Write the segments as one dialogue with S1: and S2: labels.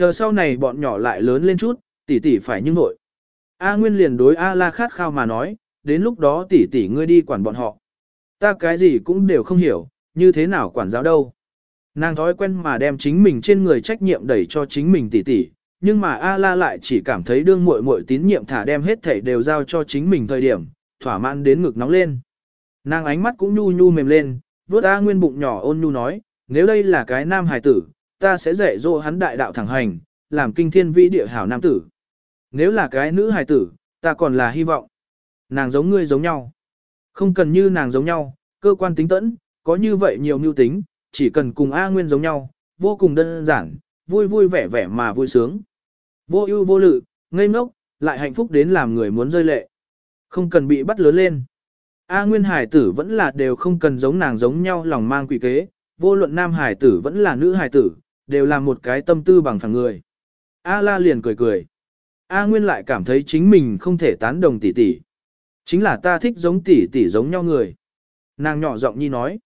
S1: Chờ sau này bọn nhỏ lại lớn lên chút, tỷ tỷ phải nhưng nội. A Nguyên liền đối A La khát khao mà nói, đến lúc đó tỷ tỷ ngươi đi quản bọn họ. Ta cái gì cũng đều không hiểu, như thế nào quản giáo đâu. Nàng thói quen mà đem chính mình trên người trách nhiệm đẩy cho chính mình tỷ tỷ, nhưng mà A La lại chỉ cảm thấy đương muội muội tín nhiệm thả đem hết thảy đều giao cho chính mình thời điểm, thỏa mãn đến ngực nóng lên. Nàng ánh mắt cũng nhu nhu mềm lên, vuốt A Nguyên bụng nhỏ ôn nhu nói, nếu đây là cái nam hài tử, ta sẽ dạy dỗ hắn đại đạo thẳng hành, làm kinh thiên vĩ địa hảo nam tử. Nếu là cái nữ hài tử, ta còn là hy vọng. Nàng giống ngươi giống nhau. Không cần như nàng giống nhau, cơ quan tính tẫn, có như vậy nhiều mưu tính, chỉ cần cùng A Nguyên giống nhau, vô cùng đơn giản, vui vui vẻ vẻ mà vui sướng. Vô ưu vô lự, ngây ngốc, lại hạnh phúc đến làm người muốn rơi lệ. Không cần bị bắt lớn lên. A Nguyên hải tử vẫn là đều không cần giống nàng giống nhau lòng mang quỷ kế, vô luận nam hải tử vẫn là nữ hải tử, đều là một cái tâm tư bằng phẳng người. A La liền cười cười. A Nguyên lại cảm thấy chính mình không thể tán đồng tỷ tỷ. Chính là ta thích giống tỷ tỷ giống nhau người. Nàng nhỏ giọng nhi nói.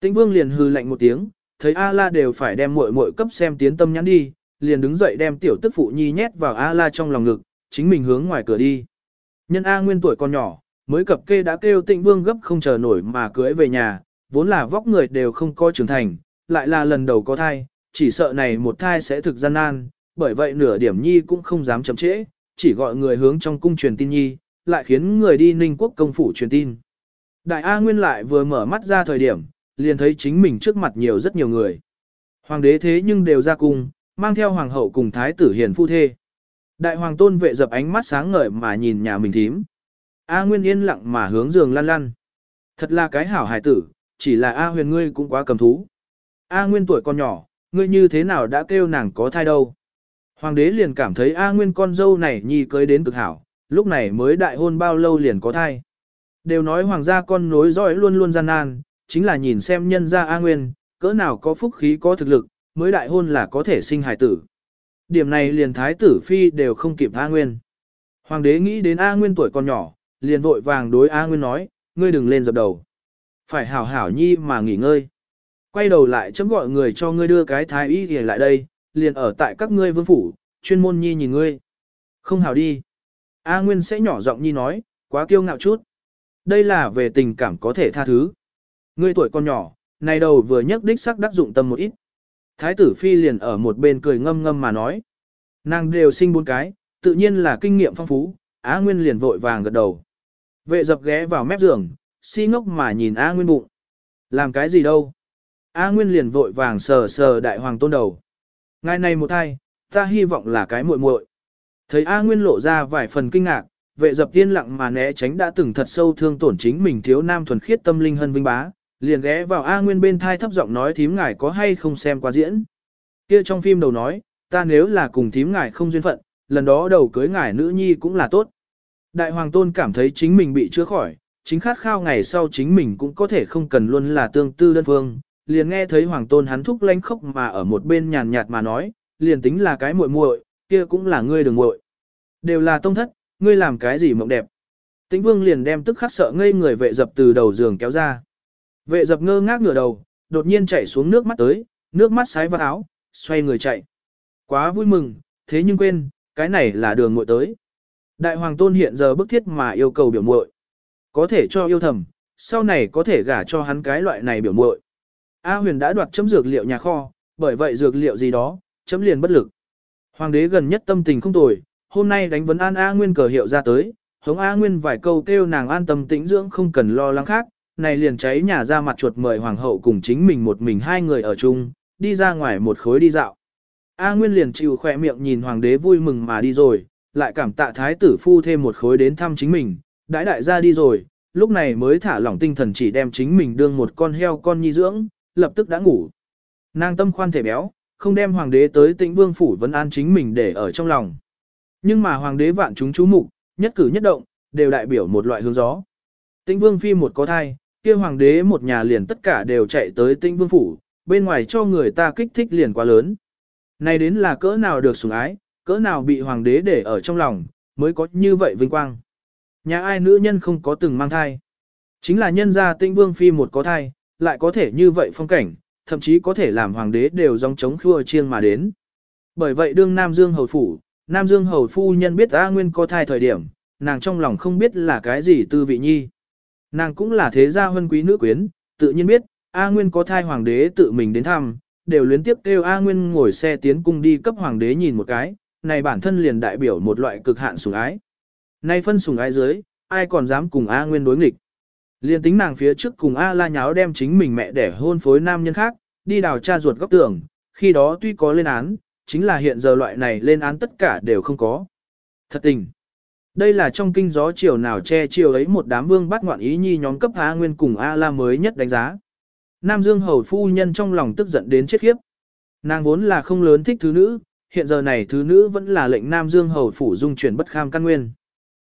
S1: Tĩnh Vương liền hư lạnh một tiếng, thấy A La đều phải đem muội muội cấp xem tiến tâm nhắn đi, liền đứng dậy đem tiểu tức phụ nhi nhét vào A La trong lòng ngực, chính mình hướng ngoài cửa đi. Nhân A Nguyên tuổi còn nhỏ, mới cập kê đã kêu Tĩnh Vương gấp không chờ nổi mà cưới về nhà, vốn là vóc người đều không có trưởng thành, lại là lần đầu có thai, chỉ sợ này một thai sẽ thực gian nan, bởi vậy nửa điểm nhi cũng không dám chậm trễ, chỉ gọi người hướng trong cung truyền tin nhi, lại khiến người đi ninh quốc công phủ truyền tin. Đại A Nguyên lại vừa mở mắt ra thời điểm, liền thấy chính mình trước mặt nhiều rất nhiều người. Hoàng đế thế nhưng đều ra cung, mang theo hoàng hậu cùng thái tử hiền phu thê. Đại hoàng tôn vệ dập ánh mắt sáng ngời mà nhìn nhà mình thím. A Nguyên yên lặng mà hướng giường lăn lăn. Thật là cái hảo hài tử, chỉ là A huyền ngươi cũng quá cầm thú. A Nguyên tuổi còn nhỏ, ngươi như thế nào đã kêu nàng có thai đâu. Hoàng đế liền cảm thấy A Nguyên con dâu này nhi cưới đến cực hảo, lúc này mới đại hôn bao lâu liền có thai. Đều nói hoàng gia con nối dõi luôn luôn gian nan, chính là nhìn xem nhân gia A Nguyên, cỡ nào có phúc khí có thực lực, mới đại hôn là có thể sinh hài tử. Điểm này liền thái tử phi đều không kịp A Nguyên. Hoàng đế nghĩ đến A Nguyên tuổi còn nhỏ, liền vội vàng đối A Nguyên nói, ngươi đừng lên dập đầu. Phải hảo hảo nhi mà nghỉ ngơi. Quay đầu lại chấm gọi người cho ngươi đưa cái thái y lại đây, liền ở tại các ngươi vương phủ, chuyên môn nhi nhìn ngươi. Không hảo đi. A Nguyên sẽ nhỏ giọng nhi nói, quá kiêu ngạo chút. Đây là về tình cảm có thể tha thứ. Ngươi tuổi còn nhỏ, này đầu vừa nhấc đích sắc đắc dụng tâm một ít. Thái tử phi liền ở một bên cười ngâm ngâm mà nói. Nàng đều sinh bốn cái, tự nhiên là kinh nghiệm phong phú, Á Nguyên liền vội vàng gật đầu. Vệ dập ghé vào mép giường, si ngốc mà nhìn A Nguyên bụng. Làm cái gì đâu? A Nguyên liền vội vàng sờ sờ đại hoàng tôn đầu. Ngài này một thai, ta hy vọng là cái muội muội. Thấy A Nguyên lộ ra vài phần kinh ngạc, vệ dập tiên lặng mà né tránh đã từng thật sâu thương tổn chính mình thiếu nam thuần khiết tâm linh hân vinh bá, liền ghé vào A Nguyên bên thai thấp giọng nói thím ngài có hay không xem qua diễn. Kia trong phim đầu nói, ta nếu là cùng thím ngài không duyên phận, lần đó đầu cưới ngài nữ nhi cũng là tốt. Đại hoàng tôn cảm thấy chính mình bị chữa khỏi, chính khát khao ngày sau chính mình cũng có thể không cần luôn là tương tư đơn phương, liền nghe thấy hoàng tôn hắn thúc lanh khóc mà ở một bên nhàn nhạt mà nói, liền tính là cái muội muội, kia cũng là ngươi đừng muội. Đều là tông thất, ngươi làm cái gì mộng đẹp. Tĩnh vương liền đem tức khắc sợ ngây người vệ dập từ đầu giường kéo ra. Vệ dập ngơ ngác ngửa đầu, đột nhiên chảy xuống nước mắt tới, nước mắt sái vào áo, xoay người chạy. Quá vui mừng, thế nhưng quên, cái này là đường muội tới. Đại hoàng tôn hiện giờ bức thiết mà yêu cầu biểu muội. Có thể cho yêu thầm, sau này có thể gả cho hắn cái loại này biểu muội. A huyền đã đoạt chấm dược liệu nhà kho, bởi vậy dược liệu gì đó, chấm liền bất lực. Hoàng đế gần nhất tâm tình không tồi, hôm nay đánh vấn an A Nguyên cờ hiệu ra tới, hống A Nguyên vài câu kêu nàng an tâm tĩnh dưỡng không cần lo lắng khác, này liền cháy nhà ra mặt chuột mời hoàng hậu cùng chính mình một mình hai người ở chung, đi ra ngoài một khối đi dạo. A Nguyên liền chịu khỏe miệng nhìn hoàng đế vui mừng mà đi rồi, lại cảm tạ thái tử phu thêm một khối đến thăm chính mình, đãi đại gia đi rồi, lúc này mới thả lỏng tinh thần chỉ đem chính mình đương một con heo con nhi dưỡng, lập tức đã ngủ. Nàng tâm khoan thể béo, không đem hoàng đế tới tĩnh vương phủ vấn an chính mình để ở trong lòng. Nhưng mà hoàng đế vạn chúng chú mục, nhất cử nhất động, đều đại biểu một loại hướng gió. Tĩnh vương phi một có thai, kia hoàng đế một nhà liền tất cả đều chạy tới tĩnh vương phủ, bên ngoài cho người ta kích thích liền quá lớn. Này đến là cỡ nào được sủng ái, cỡ nào bị hoàng đế để ở trong lòng, mới có như vậy vinh quang. Nhà ai nữ nhân không có từng mang thai. Chính là nhân gia tĩnh vương phi một có thai, lại có thể như vậy phong cảnh, thậm chí có thể làm hoàng đế đều dòng chống khua chiêng mà đến. Bởi vậy đương Nam Dương hầu phủ, Nam Dương hầu phu nhân biết A Nguyên có thai thời điểm, nàng trong lòng không biết là cái gì tư vị nhi. Nàng cũng là thế gia huân quý nữ quyến, tự nhiên biết, A Nguyên có thai hoàng đế tự mình đến thăm, đều luyến tiếp kêu A Nguyên ngồi xe tiến cung đi cấp hoàng đế nhìn một cái, này bản thân liền đại biểu một loại cực hạn sủng ái. Nay phân sủng ái dưới, ai còn dám cùng A Nguyên đối nghịch. Liên tính nàng phía trước cùng A la nháo đem chính mình mẹ để hôn phối nam nhân khác, đi đào cha ruột góc tường, khi đó tuy có lên án, chính là hiện giờ loại này lên án tất cả đều không có. Thật tình. Đây là trong kinh gió chiều nào che chiều ấy một đám vương bắt ngoạn ý nhi nhóm cấp A Nguyên cùng A la mới nhất đánh giá. Nam Dương hầu phu nhân trong lòng tức giận đến chết khiếp. Nàng vốn là không lớn thích thứ nữ, hiện giờ này thứ nữ vẫn là lệnh Nam Dương hầu phủ dung chuyển bất kham căn nguyên.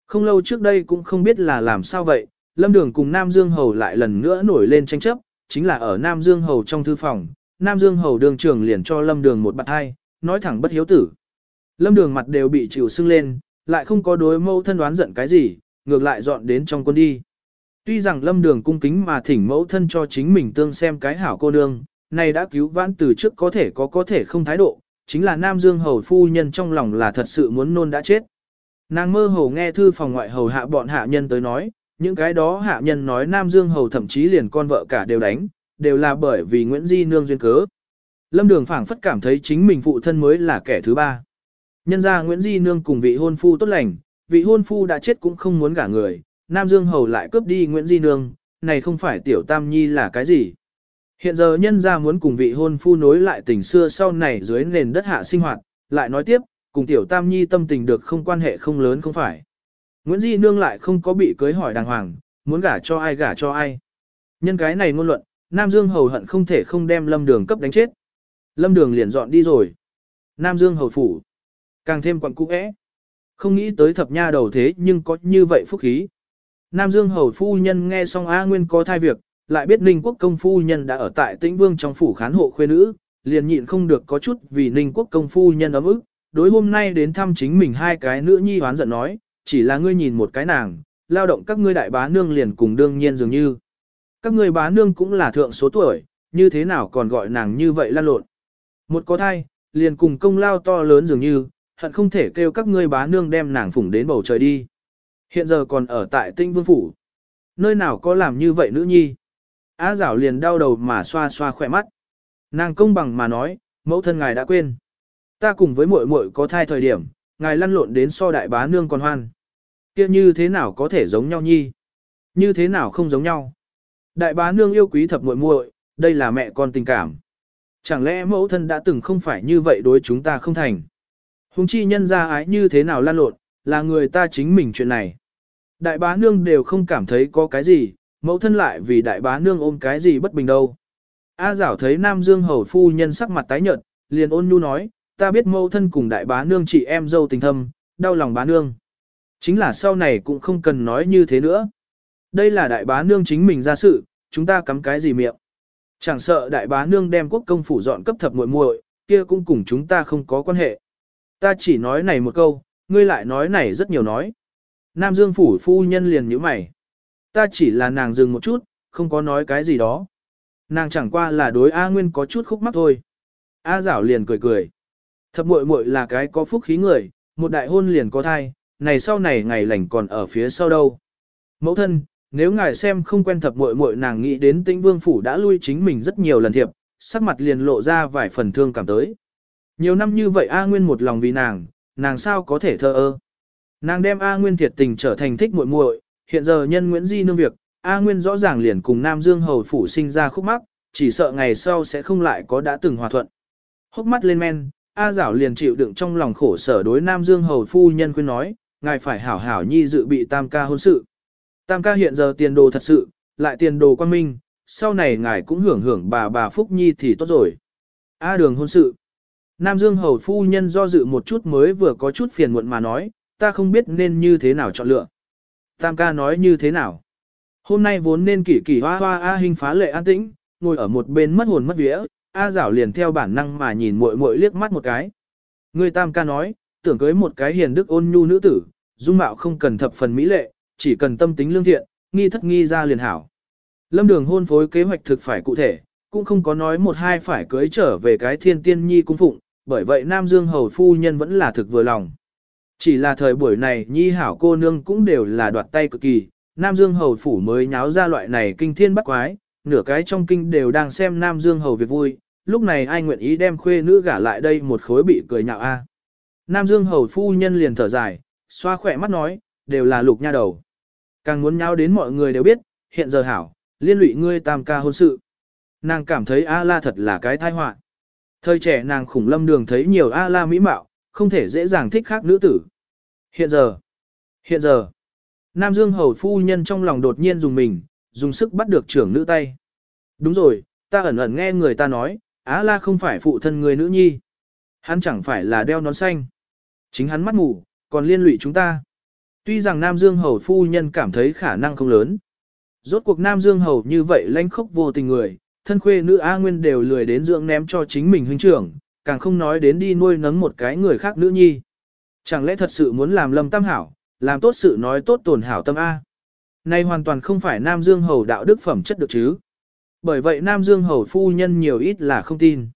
S1: Không lâu trước đây cũng không biết là làm sao vậy, Lâm Đường cùng Nam Dương hầu lại lần nữa nổi lên tranh chấp, chính là ở Nam Dương hầu trong thư phòng, Nam Dương hầu đường trưởng liền cho Lâm Đường một bạt hai, nói thẳng bất hiếu tử. Lâm Đường mặt đều bị chịu sưng lên, lại không có đối mẫu thân đoán giận cái gì, ngược lại dọn đến trong quân đi. Tuy rằng lâm đường cung kính mà thỉnh mẫu thân cho chính mình tương xem cái hảo cô nương, này đã cứu vãn từ trước có thể có có thể không thái độ, chính là Nam Dương hầu phu nhân trong lòng là thật sự muốn nôn đã chết. Nàng mơ hồ nghe thư phòng ngoại hầu hạ bọn hạ nhân tới nói, những cái đó hạ nhân nói Nam Dương hầu thậm chí liền con vợ cả đều đánh, đều là bởi vì Nguyễn Di nương duyên cớ. Lâm Đường phảng phất cảm thấy chính mình phụ thân mới là kẻ thứ ba. Nhân ra Nguyễn Di nương cùng vị hôn phu tốt lành, vị hôn phu đã chết cũng không muốn gả người, Nam Dương Hầu lại cướp đi Nguyễn Di Nương, này không phải tiểu tam nhi là cái gì. Hiện giờ nhân gia muốn cùng vị hôn phu nối lại tình xưa sau này dưới nền đất hạ sinh hoạt, lại nói tiếp, cùng tiểu tam nhi tâm tình được không quan hệ không lớn không phải. Nguyễn Di Nương lại không có bị cưới hỏi đàng hoàng, muốn gả cho ai gả cho ai. Nhân cái này ngôn luận, Nam Dương Hầu hận không thể không đem Lâm Đường cấp đánh chết. Lâm Đường liền dọn đi rồi. Nam Dương Hầu phủ. Càng thêm quặng cũ ẽ. Không nghĩ tới thập nha đầu thế nhưng có như vậy phúc khí. Nam Dương Hầu Phu Nhân nghe xong A Nguyên có thai việc, lại biết Ninh Quốc Công Phu Nhân đã ở tại Tĩnh Vương trong phủ khán hộ khuê nữ, liền nhịn không được có chút vì Ninh Quốc Công Phu Nhân ấm ức, đối hôm nay đến thăm chính mình hai cái nữ nhi hoán giận nói, chỉ là ngươi nhìn một cái nàng, lao động các ngươi đại bá nương liền cùng đương nhiên dường như. Các ngươi bá nương cũng là thượng số tuổi, như thế nào còn gọi nàng như vậy lan lộn. Một có thai, liền cùng công lao to lớn dường như, hận không thể kêu các ngươi bá nương đem nàng phủng đến bầu trời đi. Hiện giờ còn ở tại tinh vương phủ. Nơi nào có làm như vậy nữ nhi? Á giảo liền đau đầu mà xoa xoa khỏe mắt. Nàng công bằng mà nói, mẫu thân ngài đã quên. Ta cùng với muội muội có thai thời điểm, ngài lăn lộn đến so đại bá nương còn hoan. kia như thế nào có thể giống nhau nhi? Như thế nào không giống nhau? Đại bá nương yêu quý thập muội muội, đây là mẹ con tình cảm. Chẳng lẽ mẫu thân đã từng không phải như vậy đối chúng ta không thành? Hùng chi nhân ra ái như thế nào lan lộn, là người ta chính mình chuyện này. Đại bá nương đều không cảm thấy có cái gì, mẫu thân lại vì đại bá nương ôm cái gì bất bình đâu. A giảo thấy Nam Dương hầu phu nhân sắc mặt tái nhợt, liền ôn nhu nói, ta biết mẫu thân cùng đại bá nương chị em dâu tình thâm, đau lòng bá nương. Chính là sau này cũng không cần nói như thế nữa. Đây là đại bá nương chính mình ra sự, chúng ta cắm cái gì miệng. Chẳng sợ đại bá nương đem quốc công phủ dọn cấp thập muội muội, kia cũng cùng chúng ta không có quan hệ. Ta chỉ nói này một câu, ngươi lại nói này rất nhiều nói. Nam Dương phủ phu nhân liền nhíu mày. Ta chỉ là nàng dừng một chút, không có nói cái gì đó. Nàng chẳng qua là đối A Nguyên có chút khúc mắc thôi. A Giảo liền cười cười. Thập muội muội là cái có phúc khí người, một đại hôn liền có thai, này sau này ngày lành còn ở phía sau đâu. Mẫu thân, nếu ngài xem không quen thập muội muội nàng nghĩ đến tĩnh vương phủ đã lui chính mình rất nhiều lần thiệp, sắc mặt liền lộ ra vài phần thương cảm tới. Nhiều năm như vậy A Nguyên một lòng vì nàng, nàng sao có thể thơ ơ. Nàng đem A Nguyên thiệt tình trở thành thích muội muội, hiện giờ nhân Nguyễn Di nương việc, A Nguyên rõ ràng liền cùng Nam Dương hầu phủ sinh ra khúc mắc, chỉ sợ ngày sau sẽ không lại có đã từng hòa thuận. Hốc mắt lên men, A Giảo liền chịu đựng trong lòng khổ sở đối Nam Dương hầu phu nhân khuyên nói, ngài phải hảo hảo nhi dự bị tam ca hôn sự. Tam ca hiện giờ tiền đồ thật sự, lại tiền đồ quan minh, sau này ngài cũng hưởng hưởng bà bà Phúc Nhi thì tốt rồi. A đường hôn sự. Nam Dương hầu phu nhân do dự một chút mới vừa có chút phiền muộn mà nói, ta không biết nên như thế nào chọn lựa. Tam ca nói như thế nào. Hôm nay vốn nên kỷ kỷ hoa hoa A hình phá lệ an tĩnh, ngồi ở một bên mất hồn mất vía, A giảo liền theo bản năng mà nhìn muội muội liếc mắt một cái. Người tam ca nói, tưởng cưới một cái hiền đức ôn nhu nữ tử, dung mạo không cần thập phần mỹ lệ, chỉ cần tâm tính lương thiện, nghi thất nghi ra liền hảo. Lâm đường hôn phối kế hoạch thực phải cụ thể, cũng không có nói một hai phải cưới trở về cái thiên tiên nhi cung phụng, bởi vậy Nam Dương Hầu phu nhân vẫn là thực vừa lòng. Chỉ là thời buổi này nhi hảo cô nương cũng đều là đoạt tay cực kỳ, Nam Dương Hầu phủ mới nháo ra loại này kinh thiên bắt quái, nửa cái trong kinh đều đang xem Nam Dương Hầu việc vui, lúc này ai nguyện ý đem khuê nữ gả lại đây một khối bị cười nhạo a. À? Nam Dương Hầu phu nhân liền thở dài, xoa khỏe mắt nói, đều là lục nha đầu. Càng muốn nháo đến mọi người đều biết, hiện giờ hảo, liên lụy ngươi tam ca hôn sự. Nàng cảm thấy A-la thật là cái tai họa. Thời trẻ nàng khủng lâm đường thấy nhiều A-la mỹ mạo, không thể dễ dàng thích khác nữ tử. Hiện giờ, hiện giờ, Nam Dương hầu phu nhân trong lòng đột nhiên dùng mình, dùng sức bắt được trưởng nữ tay. Đúng rồi, ta ẩn ẩn nghe người ta nói, Á La không phải phụ thân người nữ nhi. Hắn chẳng phải là đeo nón xanh. Chính hắn mắt mù, còn liên lụy chúng ta. Tuy rằng Nam Dương hầu phu nhân cảm thấy khả năng không lớn. Rốt cuộc Nam Dương hầu như vậy lanh khốc vô tình người, thân khuê nữ A Nguyên đều lười đến dưỡng ném cho chính mình huynh trưởng, càng không nói đến đi nuôi nấng một cái người khác nữ nhi. Chẳng lẽ thật sự muốn làm lâm tam hảo, làm tốt sự nói tốt tổn hảo tâm A. Này hoàn toàn không phải Nam Dương hầu đạo đức phẩm chất được chứ. Bởi vậy Nam Dương hầu phu nhân nhiều ít là không tin.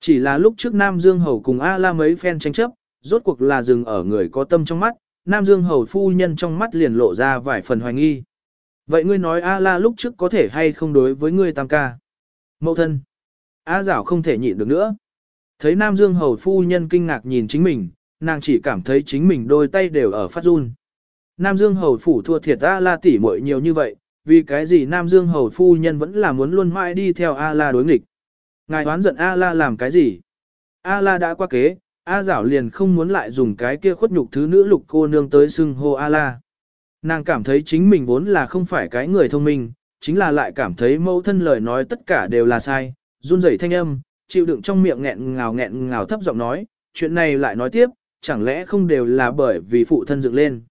S1: Chỉ là lúc trước Nam Dương hầu cùng A la mấy phen tranh chấp, rốt cuộc là dừng ở người có tâm trong mắt, Nam Dương hầu phu nhân trong mắt liền lộ ra vài phần hoài nghi. Vậy ngươi nói A la lúc trước có thể hay không đối với ngươi tam ca? Mậu thân. A giảo không thể nhịn được nữa. Thấy Nam Dương hầu phu nhân kinh ngạc nhìn chính mình, nàng chỉ cảm thấy chính mình đôi tay đều ở phát run. Nam Dương hầu phủ thua thiệt A la tỉ muội nhiều như vậy, vì cái gì Nam Dương hầu phu nhân vẫn là muốn luôn mãi đi theo A la đối nghịch. Ngài đoán giận A la làm cái gì? A la đã qua kế, A giảo liền không muốn lại dùng cái kia khuất nhục thứ nữ lục cô nương tới xưng hô A la. Nàng cảm thấy chính mình vốn là không phải cái người thông minh, chính là lại cảm thấy mẫu thân lời nói tất cả đều là sai, run rẩy thanh âm, chịu đựng trong miệng nghẹn ngào nghẹn ngào thấp giọng nói, chuyện này lại nói tiếp, chẳng lẽ không đều là bởi vì phụ thân dựng lên.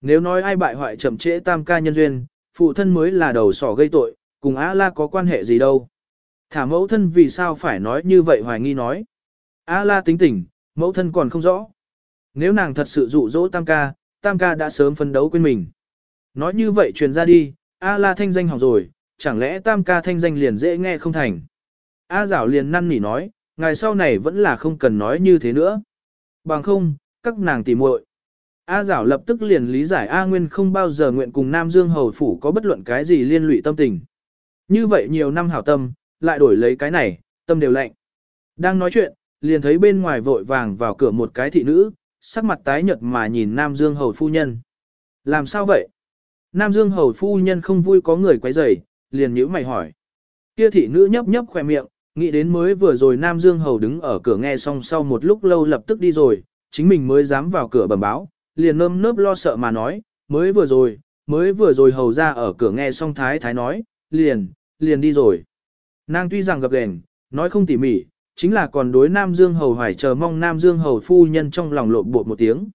S1: Nếu nói ai bại hoại chậm trễ tam ca nhân duyên, phụ thân mới là đầu sỏ gây tội, cùng A La có quan hệ gì đâu. Thả mẫu thân vì sao phải nói như vậy hoài nghi nói. A La tính tỉnh, mẫu thân còn không rõ. Nếu nàng thật sự dụ dỗ tam ca, tam ca đã sớm phấn đấu quên mình. Nói như vậy truyền ra đi, A la thanh danh hỏng rồi, chẳng lẽ tam ca thanh danh liền dễ nghe không thành. A giảo liền năn nỉ nói, ngày sau này vẫn là không cần nói như thế nữa. Bằng không, các nàng tỉ muội. A giảo lập tức liền lý giải A Nguyên không bao giờ nguyện cùng Nam Dương Hầu Phủ có bất luận cái gì liên lụy tâm tình. Như vậy nhiều năm hảo tâm, lại đổi lấy cái này, tâm đều lạnh. Đang nói chuyện, liền thấy bên ngoài vội vàng vào cửa một cái thị nữ, sắc mặt tái nhợt mà nhìn Nam Dương Hầu Phu Nhân. Làm sao vậy? Nam Dương Hầu Phu Nhân không vui có người quấy rầy, liền nhíu mày hỏi. Kia thị nữ nhấp nhấp khỏe miệng, nghĩ đến mới vừa rồi Nam Dương Hầu đứng ở cửa nghe xong sau một lúc lâu lập tức đi rồi, chính mình mới dám vào cửa bẩm báo, liền nơm nớp lo sợ mà nói, mới vừa rồi, mới vừa rồi hầu ra ở cửa nghe xong thái thái nói, liền, liền đi rồi. Nàng tuy rằng gặp gền, nói không tỉ mỉ, chính là còn đối Nam Dương Hầu hoài chờ mong Nam Dương Hầu phu nhân trong lòng lộn bột một tiếng.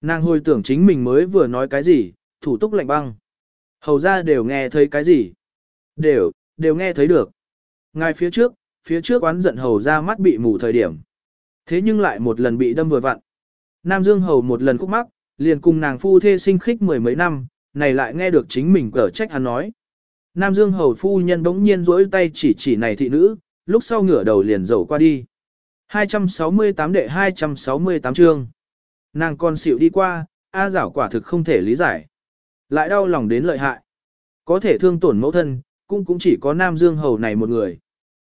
S1: Nàng hồi tưởng chính mình mới vừa nói cái gì, thủ túc lạnh băng. Hầu ra đều nghe thấy cái gì? Đều, đều nghe thấy được. Ngay phía trước, phía trước oán giận hầu ra mắt bị mù thời điểm. Thế nhưng lại một lần bị đâm vừa vặn. Nam Dương hầu một lần khúc mắc, liền cùng nàng phu thê sinh khích mười mấy năm, này lại nghe được chính mình cở trách hắn nói. Nam Dương hầu phu nhân bỗng nhiên rỗi tay chỉ chỉ này thị nữ, lúc sau ngửa đầu liền dầu qua đi. 268 đệ 268 chương. Nàng con xịu đi qua, A giảo quả thực không thể lý giải. Lại đau lòng đến lợi hại. Có thể thương tổn mẫu thân, cũng cũng chỉ có Nam Dương Hầu này một người.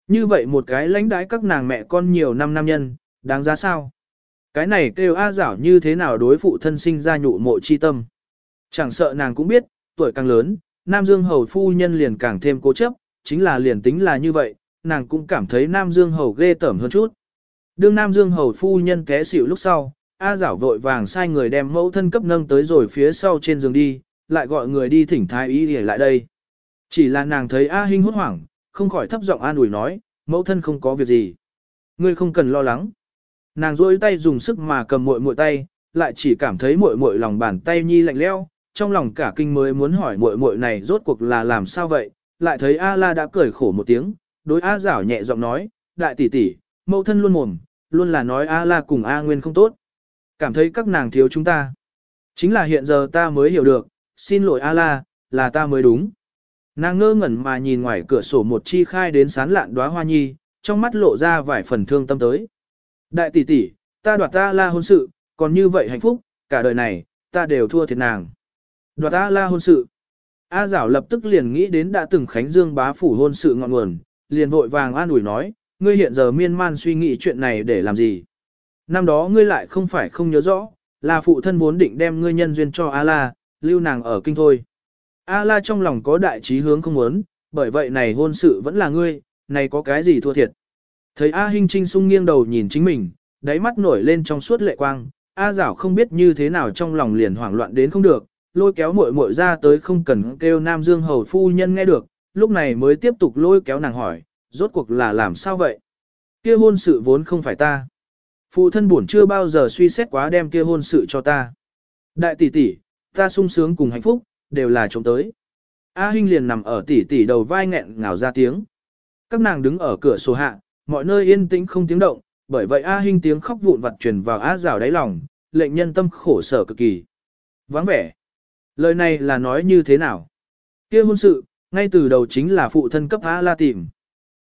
S1: Như vậy một cái lãnh đái các nàng mẹ con nhiều năm nam nhân, đáng giá sao? Cái này kêu A giảo như thế nào đối phụ thân sinh ra nhụ mộ chi tâm. Chẳng sợ nàng cũng biết, tuổi càng lớn, Nam Dương Hầu phu nhân liền càng thêm cố chấp, chính là liền tính là như vậy, nàng cũng cảm thấy Nam Dương Hầu ghê tởm hơn chút. Đương Nam Dương Hầu phu nhân té xỉu lúc sau, A giảo vội vàng sai người đem mẫu thân cấp nâng tới rồi phía sau trên giường đi, lại gọi người đi thỉnh thái y để lại đây. Chỉ là nàng thấy A Hinh hốt hoảng, không khỏi thấp giọng an ủi nói, mẫu thân không có việc gì. Ngươi không cần lo lắng. Nàng duỗi tay dùng sức mà cầm muội muội tay, lại chỉ cảm thấy muội muội lòng bàn tay nhi lạnh lẽo, trong lòng cả kinh mới muốn hỏi muội muội này rốt cuộc là làm sao vậy, lại thấy A La đã cười khổ một tiếng, đối A Giảo nhẹ giọng nói, đại tỷ tỷ, mẫu thân luôn mồm, luôn là nói A La cùng A Nguyên không tốt. Cảm thấy các nàng thiếu chúng ta. Chính là hiện giờ ta mới hiểu được, xin lỗi A-la, là ta mới đúng. Nàng ngơ ngẩn mà nhìn ngoài cửa sổ một chi khai đến sán lạn đóa hoa nhi, trong mắt lộ ra vài phần thương tâm tới. Đại tỷ tỷ, ta đoạt ta la hôn sự, còn như vậy hạnh phúc, cả đời này, ta đều thua thiệt nàng. Đoạt ta la hôn sự. A Giảo lập tức liền nghĩ đến đã từng Khánh Dương bá phủ hôn sự ngọn nguồn, liền vội vàng an ủi nói, ngươi hiện giờ miên man suy nghĩ chuyện này để làm gì. Năm đó ngươi lại không phải không nhớ rõ, là phụ thân vốn định đem ngươi nhân duyên cho A-la, lưu nàng ở kinh thôi. A-la trong lòng có đại trí hướng không muốn, bởi vậy này hôn sự vẫn là ngươi, này có cái gì thua thiệt. Thấy A Hinh Trinh sung nghiêng đầu nhìn chính mình, đáy mắt nổi lên trong suốt lệ quang, A Giảo không biết như thế nào trong lòng liền hoảng loạn đến không được, lôi kéo muội muội ra tới không cần kêu Nam Dương hầu phu nhân nghe được, lúc này mới tiếp tục lôi kéo nàng hỏi, rốt cuộc là làm sao vậy? Kia hôn sự vốn không phải ta. Phụ thân buồn chưa bao giờ suy xét quá đem kia hôn sự cho ta. Đại tỷ tỷ, ta sung sướng cùng hạnh phúc, đều là chống tới. A Hinh liền nằm ở tỷ tỷ đầu vai nghẹn ngào ra tiếng. Các nàng đứng ở cửa sổ hạ, mọi nơi yên tĩnh không tiếng động, bởi vậy A Hinh tiếng khóc vụn vặt truyền vào A Giảo đáy lòng, lệnh nhân tâm khổ sở cực kỳ. Vắng vẻ. Lời này là nói như thế nào? kia hôn sự, ngay từ đầu chính là phụ thân cấp A la tìm.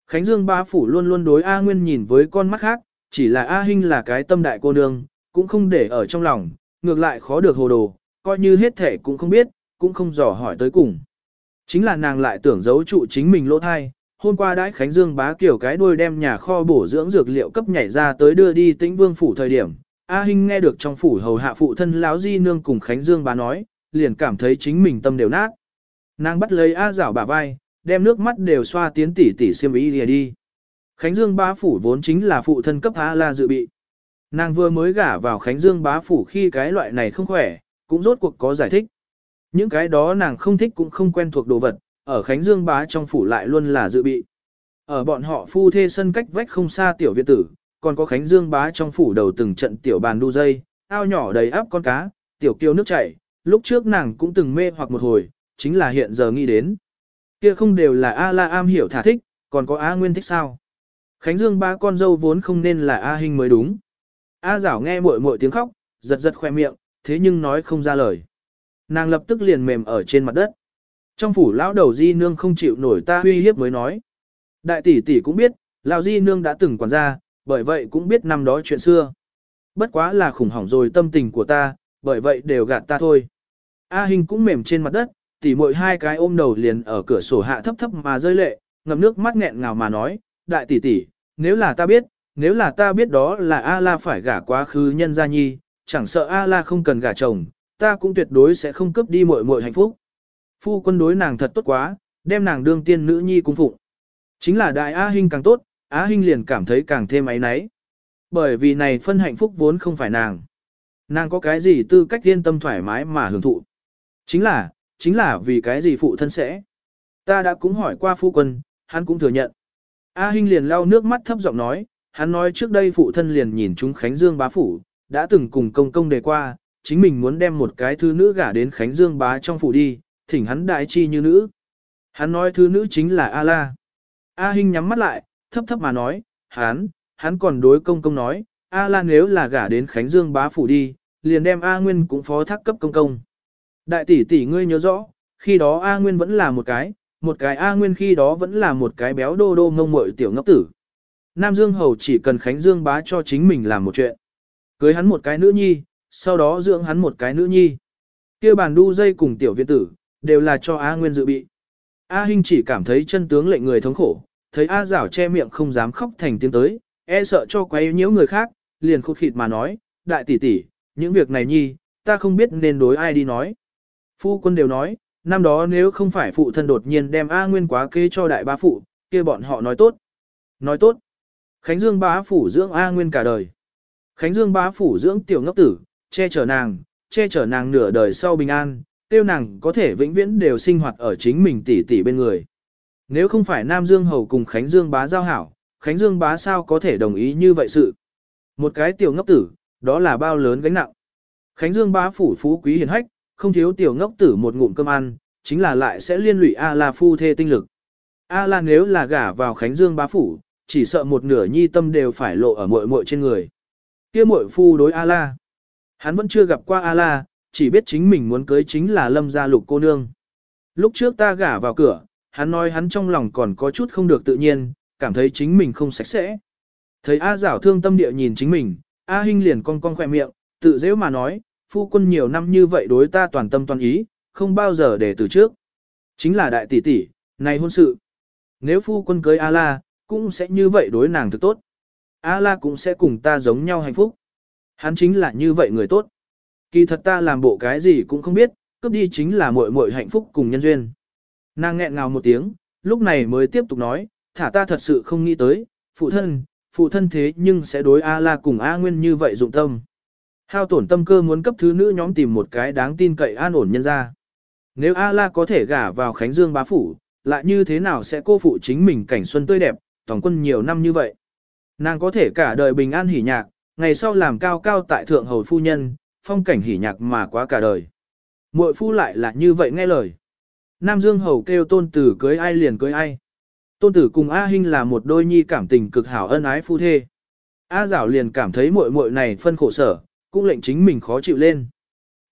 S1: Khánh Dương ba phủ luôn luôn đối A Nguyên nhìn với con mắt khác, chỉ là A Hinh là cái tâm đại cô nương, cũng không để ở trong lòng, ngược lại khó được hồ đồ, coi như hết thể cũng không biết, cũng không dò hỏi tới cùng. Chính là nàng lại tưởng giấu trụ chính mình lỗ thai, hôm qua đãi Khánh Dương bá kiểu cái đuôi đem nhà kho bổ dưỡng dược liệu cấp nhảy ra tới đưa đi tĩnh vương phủ thời điểm. A Hinh nghe được trong phủ hầu hạ phụ thân lão di nương cùng Khánh Dương bá nói, liền cảm thấy chính mình tâm đều nát. Nàng bắt lấy A Giảo bả vai, đem nước mắt đều xoa tiến tỉ tỉ xiêm ý lìa đi. Khánh Dương bá phủ vốn chính là phụ thân cấp A la dự bị. Nàng vừa mới gả vào Khánh Dương bá phủ khi cái loại này không khỏe, cũng rốt cuộc có giải thích. Những cái đó nàng không thích cũng không quen thuộc đồ vật, ở Khánh Dương bá trong phủ lại luôn là dự bị. Ở bọn họ phu thê sân cách vách không xa tiểu viện tử, còn có Khánh Dương bá trong phủ đầu từng trận tiểu bàn đu dây, ao nhỏ đầy áp con cá, tiểu kiêu nước chảy, lúc trước nàng cũng từng mê hoặc một hồi, chính là hiện giờ nghĩ đến. Kia không đều là A La am hiểu thả thích, còn có A Nguyên thích sao? Khánh Dương ba con dâu vốn không nên là A Hinh mới đúng. A Giảo nghe muội muội tiếng khóc, giật giật khoe miệng, thế nhưng nói không ra lời. Nàng lập tức liền mềm ở trên mặt đất. Trong phủ lão đầu di nương không chịu nổi ta uy hiếp mới nói. Đại tỷ tỷ cũng biết, lão di nương đã từng quản gia, bởi vậy cũng biết năm đó chuyện xưa. Bất quá là khủng hoảng rồi tâm tình của ta, bởi vậy đều gạt ta thôi. A hình cũng mềm trên mặt đất, tỉ muội hai cái ôm đầu liền ở cửa sổ hạ thấp thấp mà rơi lệ, ngậm nước mắt nghẹn ngào mà nói, đại tỷ tỷ, nếu là ta biết, nếu là ta biết đó là A La phải gả quá khứ nhân gia nhi, chẳng sợ A La không cần gả chồng, ta cũng tuyệt đối sẽ không cướp đi muội muội hạnh phúc. Phu quân đối nàng thật tốt quá, đem nàng đương tiên nữ nhi cung phụng. Chính là đại A Hinh càng tốt, A Hinh liền cảm thấy càng thêm ấy náy. Bởi vì này phân hạnh phúc vốn không phải nàng. Nàng có cái gì tư cách yên tâm thoải mái mà hưởng thụ. Chính là, chính là vì cái gì phụ thân sẽ. Ta đã cũng hỏi qua phu quân, hắn cũng thừa nhận. A Hinh liền lau nước mắt thấp giọng nói, hắn nói trước đây phụ thân liền nhìn chúng Khánh Dương bá phủ, đã từng cùng công công đề qua, chính mình muốn đem một cái thư nữ gả đến Khánh Dương bá trong phủ đi, thỉnh hắn đại chi như nữ. Hắn nói thứ nữ chính là A-la. A Hinh nhắm mắt lại, thấp thấp mà nói, hắn, hắn còn đối công công nói, A-la nếu là gả đến Khánh Dương bá phủ đi, liền đem A Nguyên cũng phó thác cấp công công. Đại tỷ tỷ ngươi nhớ rõ, khi đó A Nguyên vẫn là một cái, một cái A Nguyên khi đó vẫn là một cái béo đô đô ngông muội tiểu ngốc tử. Nam Dương Hầu chỉ cần Khánh Dương bá cho chính mình làm một chuyện. Cưới hắn một cái nữ nhi, sau đó dưỡng hắn một cái nữ nhi. kia bàn đu dây cùng tiểu viện tử, đều là cho A Nguyên dự bị. A Hinh chỉ cảm thấy chân tướng lệnh người thống khổ, thấy A Giảo che miệng không dám khóc thành tiếng tới, e sợ cho quấy nhiễu người khác, liền khụt khịt mà nói, đại tỷ tỷ, những việc này nhi, ta không biết nên đối ai đi nói. Phu quân đều nói, năm đó nếu không phải phụ thân đột nhiên đem A Nguyên quá kế cho đại bá phụ, kia bọn họ nói tốt. Nói tốt. Khánh Dương bá phủ dưỡng A Nguyên cả đời. Khánh Dương bá phủ dưỡng tiểu ngốc tử, che chở nàng, che chở nàng nửa đời sau bình an, tiêu nàng có thể vĩnh viễn đều sinh hoạt ở chính mình tỷ tỷ bên người. Nếu không phải Nam Dương Hầu cùng Khánh Dương bá giao hảo, Khánh Dương bá sao có thể đồng ý như vậy sự. Một cái tiểu ngốc tử, đó là bao lớn gánh nặng. Khánh Dương bá phủ phú quý hiền hách, không thiếu tiểu ngốc tử một ngụm cơm ăn, chính là lại sẽ liên lụy A La phu thê tinh lực. A La nếu là gả vào Khánh Dương bá phủ, chỉ sợ một nửa nhi tâm đều phải lộ ở muội muội trên người. Kia muội phu đối A La. Hắn vẫn chưa gặp qua A La, chỉ biết chính mình muốn cưới chính là Lâm gia lục cô nương. Lúc trước ta gả vào cửa, hắn nói hắn trong lòng còn có chút không được tự nhiên, cảm thấy chính mình không sạch sẽ. Thấy A giảo thương tâm địa nhìn chính mình, A Hinh liền cong cong khỏe miệng, tự dễ mà nói, phu quân nhiều năm như vậy đối ta toàn tâm toàn ý, không bao giờ để từ trước. Chính là đại tỷ tỷ, này hôn sự. Nếu phu quân cưới A-la, cũng sẽ như vậy đối nàng thực tốt. A-la cũng sẽ cùng ta giống nhau hạnh phúc. Hắn chính là như vậy người tốt. Kỳ thật ta làm bộ cái gì cũng không biết, cướp đi chính là muội muội hạnh phúc cùng nhân duyên. Nàng nghẹn ngào một tiếng, lúc này mới tiếp tục nói, thả ta thật sự không nghĩ tới, phụ thân, phụ thân thế nhưng sẽ đối A-la cùng A Nguyên như vậy dụng tâm. Hao tổn tâm cơ muốn cấp thứ nữ nhóm tìm một cái đáng tin cậy an ổn nhân ra. Nếu A-la có thể gả vào Khánh Dương bá phủ, lại như thế nào sẽ cô phụ chính mình cảnh xuân tươi đẹp, tổng quân nhiều năm như vậy. Nàng có thể cả đời bình an hỉ nhạc, ngày sau làm cao cao tại thượng hầu phu nhân, phong cảnh hỉ nhạc mà quá cả đời. Muội phu lại là như vậy nghe lời. Nam Dương hầu kêu tôn tử cưới ai liền cưới ai. Tôn tử cùng A Hinh là một đôi nhi cảm tình cực hảo ân ái phu thê. A Giảo liền cảm thấy muội muội này phân khổ sở, cũng lệnh chính mình khó chịu lên.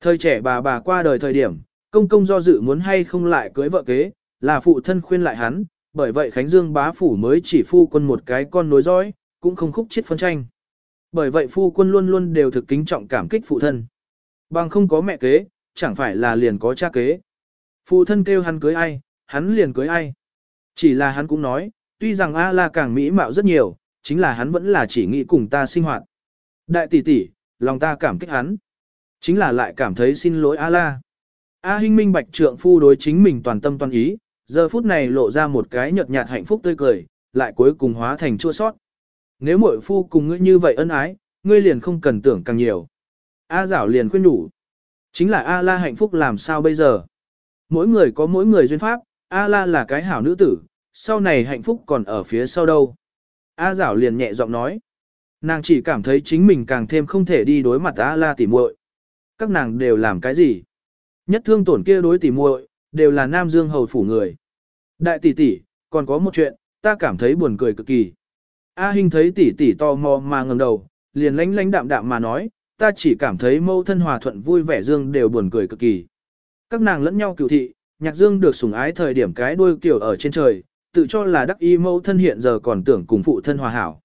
S1: Thời trẻ bà bà qua đời thời điểm, công công do dự muốn hay không lại cưới vợ kế, là phụ thân khuyên lại hắn, bởi vậy Khánh Dương bá phủ mới chỉ phu quân một cái con nối dõi, cũng không khúc chết phân tranh. Bởi vậy phu quân luôn luôn đều thực kính trọng cảm kích phụ thân. Bằng không có mẹ kế, chẳng phải là liền có cha kế. Phụ thân kêu hắn cưới ai, hắn liền cưới ai. Chỉ là hắn cũng nói, tuy rằng A la càng mỹ mạo rất nhiều, chính là hắn vẫn là chỉ nghĩ cùng ta sinh hoạt. Đại tỷ tỷ, lòng ta cảm kích hắn. Chính là lại cảm thấy xin lỗi A la. A Hinh minh bạch trượng phu đối chính mình toàn tâm toàn ý, giờ phút này lộ ra một cái nhợt nhạt hạnh phúc tươi cười, lại cuối cùng hóa thành chua sót. Nếu muội phu cùng ngươi như vậy ân ái, ngươi liền không cần tưởng càng nhiều. A giảo liền khuyên nhủ. Chính là A la hạnh phúc làm sao bây giờ? Mỗi người có mỗi người duyên pháp, A la là cái hảo nữ tử, sau này hạnh phúc còn ở phía sau đâu. A giảo liền nhẹ giọng nói. Nàng chỉ cảm thấy chính mình càng thêm không thể đi đối mặt A la tỉ muội. Các nàng đều làm cái gì? Nhất thương tổn kia đối tỉ muội, đều là Nam Dương hầu phủ người. Đại tỷ tỷ, còn có một chuyện, ta cảm thấy buồn cười cực kỳ. A Hinh thấy tỷ tỷ to mò mà ngẩng đầu, liền lánh lánh đạm đạm mà nói, ta chỉ cảm thấy mâu thân hòa thuận vui vẻ dương đều buồn cười cực kỳ. Các nàng lẫn nhau cựu thị, nhạc dương được sủng ái thời điểm cái đuôi kiểu ở trên trời, tự cho là đắc y mâu thân hiện giờ còn tưởng cùng phụ thân hòa hảo.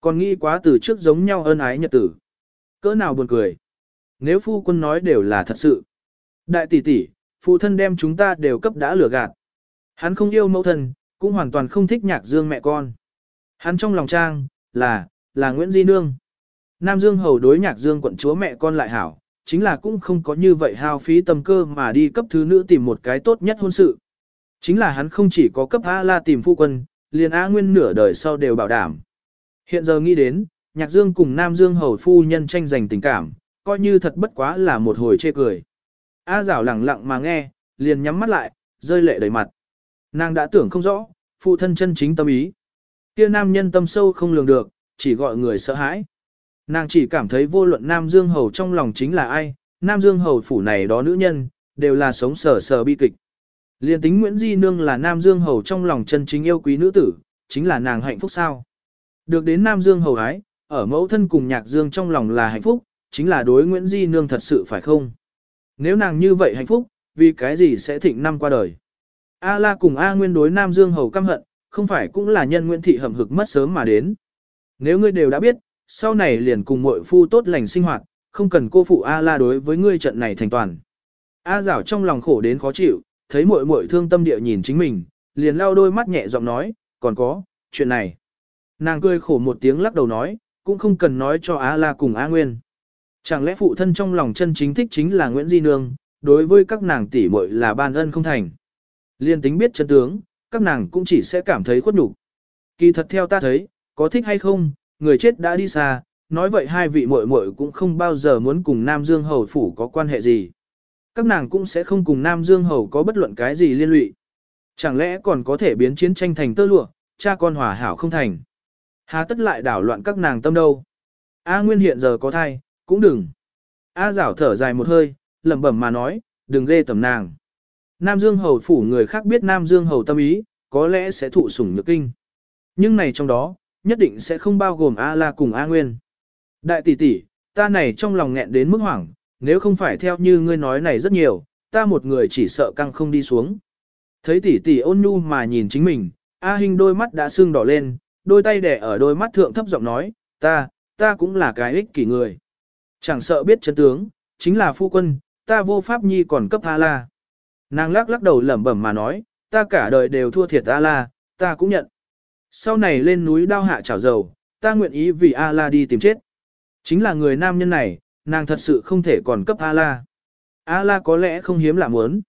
S1: Còn nghĩ quá từ trước giống nhau ân ái nhật tử. Cỡ nào buồn cười. Nếu phu quân nói đều là thật sự. Đại tỷ tỷ, phụ thân đem chúng ta đều cấp đã lừa gạt. Hắn không yêu mẫu thân, cũng hoàn toàn không thích nhạc dương mẹ con. Hắn trong lòng trang, là, là Nguyễn Di Nương. Nam Dương hầu đối nhạc dương quận chúa mẹ con lại hảo, chính là cũng không có như vậy hao phí tâm cơ mà đi cấp thứ nữ tìm một cái tốt nhất hôn sự. Chính là hắn không chỉ có cấp A la tìm phu quân, liền A nguyên nửa đời sau đều bảo đảm. Hiện giờ nghĩ đến, nhạc dương cùng Nam Dương hầu phu nhân tranh giành tình cảm, coi như thật bất quá là một hồi chê cười. A rảo lẳng lặng mà nghe, liền nhắm mắt lại, rơi lệ đầy mặt. Nàng đã tưởng không rõ, phụ thân chân chính tâm ý. Kia nam nhân tâm sâu không lường được, chỉ gọi người sợ hãi. Nàng chỉ cảm thấy vô luận Nam Dương Hầu trong lòng chính là ai, Nam Dương Hầu phủ này đó nữ nhân, đều là sống sờ sờ bi kịch. Liên tính Nguyễn Di Nương là Nam Dương Hầu trong lòng chân chính yêu quý nữ tử, chính là nàng hạnh phúc sao. Được đến Nam Dương Hầu ái, ở mẫu thân cùng nhạc dương trong lòng là hạnh phúc, chính là đối Nguyễn Di Nương thật sự phải không? Nếu nàng như vậy hạnh phúc, vì cái gì sẽ thịnh năm qua đời? A La cùng A Nguyên đối Nam Dương Hầu căm hận, không phải cũng là nhân Nguyễn Thị hầm hực mất sớm mà đến. Nếu ngươi đều đã biết, sau này liền cùng muội phu tốt lành sinh hoạt, không cần cô phụ A La đối với ngươi trận này thành toàn. A rảo trong lòng khổ đến khó chịu, thấy muội muội thương tâm địa nhìn chính mình, liền lau đôi mắt nhẹ giọng nói, còn có, chuyện này. Nàng cười khổ một tiếng lắc đầu nói, cũng không cần nói cho A La cùng A Nguyên. Chẳng lẽ phụ thân trong lòng chân chính thích chính là Nguyễn Di Nương, đối với các nàng tỷ muội là ban ân không thành. Liên tính biết chân tướng, các nàng cũng chỉ sẽ cảm thấy khuất nhục. Kỳ thật theo ta thấy, có thích hay không, người chết đã đi xa, nói vậy hai vị muội muội cũng không bao giờ muốn cùng Nam Dương Hầu phủ có quan hệ gì. Các nàng cũng sẽ không cùng Nam Dương Hầu có bất luận cái gì liên lụy. Chẳng lẽ còn có thể biến chiến tranh thành tơ lụa, cha con hòa hảo không thành. Hà tất lại đảo loạn các nàng tâm đâu. A Nguyên hiện giờ có thai, cũng đừng. A rảo thở dài một hơi, lẩm bẩm mà nói, đừng ghê tầm nàng. Nam Dương Hầu phủ người khác biết Nam Dương Hầu tâm ý, có lẽ sẽ thụ sủng nhược kinh. Nhưng này trong đó, nhất định sẽ không bao gồm A La cùng A Nguyên. Đại tỷ tỷ, ta này trong lòng nghẹn đến mức hoảng, nếu không phải theo như ngươi nói này rất nhiều, ta một người chỉ sợ căng không đi xuống. Thấy tỷ tỷ ôn nhu mà nhìn chính mình, A Hinh đôi mắt đã sưng đỏ lên, đôi tay đẻ ở đôi mắt thượng thấp giọng nói, ta, ta cũng là cái ích kỷ người. Chẳng sợ biết chân tướng, chính là phu quân, ta vô pháp nhi còn cấp A-la. Nàng lắc lắc đầu lẩm bẩm mà nói, ta cả đời đều thua thiệt A-la, ta cũng nhận. Sau này lên núi đao hạ chảo dầu, ta nguyện ý vì A-la đi tìm chết. Chính là người nam nhân này, nàng thật sự không thể còn cấp A-la. A-la có lẽ không hiếm lạ muốn.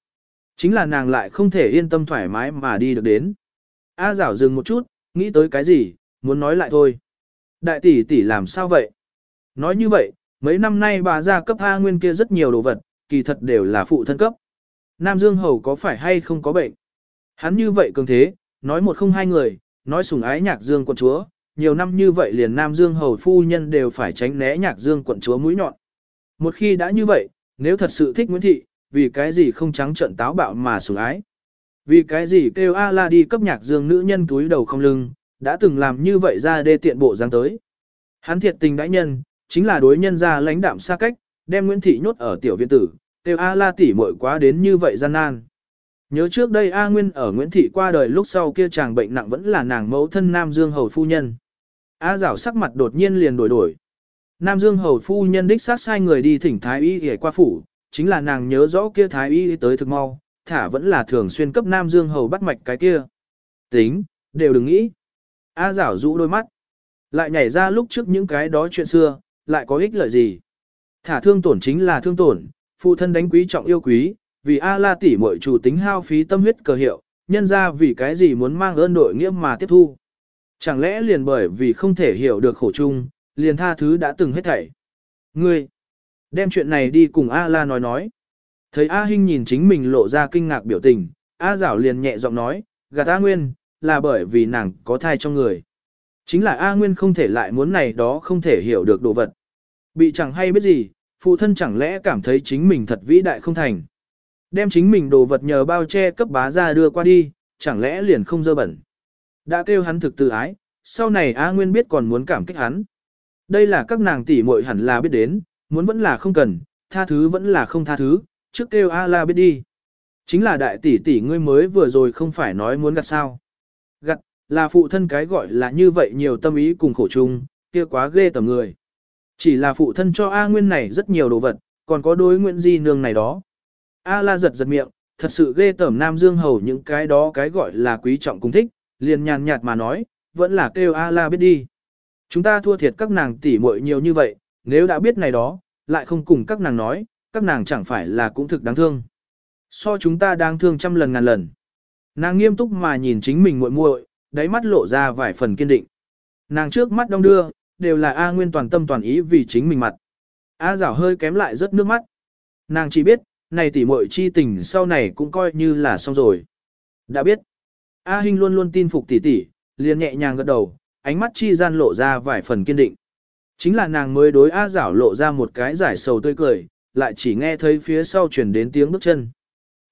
S1: Chính là nàng lại không thể yên tâm thoải mái mà đi được đến. A rảo dừng một chút, nghĩ tới cái gì, muốn nói lại thôi. Đại tỷ tỷ làm sao vậy? Nói như vậy, mấy năm nay bà ra cấp A nguyên kia rất nhiều đồ vật, kỳ thật đều là phụ thân cấp. Nam Dương Hầu có phải hay không có bệnh? Hắn như vậy cường thế, nói một không hai người, nói sủng ái nhạc Dương quận chúa, nhiều năm như vậy liền Nam Dương Hầu phu nhân đều phải tránh né nhạc Dương quận chúa mũi nhọn. Một khi đã như vậy, nếu thật sự thích Nguyễn Thị, vì cái gì không trắng trận táo bạo mà sủng ái? Vì cái gì kêu A la đi cấp nhạc Dương nữ nhân túi đầu không lưng, đã từng làm như vậy ra đê tiện bộ giang tới. Hắn thiệt tình đãi nhân, chính là đối nhân ra lãnh đạm xa cách, đem Nguyễn Thị nhốt ở tiểu viện tử, kêu A la tỷ muội quá đến như vậy gian nan. Nhớ trước đây A Nguyên ở Nguyễn Thị qua đời lúc sau kia chàng bệnh nặng vẫn là nàng mẫu thân Nam Dương Hầu Phu Nhân. A Giảo sắc mặt đột nhiên liền đổi đổi. Nam Dương Hầu Phu Nhân đích sát sai người đi thỉnh Thái Y để qua phủ, chính là nàng nhớ rõ kia Thái Y tới thực mau, thả vẫn là thường xuyên cấp Nam Dương Hầu bắt mạch cái kia. Tính, đều đừng nghĩ. A Giảo rũ đôi mắt. Lại nhảy ra lúc trước những cái đó chuyện xưa, lại có ích lợi gì. Thả thương tổn chính là thương tổn, phụ thân đánh quý trọng yêu quý, vì A la tỷ muội chủ tính hao phí tâm huyết cờ hiệu, nhân ra vì cái gì muốn mang ơn đội nghĩa mà tiếp thu. Chẳng lẽ liền bởi vì không thể hiểu được khổ chung, liền tha thứ đã từng hết thảy. Ngươi, đem chuyện này đi cùng A la nói nói. Thấy A Hinh nhìn chính mình lộ ra kinh ngạc biểu tình, A Giảo liền nhẹ giọng nói, gạt A Nguyên, là bởi vì nàng có thai trong người. Chính là A Nguyên không thể lại muốn này đó không thể hiểu được đồ vật. Bị chẳng hay biết gì, phụ thân chẳng lẽ cảm thấy chính mình thật vĩ đại không thành. Đem chính mình đồ vật nhờ bao che cấp bá ra đưa qua đi, chẳng lẽ liền không dơ bẩn. Đã kêu hắn thực tự ái, sau này A Nguyên biết còn muốn cảm kích hắn. Đây là các nàng tỷ muội hẳn là biết đến, muốn vẫn là không cần, tha thứ vẫn là không tha thứ, trước kêu A la biết đi. Chính là đại tỷ tỷ ngươi mới vừa rồi không phải nói muốn gặt sao. Gặt, là phụ thân cái gọi là như vậy nhiều tâm ý cùng khổ chung, kia quá ghê tầm người. Chỉ là phụ thân cho A Nguyên này rất nhiều đồ vật, còn có đối Nguyễn Di Nương này đó. A la giật giật miệng, thật sự ghê tởm Nam Dương Hầu những cái đó cái gọi là quý trọng cung thích, liền nhàn nhạt mà nói, vẫn là kêu A la biết đi. Chúng ta thua thiệt các nàng tỉ muội nhiều như vậy, nếu đã biết này đó, lại không cùng các nàng nói, các nàng chẳng phải là cũng thực đáng thương. So chúng ta đáng thương trăm lần ngàn lần. Nàng nghiêm túc mà nhìn chính mình muội muội, đáy mắt lộ ra vài phần kiên định. Nàng trước mắt đông đưa, đều là A Nguyên toàn tâm toàn ý vì chính mình mặt. A Giảo hơi kém lại rất nước mắt. Nàng chỉ biết, này tỷ muội chi tình sau này cũng coi như là xong rồi. Đã biết, A Hinh luôn luôn tin phục tỷ tỷ, liền nhẹ nhàng gật đầu, ánh mắt chi gian lộ ra vài phần kiên định. Chính là nàng mới đối A Giảo lộ ra một cái giải sầu tươi cười, lại chỉ nghe thấy phía sau chuyển đến tiếng bước chân.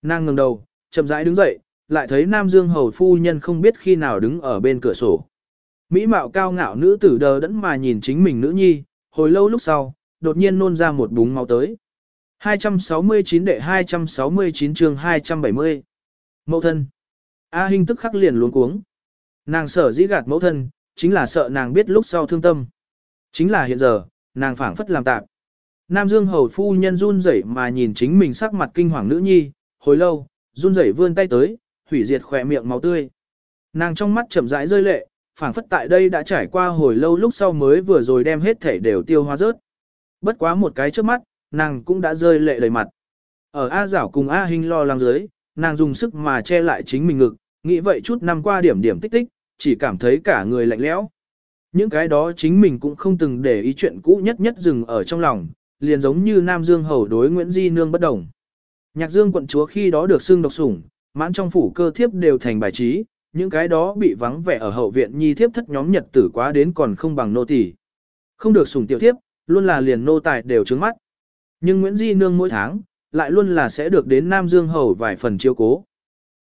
S1: Nàng ngẩng đầu, chậm rãi đứng dậy, lại thấy Nam Dương Hầu Phu Nhân không biết khi nào đứng ở bên cửa sổ. Mỹ mạo cao ngạo nữ tử đờ đẫn mà nhìn chính mình nữ nhi, hồi lâu lúc sau, đột nhiên nôn ra một búng máu tới. 269 đệ 269 chương 270. Mẫu thân. A Hinh tức khắc liền luống cuống. Nàng sợ dĩ gạt mẫu thân, chính là sợ nàng biết lúc sau thương tâm. Chính là hiện giờ, nàng phảng phất làm tạm. Nam Dương hầu phu nhân run rẩy mà nhìn chính mình sắc mặt kinh hoàng nữ nhi, hồi lâu, run rẩy vươn tay tới, hủy diệt khỏe miệng máu tươi. Nàng trong mắt chậm rãi rơi lệ, phảng phất tại đây đã trải qua hồi lâu lúc sau mới vừa rồi đem hết thể đều tiêu hóa rớt. Bất quá một cái trước mắt, nàng cũng đã rơi lệ đầy mặt. Ở A Giảo cùng A Hinh lo lắng dưới, nàng dùng sức mà che lại chính mình ngực, nghĩ vậy chút năm qua điểm điểm tích tích, chỉ cảm thấy cả người lạnh lẽo. Những cái đó chính mình cũng không từng để ý chuyện cũ nhất nhất dừng ở trong lòng, liền giống như Nam Dương hầu đối Nguyễn Di Nương bất đồng. Nhạc Dương quận chúa khi đó được xưng độc sủng, mãn trong phủ cơ thiếp đều thành bài trí, những cái đó bị vắng vẻ ở hậu viện nhi thiếp thất nhóm nhật tử quá đến còn không bằng nô tỳ. Không được sủng tiểu thiếp, luôn là liền nô tài đều trướng mắt. Nhưng Nguyễn Di Nương mỗi tháng, lại luôn là sẽ được đến Nam Dương Hầu vài phần chiêu cố.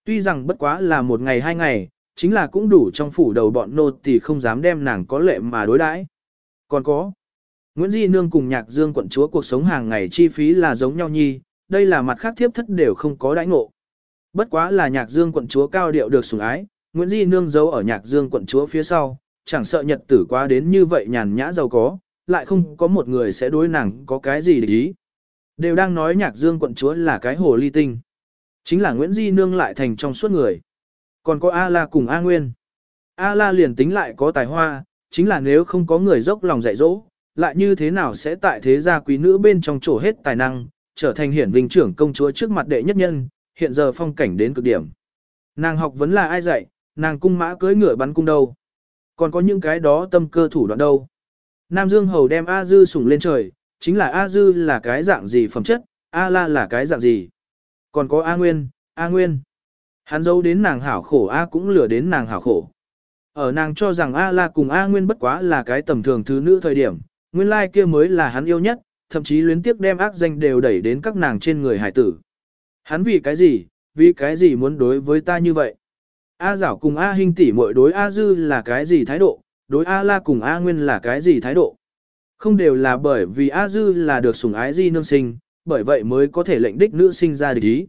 S1: Tuy rằng bất quá là một ngày hai ngày, chính là cũng đủ trong phủ đầu bọn nô tỳ không dám đem nàng có lệ mà đối đãi. Còn có, Nguyễn Di Nương cùng Nhạc Dương quận chúa cuộc sống hàng ngày chi phí là giống nhau nhi, đây là mặt khác thiếp thất đều không có đãi ngộ. Bất quá là Nhạc Dương quận chúa cao điệu được sủng ái, Nguyễn Di Nương giấu ở Nhạc Dương quận chúa phía sau, chẳng sợ nhật tử quá đến như vậy nhàn nhã giàu có, lại không có một người sẽ đối nàng có cái gì để ý. Đều đang nói nhạc dương quận chúa là cái hồ ly tinh. Chính là Nguyễn Di Nương lại thành trong suốt người. Còn có A-la cùng A Nguyên. A-la liền tính lại có tài hoa, chính là nếu không có người dốc lòng dạy dỗ, lại như thế nào sẽ tại thế gia quý nữ bên trong chỗ hết tài năng, trở thành hiển vinh trưởng công chúa trước mặt đệ nhất nhân, hiện giờ phong cảnh đến cực điểm. Nàng học vẫn là ai dạy, nàng cung mã cưỡi ngựa bắn cung đâu. Còn có những cái đó tâm cơ thủ đoạn đâu. Nam Dương Hầu đem A Dư sủng lên trời, chính là A Dư là cái dạng gì phẩm chất, A La là cái dạng gì. Còn có A Nguyên, A Nguyên. Hắn giấu đến nàng hảo khổ A cũng lừa đến nàng hảo khổ. Ở nàng cho rằng A La cùng A Nguyên bất quá là cái tầm thường thứ nữ thời điểm, nguyên lai like kia mới là hắn yêu nhất, thậm chí luyến tiếc đem ác danh đều đẩy đến các nàng trên người hải tử. Hắn vì cái gì, vì cái gì muốn đối với ta như vậy? A Giảo cùng A Hinh tỷ muội đối A Dư là cái gì thái độ, đối A La cùng A Nguyên là cái gì thái độ? Không đều là bởi vì A Dư là được sủng ái di nương sinh, bởi vậy mới có thể lệnh đích nữ sinh ra địch ý.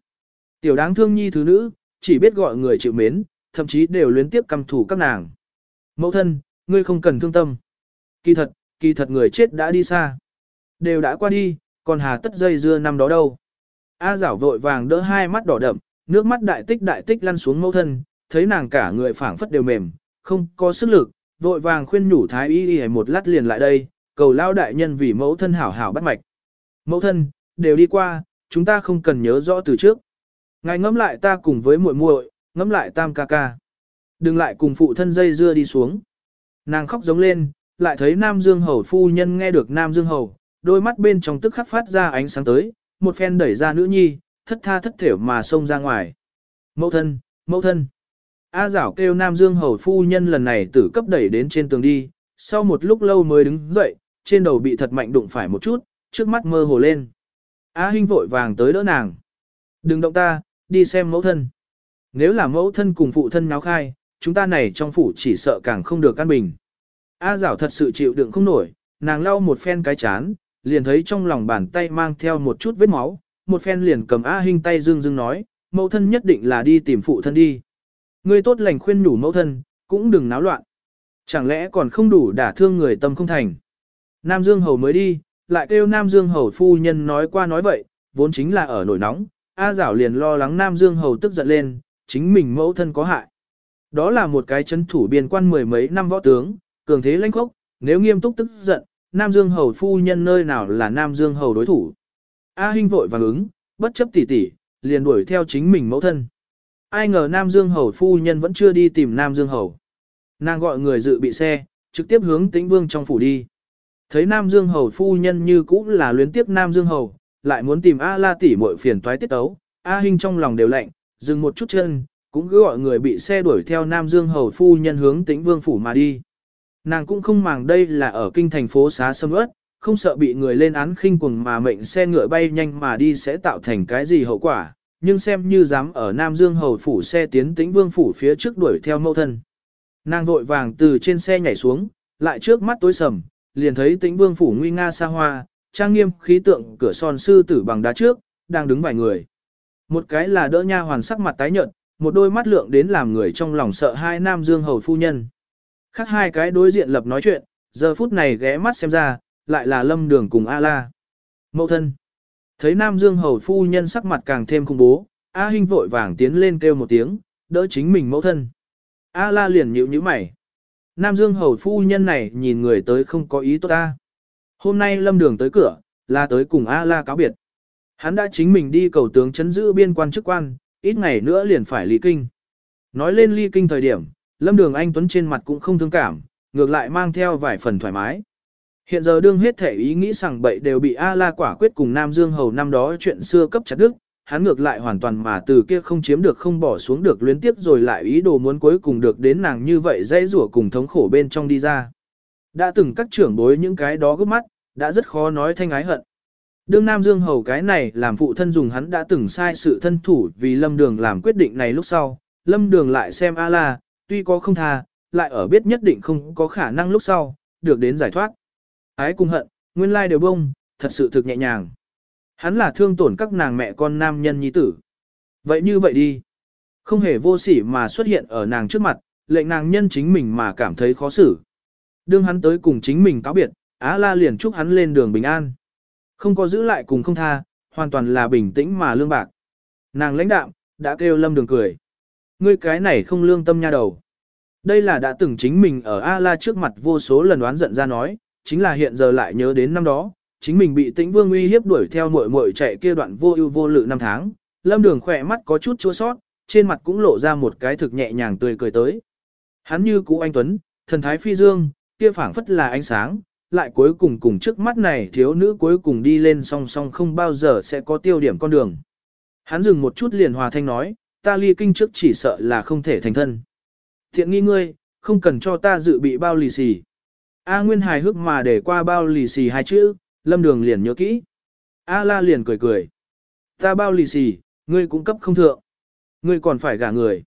S1: Tiểu đáng thương nhi thứ nữ, chỉ biết gọi người chịu mến, thậm chí đều luyến tiếp căm thủ các nàng. Mẫu thân, ngươi không cần thương tâm. Kỳ thật, kỳ thật người chết đã đi xa. Đều đã qua đi, còn hà tất dây dưa năm đó đâu. A giảo vội vàng đỡ hai mắt đỏ đậm, nước mắt đại tích đại tích lăn xuống mẫu thân, thấy nàng cả người phảng phất đều mềm, không có sức lực, vội vàng khuyên nhủ thái y y một lát liền lại đây, cầu lao đại nhân vì mẫu thân hảo hảo bắt mạch. Mẫu thân, đều đi qua, chúng ta không cần nhớ rõ từ trước. Ngài ngẫm lại ta cùng với muội muội, ngẫm lại tam ca ca. Đừng lại cùng phụ thân dây dưa đi xuống. Nàng khóc giống lên, lại thấy Nam Dương Hầu phu nhân nghe được Nam Dương Hầu, đôi mắt bên trong tức khắc phát ra ánh sáng tới, một phen đẩy ra nữ nhi, thất tha thất thểu mà xông ra ngoài. Mẫu thân, mẫu thân. A giảo kêu Nam Dương Hầu phu nhân lần này tử cấp đẩy đến trên tường đi, sau một lúc lâu mới đứng dậy, trên đầu bị thật mạnh đụng phải một chút, trước mắt mơ hồ lên. A Hinh vội vàng tới đỡ nàng. Đừng động ta, đi xem mẫu thân. Nếu là mẫu thân cùng phụ thân náo khai, chúng ta này trong phủ chỉ sợ càng không được căn bình. A giảo thật sự chịu đựng không nổi, nàng lau một phen cái chán, liền thấy trong lòng bàn tay mang theo một chút vết máu, một phen liền cầm A Hinh tay dương dương nói, mẫu thân nhất định là đi tìm phụ thân đi. Ngươi tốt lành khuyên nhủ mẫu thân, cũng đừng náo loạn. Chẳng lẽ còn không đủ đả thương người tâm không thành. Nam Dương Hầu mới đi, lại kêu Nam Dương Hầu phu nhân nói qua nói vậy, vốn chính là ở nổi nóng, A Giảo liền lo lắng Nam Dương Hầu tức giận lên, chính mình mẫu thân có hại. Đó là một cái chấn thủ biên quan mười mấy năm võ tướng, cường thế lãnh khốc, nếu nghiêm túc tức giận, Nam Dương Hầu phu nhân nơi nào là Nam Dương Hầu đối thủ. A Hinh vội vàng ứng, bất chấp tỉ tỉ, liền đuổi theo chính mình mẫu thân. Ai ngờ Nam Dương Hầu phu nhân vẫn chưa đi tìm Nam Dương Hầu. Nàng gọi người dự bị xe, trực tiếp hướng tĩnh vương trong phủ đi. Thấy Nam Dương Hầu phu nhân như cũ là luyến tiếp Nam Dương Hầu, lại muốn tìm A La tỷ muội phiền toái tiết ấu, A Hinh trong lòng đều lạnh, dừng một chút chân, cũng cứ gọi người bị xe đuổi theo Nam Dương Hầu phu nhân hướng tĩnh vương phủ mà đi. Nàng cũng không màng đây là ở kinh thành phố xá sâm ướt, không sợ bị người lên án khinh quần mà mệnh xe ngựa bay nhanh mà đi sẽ tạo thành cái gì hậu quả, nhưng xem như dám ở Nam Dương Hầu phủ xe tiến tĩnh vương phủ phía trước đuổi theo mẫu thân. Nàng vội vàng từ trên xe nhảy xuống, lại trước mắt tối sầm, liền thấy tĩnh vương phủ nguy nga xa hoa, trang nghiêm khí tượng cửa son sư tử bằng đá trước, đang đứng vài người. Một cái là đỡ nha hoàn sắc mặt tái nhợt, một đôi mắt lượng đến làm người trong lòng sợ hai Nam Dương Hầu phu nhân. Khác hai cái đối diện lập nói chuyện, giờ phút này ghé mắt xem ra, lại là lâm đường cùng A-la. Mậu thân. Thấy Nam Dương Hầu phu nhân sắc mặt càng thêm khủng bố, A Hinh vội vàng tiến lên kêu một tiếng, đỡ chính mình mẫu thân. A La liền nhíu nhíu mày. Nam Dương Hầu phu nhân này nhìn người tới không có ý tốt ta. Hôm nay lâm đường tới cửa, là tới cùng A La cáo biệt. Hắn đã chính mình đi cầu tướng chấn giữ biên quan chức quan, ít ngày nữa liền phải ly kinh. Nói lên ly kinh thời điểm, lâm đường anh Tuấn trên mặt cũng không thương cảm, ngược lại mang theo vài phần thoải mái. Hiện giờ đương hết thể ý nghĩ rằng bậy đều bị A-la quả quyết cùng Nam Dương Hầu năm đó chuyện xưa cấp chặt đức, hắn ngược lại hoàn toàn mà từ kia không chiếm được không bỏ xuống được luyến tiếp rồi lại ý đồ muốn cuối cùng được đến nàng như vậy dây rủa cùng thống khổ bên trong đi ra. Đã từng các trưởng bối những cái đó gấp mắt, đã rất khó nói thanh ái hận. Đương Nam Dương Hầu cái này làm phụ thân dùng hắn đã từng sai sự thân thủ vì Lâm Đường làm quyết định này lúc sau, Lâm Đường lại xem A-la, tuy có không tha, lại ở biết nhất định không có khả năng lúc sau, được đến giải thoát. Ái cùng hận, nguyên lai đều bông, thật sự thực nhẹ nhàng. Hắn là thương tổn các nàng mẹ con nam nhân nhi tử. Vậy như vậy đi. Không hề vô sỉ mà xuất hiện ở nàng trước mặt, lệnh nàng nhân chính mình mà cảm thấy khó xử. đương hắn tới cùng chính mình cáo biệt, Á La liền chúc hắn lên đường bình an. Không có giữ lại cùng không tha, hoàn toàn là bình tĩnh mà lương bạc. Nàng lãnh đạm, đã kêu lâm đường cười. Ngươi cái này không lương tâm nha đầu. Đây là đã từng chính mình ở A-la trước mặt vô số lần đoán giận ra nói, chính là hiện giờ lại nhớ đến năm đó, chính mình bị tĩnh vương uy hiếp đuổi theo muội muội chạy kia đoạn vô ưu vô lự năm tháng. Lâm đường khỏe mắt có chút chua sót, trên mặt cũng lộ ra một cái thực nhẹ nhàng tươi cười tới. Hắn như cũ anh Tuấn, thần thái phi dương, kia phảng phất là ánh sáng, lại cuối cùng cùng trước mắt này thiếu nữ cuối cùng đi lên song song không bao giờ sẽ có tiêu điểm con đường. Hắn dừng một chút liền hòa thanh nói, ta ly kinh trước chỉ sợ là không thể thành thân. Thiện nghi ngươi, không cần cho ta dự bị bao lì xì. A Nguyên hài hước mà để qua bao lì xì hai chữ, lâm đường liền nhớ kỹ. A la liền cười cười. Ta bao lì xì, ngươi cũng cấp không thượng. Ngươi còn phải gả người.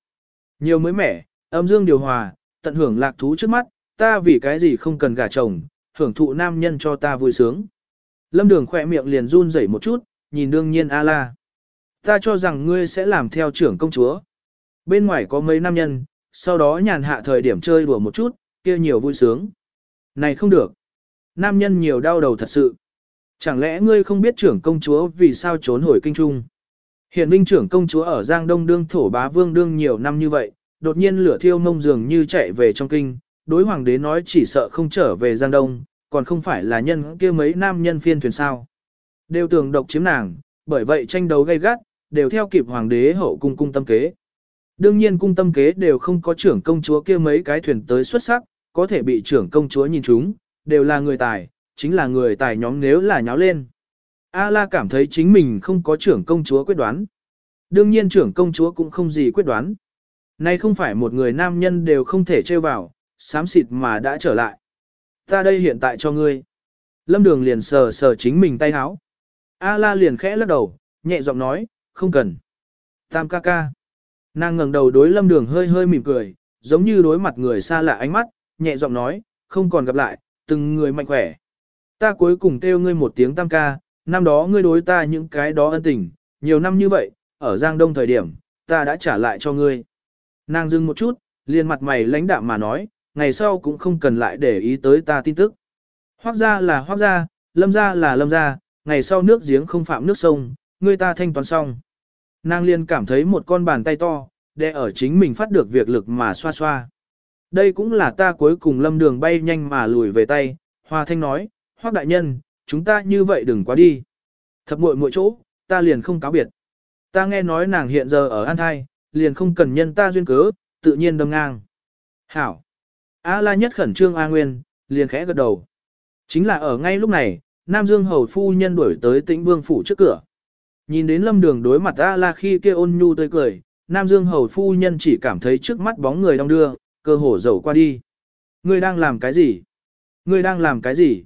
S1: Nhiều mới mẻ, âm dương điều hòa, tận hưởng lạc thú trước mắt, ta vì cái gì không cần gả chồng, hưởng thụ nam nhân cho ta vui sướng. Lâm đường khỏe miệng liền run rẩy một chút, nhìn đương nhiên A la. Ta cho rằng ngươi sẽ làm theo trưởng công chúa. Bên ngoài có mấy nam nhân, sau đó nhàn hạ thời điểm chơi đùa một chút, kia nhiều vui sướng. Này không được. Nam nhân nhiều đau đầu thật sự. Chẳng lẽ ngươi không biết trưởng công chúa vì sao trốn hồi kinh trung? Hiện vinh trưởng công chúa ở Giang Đông đương thổ bá vương đương nhiều năm như vậy, đột nhiên lửa thiêu mông dường như chạy về trong kinh, đối hoàng đế nói chỉ sợ không trở về Giang Đông, còn không phải là nhân kia mấy nam nhân phiên thuyền sao. Đều tưởng độc chiếm nàng, bởi vậy tranh đấu gay gắt, đều theo kịp hoàng đế hậu cung cung tâm kế. Đương nhiên cung tâm kế đều không có trưởng công chúa kia mấy cái thuyền tới xuất sắc, có thể bị trưởng công chúa nhìn chúng, đều là người tài, chính là người tài nhóm nếu là nháo lên. A la cảm thấy chính mình không có trưởng công chúa quyết đoán. Đương nhiên trưởng công chúa cũng không gì quyết đoán. Nay không phải một người nam nhân đều không thể chơi vào, xám xịt mà đã trở lại. Ta đây hiện tại cho ngươi. Lâm đường liền sờ sờ chính mình tay háo. A la liền khẽ lắc đầu, nhẹ giọng nói, không cần. Tam ca ca. Nàng ngẩng đầu đối lâm đường hơi hơi mỉm cười, giống như đối mặt người xa lạ ánh mắt, nhẹ giọng nói, không còn gặp lại, từng người mạnh khỏe. Ta cuối cùng kêu ngươi một tiếng tam ca, năm đó ngươi đối ta những cái đó ân tình, nhiều năm như vậy, ở Giang Đông thời điểm, ta đã trả lại cho ngươi. Nàng dừng một chút, liền mặt mày lãnh đạm mà nói, ngày sau cũng không cần lại để ý tới ta tin tức. Hoác ra là hoác ra, lâm ra là lâm ra, ngày sau nước giếng không phạm nước sông, ngươi ta thanh toán xong. Nàng liền cảm thấy một con bàn tay to, để ở chính mình phát được việc lực mà xoa xoa. Đây cũng là ta cuối cùng lâm đường bay nhanh mà lùi về tay, Hoa Thanh nói, Hoác đại nhân, chúng ta như vậy đừng quá đi. Thập muội mỗi chỗ, ta liền không cáo biệt. Ta nghe nói nàng hiện giờ ở An Thai, liền không cần nhân ta duyên cớ, tự nhiên đâm ngang. Hảo. A la nhất khẩn trương A Nguyên, liền khẽ gật đầu. Chính là ở ngay lúc này, Nam Dương Hầu Phu Nhân đuổi tới tĩnh vương phủ trước cửa. Nhìn đến lâm đường đối mặt A la khi kia ôn nhu tươi cười, Nam Dương Hầu Phu Nhân chỉ cảm thấy trước mắt bóng người đong đưa, cơ hồ dầu qua đi. Ngươi đang làm cái gì? Ngươi đang làm cái gì?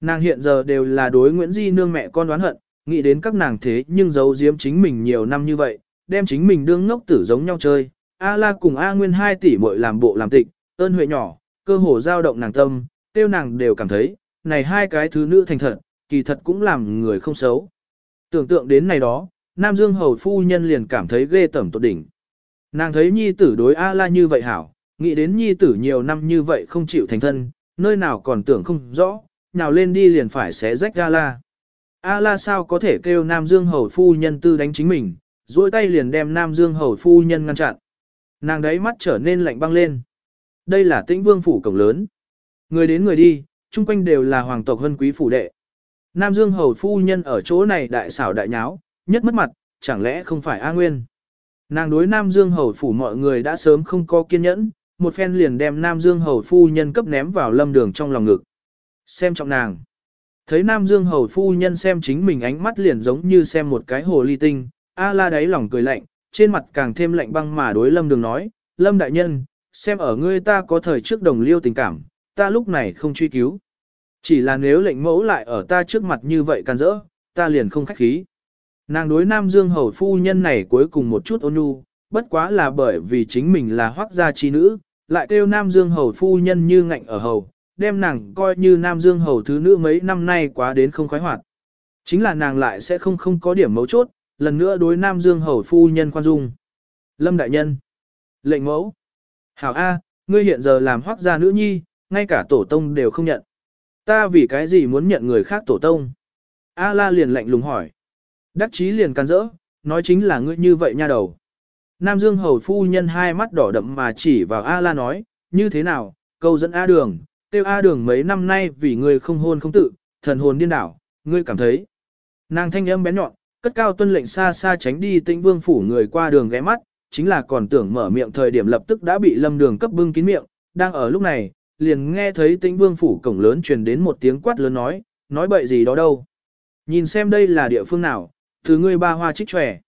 S1: Nàng hiện giờ đều là đối Nguyễn Di nương mẹ con đoán hận, nghĩ đến các nàng thế nhưng giấu giếm chính mình nhiều năm như vậy, đem chính mình đương ngốc tử giống nhau chơi. A la cùng A Nguyên hai tỷ muội làm bộ làm tịch, ơn huệ nhỏ, cơ hồ dao động nàng tâm, tiêu nàng đều cảm thấy, này hai cái thứ nữ thành thật, kỳ thật cũng làm người không xấu. Tưởng tượng đến này đó, Nam Dương Hầu Phu Nhân liền cảm thấy ghê tẩm tột đỉnh. Nàng thấy nhi tử đối A la như vậy hảo, nghĩ đến nhi tử nhiều năm như vậy không chịu thành thân, nơi nào còn tưởng không rõ, nào lên đi liền phải xé rách A la. A la sao có thể kêu Nam Dương Hầu Phu Nhân tư đánh chính mình, duỗi tay liền đem Nam Dương Hầu Phu Nhân ngăn chặn. Nàng đấy mắt trở nên lạnh băng lên. Đây là tĩnh vương phủ cổng lớn. Người đến người đi, chung quanh đều là hoàng tộc hân quý phủ đệ. Nam Dương Hầu Phu Nhân ở chỗ này đại xảo đại nháo, nhất mất mặt, chẳng lẽ không phải A Nguyên. Nàng đối Nam Dương Hầu Phủ mọi người đã sớm không có kiên nhẫn, một phen liền đem Nam Dương Hầu Phu Nhân cấp ném vào lâm đường trong lòng ngực. Xem trọng nàng. Thấy Nam Dương Hầu Phu Nhân xem chính mình ánh mắt liền giống như xem một cái hồ ly tinh, A la đáy lòng cười lạnh, trên mặt càng thêm lạnh băng mà đối lâm đường nói, lâm đại nhân, xem ở ngươi ta có thời trước đồng liêu tình cảm, ta lúc này không truy cứu. Chỉ là nếu lệnh mẫu lại ở ta trước mặt như vậy can rỡ, ta liền không khách khí. Nàng đối Nam Dương Hầu Phu Nhân này cuối cùng một chút ôn nhu, bất quá là bởi vì chính mình là hoác gia chi nữ, lại kêu Nam Dương Hầu Phu Nhân như ngạnh ở hầu, đem nàng coi như Nam Dương Hầu thứ nữ mấy năm nay quá đến không khoái hoạt. Chính là nàng lại sẽ không không có điểm mấu chốt, lần nữa đối Nam Dương Hầu Phu Nhân khoan dung. Lâm Đại Nhân Lệnh mẫu Hảo A, ngươi hiện giờ làm hoác gia nữ nhi, ngay cả tổ tông đều không nhận. Ta vì cái gì muốn nhận người khác tổ tông? A la liền lạnh lùng hỏi. Đắc chí liền can rỡ, nói chính là ngươi như vậy nha đầu. Nam Dương hầu phu nhân hai mắt đỏ đậm mà chỉ vào A la nói, như thế nào, câu dẫn A đường, tiêu A đường mấy năm nay vì người không hôn không tự, thần hồn điên đảo, ngươi cảm thấy. Nàng thanh âm bén nhọn, cất cao tuân lệnh xa xa tránh đi tĩnh vương phủ người qua đường ghé mắt, chính là còn tưởng mở miệng thời điểm lập tức đã bị lâm đường cấp bưng kín miệng, đang ở lúc này, liền nghe thấy tĩnh vương phủ cổng lớn truyền đến một tiếng quát lớn nói, nói bậy gì đó đâu. Nhìn xem đây là địa phương nào, từ ngươi ba hoa trích trẻ.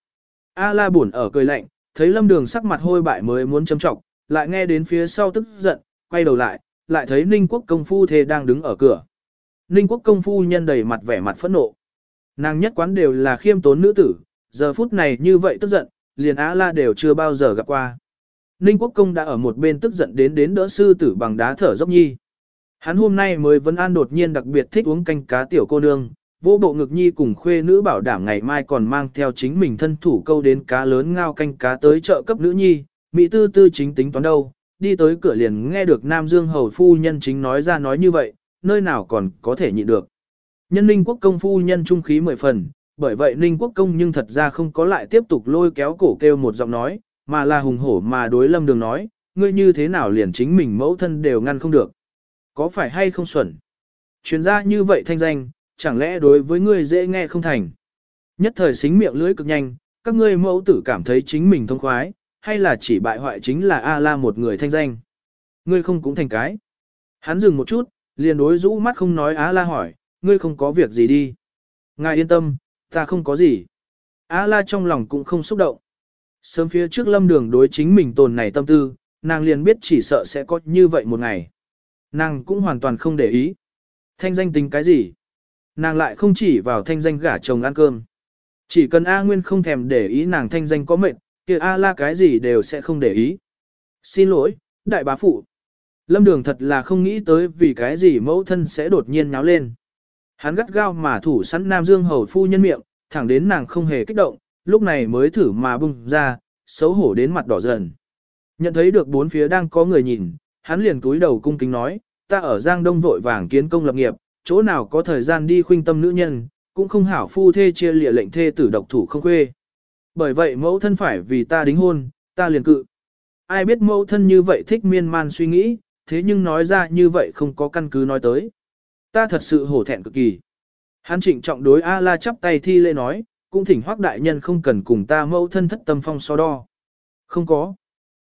S1: A la buồn ở cười lạnh, thấy lâm đường sắc mặt hôi bại mới muốn châm trọng, lại nghe đến phía sau tức giận, quay đầu lại, lại thấy ninh quốc công phu thề đang đứng ở cửa. Ninh quốc công phu nhân đầy mặt vẻ mặt phẫn nộ. Nàng nhất quán đều là khiêm tốn nữ tử, giờ phút này như vậy tức giận, liền Á La đều chưa bao giờ gặp qua. Ninh Quốc Công đã ở một bên tức giận đến đến đỡ sư tử bằng đá thở dốc nhi. Hắn hôm nay mới vẫn an đột nhiên đặc biệt thích uống canh cá tiểu cô nương, vô bộ ngực nhi cùng khuê nữ bảo đảm ngày mai còn mang theo chính mình thân thủ câu đến cá lớn ngao canh cá tới chợ cấp nữ nhi, Mỹ tư tư chính tính toán đâu, đi tới cửa liền nghe được Nam Dương Hầu Phu Nhân chính nói ra nói như vậy, nơi nào còn có thể nhịn được. Nhân Ninh Quốc Công Phu Nhân trung khí mười phần, bởi vậy Ninh Quốc Công nhưng thật ra không có lại tiếp tục lôi kéo cổ kêu một giọng nói, mà là hùng hổ mà đối lâm đường nói, ngươi như thế nào liền chính mình mẫu thân đều ngăn không được. Có phải hay không xuẩn? Chuyên gia như vậy thanh danh, chẳng lẽ đối với ngươi dễ nghe không thành? Nhất thời xính miệng lưỡi cực nhanh, các ngươi mẫu tử cảm thấy chính mình thông khoái, hay là chỉ bại hoại chính là A-la một người thanh danh? Ngươi không cũng thành cái. Hắn dừng một chút, liền đối rũ mắt không nói A-la hỏi, ngươi không có việc gì đi. Ngài yên tâm, ta không có gì. A-la trong lòng cũng không xúc động. Sớm phía trước lâm đường đối chính mình tồn này tâm tư, nàng liền biết chỉ sợ sẽ có như vậy một ngày. Nàng cũng hoàn toàn không để ý. Thanh danh tính cái gì? Nàng lại không chỉ vào thanh danh gả chồng ăn cơm. Chỉ cần A Nguyên không thèm để ý nàng thanh danh có mệnh, kia A la cái gì đều sẽ không để ý. Xin lỗi, đại bá phụ. Lâm đường thật là không nghĩ tới vì cái gì mẫu thân sẽ đột nhiên nháo lên. Hắn gắt gao mà thủ sẵn Nam Dương hầu phu nhân miệng, thẳng đến nàng không hề kích động, lúc này mới thử mà bung ra, xấu hổ đến mặt đỏ dần. Nhận thấy được bốn phía đang có người nhìn, hắn liền cúi đầu cung kính nói, ta ở Giang Đông vội vàng kiến công lập nghiệp, chỗ nào có thời gian đi khuynh tâm nữ nhân, cũng không hảo phu thê chia lịa lệnh thê tử độc thủ không khuê. Bởi vậy mẫu thân phải vì ta đính hôn, ta liền cự. Ai biết mẫu thân như vậy thích miên man suy nghĩ, thế nhưng nói ra như vậy không có căn cứ nói tới. Ta thật sự hổ thẹn cực kỳ. Hắn trịnh trọng đối A-la chắp tay thi lễ nói, cũng thỉnh hoác đại nhân không cần cùng ta mẫu thân thất tâm phong so đo. Không có.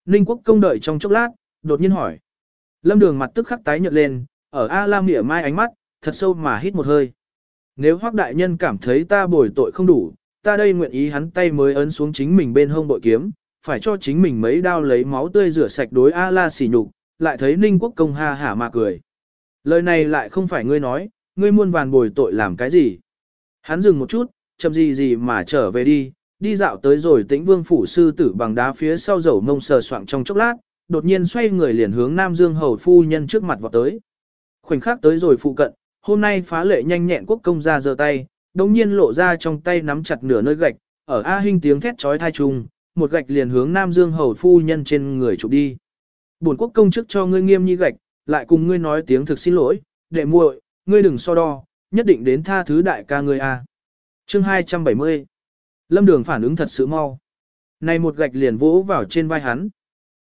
S1: Ninh quốc công đợi trong chốc lát, đột nhiên hỏi. Lâm đường mặt tức khắc tái nhợt lên, ở A-la mỉa mai ánh mắt, thật sâu mà hít một hơi. Nếu hoác đại nhân cảm thấy ta bồi tội không đủ, ta đây nguyện ý hắn tay mới ấn xuống chính mình bên hông bội kiếm, phải cho chính mình mấy đao lấy máu tươi rửa sạch đối A-la xỉ nhục, lại thấy Ninh quốc công ha hả mà cười. Lời này lại không phải ngươi nói, ngươi muôn vàn bồi tội làm cái gì. Hắn dừng một chút, chậm gì gì mà trở về đi, đi dạo tới rồi tĩnh vương phủ sư tử bằng đá phía sau dầu mông sờ soạng trong chốc lát, đột nhiên xoay người liền hướng Nam Dương hầu phu nhân trước mặt vọt tới. Khoảnh khắc tới rồi phụ cận, hôm nay phá lệ nhanh nhẹn quốc công ra giơ tay, đồng nhiên lộ ra trong tay nắm chặt nửa nơi gạch, ở A Hinh tiếng thét trói thai trùng, một gạch liền hướng Nam Dương hầu phu nhân trên người chụp đi. Bổn quốc công trước cho ngươi nghiêm nhi gạch, lại cùng ngươi nói tiếng thực xin lỗi, đệ muội, ngươi đừng so đo, nhất định đến tha thứ đại ca ngươi a. Chương 270 Lâm Đường phản ứng thật sự mau. Này một gạch liền vỗ vào trên vai hắn.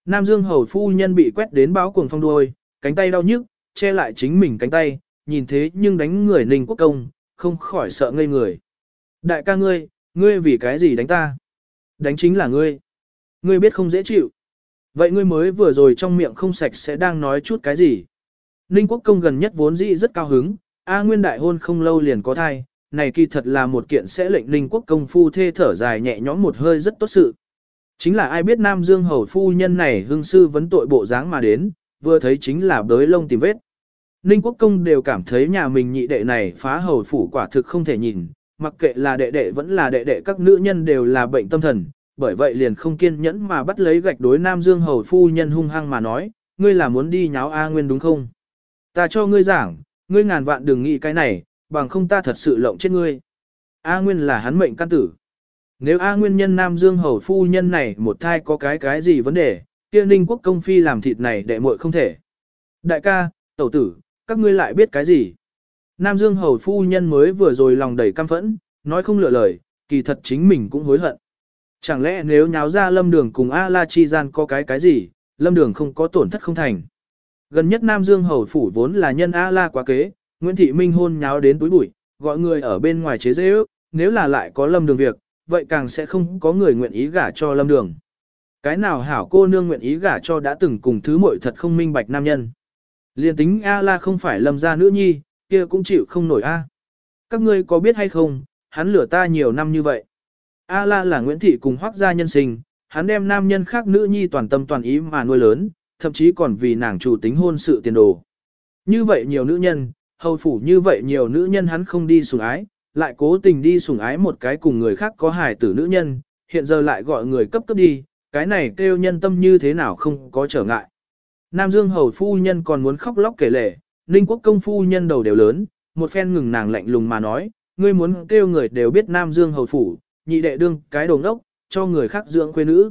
S1: Nam Dương hầu phu nhân bị quét đến báo cuồng phong đuôi, cánh tay đau nhức, che lại chính mình cánh tay, nhìn thế nhưng đánh người Ninh Quốc Công, không khỏi sợ ngây người. Đại ca ngươi, ngươi vì cái gì đánh ta? Đánh chính là ngươi. Ngươi biết không dễ chịu. Vậy ngươi mới vừa rồi trong miệng không sạch sẽ đang nói chút cái gì? Ninh Quốc Công gần nhất vốn dĩ rất cao hứng, A Nguyên đại hôn không lâu liền có thai, này kỳ thật là một kiện sẽ lệnh Ninh Quốc Công phu thê thở dài nhẹ nhõm một hơi rất tốt sự. Chính là ai biết Nam Dương Hầu phu nhân này hương sư vấn tội bộ dáng mà đến, vừa thấy chính là đới lông tìm vết. Ninh Quốc Công đều cảm thấy nhà mình nhị đệ này phá hầu phủ quả thực không thể nhìn, mặc kệ là đệ đệ vẫn là đệ đệ các nữ nhân đều là bệnh tâm thần, bởi vậy liền không kiên nhẫn mà bắt lấy gạch đối Nam Dương hầu phu nhân hung hăng mà nói, ngươi là muốn đi nháo A Nguyên đúng không? Ta cho ngươi giảng, ngươi ngàn vạn đừng nghĩ cái này, bằng không ta thật sự lộng chết ngươi. A Nguyên là hắn mệnh căn tử. Nếu A Nguyên nhân Nam Dương hầu phu nhân này một thai có cái cái gì vấn đề, kia ninh quốc công phi làm thịt này đệ muội không thể. Đại ca, Tẩu tử, các ngươi lại biết cái gì? Nam Dương hầu phu nhân mới vừa rồi lòng đầy căm phẫn, nói không lựa lời, kỳ thật chính mình cũng hối hận. Chẳng lẽ nếu nháo ra lâm đường cùng A-la chi gian có cái cái gì, lâm đường không có tổn thất không thành. Gần nhất Nam Dương hầu phủ vốn là nhân A-la quá kế, Nguyễn Thị Minh hôn nháo đến túi bụi, gọi người ở bên ngoài chế dễ ước, nếu là lại có lâm đường việc, vậy càng sẽ không có người nguyện ý gả cho lâm đường. Cái nào hảo cô nương nguyện ý gả cho đã từng cùng thứ muội thật không minh bạch nam nhân. Liên tính A-la không phải lâm gia nữ nhi, kia cũng chịu không nổi A. Các ngươi có biết hay không, hắn lửa ta nhiều năm như vậy. A-la là Nguyễn Thị cùng hoác gia nhân sinh, hắn đem nam nhân khác nữ nhi toàn tâm toàn ý mà nuôi lớn, thậm chí còn vì nàng chủ tính hôn sự tiền đồ. Như vậy nhiều nữ nhân, hầu phủ như vậy nhiều nữ nhân hắn không đi sủng ái, lại cố tình đi sủng ái một cái cùng người khác có hài tử nữ nhân, hiện giờ lại gọi người cấp cấp đi, cái này kêu nhân tâm như thế nào không có trở ngại. Nam Dương hầu phu nhân còn muốn khóc lóc kể lể, Ninh quốc công phu nhân đầu đều lớn, một phen ngừng nàng lạnh lùng mà nói, ngươi muốn kêu người đều biết Nam Dương hầu phủ, nhị đệ đương cái đồng đốc, cho người khác dưỡng quê nữ.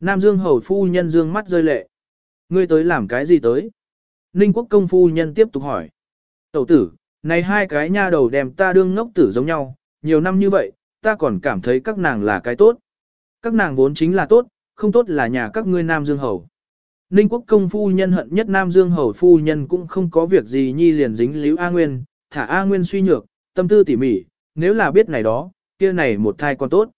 S1: Nam Dương hầu phu nhân dương mắt rơi lệ. Ngươi tới làm cái gì tới? Ninh quốc công phu nhân tiếp tục hỏi. Tẩu tử, này hai cái nha đầu đem ta đương ngốc tử giống nhau, nhiều năm như vậy, ta còn cảm thấy các nàng là cái tốt. Các nàng vốn chính là tốt, không tốt là nhà các ngươi Nam Dương hầu. Ninh quốc công phu nhân hận nhất Nam Dương hầu phu nhân cũng không có việc gì nhi liền dính líu A Nguyên, thả A Nguyên suy nhược, tâm tư tỉ mỉ, nếu là biết này đó, kia này một thai còn tốt.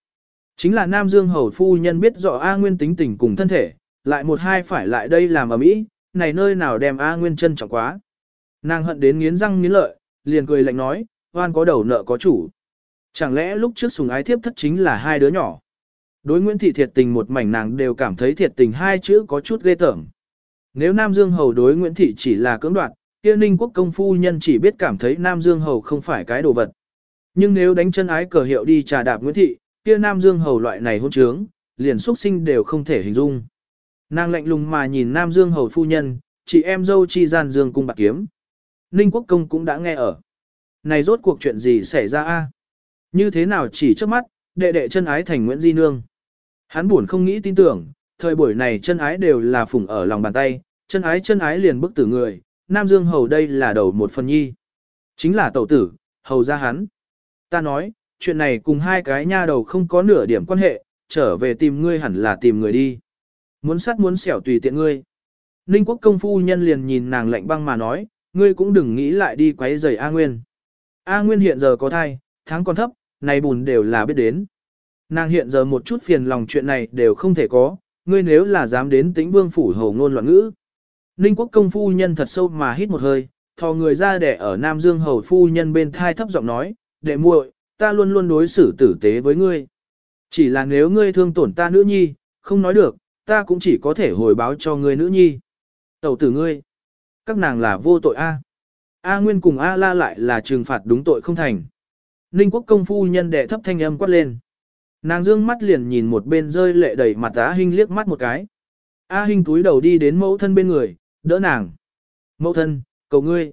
S1: Chính là Nam Dương hầu phu nhân biết rõ A Nguyên tính tình cùng thân thể, lại một hai phải lại đây làm ở mỹ, này nơi nào đem A Nguyên chân trọng quá. Nàng hận đến nghiến răng nghiến lợi, liền cười lạnh nói, oan có đầu nợ có chủ. Chẳng lẽ lúc trước sùng ái thiếp thất chính là hai đứa nhỏ. Đối Nguyễn Thị thiệt tình một mảnh nàng đều cảm thấy thiệt tình hai chữ có chút ghê tởm. Nếu Nam Dương Hầu đối Nguyễn Thị chỉ là cưỡng đoạt, kia Ninh Quốc công phu nhân chỉ biết cảm thấy Nam Dương Hầu không phải cái đồ vật. Nhưng nếu đánh chân ái cờ hiệu đi trà đạp Nguyễn Thị, kia Nam Dương Hầu loại này hôn trướng, liền xuất sinh đều không thể hình dung. Nàng lạnh lùng mà nhìn Nam Dương Hầu phu nhân, chị em dâu chi gian Dương cung bạc kiếm. Ninh Quốc công cũng đã nghe ở. Này rốt cuộc chuyện gì xảy ra a? Như thế nào chỉ trước mắt, đệ đệ chân ái thành Nguyễn Di Nương. Hắn buồn không nghĩ tin tưởng, thời buổi này chân ái đều là phủng ở lòng bàn tay, chân ái chân ái liền bức tử người, Nam Dương hầu đây là đầu một phần nhi. Chính là tẩu tử, hầu ra hắn. Ta nói, chuyện này cùng hai cái nha đầu không có nửa điểm quan hệ, trở về tìm ngươi hẳn là tìm người đi. Muốn sát muốn xẻo tùy tiện ngươi. Ninh quốc công phu nhân liền nhìn nàng lạnh băng mà nói, ngươi cũng đừng nghĩ lại đi quấy rầy A Nguyên. A Nguyên hiện giờ có thai, tháng còn thấp, này bùn đều là biết đến. Nàng hiện giờ một chút phiền lòng chuyện này đều không thể có, ngươi nếu là dám đến tĩnh vương phủ hầu ngôn loạn ngữ. Ninh quốc công phu nhân thật sâu mà hít một hơi, thò người ra để ở Nam Dương hầu phu nhân bên thai thấp giọng nói, đệ muội, ta luôn luôn đối xử tử tế với ngươi. Chỉ là nếu ngươi thương tổn ta nữ nhi, không nói được, ta cũng chỉ có thể hồi báo cho ngươi nữ nhi. Tẩu tử ngươi, các nàng là vô tội A. A Nguyên cùng A La lại là trừng phạt đúng tội không thành. Ninh quốc công phu nhân đệ thấp thanh âm quát lên. Nàng dương mắt liền nhìn một bên rơi lệ đầy mặt A Hinh liếc mắt một cái. A Hinh túi đầu đi đến mẫu thân bên người, đỡ nàng. Mẫu thân, cầu ngươi.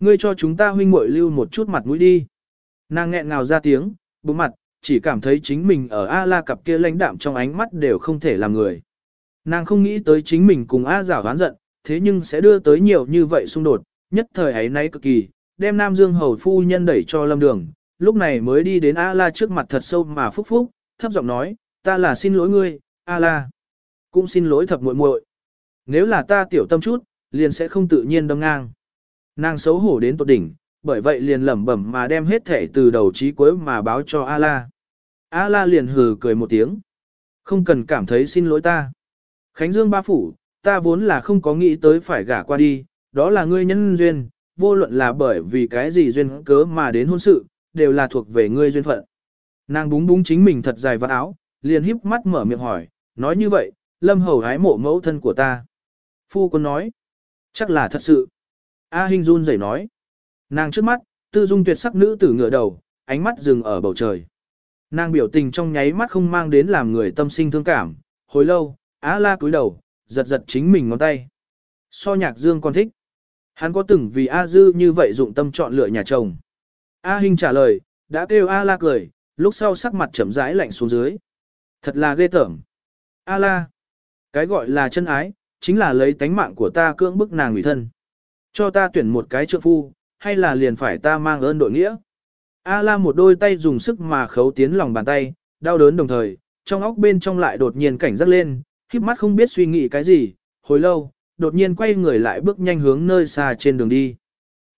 S1: Ngươi cho chúng ta huynh muội lưu một chút mặt mũi đi. Nàng nghẹn ngào ra tiếng, bụng mặt, chỉ cảm thấy chính mình ở A la cặp kia lãnh đạm trong ánh mắt đều không thể làm người. Nàng không nghĩ tới chính mình cùng A giả ván giận, thế nhưng sẽ đưa tới nhiều như vậy xung đột, nhất thời ấy nay cực kỳ, đem Nam Dương Hầu Phu Nhân đẩy cho lâm đường, lúc này mới đi đến A la trước mặt thật sâu mà phúc phúc, thấp giọng nói, ta là xin lỗi ngươi, A la. Cũng xin lỗi thập muội muội. Nếu là ta tiểu tâm chút, liền sẽ không tự nhiên đâm ngang. Nàng xấu hổ đến tột đỉnh, bởi vậy liền lẩm bẩm mà đem hết thể từ đầu chí cuối mà báo cho A-la. A-la liền hừ cười một tiếng. Không cần cảm thấy xin lỗi ta. Khánh Dương ba phủ, ta vốn là không có nghĩ tới phải gả qua đi, đó là ngươi nhân duyên, vô luận là bởi vì cái gì duyên cớ mà đến hôn sự, đều là thuộc về ngươi duyên phận. Nàng búng búng chính mình thật dài vạt áo, liền híp mắt mở miệng hỏi, nói như vậy, lâm hầu hái mộ mẫu thân của ta. Phu quân nói, chắc là thật sự. A Hinh run rẩy nói, nàng trước mắt, tư dung tuyệt sắc nữ tử ngựa đầu, ánh mắt dừng ở bầu trời. Nàng biểu tình trong nháy mắt không mang đến làm người tâm sinh thương cảm, hồi lâu, Á la cúi đầu, giật giật chính mình ngón tay. So nhạc dương còn thích. Hắn có từng vì A dư như vậy dụng tâm chọn lựa nhà chồng. A Hinh trả lời, đã kêu A la cười, lúc sau sắc mặt chậm rãi lạnh xuống dưới. Thật là ghê tởm. A la. Cái gọi là chân ái, chính là lấy tánh mạng của ta cưỡng bức nàng ủy thân. cho ta tuyển một cái trượng phu, hay là liền phải ta mang ơn đội nghĩa. A la một đôi tay dùng sức mà khấu tiến lòng bàn tay, đau đớn đồng thời, trong óc bên trong lại đột nhiên cảnh giác lên, khiếp mắt không biết suy nghĩ cái gì, hồi lâu, đột nhiên quay người lại bước nhanh hướng nơi xa trên đường đi.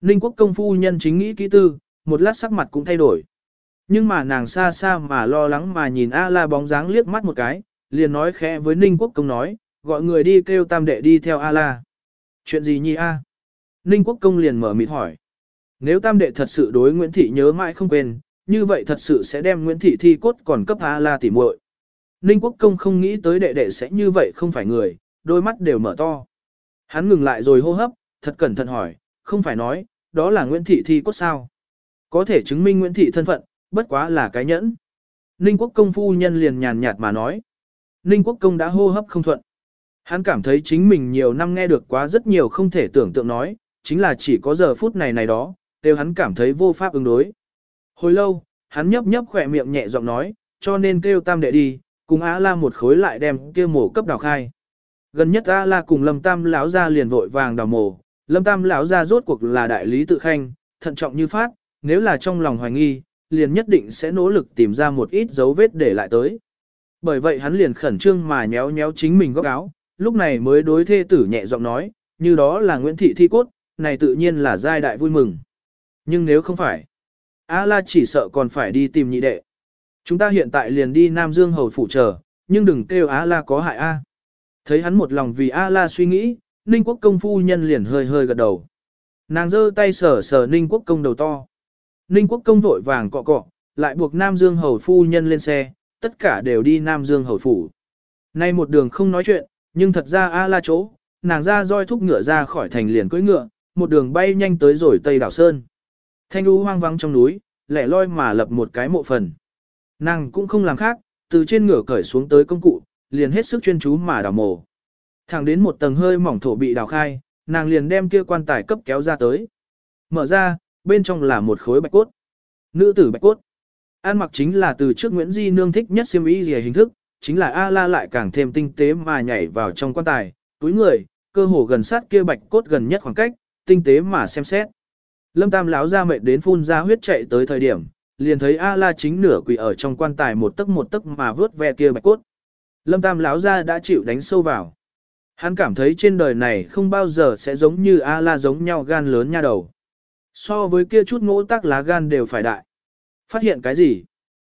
S1: Ninh quốc công phu nhân chính nghĩ kỹ tư, một lát sắc mặt cũng thay đổi. Nhưng mà nàng xa xa mà lo lắng mà nhìn A la bóng dáng liếc mắt một cái, liền nói khẽ với Ninh quốc công nói, gọi người đi kêu tam đệ đi theo A la. Chuyện gì nhi A? Ninh quốc công liền mở mịt hỏi. Nếu tam đệ thật sự đối Nguyễn Thị nhớ mãi không quên, như vậy thật sự sẽ đem Nguyễn Thị thi cốt còn cấp A la tỉ muội. Ninh quốc công không nghĩ tới đệ đệ sẽ như vậy không phải người, đôi mắt đều mở to. Hắn ngừng lại rồi hô hấp, thật cẩn thận hỏi, không phải nói, đó là Nguyễn Thị thi cốt sao. Có thể chứng minh Nguyễn Thị thân phận, bất quá là cái nhẫn. Ninh quốc công phu nhân liền nhàn nhạt mà nói. Ninh quốc công đã hô hấp không thuận. Hắn cảm thấy chính mình nhiều năm nghe được quá rất nhiều không thể tưởng tượng nói, chính là chỉ có giờ phút này này đó, đều hắn cảm thấy vô pháp ứng đối. Hồi lâu, hắn nhấp nhấp khỏe miệng nhẹ giọng nói, cho nên kêu tam đệ đi, cùng Á La một khối lại đem kia mổ cấp đào khai. Gần nhất Á La cùng Lâm Tam lão ra liền vội vàng đào mổ, Lâm Tam lão ra rốt cuộc là đại lý tự khanh, thận trọng như phát, nếu là trong lòng hoài nghi, liền nhất định sẽ nỗ lực tìm ra một ít dấu vết để lại tới. Bởi vậy hắn liền khẩn trương mà nhéo nhéo chính mình góc áo, lúc này mới đối thê tử nhẹ giọng nói, như đó là Nguyễn Thị Thi Cốt, này tự nhiên là giai đại vui mừng. Nhưng nếu không phải, A La chỉ sợ còn phải đi tìm nhị đệ. Chúng ta hiện tại liền đi Nam Dương Hầu phủ chờ, nhưng đừng kêu A La có hại A. Thấy hắn một lòng vì A La suy nghĩ, Ninh Quốc công phu nhân liền hơi hơi gật đầu. Nàng giơ tay sờ sờ Ninh Quốc công đầu to. Ninh Quốc công vội vàng cọ cọ, lại buộc Nam Dương Hầu phu nhân lên xe, tất cả đều đi Nam Dương Hầu phủ. Nay một đường không nói chuyện, nhưng thật ra A La chỗ, nàng ra roi thúc ngựa ra khỏi thành liền cưỡi ngựa, một đường bay nhanh tới rồi Tây Đảo Sơn. Thanh đu hoang vắng trong núi, lẻ loi mà lập một cái mộ phần. Nàng cũng không làm khác, từ trên ngựa cởi xuống tới công cụ, liền hết sức chuyên chú mà đào mồ. Thẳng đến một tầng hơi mỏng thổ bị đào khai, nàng liền đem kia quan tài cấp kéo ra tới. Mở ra, bên trong là một khối bạch cốt. Nữ tử bạch cốt. An mặc chính là từ trước Nguyễn Di nương thích nhất xiêm y gì hình thức, chính là A La lại càng thêm tinh tế mà nhảy vào trong quan tài, túi người, cơ hồ gần sát kia bạch cốt gần nhất khoảng cách, tinh tế mà xem xét. Lâm Tam lão ra mệt đến phun ra huyết chạy tới thời điểm, liền thấy A La chính nửa quỳ ở trong quan tài một tấc một tấc mà vớt ve kia bạch cốt. Lâm Tam lão ra đã chịu đánh sâu vào. Hắn cảm thấy trên đời này không bao giờ sẽ giống như A La giống nhau gan lớn nha đầu. So với kia chút ngỗ tác lá gan đều phải đại. Phát hiện cái gì?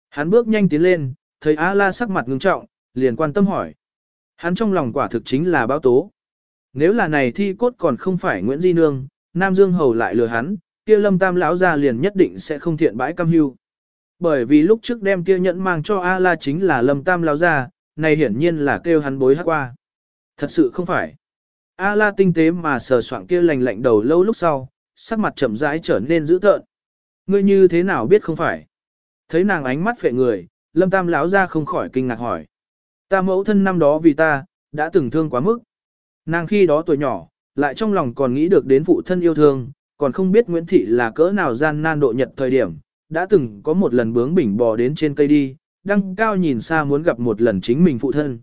S1: Hắn bước nhanh tiến lên, thấy A La sắc mặt ngưng trọng, liền quan tâm hỏi. Hắn trong lòng quả thực chính là báo tố. Nếu là này thi cốt còn không phải Nguyễn Di Nương, Nam Dương Hầu lại lừa hắn, kia lâm tam lão ra liền nhất định sẽ không thiện bãi cam hưu. Bởi vì lúc trước đem kia nhẫn mang cho A La chính là lâm tam lão ra, này hiển nhiên là kêu hắn bối hát qua. Thật sự không phải. A La tinh tế mà sờ soạn kia lành lạnh đầu lâu lúc sau, sắc mặt chậm rãi trở nên dữ tợn. Ngươi như thế nào biết không phải? Thấy nàng ánh mắt phệ người, lâm tam lão ra không khỏi kinh ngạc hỏi. Ta mẫu thân năm đó vì ta, đã từng thương quá mức. Nàng khi đó tuổi nhỏ, lại trong lòng còn nghĩ được đến phụ thân yêu thương, còn không biết Nguyễn Thị là cỡ nào gian nan độ nhật thời điểm, đã từng có một lần bướng bỉnh bò đến trên cây đi, đăng cao nhìn xa muốn gặp một lần chính mình phụ thân.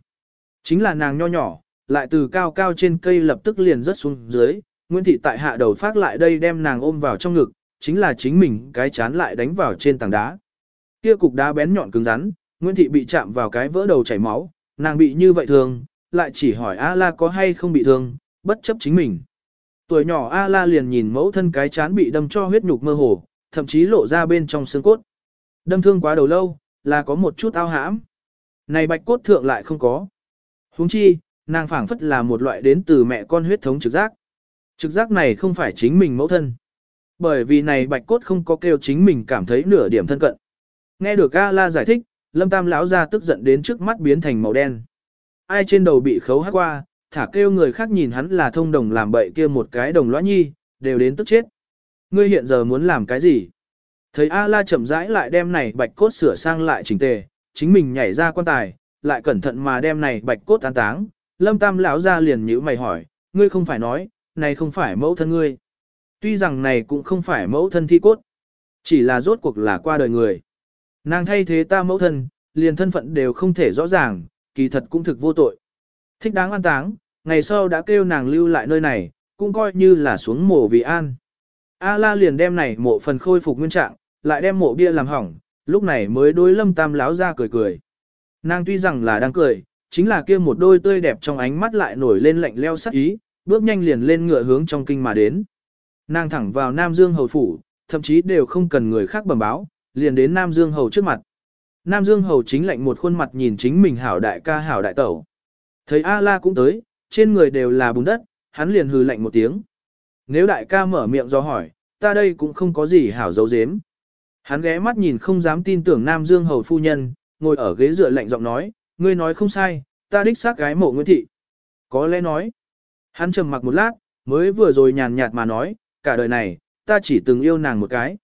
S1: Chính là nàng nho nhỏ, lại từ cao cao trên cây lập tức liền rớt xuống dưới, Nguyễn Thị tại hạ đầu phát lại đây đem nàng ôm vào trong ngực, chính là chính mình cái chán lại đánh vào trên tảng đá. Kia cục đá bén nhọn cứng rắn, Nguyễn Thị bị chạm vào cái vỡ đầu chảy máu, nàng bị như vậy thường, lại chỉ hỏi A La có hay không bị thương, bất chấp chính mình. Tuổi nhỏ A La liền nhìn mẫu thân cái chán bị đâm cho huyết nhục mơ hồ, thậm chí lộ ra bên trong xương cốt. Đâm thương quá đầu lâu, là có một chút ao hãm. Này bạch cốt thượng lại không có. huống chi, nàng phảng phất là một loại đến từ mẹ con huyết thống trực giác. Trực giác này không phải chính mình mẫu thân. Bởi vì này bạch cốt không có kêu chính mình cảm thấy nửa điểm thân cận. Nghe được A La giải thích, Lâm Tam lão ra tức giận đến trước mắt biến thành màu đen. Ai trên đầu bị khấu hát qua, thả kêu người khác nhìn hắn là thông đồng làm bậy kia một cái đồng lõa nhi, đều đến tức chết. Ngươi hiện giờ muốn làm cái gì? Thấy A-la chậm rãi lại đem này bạch cốt sửa sang lại chỉnh tề, chính mình nhảy ra quan tài, lại cẩn thận mà đem này bạch cốt tán táng. Lâm Tam lão ra liền nhíu mày hỏi, ngươi không phải nói, này không phải mẫu thân ngươi. Tuy rằng này cũng không phải mẫu thân thi cốt, chỉ là rốt cuộc là qua đời người. Nàng thay thế ta mẫu thân, liền thân phận đều không thể rõ ràng, kỳ thật cũng thực vô tội. Thích đáng an táng, ngày sau đã kêu nàng lưu lại nơi này, cũng coi như là xuống mộ vì an. A-la liền đem này mộ phần khôi phục nguyên trạng, lại đem mộ bia làm hỏng, lúc này mới đối lâm tam láo ra cười cười. Nàng tuy rằng là đang cười, chính là kia một đôi tươi đẹp trong ánh mắt lại nổi lên lạnh leo sắc ý, bước nhanh liền lên ngựa hướng trong kinh mà đến. Nàng thẳng vào Nam Dương Hầu Phủ, thậm chí đều không cần người khác bẩm báo, liền đến Nam Dương Hầu trước mặt. Nam Dương Hầu chính lạnh một khuôn mặt nhìn chính mình hảo đại ca hảo đại tẩu. Thấy A-la cũng tới, trên người đều là bùn đất, hắn liền hừ lạnh một tiếng. Nếu đại ca mở miệng do hỏi, ta đây cũng không có gì hảo dấu dếm. Hắn ghé mắt nhìn không dám tin tưởng Nam Dương Hầu phu nhân, ngồi ở ghế dựa lạnh giọng nói, ngươi nói không sai, ta đích xác gái mộ Nguyễn Thị. Có lẽ nói. Hắn trầm mặc một lát, mới vừa rồi nhàn nhạt mà nói, cả đời này, ta chỉ từng yêu nàng một cái.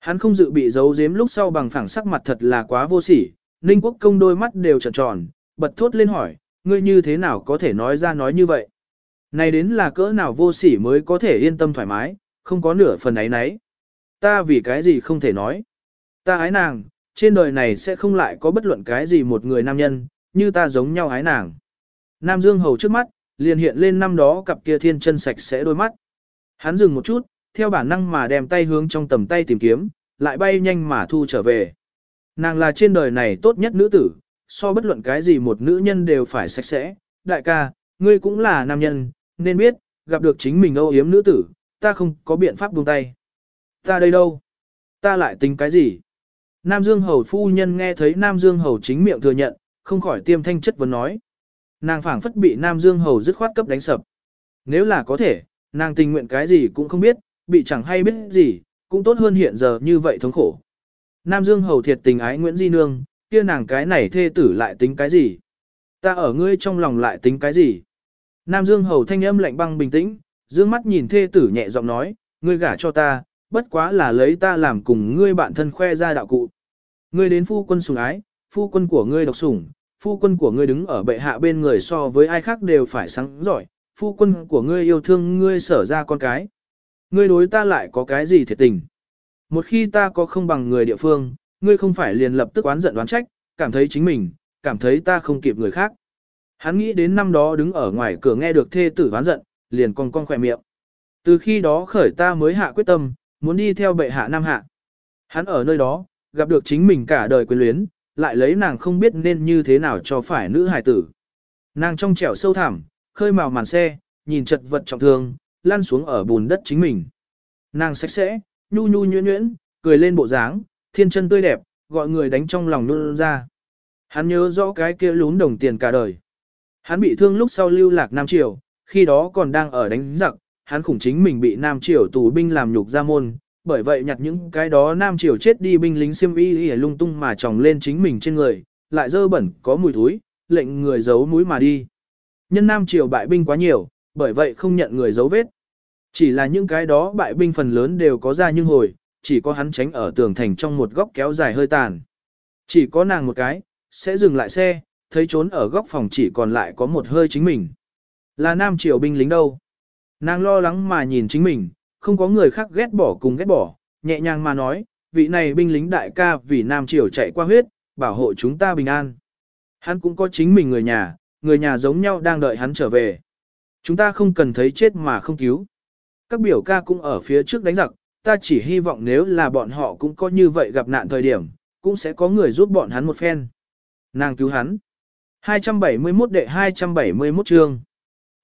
S1: Hắn không dự bị giấu giếm lúc sau bằng phẳng sắc mặt thật là quá vô sỉ, Ninh Quốc công đôi mắt đều tròn tròn, bật thốt lên hỏi, ngươi như thế nào có thể nói ra nói như vậy? Này đến là cỡ nào vô sỉ mới có thể yên tâm thoải mái, không có nửa phần ấy nấy. Ta vì cái gì không thể nói. Ta ái nàng, trên đời này sẽ không lại có bất luận cái gì một người nam nhân, như ta giống nhau ái nàng. Nam Dương Hầu trước mắt, liền hiện lên năm đó cặp kia thiên chân sạch sẽ đôi mắt. Hắn dừng một chút, theo bản năng mà đem tay hướng trong tầm tay tìm kiếm, lại bay nhanh mà thu trở về. Nàng là trên đời này tốt nhất nữ tử, so bất luận cái gì một nữ nhân đều phải sạch sẽ. Đại ca, ngươi cũng là nam nhân, nên biết, gặp được chính mình âu yếm nữ tử, ta không có biện pháp buông tay. Ta đây đâu? Ta lại tính cái gì? Nam Dương Hầu phu nhân nghe thấy Nam Dương Hầu chính miệng thừa nhận, không khỏi tiêm thanh chất vấn nói. Nàng phảng phất bị Nam Dương Hầu dứt khoát cấp đánh sập. Nếu là có thể, nàng tình nguyện cái gì cũng không biết, bị chẳng hay biết gì, cũng tốt hơn hiện giờ như vậy thống khổ. Nam Dương Hầu thiệt tình ái Nguyễn Di Nương, kia nàng cái này thê tử lại tính cái gì? Ta ở ngươi trong lòng lại tính cái gì? Nam Dương Hầu thanh âm lạnh băng bình tĩnh, dương mắt nhìn thê tử nhẹ giọng nói, ngươi gả cho ta, bất quá là lấy ta làm cùng ngươi bạn thân khoe ra đạo cụ. Ngươi đến phu quân sủng ái, phu quân của ngươi độc sủng, phu quân của ngươi đứng ở bệ hạ bên người so với ai khác đều phải sáng giỏi, phu quân của ngươi yêu thương ngươi sở ra con cái. Ngươi đối ta lại có cái gì thiệt tình? Một khi ta có không bằng người địa phương, ngươi không phải liền lập tức oán giận đoán trách, cảm thấy chính mình, cảm thấy ta không kịp người khác. Hắn nghĩ đến năm đó đứng ở ngoài cửa nghe được thê tử oán giận, liền con con khỏe miệng. Từ khi đó khởi ta mới hạ quyết tâm, muốn đi theo bệ hạ nam hạ. Hắn ở nơi đó, gặp được chính mình cả đời quyền luyến, lại lấy nàng không biết nên như thế nào cho phải nữ hài tử. Nàng trong trẻo sâu thẳm, khơi màu màn xe, nhìn chật vật trọng thương, lăn xuống ở bùn đất chính mình. Nàng sạch sẽ, nhu nhu nhuyễn nhuyễn, cười lên bộ dáng, thiên chân tươi đẹp, gọi người đánh trong lòng luôn ra. Hắn nhớ rõ cái kia lún đồng tiền cả đời. Hắn bị thương lúc sau lưu lạc Nam Triều, khi đó còn đang ở đánh giặc, hắn khủng chính mình bị Nam Triều tù binh làm nhục ra môn, bởi vậy nhặt những cái đó Nam Triều chết đi binh lính xiêm y y lung tung mà tròng lên chính mình trên người, lại dơ bẩn có mùi thối lệnh người giấu mũi mà đi. Nhân Nam Triều bại binh quá nhiều, bởi vậy không nhận người dấu vết. Chỉ là những cái đó bại binh phần lớn đều có ra nhưng hồi, chỉ có hắn tránh ở tường thành trong một góc kéo dài hơi tàn. Chỉ có nàng một cái, sẽ dừng lại xe, thấy trốn ở góc phòng chỉ còn lại có một hơi chính mình. Là Nam Triều binh lính đâu? Nàng lo lắng mà nhìn chính mình, không có người khác ghét bỏ cùng ghét bỏ, nhẹ nhàng mà nói, vị này binh lính đại ca vì Nam Triều chạy qua huyết, bảo hộ chúng ta bình an. Hắn cũng có chính mình người nhà, người nhà giống nhau đang đợi hắn trở về. Chúng ta không cần thấy chết mà không cứu. Các biểu ca cũng ở phía trước đánh giặc, ta chỉ hy vọng nếu là bọn họ cũng có như vậy gặp nạn thời điểm, cũng sẽ có người giúp bọn hắn một phen. Nàng cứu hắn. 271 đệ 271 chương.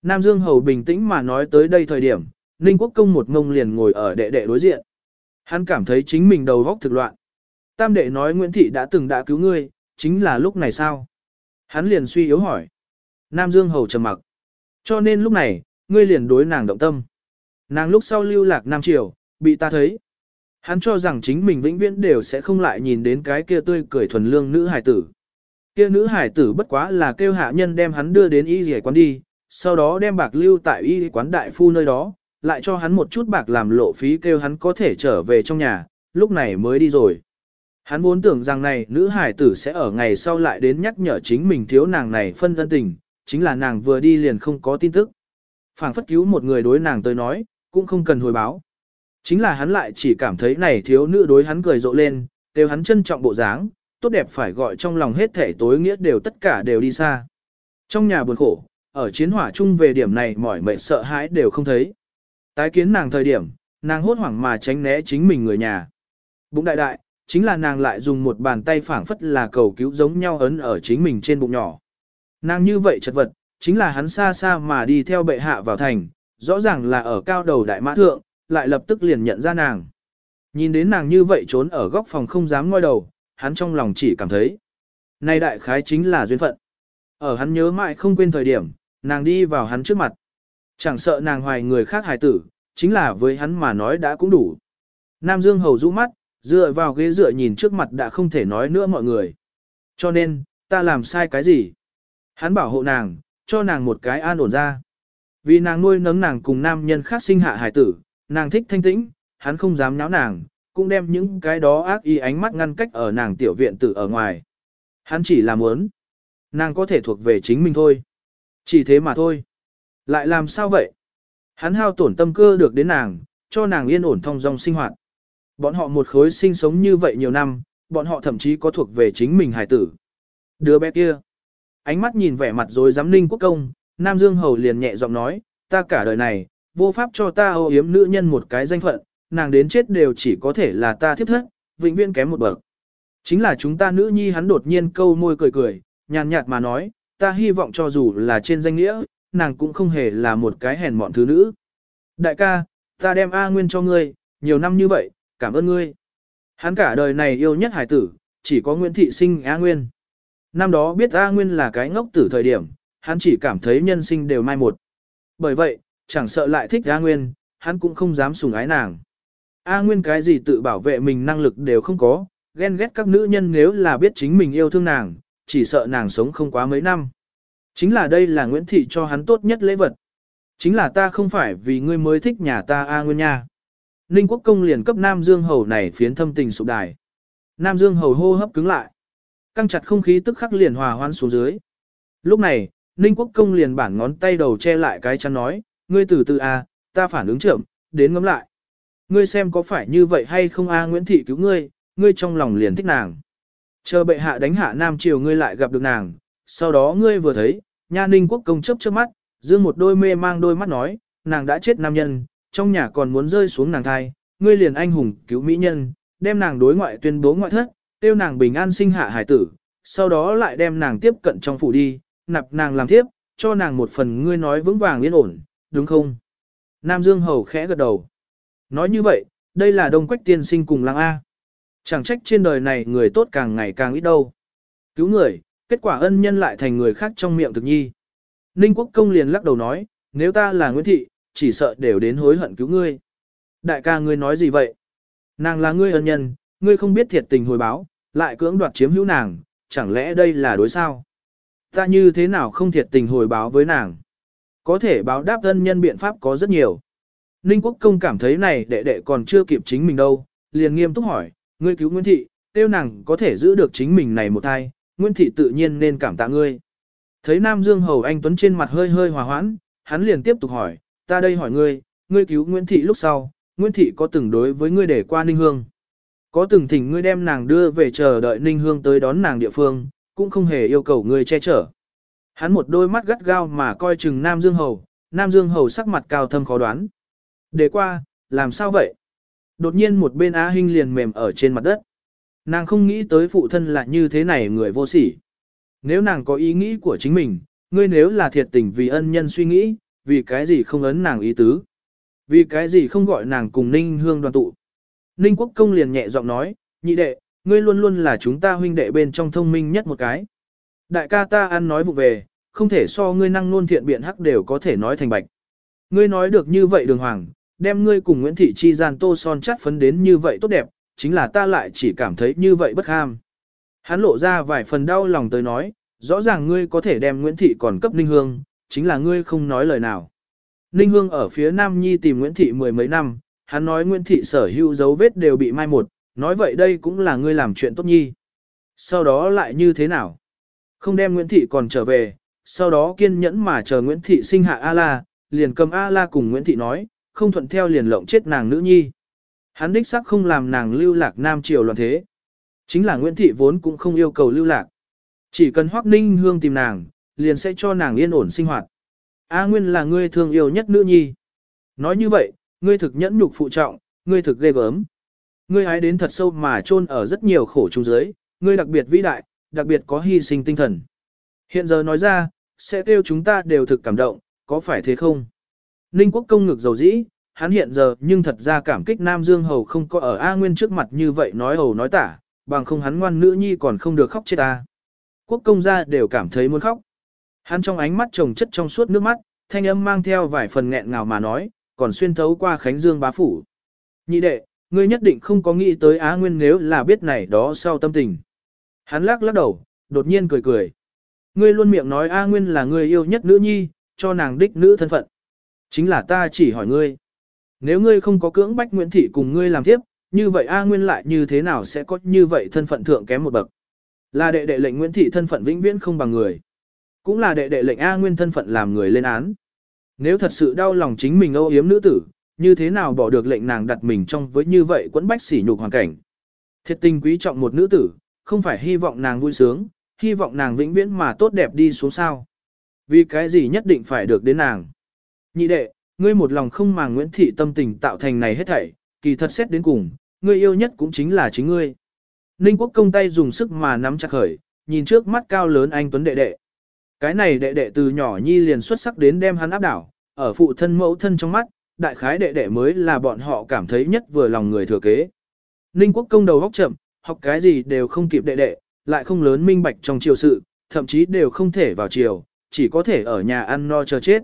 S1: Nam Dương Hầu bình tĩnh mà nói tới đây thời điểm, Ninh Quốc Công một ngông liền ngồi ở đệ đệ đối diện. Hắn cảm thấy chính mình đầu góc thực loạn. Tam đệ nói Nguyễn Thị đã từng đã cứu ngươi, chính là lúc này sao? Hắn liền suy yếu hỏi. Nam Dương Hầu trầm mặc. Cho nên lúc này, ngươi liền đối nàng động tâm. Nàng lúc sau lưu lạc Nam Triều, bị ta thấy. Hắn cho rằng chính mình vĩnh viễn đều sẽ không lại nhìn đến cái kia tươi cười thuần lương nữ hải tử. Kia nữ hải tử bất quá là kêu hạ nhân đem hắn đưa đến y rỉa quán đi, sau đó đem bạc lưu tại y quán đại phu nơi đó, lại cho hắn một chút bạc làm lộ phí kêu hắn có thể trở về trong nhà, lúc này mới đi rồi. Hắn vốn tưởng rằng này nữ hải tử sẽ ở ngày sau lại đến nhắc nhở chính mình thiếu nàng này phân thân tình, chính là nàng vừa đi liền không có tin tức. phảng phất cứu một người đối nàng tới nói, cũng không cần hồi báo. Chính là hắn lại chỉ cảm thấy này thiếu nữ đối hắn cười rộ lên, đều hắn trân trọng bộ dáng, tốt đẹp phải gọi trong lòng hết thể tối nghĩa đều tất cả đều đi xa. Trong nhà buồn khổ, ở chiến hỏa chung về điểm này mỏi mệt sợ hãi đều không thấy. Tái kiến nàng thời điểm, nàng hốt hoảng mà tránh né chính mình người nhà. Bụng đại đại, chính là nàng lại dùng một bàn tay phảng phất là cầu cứu giống nhau ấn ở chính mình trên bụng nhỏ. Nàng như vậy chật vật, chính là hắn xa xa mà đi theo bệ hạ vào thành, rõ ràng là ở cao đầu đại mã thượng, lại lập tức liền nhận ra nàng. Nhìn đến nàng như vậy trốn ở góc phòng không dám ngoi đầu, hắn trong lòng chỉ cảm thấy. Này đại khái chính là duyên phận. Ở hắn nhớ mãi không quên thời điểm, nàng đi vào hắn trước mặt. Chẳng sợ nàng hoài người khác hài tử, chính là với hắn mà nói đã cũng đủ. Nam Dương hầu rũ mắt, dựa vào ghế dựa nhìn trước mặt đã không thể nói nữa mọi người. Cho nên, ta làm sai cái gì? Hắn bảo hộ nàng, cho nàng một cái an ổn ra. Vì nàng nuôi nấng nàng cùng nam nhân khác sinh hạ hài tử, nàng thích thanh tĩnh, hắn không dám nháo nàng, cũng đem những cái đó ác ý ánh mắt ngăn cách ở nàng tiểu viện tử ở ngoài. Hắn chỉ là muốn, nàng có thể thuộc về chính mình thôi. Chỉ thế mà thôi. Lại làm sao vậy? Hắn hao tổn tâm cơ được đến nàng, cho nàng yên ổn thong dong sinh hoạt. Bọn họ một khối sinh sống như vậy nhiều năm, bọn họ thậm chí có thuộc về chính mình hải tử. Đứa bé kia, ánh mắt nhìn vẻ mặt rồi dám ninh quốc công, Nam Dương Hầu liền nhẹ giọng nói, ta cả đời này, vô pháp cho ta ô yếm nữ nhân một cái danh phận, nàng đến chết đều chỉ có thể là ta thiếp thất, vĩnh viễn kém một bậc. Chính là chúng ta nữ nhi hắn đột nhiên câu môi cười cười, nhàn nhạt mà nói, ta hy vọng cho dù là trên danh nghĩa, nàng cũng không hề là một cái hèn mọn thứ nữ. Đại ca, ta đem A Nguyên cho ngươi, nhiều năm như vậy, cảm ơn ngươi. Hắn cả đời này yêu nhất hải tử, chỉ có Nguyễn Thị sinh A Nguyên. Năm đó biết A Nguyên là cái ngốc tử thời điểm, hắn chỉ cảm thấy nhân sinh đều mai một. Bởi vậy, chẳng sợ lại thích A Nguyên, hắn cũng không dám sùng ái nàng. A Nguyên cái gì tự bảo vệ mình năng lực đều không có, ghen ghét các nữ nhân nếu là biết chính mình yêu thương nàng, chỉ sợ nàng sống không quá mấy năm. Chính là đây là Nguyễn Thị cho hắn tốt nhất lễ vật. Chính là ta không phải vì ngươi mới thích nhà ta A Nguyên nha. Ninh Quốc Công liền cấp Nam Dương Hầu này phiến thâm tình sụp đài. Nam Dương Hầu hô hấp cứng lại. Căng chặt không khí tức khắc liền hòa hoãn xuống dưới. Lúc này, Ninh Quốc Công liền bản ngón tay đầu che lại cái chắn nói, ngươi từ từ A, ta phản ứng chậm, đến ngắm lại. Ngươi xem có phải như vậy hay không A Nguyễn Thị cứu ngươi, ngươi trong lòng liền thích nàng. Chờ bệ hạ đánh hạ Nam Triều ngươi lại gặp được nàng, sau đó ngươi vừa thấy, nha ninh quốc công chấp trước mắt, dương một đôi mê mang đôi mắt nói, nàng đã chết nam nhân, trong nhà còn muốn rơi xuống nàng thai, ngươi liền anh hùng cứu mỹ nhân, đem nàng đối ngoại tuyên bố ngoại thất, tiêu nàng bình an sinh hạ hải tử, sau đó lại đem nàng tiếp cận trong phủ đi, nạp nàng làm tiếp, cho nàng một phần ngươi nói vững vàng yên ổn, đúng không? Nam Dương Hầu khẽ gật đầu. Nói như vậy, đây là đông quách tiên sinh cùng lang A. Chẳng trách trên đời này người tốt càng ngày càng ít đâu. Cứu người, kết quả ân nhân lại thành người khác trong miệng thực nhi. Ninh Quốc Công liền lắc đầu nói, nếu ta là Nguyễn Thị, chỉ sợ đều đến hối hận cứu ngươi. Đại ca ngươi nói gì vậy? Nàng là ngươi ân nhân, ngươi không biết thiệt tình hồi báo, lại cưỡng đoạt chiếm hữu nàng, chẳng lẽ đây là đối sao? Ta như thế nào không thiệt tình hồi báo với nàng? Có thể báo đáp ân nhân biện pháp có rất nhiều. Ninh Quốc Công cảm thấy này đệ đệ còn chưa kịp chính mình đâu, liền nghiêm túc hỏi, ngươi cứu Nguyễn Thị, tiêu nàng có thể giữ được chính mình này một thai, Nguyễn Thị tự nhiên nên cảm tạ ngươi. Thấy Nam Dương Hầu Anh Tuấn trên mặt hơi hơi hòa hoãn, hắn liền tiếp tục hỏi, ta đây hỏi ngươi, ngươi cứu Nguyễn Thị lúc sau, Nguyễn Thị có từng đối với ngươi để qua Ninh Hương. Có từng thỉnh ngươi đem nàng đưa về chờ đợi Ninh Hương tới đón nàng địa phương, cũng không hề yêu cầu ngươi che chở. Hắn một đôi mắt gắt gao mà coi chừng Nam Dương Hầu, Nam Dương Hầu sắc mặt cao thâm khó đoán. Để qua, làm sao vậy? Đột nhiên một bên Á Hinh liền mềm ở trên mặt đất. Nàng không nghĩ tới phụ thân là như thế này người vô sỉ. Nếu nàng có ý nghĩ của chính mình, ngươi nếu là thiệt tình vì ân nhân suy nghĩ, vì cái gì không ấn nàng ý tứ. Vì cái gì không gọi nàng cùng Ninh Hương đoàn tụ. Ninh Quốc Công liền nhẹ giọng nói, nhị đệ, ngươi luôn luôn là chúng ta huynh đệ bên trong thông minh nhất một cái. Đại ca ta ăn nói vụ về, không thể so ngươi năng nôn thiện biện hắc đều có thể nói thành bạch. Ngươi nói được như vậy đường hoàng, đem ngươi cùng Nguyễn Thị Chi gian tô son chắt phấn đến như vậy tốt đẹp, chính là ta lại chỉ cảm thấy như vậy bất ham. Hắn lộ ra vài phần đau lòng tới nói, rõ ràng ngươi có thể đem Nguyễn Thị còn cấp Ninh Hương, chính là ngươi không nói lời nào. Ninh Hương ở phía Nam Nhi tìm Nguyễn Thị mười mấy năm, hắn nói Nguyễn Thị sở hữu dấu vết đều bị mai một, nói vậy đây cũng là ngươi làm chuyện tốt nhi. Sau đó lại như thế nào? Không đem Nguyễn Thị còn trở về, sau đó kiên nhẫn mà chờ Nguyễn Thị sinh hạ A-la, liền cầm A-la cùng Nguyễn Thị nói, không thuận theo liền lộng chết nàng nữ nhi. Hắn đích sắc không làm nàng lưu lạc Nam Triều loạn thế. Chính là Nguyễn Thị vốn cũng không yêu cầu lưu lạc. Chỉ cần Hoắc Ninh Hương tìm nàng, liền sẽ cho nàng yên ổn sinh hoạt. A Nguyên là ngươi thương yêu nhất nữ nhi. Nói như vậy, ngươi thực nhẫn nhục phụ trọng, ngươi thực ghê gớm. Ngươi ái đến thật sâu mà chôn ở rất nhiều khổ trung giới, ngươi đặc biệt vĩ đại, đặc biệt có hy sinh tinh thần. Hiện giờ nói ra, sẽ kêu chúng ta đều thực cảm động, có phải thế không? Ninh quốc công ngực dầu dĩ, hắn hiện giờ nhưng thật ra cảm kích Nam Dương Hầu không có ở A Nguyên trước mặt như vậy nói hầu nói tả, bằng không hắn ngoan nữ nhi còn không được khóc chết ta. Quốc công gia đều cảm thấy muốn khóc. Hắn trong ánh mắt trồng chất trong suốt nước mắt, thanh âm mang theo vài phần nghẹn ngào mà nói, còn xuyên thấu qua Khánh Dương bá phủ. Nhị đệ, ngươi nhất định không có nghĩ tới Á Nguyên nếu là biết này đó sau tâm tình. Hắn lắc lắc đầu, đột nhiên cười cười. Ngươi luôn miệng nói A Nguyên là người yêu nhất nữ nhi, cho nàng đích nữ thân phận. Chính là ta chỉ hỏi ngươi. Nếu ngươi không có cưỡng bách Nguyễn Thị cùng ngươi làm tiếp, như vậy A Nguyên lại như thế nào sẽ có như vậy thân phận thượng kém một bậc. Là đệ đệ lệnh Nguyễn Thị thân phận vĩnh viễn không bằng người. Cũng là đệ đệ lệnh A Nguyên thân phận làm người lên án. Nếu thật sự đau lòng chính mình âu yếm nữ tử, như thế nào bỏ được lệnh nàng đặt mình trong với như vậy quẫn bách sỉ nhục hoàn cảnh. Thiệt tình quý trọng một nữ tử, không phải hy vọng nàng vui sướng, hy vọng nàng vĩnh viễn mà tốt đẹp đi xuống sao. Vì cái gì nhất định phải được đến nàng. Nhị đệ, ngươi một lòng không màng Nguyễn Thị tâm tình tạo thành này hết thảy, kỳ thật xét đến cùng, ngươi yêu nhất cũng chính là chính ngươi. Ninh quốc công tay dùng sức mà nắm chặt khởi, nhìn trước mắt cao lớn anh Tuấn đệ đệ. Cái này đệ đệ từ nhỏ nhi liền xuất sắc đến đem hắn áp đảo, ở phụ thân mẫu thân trong mắt, đại khái đệ đệ mới là bọn họ cảm thấy nhất vừa lòng người thừa kế. Ninh quốc công đầu góc chậm, học cái gì đều không kịp đệ đệ, lại không lớn minh bạch trong triều sự, thậm chí đều không thể vào triều, chỉ có thể ở nhà ăn no chờ chết.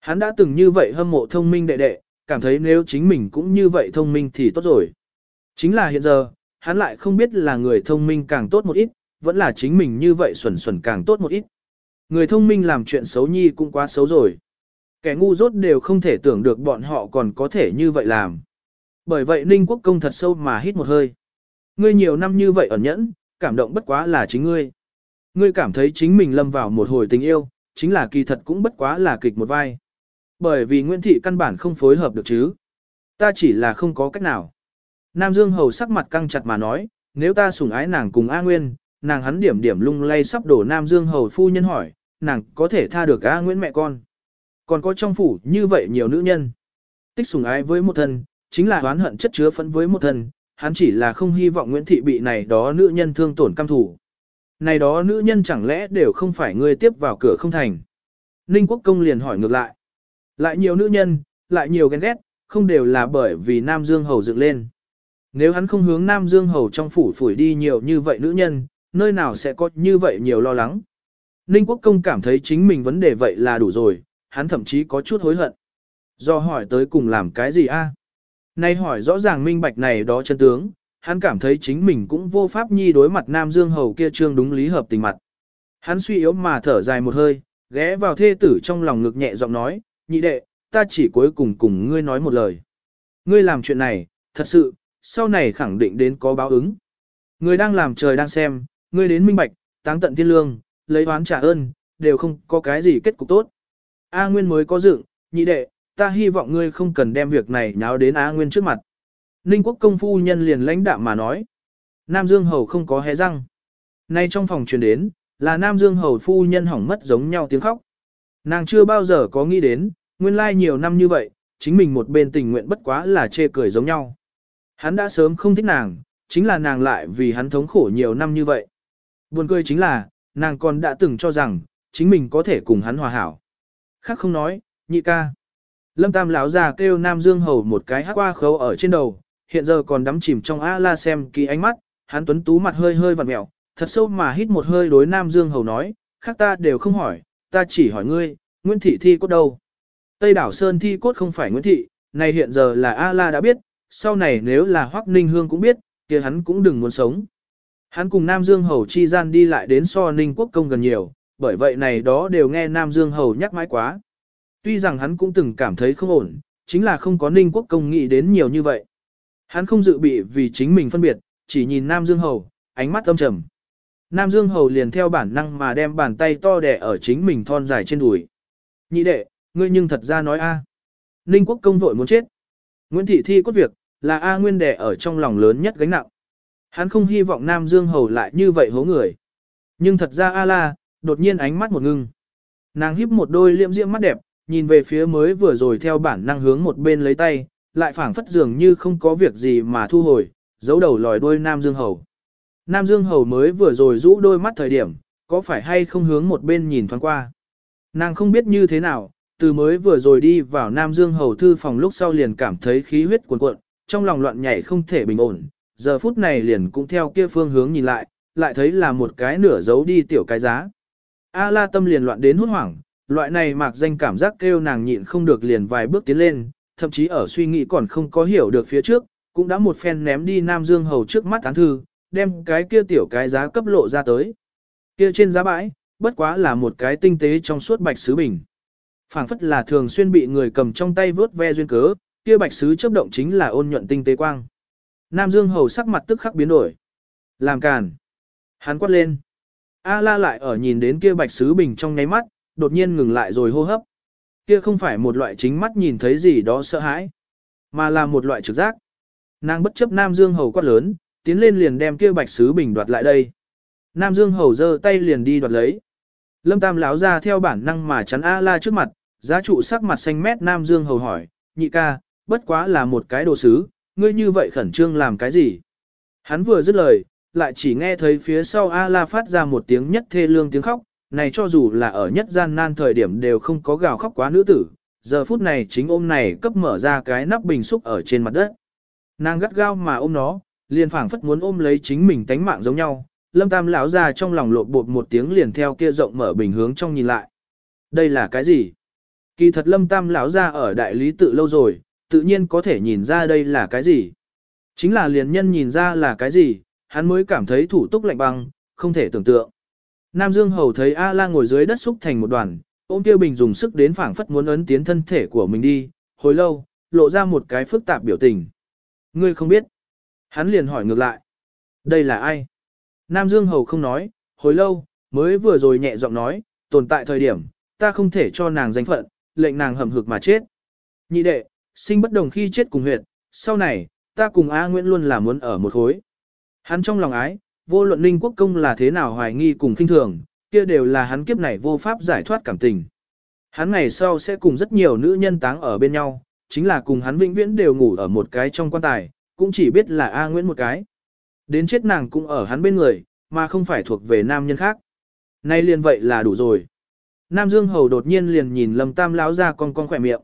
S1: Hắn đã từng như vậy hâm mộ thông minh đệ đệ, cảm thấy nếu chính mình cũng như vậy thông minh thì tốt rồi. Chính là hiện giờ, hắn lại không biết là người thông minh càng tốt một ít, vẫn là chính mình như vậy xuẩn xuẩn càng tốt một ít. Người thông minh làm chuyện xấu nhi cũng quá xấu rồi. Kẻ ngu dốt đều không thể tưởng được bọn họ còn có thể như vậy làm. Bởi vậy Ninh Quốc Công thật sâu mà hít một hơi. Ngươi nhiều năm như vậy ẩn nhẫn, cảm động bất quá là chính ngươi. Ngươi cảm thấy chính mình lâm vào một hồi tình yêu, chính là kỳ thật cũng bất quá là kịch một vai. Bởi vì Nguyễn Thị căn bản không phối hợp được chứ. Ta chỉ là không có cách nào. Nam Dương Hầu sắc mặt căng chặt mà nói, nếu ta sủng ái nàng cùng A Nguyên, nàng hắn điểm điểm lung lay sắp đổ Nam Dương Hầu phu nhân hỏi, nàng có thể tha được A Nguyễn mẹ con. Còn có trong phủ như vậy nhiều nữ nhân. Tích sủng ái với một thân, chính là oán hận chất chứa phẫn với một thân, hắn chỉ là không hy vọng Nguyễn Thị bị này đó nữ nhân thương tổn cam thủ. Này đó nữ nhân chẳng lẽ đều không phải người tiếp vào cửa không thành. Ninh Quốc Công liền hỏi ngược lại. Lại nhiều nữ nhân, lại nhiều ghen ghét, không đều là bởi vì Nam Dương Hầu dựng lên. Nếu hắn không hướng Nam Dương Hầu trong phủ phủi đi nhiều như vậy nữ nhân, nơi nào sẽ có như vậy nhiều lo lắng. Ninh Quốc Công cảm thấy chính mình vấn đề vậy là đủ rồi, hắn thậm chí có chút hối hận. Do hỏi tới cùng làm cái gì a? Nay hỏi rõ ràng minh bạch này đó chân tướng, hắn cảm thấy chính mình cũng vô pháp nhi đối mặt Nam Dương Hầu kia trương đúng lý hợp tình mặt. Hắn suy yếu mà thở dài một hơi, ghé vào thê tử trong lòng ngực nhẹ giọng nói, nhị đệ, ta chỉ cuối cùng cùng ngươi nói một lời. Ngươi làm chuyện này, thật sự, sau này khẳng định đến có báo ứng. Ngươi đang làm trời đang xem, ngươi đến minh bạch, táng tận thiên lương, lấy oán trả ơn, đều không có cái gì kết cục tốt. A Nguyên mới có dựng, nhị đệ, ta hy vọng ngươi không cần đem việc này nháo đến A Nguyên trước mặt. Ninh quốc công phu nhân liền lãnh đạm mà nói. Nam Dương Hầu không có hé răng. Nay trong phòng truyền đến, là Nam Dương Hầu phu nhân hỏng mất giống nhau tiếng khóc. Nàng chưa bao giờ có nghĩ đến, nguyên lai nhiều năm như vậy, chính mình một bên tình nguyện bất quá là chê cười giống nhau. Hắn đã sớm không thích nàng, chính là nàng lại vì hắn thống khổ nhiều năm như vậy. Buồn cười chính là, nàng còn đã từng cho rằng, chính mình có thể cùng hắn hòa hảo. Khác không nói, nhị ca. Lâm Tam lão già kêu Nam Dương Hầu một cái hát qua khấu ở trên đầu, hiện giờ còn đắm chìm trong A la xem kỳ ánh mắt, hắn tuấn tú mặt hơi hơi vặn mẹo, thật sâu mà hít một hơi đối Nam Dương Hầu nói, khác ta đều không hỏi, ta chỉ hỏi ngươi, Nguyễn Thị thi cốt đâu? Tây đảo Sơn thi cốt không phải Nguyễn Thị, này hiện giờ là A la đã biết, sau này nếu là Hoắc Ninh Hương cũng biết, kia hắn cũng đừng muốn sống. Hắn cùng Nam Dương Hầu chi gian đi lại đến so Ninh Quốc công gần nhiều, bởi vậy này đó đều nghe Nam Dương Hầu nhắc mãi quá. Tuy rằng hắn cũng từng cảm thấy không ổn, chính là không có Ninh Quốc công nghĩ đến nhiều như vậy. Hắn không dự bị vì chính mình phân biệt, chỉ nhìn Nam Dương Hầu, ánh mắt âm trầm. Nam Dương Hầu liền theo bản năng mà đem bàn tay to đẻ ở chính mình thon dài trên đùi. Nhị đệ, ngươi nhưng thật ra nói a. Ninh Quốc công vội muốn chết. Nguyễn Thị Thi cốt việc, là A Nguyên đẻ ở trong lòng lớn nhất gánh nặng. Hắn không hy vọng Nam Dương Hầu lại như vậy hố người. Nhưng thật ra A La, đột nhiên ánh mắt một ngưng. Nàng híp một đôi liễm diễm mắt đẹp, nhìn về phía mới vừa rồi theo bản năng hướng một bên lấy tay, lại phảng phất dường như không có việc gì mà thu hồi, giấu đầu lòi đôi Nam Dương Hầu. Nam Dương Hầu mới vừa rồi rũ đôi mắt thời điểm, có phải hay không hướng một bên nhìn thoáng qua. Nàng không biết như thế nào, từ mới vừa rồi đi vào Nam Dương Hầu thư phòng lúc sau liền cảm thấy khí huyết cuồn cuộn, trong lòng loạn nhảy không thể bình ổn, giờ phút này liền cũng theo kia phương hướng nhìn lại, lại thấy là một cái nửa giấu đi tiểu cái giá. A la tâm liền loạn đến hốt hoảng, loại này mạc danh cảm giác kêu nàng nhịn không được liền vài bước tiến lên, thậm chí ở suy nghĩ còn không có hiểu được phía trước, cũng đã một phen ném đi Nam Dương Hầu trước mắt án thư, đem cái kia tiểu cái giá cấp lộ ra tới. Kia trên giá bãi, bất quá là một cái tinh tế trong suốt bạch sứ bình phảng phất là thường xuyên bị người cầm trong tay vớt ve duyên cớ, kia bạch sứ chấp động chính là ôn nhuận tinh tế quang. Nam Dương Hầu sắc mặt tức khắc biến đổi. Làm càn. Hắn quát lên. A la lại ở nhìn đến kia bạch sứ bình trong nháy mắt, đột nhiên ngừng lại rồi hô hấp. Kia không phải một loại chính mắt nhìn thấy gì đó sợ hãi, mà là một loại trực giác. Nàng bất chấp Nam Dương Hầu quát lớn, tiến lên liền đem kia bạch sứ bình đoạt lại đây. Nam Dương Hầu giơ tay liền đi đoạt lấy. Lâm Tam lão ra theo bản năng mà chắn A La trước mặt, giá trụ sắc mặt xanh mét Nam Dương Hầu hỏi, nhị ca, bất quá là một cái đồ sứ, ngươi như vậy khẩn trương làm cái gì? Hắn vừa dứt lời, lại chỉ nghe thấy phía sau A La phát ra một tiếng nhất thê lương tiếng khóc, này cho dù là ở nhất gian nan thời điểm đều không có gào khóc quá nữ tử, giờ phút này chính ôm này cấp mở ra cái nắp bình xúc ở trên mặt đất. Nàng gắt gao mà ôm nó, liền phảng phất muốn ôm lấy chính mình tánh mạng giống nhau, lâm tam lão ra trong lòng lộn bột một tiếng liền theo kia rộng mở bình hướng trong nhìn lại. Đây là cái gì? Kỳ thật lâm tam lão ra ở đại lý tự lâu rồi, tự nhiên có thể nhìn ra đây là cái gì. Chính là liền nhân nhìn ra là cái gì, hắn mới cảm thấy thủ túc lạnh băng, không thể tưởng tượng. Nam Dương Hầu thấy A La ngồi dưới đất xúc thành một đoàn, ôm kia bình dùng sức đến phảng phất muốn ấn tiến thân thể của mình đi, hồi lâu, lộ ra một cái phức tạp biểu tình. Ngươi không biết. Hắn liền hỏi ngược lại. Đây là ai? Nam Dương Hầu không nói, hồi lâu, mới vừa rồi nhẹ giọng nói, tồn tại thời điểm, ta không thể cho nàng danh phận, lệnh nàng hầm hực mà chết. Nhị đệ, sinh bất đồng khi chết cùng huyệt, sau này, ta cùng A Nguyễn luôn là muốn ở một khối. Hắn trong lòng ái, vô luận ninh quốc công là thế nào hoài nghi cùng khinh thường, kia đều là hắn kiếp này vô pháp giải thoát cảm tình. Hắn ngày sau sẽ cùng rất nhiều nữ nhân táng ở bên nhau, chính là cùng hắn vĩnh viễn đều ngủ ở một cái trong quan tài, cũng chỉ biết là A Nguyễn một cái. Đến chết nàng cũng ở hắn bên người, mà không phải thuộc về nam nhân khác. Nay liền vậy là đủ rồi. Nam Dương Hầu đột nhiên liền nhìn Lâm Tam lão ra con con khỏe miệng.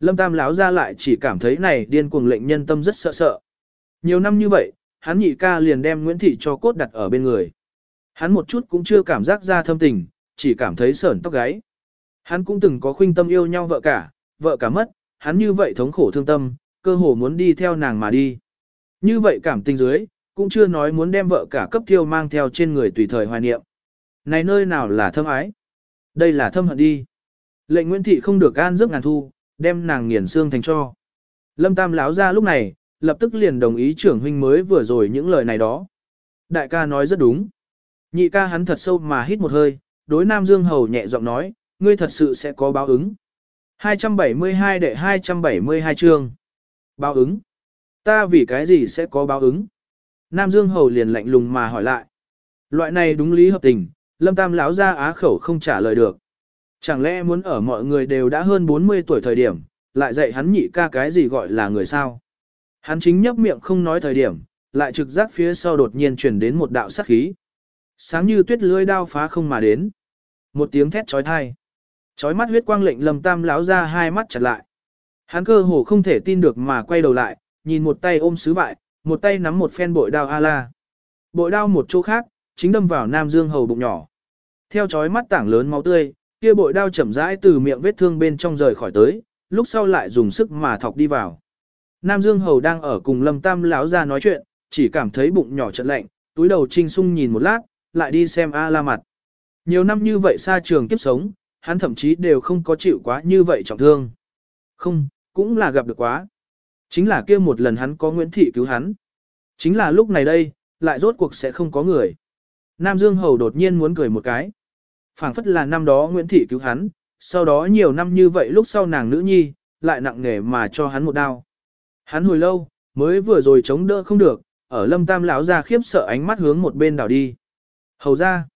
S1: Lâm Tam lão ra lại chỉ cảm thấy này điên cuồng lệnh nhân tâm rất sợ sợ. Nhiều năm như vậy, hắn nhị ca liền đem Nguyễn Thị cho cốt đặt ở bên người. Hắn một chút cũng chưa cảm giác ra thâm tình, chỉ cảm thấy sởn tóc gáy. Hắn cũng từng có khuynh tâm yêu nhau vợ cả, vợ cả mất, hắn như vậy thống khổ thương tâm, cơ hồ muốn đi theo nàng mà đi. Như vậy cảm tình dưới, cũng chưa nói muốn đem vợ cả cấp thiêu mang theo trên người tùy thời hoài niệm. Này nơi nào là thâm ái? Đây là thâm hận đi. Lệnh Nguyễn Thị không được an giấc ngàn thu, đem nàng nghiền xương thành cho. Lâm Tam lão ra lúc này, lập tức liền đồng ý trưởng huynh mới vừa rồi những lời này đó. Đại ca nói rất đúng. Nhị ca hắn thật sâu mà hít một hơi, đối Nam Dương Hầu nhẹ giọng nói, ngươi thật sự sẽ có báo ứng. 272 đệ 272 chương. Báo ứng. Ta vì cái gì sẽ có báo ứng? Nam Dương Hầu liền lạnh lùng mà hỏi lại. Loại này đúng lý hợp tình, Lâm Tam lão ra á khẩu không trả lời được. Chẳng lẽ muốn ở mọi người đều đã hơn 40 tuổi thời điểm, lại dạy hắn nhị ca cái gì gọi là người sao? Hắn chính nhấp miệng không nói thời điểm, lại trực giác phía sau đột nhiên truyền đến một đạo sát khí. Sáng như tuyết lưỡi đao phá không mà đến. Một tiếng thét chói tai. Chói mắt huyết quang lệnh Lâm Tam lão ra hai mắt chặt lại. Hắn cơ hồ không thể tin được mà quay đầu lại, nhìn một tay ôm sứ vại, một tay nắm một phen bội đao a-la. Bội đao một chỗ khác, chính đâm vào Nam Dương hầu bụng nhỏ. Theo chói mắt tảng lớn máu tươi, kia bội đao chậm rãi từ miệng vết thương bên trong rời khỏi tới, lúc sau lại dùng sức mà thọc đi vào. Nam Dương hầu đang ở cùng Lâm Tam lão ra nói chuyện, chỉ cảm thấy bụng nhỏ chợt lạnh, túi đầu trinh sung nhìn một lát, lại đi xem A La mặt. Nhiều năm như vậy xa trường kiếp sống, hắn thậm chí đều không có chịu quá như vậy trọng thương. Không, cũng là gặp được quá. Chính là kia một lần hắn có Nguyễn Thị cứu hắn. Chính là lúc này đây, lại rốt cuộc sẽ không có người. Nam Dương Hầu đột nhiên muốn cười một cái. phảng phất là năm đó Nguyễn Thị cứu hắn, sau đó nhiều năm như vậy lúc sau nàng nữ nhi, lại nặng nề mà cho hắn một đao. Hắn hồi lâu, mới vừa rồi chống đỡ không được, ở lâm tam lão ra khiếp sợ ánh mắt hướng một bên đảo đi. Hầu ra.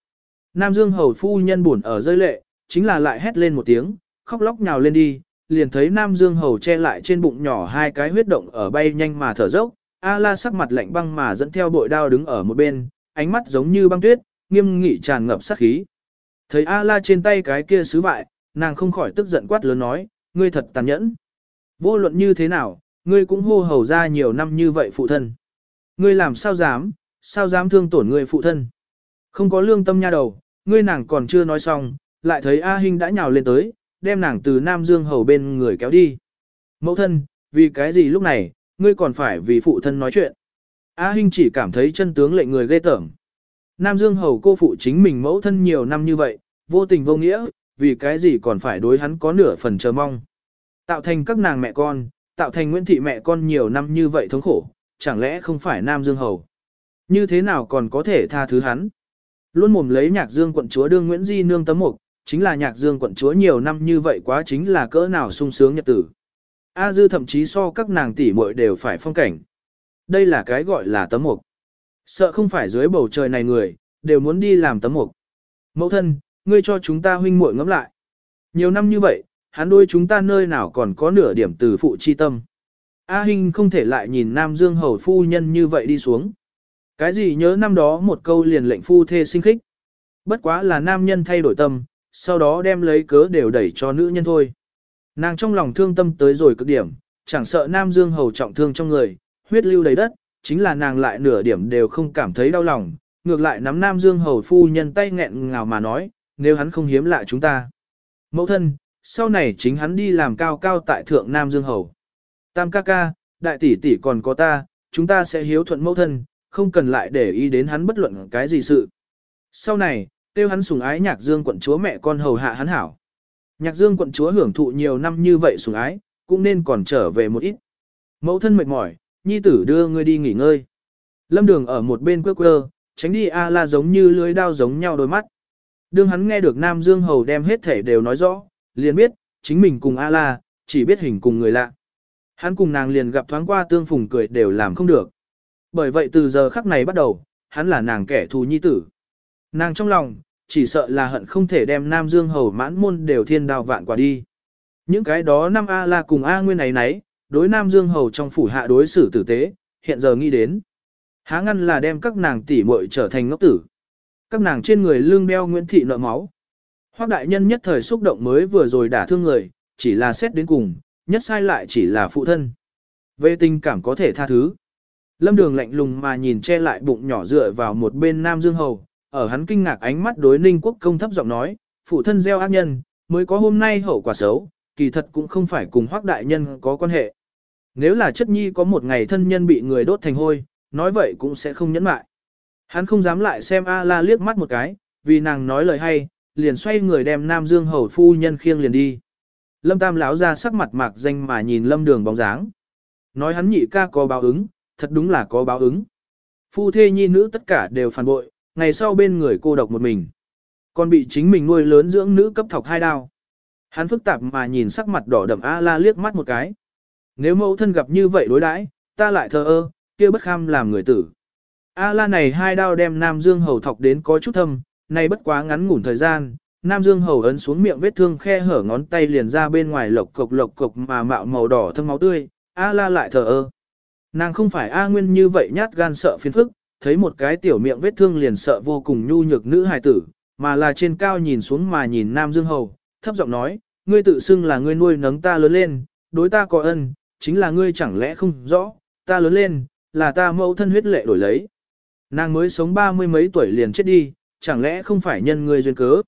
S1: Nam Dương hầu phu nhân buồn ở rơi lệ, chính là lại hét lên một tiếng, khóc lóc nhào lên đi, liền thấy Nam Dương Hầu che lại trên bụng nhỏ hai cái huyết động ở bay nhanh mà thở dốc, A La sắc mặt lạnh băng mà dẫn theo bội đao đứng ở một bên, ánh mắt giống như băng tuyết, nghiêm nghị tràn ngập sát khí. Thấy A La trên tay cái kia sứ vại, nàng không khỏi tức giận quát lớn nói, ngươi thật tàn nhẫn. Vô luận như thế nào, ngươi cũng hô hầu ra nhiều năm như vậy phụ thân. Ngươi làm sao dám, sao dám thương tổn ngươi phụ thân. Không có lương tâm nha đầu, ngươi nàng còn chưa nói xong, lại thấy A Hinh đã nhào lên tới, đem nàng từ Nam Dương hầu bên người kéo đi. Mẫu thân, vì cái gì lúc này, ngươi còn phải vì phụ thân nói chuyện. A Hinh chỉ cảm thấy chân tướng lệnh người ghê tởm. Nam Dương hầu cô phụ chính mình mẫu thân nhiều năm như vậy, vô tình vô nghĩa, vì cái gì còn phải đối hắn có nửa phần chờ mong. Tạo thành các nàng mẹ con, tạo thành Nguyễn Thị mẹ con nhiều năm như vậy thống khổ, chẳng lẽ không phải Nam Dương hầu. Như thế nào còn có thể tha thứ hắn? Luôn mồm lấy nhạc dương quận chúa đương Nguyễn Di nương tấm mục, chính là nhạc dương quận chúa nhiều năm như vậy quá chính là cỡ nào sung sướng nhật tử. A dư thậm chí so các nàng tỷ muội đều phải phong cảnh. Đây là cái gọi là tấm mục. Sợ không phải dưới bầu trời này người, đều muốn đi làm tấm mục. Mẫu thân, ngươi cho chúng ta huynh muội ngẫm lại. Nhiều năm như vậy, hắn đôi chúng ta nơi nào còn có nửa điểm từ phụ chi tâm. A Hinh không thể lại nhìn Nam Dương Hầu phu nhân như vậy đi xuống. Cái gì nhớ năm đó một câu liền lệnh phu thê sinh khích. Bất quá là nam nhân thay đổi tâm, sau đó đem lấy cớ đều đẩy cho nữ nhân thôi. Nàng trong lòng thương tâm tới rồi cực điểm, chẳng sợ Nam Dương Hầu trọng thương trong người, huyết lưu đầy đất, chính là nàng lại nửa điểm đều không cảm thấy đau lòng, ngược lại nắm Nam Dương Hầu phu nhân tay nghẹn ngào mà nói, nếu hắn không hiếm lạ chúng ta. Mẫu thân, sau này chính hắn đi làm cao cao tại thượng Nam Dương Hầu. Tam ca ca, đại tỷ tỷ còn có ta, chúng ta sẽ hiếu thuận mẫu thân, không cần lại để ý đến hắn bất luận cái gì sự. Sau này, kêu hắn sủng ái nhạc dương quận chúa mẹ con hầu hạ hắn hảo. Nhạc dương quận chúa hưởng thụ nhiều năm như vậy sủng ái, cũng nên còn trở về một ít. Mẫu thân mệt mỏi, nhi tử đưa ngươi đi nghỉ ngơi. Lâm đường ở một bên quơ quơ, tránh đi A la giống như lưới đao giống nhau đôi mắt. Đương hắn nghe được Nam Dương Hầu đem hết thể đều nói rõ, liền biết, chính mình cùng A la, chỉ biết hình cùng người lạ. Hắn cùng nàng liền gặp thoáng qua tương phùng cười đều làm không được. Bởi vậy từ giờ khắc này bắt đầu, hắn là nàng kẻ thù nhi tử. Nàng trong lòng, chỉ sợ là hận không thể đem Nam Dương Hầu mãn môn đều thiên đào vạn quả đi. Những cái đó năm A la cùng A nguyên này nấy, đối Nam Dương Hầu trong phủ hạ đối xử tử tế, hiện giờ nghĩ đến. Há ngăn là đem các nàng tỷ muội trở thành ngốc tử. Các nàng trên người lương đeo Nguyễn Thị nợ máu. Hoác đại nhân nhất thời xúc động mới vừa rồi đả thương người, chỉ là xét đến cùng, nhất sai lại chỉ là phụ thân. Về tình cảm có thể tha thứ. Lâm đường lạnh lùng mà nhìn che lại bụng nhỏ dựa vào một bên Nam Dương Hầu, ở hắn kinh ngạc ánh mắt đối ninh quốc công thấp giọng nói, phụ thân gieo ác nhân, mới có hôm nay hậu quả xấu, kỳ thật cũng không phải cùng hoác đại nhân có quan hệ. Nếu là chất nhi có một ngày thân nhân bị người đốt thành hôi, nói vậy cũng sẽ không nhẫn mại. Hắn không dám lại xem A-la liếc mắt một cái, vì nàng nói lời hay, liền xoay người đem Nam Dương hầu phu nhân khiêng liền đi. Lâm Tam lão ra sắc mặt mạc danh mà nhìn Lâm Đường bóng dáng. Nói hắn nhị ca có báo ứng, thật đúng là có báo ứng. Phu thê nhi nữ tất cả đều phản bội, ngày sau bên người cô độc một mình. Còn bị chính mình nuôi lớn dưỡng nữ cấp thọc hai đao. Hắn phức tạp mà nhìn sắc mặt đỏ đậm A-la liếc mắt một cái. Nếu mẫu thân gặp như vậy đối đãi, ta lại thờ ơ, kia bất kham làm người tử. A-la này hai đao đem Nam Dương Hầu thọc đến có chút thâm, này bất quá ngắn ngủn thời gian, Nam Dương Hầu ấn xuống miệng vết thương khe hở ngón tay liền ra bên ngoài lộc cục lộc cục mà mạo màu đỏ thâm máu tươi, A-la lại thờ ơ. Nàng không phải A Nguyên như vậy nhát gan sợ phiền phức, thấy một cái tiểu miệng vết thương liền sợ vô cùng nhu nhược nữ hài tử, mà là trên cao nhìn xuống mà nhìn Nam Dương Hầu, thấp giọng nói, ngươi tự xưng là ngươi nuôi nấng ta lớn lên, đối ta có ân, chính là ngươi chẳng lẽ không rõ, ta lớn lên, là ta mẫu thân huyết lệ đổi lấy. Nàng mới sống ba mươi mấy tuổi liền chết đi, chẳng lẽ không phải nhân ngươi duyên cớ.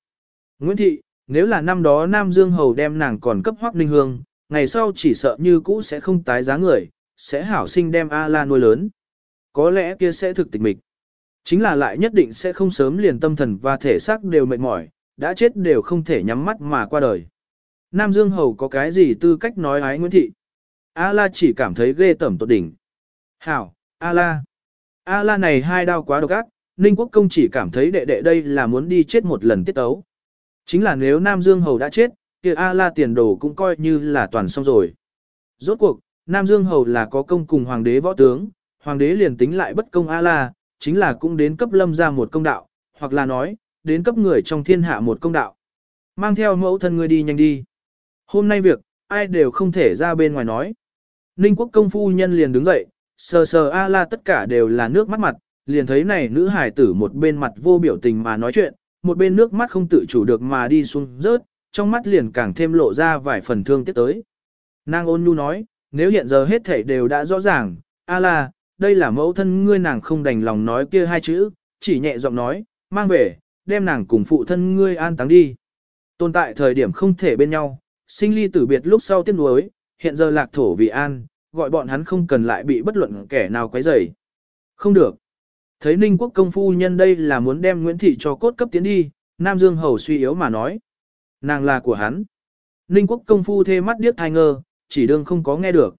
S1: Nguyễn Thị, nếu là năm đó Nam Dương Hầu đem nàng còn cấp hoác ninh hương, ngày sau chỉ sợ như cũ sẽ không tái giá người, sẽ hảo sinh đem A-la nuôi lớn. Có lẽ kia sẽ thực tịch mịch. Chính là lại nhất định sẽ không sớm liền tâm thần và thể xác đều mệt mỏi, đã chết đều không thể nhắm mắt mà qua đời. Nam Dương Hầu có cái gì tư cách nói ái Nguyễn Thị? A-la chỉ cảm thấy ghê tẩm tột đỉnh. Hảo, A-la. A-la này hai đau quá độc ác, Ninh Quốc Công chỉ cảm thấy đệ đệ đây là muốn đi chết một lần tiết tấu. Chính là nếu Nam Dương Hầu đã chết, kia A-la tiền đồ cũng coi như là toàn xong rồi. Rốt cuộc, Nam Dương Hầu là có công cùng hoàng đế võ tướng, hoàng đế liền tính lại bất công A-la, chính là cũng đến cấp lâm ra một công đạo, hoặc là nói, đến cấp người trong thiên hạ một công đạo. Mang theo mẫu thân ngươi đi nhanh đi. Hôm nay việc, ai đều không thể ra bên ngoài nói. Ninh quốc công phu nhân liền đứng dậy, sờ sờ A la tất cả đều là nước mắt mặt, liền thấy này nữ hải tử một bên mặt vô biểu tình mà nói chuyện, một bên nước mắt không tự chủ được mà đi xuống rớt, trong mắt liền càng thêm lộ ra vài phần thương tiếc tới. Nàng ôn nhu nói, nếu hiện giờ hết thảy đều đã rõ ràng, A la, đây là mẫu thân ngươi nàng không đành lòng nói kia hai chữ, chỉ nhẹ giọng nói, mang về, đem nàng cùng phụ thân ngươi an táng đi. Tồn tại thời điểm không thể bên nhau, sinh ly tử biệt lúc sau tiếc nuối, hiện giờ lạc thổ vì an, gọi bọn hắn không cần lại bị bất luận kẻ nào quấy rầy. Không được. Thấy Ninh Quốc công phu nhân đây là muốn đem Nguyễn Thị cho cốt cấp tiến đi, Nam Dương Hầu suy yếu mà nói. Nàng là của hắn. Ninh Quốc công phu thê mắt điếc thai ngơ, chỉ đương không có nghe được.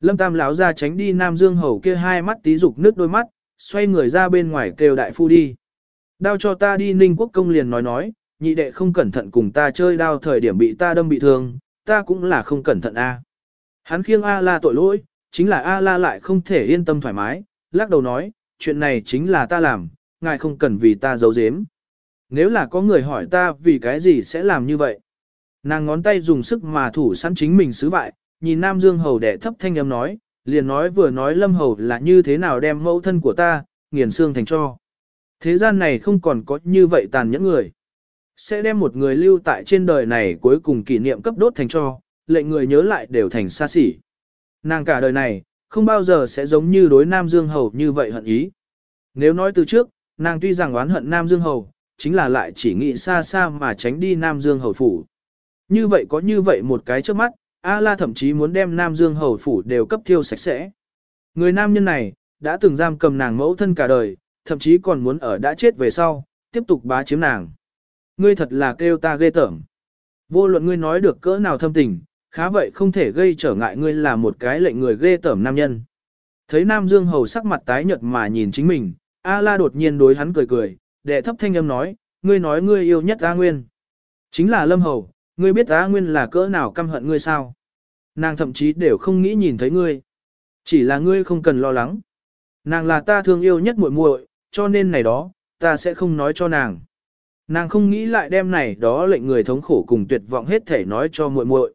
S1: Lâm Tam lão ra tránh đi Nam Dương Hầu kia hai mắt tí dục nước đôi mắt, xoay người ra bên ngoài kêu đại phu đi. Đao cho ta đi Ninh Quốc công liền nói nói, nhị đệ không cẩn thận cùng ta chơi đao thời điểm bị ta đâm bị thương, ta cũng là không cẩn thận a. Hắn khiêng A la tội lỗi, chính là A la lại không thể yên tâm thoải mái, lắc đầu nói, chuyện này chính là ta làm, ngài không cần vì ta giấu giếm. Nếu là có người hỏi ta vì cái gì sẽ làm như vậy. Nàng ngón tay dùng sức mà thủ sẵn chính mình xứ vại, nhìn Nam Dương Hầu đẻ thấp thanh âm nói, liền nói vừa nói Lâm Hầu là như thế nào đem mẫu thân của ta, nghiền xương thành cho. Thế gian này không còn có như vậy tàn nhẫn người. Sẽ đem một người lưu tại trên đời này cuối cùng kỷ niệm cấp đốt thành cho, lệnh người nhớ lại đều thành xa xỉ. Nàng cả đời này, không bao giờ sẽ giống như đối Nam Dương Hầu như vậy hận ý. Nếu nói từ trước, nàng tuy rằng oán hận Nam Dương Hầu, chính là lại chỉ nghĩ xa xa mà tránh đi Nam Dương Hầu phủ. Như vậy có như vậy một cái trước mắt, A La thậm chí muốn đem Nam Dương Hầu phủ đều cấp thiêu sạch sẽ. Người nam nhân này, đã từng giam cầm nàng mẫu thân cả đời, thậm chí còn muốn ở đã chết về sau, tiếp tục bá chiếm nàng. Ngươi thật là kêu ta ghê tởm. Vô luận ngươi nói được cỡ nào thâm tình, khá vậy không thể gây trở ngại ngươi là một cái lệnh người ghê tởm nam nhân. Thấy Nam Dương Hầu sắc mặt tái nhợt mà nhìn chính mình, A La đột nhiên đối hắn cười cười, đệ thấp thanh âm nói, ngươi nói ngươi yêu nhất A Nguyên. Chính là Lâm Hầu, ngươi biết A Nguyên là cỡ nào căm hận ngươi sao? Nàng thậm chí đều không nghĩ nhìn thấy ngươi. Chỉ là ngươi không cần lo lắng. Nàng là ta thương yêu nhất muội muội, cho nên này đó, ta sẽ không nói cho nàng. Nàng không nghĩ lại đem này đó lệnh người thống khổ cùng tuyệt vọng hết thể nói cho muội muội.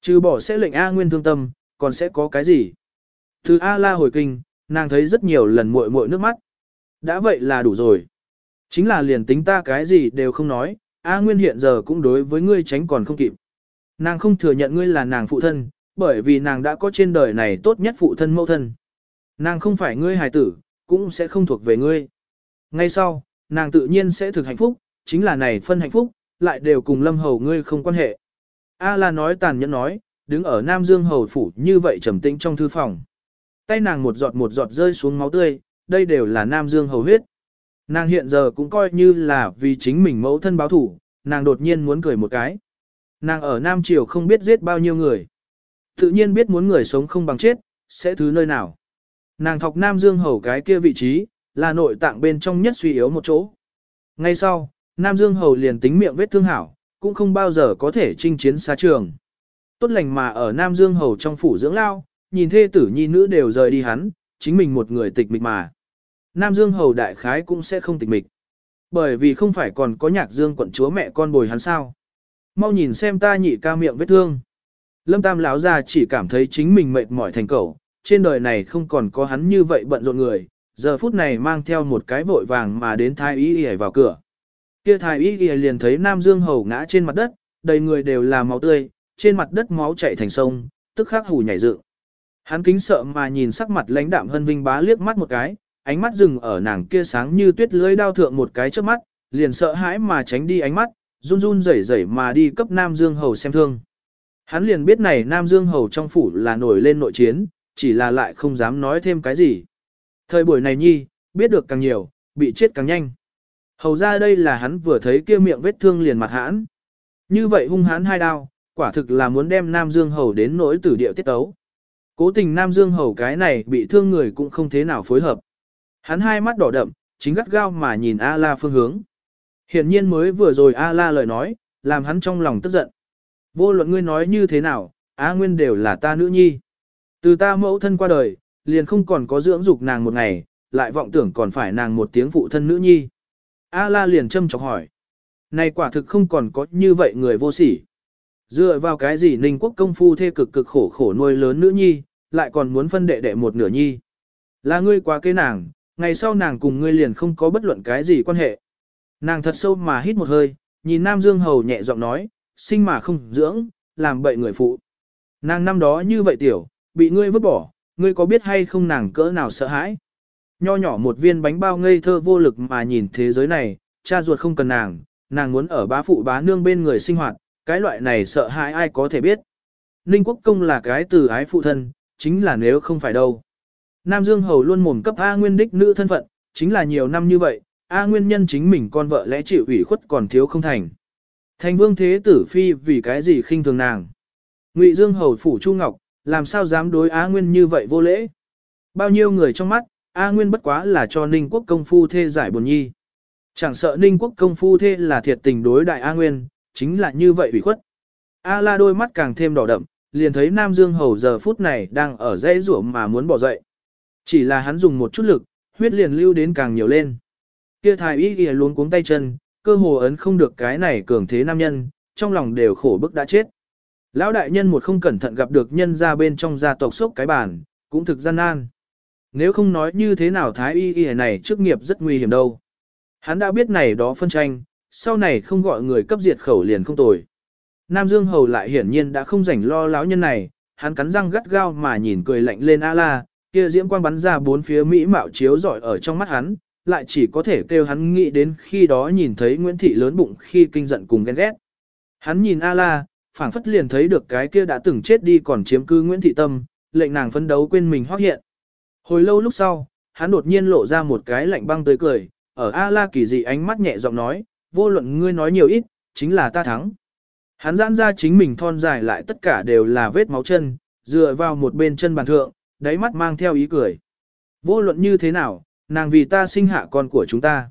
S1: Trừ bỏ sẽ lệnh A Nguyên thương tâm, còn sẽ có cái gì? Từ A La hồi kinh, nàng thấy rất nhiều lần muội muội nước mắt. Đã vậy là đủ rồi. Chính là liền tính ta cái gì đều không nói, A Nguyên hiện giờ cũng đối với ngươi tránh còn không kịp. Nàng không thừa nhận ngươi là nàng phụ thân, bởi vì nàng đã có trên đời này tốt nhất phụ thân mẫu thân. Nàng không phải ngươi hài tử, cũng sẽ không thuộc về ngươi. Ngay sau, nàng tự nhiên sẽ thực hạnh phúc, chính là này phân hạnh phúc, lại đều cùng lâm hầu ngươi không quan hệ. A la nói tàn nhẫn nói, đứng ở Nam Dương hầu phủ như vậy trầm tĩnh trong thư phòng. Tay nàng một giọt một giọt rơi xuống máu tươi, đây đều là Nam Dương hầu huyết. Nàng hiện giờ cũng coi như là vì chính mình mẫu thân báo thủ, nàng đột nhiên muốn cười một cái. Nàng ở Nam Triều không biết giết bao nhiêu người. Tự nhiên biết muốn người sống không bằng chết, sẽ thứ nơi nào. Nàng thọc Nam Dương hầu cái kia vị trí, là nội tạng bên trong nhất suy yếu một chỗ. Ngay sau, Nam Dương hầu liền tính miệng vết thương hảo, cũng không bao giờ có thể chinh chiến xa trường. Tốt lành mà ở Nam Dương hầu trong phủ dưỡng lao, nhìn thê tử nhi nữ đều rời đi hắn, chính mình một người tịch mịch mà. Nam Dương hầu đại khái cũng sẽ không tịch mịch. Bởi vì không phải còn có nhạc dương quận chúa mẹ con bồi hắn sao. Mau nhìn xem ta nhị ca miệng vết thương. Lâm Tam lão ra chỉ cảm thấy chính mình mệt mỏi thành cầu, trên đời này không còn có hắn như vậy bận rộn người, giờ phút này mang theo một cái vội vàng mà đến thái y y vào cửa. Kia thái y y liền thấy Nam Dương hầu ngã trên mặt đất, đầy người đều là máu tươi, trên mặt đất máu chảy thành sông, tức khắc hù nhảy dựng. Hắn kính sợ mà nhìn sắc mặt lãnh đạm hân vinh bá liếc mắt một cái, ánh mắt dừng ở nàng kia sáng như tuyết lưới đao thượng một cái trước mắt, liền sợ hãi mà tránh đi ánh mắt, run run rẩy rẩy mà đi cấp Nam Dương Hầu xem thương. Hắn liền biết này Nam Dương Hầu trong phủ là nổi lên nội chiến, chỉ là lại không dám nói thêm cái gì. Thời buổi này nhi, biết được càng nhiều, bị chết càng nhanh. Hầu ra đây là hắn vừa thấy kia miệng vết thương liền mặt hãn. Như vậy hung hãn hai đao, quả thực là muốn đem Nam Dương Hầu đến nỗi tử địa tiết tấu. Cố tình Nam Dương Hầu cái này bị thương người cũng không thế nào phối hợp. Hắn hai mắt đỏ đậm, chính gắt gao mà nhìn A-la phương hướng. Hiện nhiên mới vừa rồi A-la lời nói, làm hắn trong lòng tức giận. Vô luận ngươi nói như thế nào, A Nguyên đều là ta nữ nhi. Từ ta mẫu thân qua đời, liền không còn có dưỡng dục nàng một ngày, lại vọng tưởng còn phải nàng một tiếng phụ thân nữ nhi. A la liền châm chọc hỏi. Này quả thực không còn có như vậy người vô sỉ. Dựa vào cái gì Ninh quốc công phu thê cực cực khổ khổ nuôi lớn nữ nhi, lại còn muốn phân đệ đệ một nửa nhi. Là ngươi quá kế nàng, ngày sau nàng cùng ngươi liền không có bất luận cái gì quan hệ. Nàng thật sâu mà hít một hơi, nhìn Nam Dương Hầu nhẹ giọng nói, sinh mà không dưỡng, làm bậy người phụ. Nàng năm đó như vậy tiểu, bị ngươi vứt bỏ, ngươi có biết hay không nàng cỡ nào sợ hãi. Nho nhỏ một viên bánh bao ngây thơ vô lực mà nhìn thế giới này, cha ruột không cần nàng, nàng muốn ở bá phụ bá nương bên người sinh hoạt, cái loại này sợ hãi ai có thể biết. Ninh Quốc Công là cái từ ái phụ thân, chính là nếu không phải đâu. Nam Dương Hầu luôn mồm cấp A Nguyên đích nữ thân phận, chính là nhiều năm như vậy, A Nguyên nhân chính mình con vợ lẽ chịu ủy khuất còn thiếu không thành. Thành vương thế tử phi vì cái gì khinh thường nàng. Ngụy Dương Hầu phủ Chu Ngọc, làm sao dám đối A Nguyên như vậy vô lễ. Bao nhiêu người trong mắt, A Nguyên bất quá là cho Ninh Quốc công phu thê giải buồn nhi. Chẳng sợ Ninh Quốc công phu thê là thiệt tình đối đại A Nguyên, chính là như vậy ủy khuất. A la đôi mắt càng thêm đỏ đậm, liền thấy Nam Dương Hầu giờ phút này đang ở dãy rủa mà muốn bỏ dậy. Chỉ là hắn dùng một chút lực, huyết liền lưu đến càng nhiều lên. Kia thái y ghi luống cuống tay chân, cơ hồ ấn không được cái này cường thế nam nhân, trong lòng đều khổ bức đã chết. Lão đại nhân một không cẩn thận gặp được nhân ra bên trong gia tộc sốc cái bản, cũng thực gian nan. Nếu không nói như thế nào thái y y này trước nghiệp rất nguy hiểm đâu. Hắn đã biết này đó phân tranh, sau này không gọi người cấp diệt khẩu liền không tồi. Nam Dương Hầu lại hiển nhiên đã không rảnh lo lão nhân này, hắn cắn răng gắt gao mà nhìn cười lạnh lên A-la, kia diễm quang bắn ra bốn phía mỹ mạo chiếu rọi ở trong mắt hắn, lại chỉ có thể kêu hắn nghĩ đến khi đó nhìn thấy Nguyễn Thị lớn bụng khi kinh giận cùng ghen ghét. Hắn nhìn A-la, phảng phất liền thấy được cái kia đã từng chết đi còn chiếm cư Nguyễn Thị Tâm, lệnh nàng phấn đấu quên mình hoác hiện. Hồi lâu lúc sau, hắn đột nhiên lộ ra một cái lạnh băng tới cười, ở A-la kỳ dị ánh mắt nhẹ giọng nói, vô luận ngươi nói nhiều ít, chính là ta thắng. Hắn giãn ra chính mình thon dài lại tất cả đều là vết máu chân, dựa vào một bên chân bàn thượng, đáy mắt mang theo ý cười. Vô luận như thế nào, nàng vì ta sinh hạ con của chúng ta.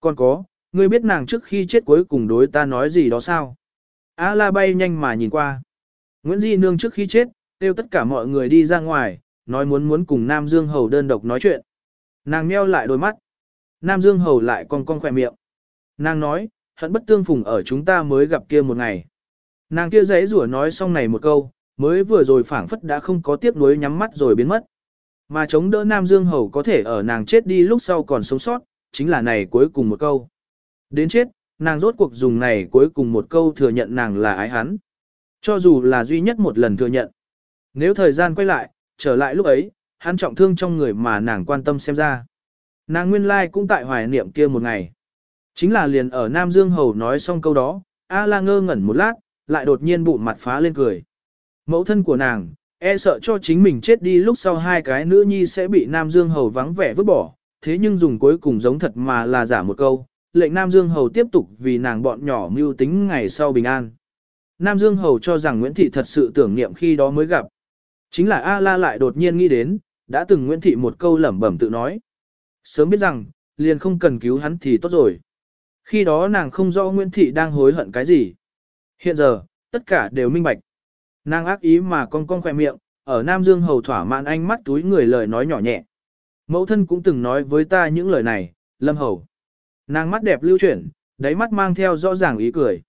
S1: Còn có, ngươi biết nàng trước khi chết cuối cùng đối ta nói gì đó sao? A la bay nhanh mà nhìn qua. Nguyễn Di Nương trước khi chết, kêu tất cả mọi người đi ra ngoài, nói muốn muốn cùng Nam Dương Hầu đơn độc nói chuyện. Nàng meo lại đôi mắt. Nam Dương Hầu lại con con khỏe miệng. Nàng nói, hận bất tương phùng ở chúng ta mới gặp kia một ngày. Nàng kia giấy rủa nói xong này một câu, mới vừa rồi phảng phất đã không có tiếc nuối nhắm mắt rồi biến mất. Mà chống đỡ Nam Dương Hầu có thể ở nàng chết đi lúc sau còn sống sót, chính là này cuối cùng một câu. Đến chết, nàng rốt cuộc dùng này cuối cùng một câu thừa nhận nàng là ái hắn. Cho dù là duy nhất một lần thừa nhận. Nếu thời gian quay lại, trở lại lúc ấy, hắn trọng thương trong người mà nàng quan tâm xem ra. Nàng nguyên lai cũng tại hoài niệm kia một ngày. Chính là liền ở Nam Dương Hầu nói xong câu đó, A la ngơ ngẩn một lát, lại đột nhiên bụng mặt phá lên cười. Mẫu thân của nàng, e sợ cho chính mình chết đi lúc sau hai cái nữ nhi sẽ bị Nam Dương Hầu vắng vẻ vứt bỏ, thế nhưng dùng cuối cùng giống thật mà là giả một câu, lệnh Nam Dương Hầu tiếp tục vì nàng bọn nhỏ mưu tính ngày sau bình an. Nam Dương Hầu cho rằng Nguyễn Thị thật sự tưởng niệm khi đó mới gặp. Chính là A-la lại đột nhiên nghĩ đến, đã từng Nguyễn Thị một câu lẩm bẩm tự nói. Sớm biết rằng, liền không cần cứu hắn thì tốt rồi. Khi đó nàng không rõ Nguyễn Thị đang hối hận cái gì. Hiện giờ, tất cả đều minh bạch. Nàng ác ý mà con con khỏe miệng, ở Nam Dương hầu thỏa mãn ánh mắt túi người lời nói nhỏ nhẹ. Mẫu thân cũng từng nói với ta những lời này, Lâm Hầu. Nàng mắt đẹp lưu chuyển, đáy mắt mang theo rõ ràng ý cười.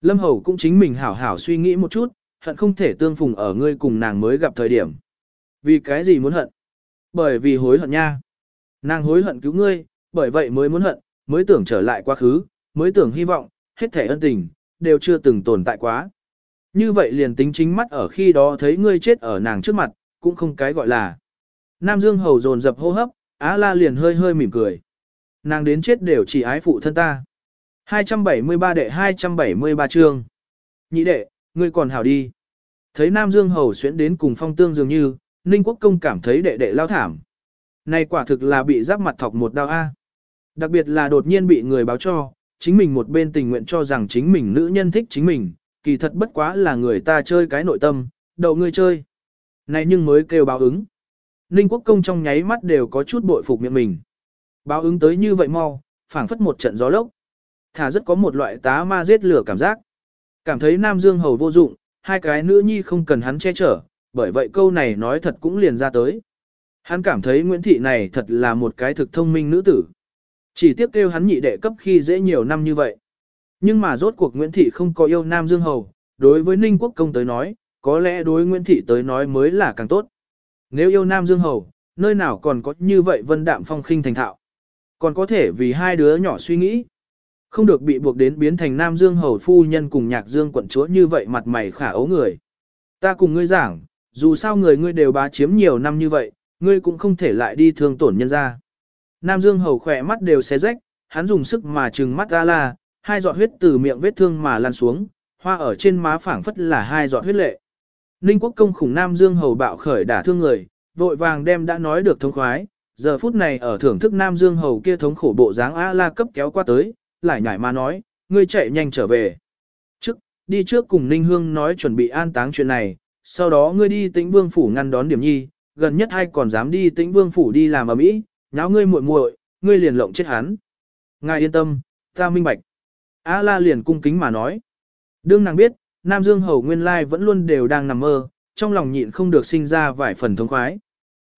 S1: Lâm Hầu cũng chính mình hảo hảo suy nghĩ một chút, hận không thể tương phùng ở ngươi cùng nàng mới gặp thời điểm. Vì cái gì muốn hận? Bởi vì hối hận nha. Nàng hối hận cứu ngươi, bởi vậy mới muốn hận, mới tưởng trở lại quá khứ, mới tưởng hy vọng, hết thể ân tình, đều chưa từng tồn tại quá. Như vậy liền tính chính mắt ở khi đó thấy ngươi chết ở nàng trước mặt, cũng không cái gọi là. Nam Dương Hầu dồn dập hô hấp, Á La liền hơi hơi mỉm cười. Nàng đến chết đều chỉ ái phụ thân ta. 273 đệ 273 chương. Nhị đệ, ngươi còn hảo đi. Thấy Nam Dương Hầu xuyến đến cùng phong tương dường như, Ninh Quốc Công cảm thấy đệ đệ lao thảm. Này quả thực là bị giáp mặt thọc một đau A. Đặc biệt là đột nhiên bị người báo cho, chính mình một bên tình nguyện cho rằng chính mình nữ nhân thích chính mình, kỳ thật bất quá là người ta chơi cái nội tâm, đầu ngươi chơi. Này nhưng mới kêu báo ứng. Ninh Quốc Công trong nháy mắt đều có chút bội phục miệng mình. Báo ứng tới như vậy mau, phảng phất một trận gió lốc. Thả rất có một loại tá ma giết lửa cảm giác. Cảm thấy Nam Dương Hầu vô dụng, hai cái nữ nhi không cần hắn che chở, bởi vậy câu này nói thật cũng liền ra tới. Hắn cảm thấy Nguyễn Thị này thật là một cái thực thông minh nữ tử. Chỉ tiếp kêu hắn nhị đệ cấp khi dễ nhiều năm như vậy. Nhưng mà rốt cuộc Nguyễn Thị không có yêu Nam Dương Hầu, đối với Ninh Quốc Công tới nói, có lẽ đối Nguyễn Thị tới nói mới là càng tốt. Nếu yêu Nam Dương Hầu, nơi nào còn có như vậy vân đạm phong khinh thành thạo. Còn có thể vì hai đứa nhỏ suy nghĩ. Không được bị buộc đến biến thành Nam Dương Hầu phu nhân cùng nhạc Dương quận chúa như vậy mặt mày khả ấu người. Ta cùng ngươi giảng, dù sao người ngươi đều bá chiếm nhiều năm như vậy, ngươi cũng không thể lại đi thương tổn nhân ra. Nam Dương Hầu khỏe mắt đều xé rách, hắn dùng sức mà trừng mắt ra la, hai giọt huyết từ miệng vết thương mà lan xuống, hoa ở trên má phảng phất là hai giọt huyết lệ. Ninh quốc công khủng Nam Dương Hầu bạo khởi đả thương người, vội vàng đem đã nói được thống khoái, giờ phút này ở thưởng thức Nam Dương Hầu kia thống khổ bộ dáng A la cấp kéo qua tới, lại nhảy mà nói, ngươi chạy nhanh trở về. Trước, đi trước cùng Ninh Hương nói chuẩn bị an táng chuyện này, sau đó ngươi đi tĩnh vương phủ ngăn đón điểm nhi, gần nhất ai còn dám đi tĩnh vương phủ đi làm ở mỹ, nháo ngươi muội muội, ngươi liền lộng chết hắn. Ngài yên tâm, ta minh bạch. A la liền cung kính mà nói. Đương nàng biết, Nam Dương Hầu nguyên lai vẫn luôn đều đang nằm mơ, trong lòng nhịn không được sinh ra vài phần thống khoái.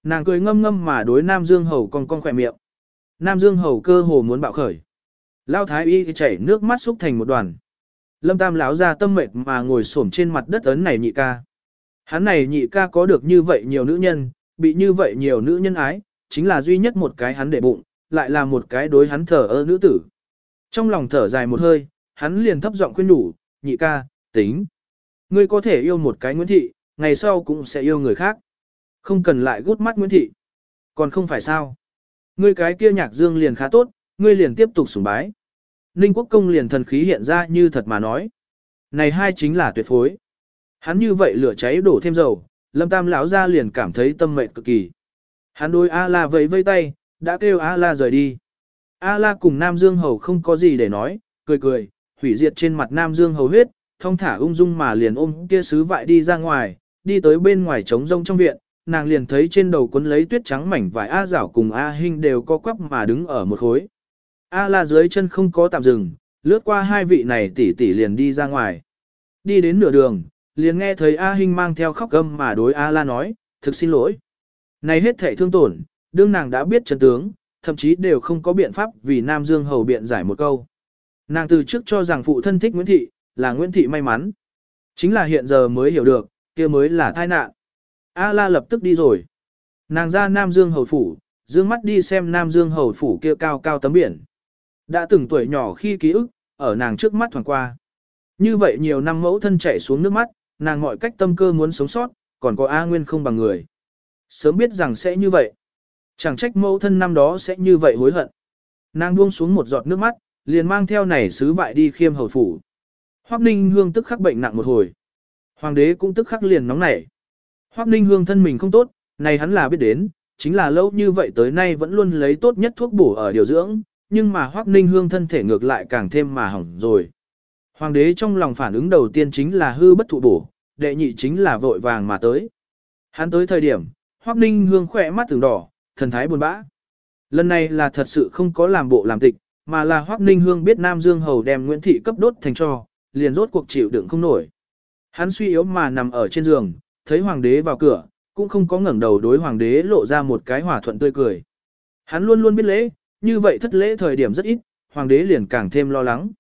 S1: Nàng cười ngâm ngâm mà đối Nam Dương Hầu con con khỏe miệng. Nam Dương Hầu cơ hồ muốn bạo khởi. Lao thái y chảy nước mắt xúc thành một đoàn. Lâm Tam lão ra tâm mệt mà ngồi xổm trên mặt đất ấn này nhị ca. Hắn này nhị ca có được như vậy nhiều nữ nhân, bị như vậy nhiều nữ nhân ái, chính là duy nhất một cái hắn để bụng, lại là một cái đối hắn thở ơ nữ tử. Trong lòng thở dài một hơi, hắn liền thấp giọng khuyên nhủ, nhị ca, tính. Ngươi có thể yêu một cái Nguyễn Thị, ngày sau cũng sẽ yêu người khác. Không cần lại gút mắt Nguyễn Thị. Còn không phải sao. Ngươi cái kia nhạc dương liền khá tốt, ngươi liền tiếp tục sùng bái. Ninh quốc công liền thần khí hiện ra như thật mà nói. Này hai chính là tuyệt phối. Hắn như vậy lửa cháy đổ thêm dầu, lâm tam lão ra liền cảm thấy tâm mệnh cực kỳ. Hắn đối A-la vẫy vây tay, đã kêu A-la rời đi. A-la cùng Nam Dương Hầu không có gì để nói, cười cười, hủy diệt trên mặt Nam Dương Hầu huyết, thông thả ung dung mà liền ôm kia sứ vại đi ra ngoài, đi tới bên ngoài trống rông trong viện, nàng liền thấy trên đầu cuốn lấy tuyết trắng mảnh vải A rảo cùng A Hinh đều co quắp mà đứng ở một khối. A la dưới chân không có tạm dừng, lướt qua hai vị này tỷ tỷ liền đi ra ngoài. Đi đến nửa đường, liền nghe thấy A Hinh mang theo khóc gâm mà đối A la nói, thực xin lỗi. Này hết thể thương tổn, đương nàng đã biết chân tướng, thậm chí đều không có biện pháp vì Nam Dương Hầu biện giải một câu. Nàng từ trước cho rằng phụ thân thích Nguyễn Thị, là Nguyễn Thị may mắn. Chính là hiện giờ mới hiểu được, kia mới là tai nạn. A la lập tức đi rồi. Nàng ra Nam Dương Hầu Phủ, dương mắt đi xem Nam Dương Hầu Phủ kia cao cao tấm biển. Đã từng tuổi nhỏ khi ký ức, ở nàng trước mắt thoảng qua. Như vậy nhiều năm mẫu thân chảy xuống nước mắt, nàng mọi cách tâm cơ muốn sống sót, còn có A Nguyên không bằng người. Sớm biết rằng sẽ như vậy. Chẳng trách mẫu thân năm đó sẽ như vậy hối hận. Nàng buông xuống một giọt nước mắt, liền mang theo này sứ vại đi khiêm hầu phủ. Hoắc Ninh Hương tức khắc bệnh nặng một hồi. Hoàng đế cũng tức khắc liền nóng nảy. Hoắc Ninh Hương thân mình không tốt, này hắn là biết đến, chính là lâu như vậy tới nay vẫn luôn lấy tốt nhất thuốc bổ ở điều dưỡng, nhưng mà Hoắc Ninh Hương thân thể ngược lại càng thêm mà hỏng rồi. Hoàng đế trong lòng phản ứng đầu tiên chính là hư bất thụ bổ, đệ nhị chính là vội vàng mà tới. Hắn tới thời điểm, Hoắc Ninh Hương khỏe mắt từng đỏ, thần thái buồn bã. Lần này là thật sự không có làm bộ làm tịch, mà là Hoắc Ninh Hương biết Nam Dương Hầu đem Nguyễn Thị cấp đốt thành cho, liền rốt cuộc chịu đựng không nổi. Hắn suy yếu mà nằm ở trên giường, thấy hoàng đế vào cửa, cũng không có ngẩng đầu đối hoàng đế lộ ra một cái hòa thuận tươi cười. Hắn luôn luôn biết lễ, như vậy thất lễ thời điểm rất ít, hoàng đế liền càng thêm lo lắng.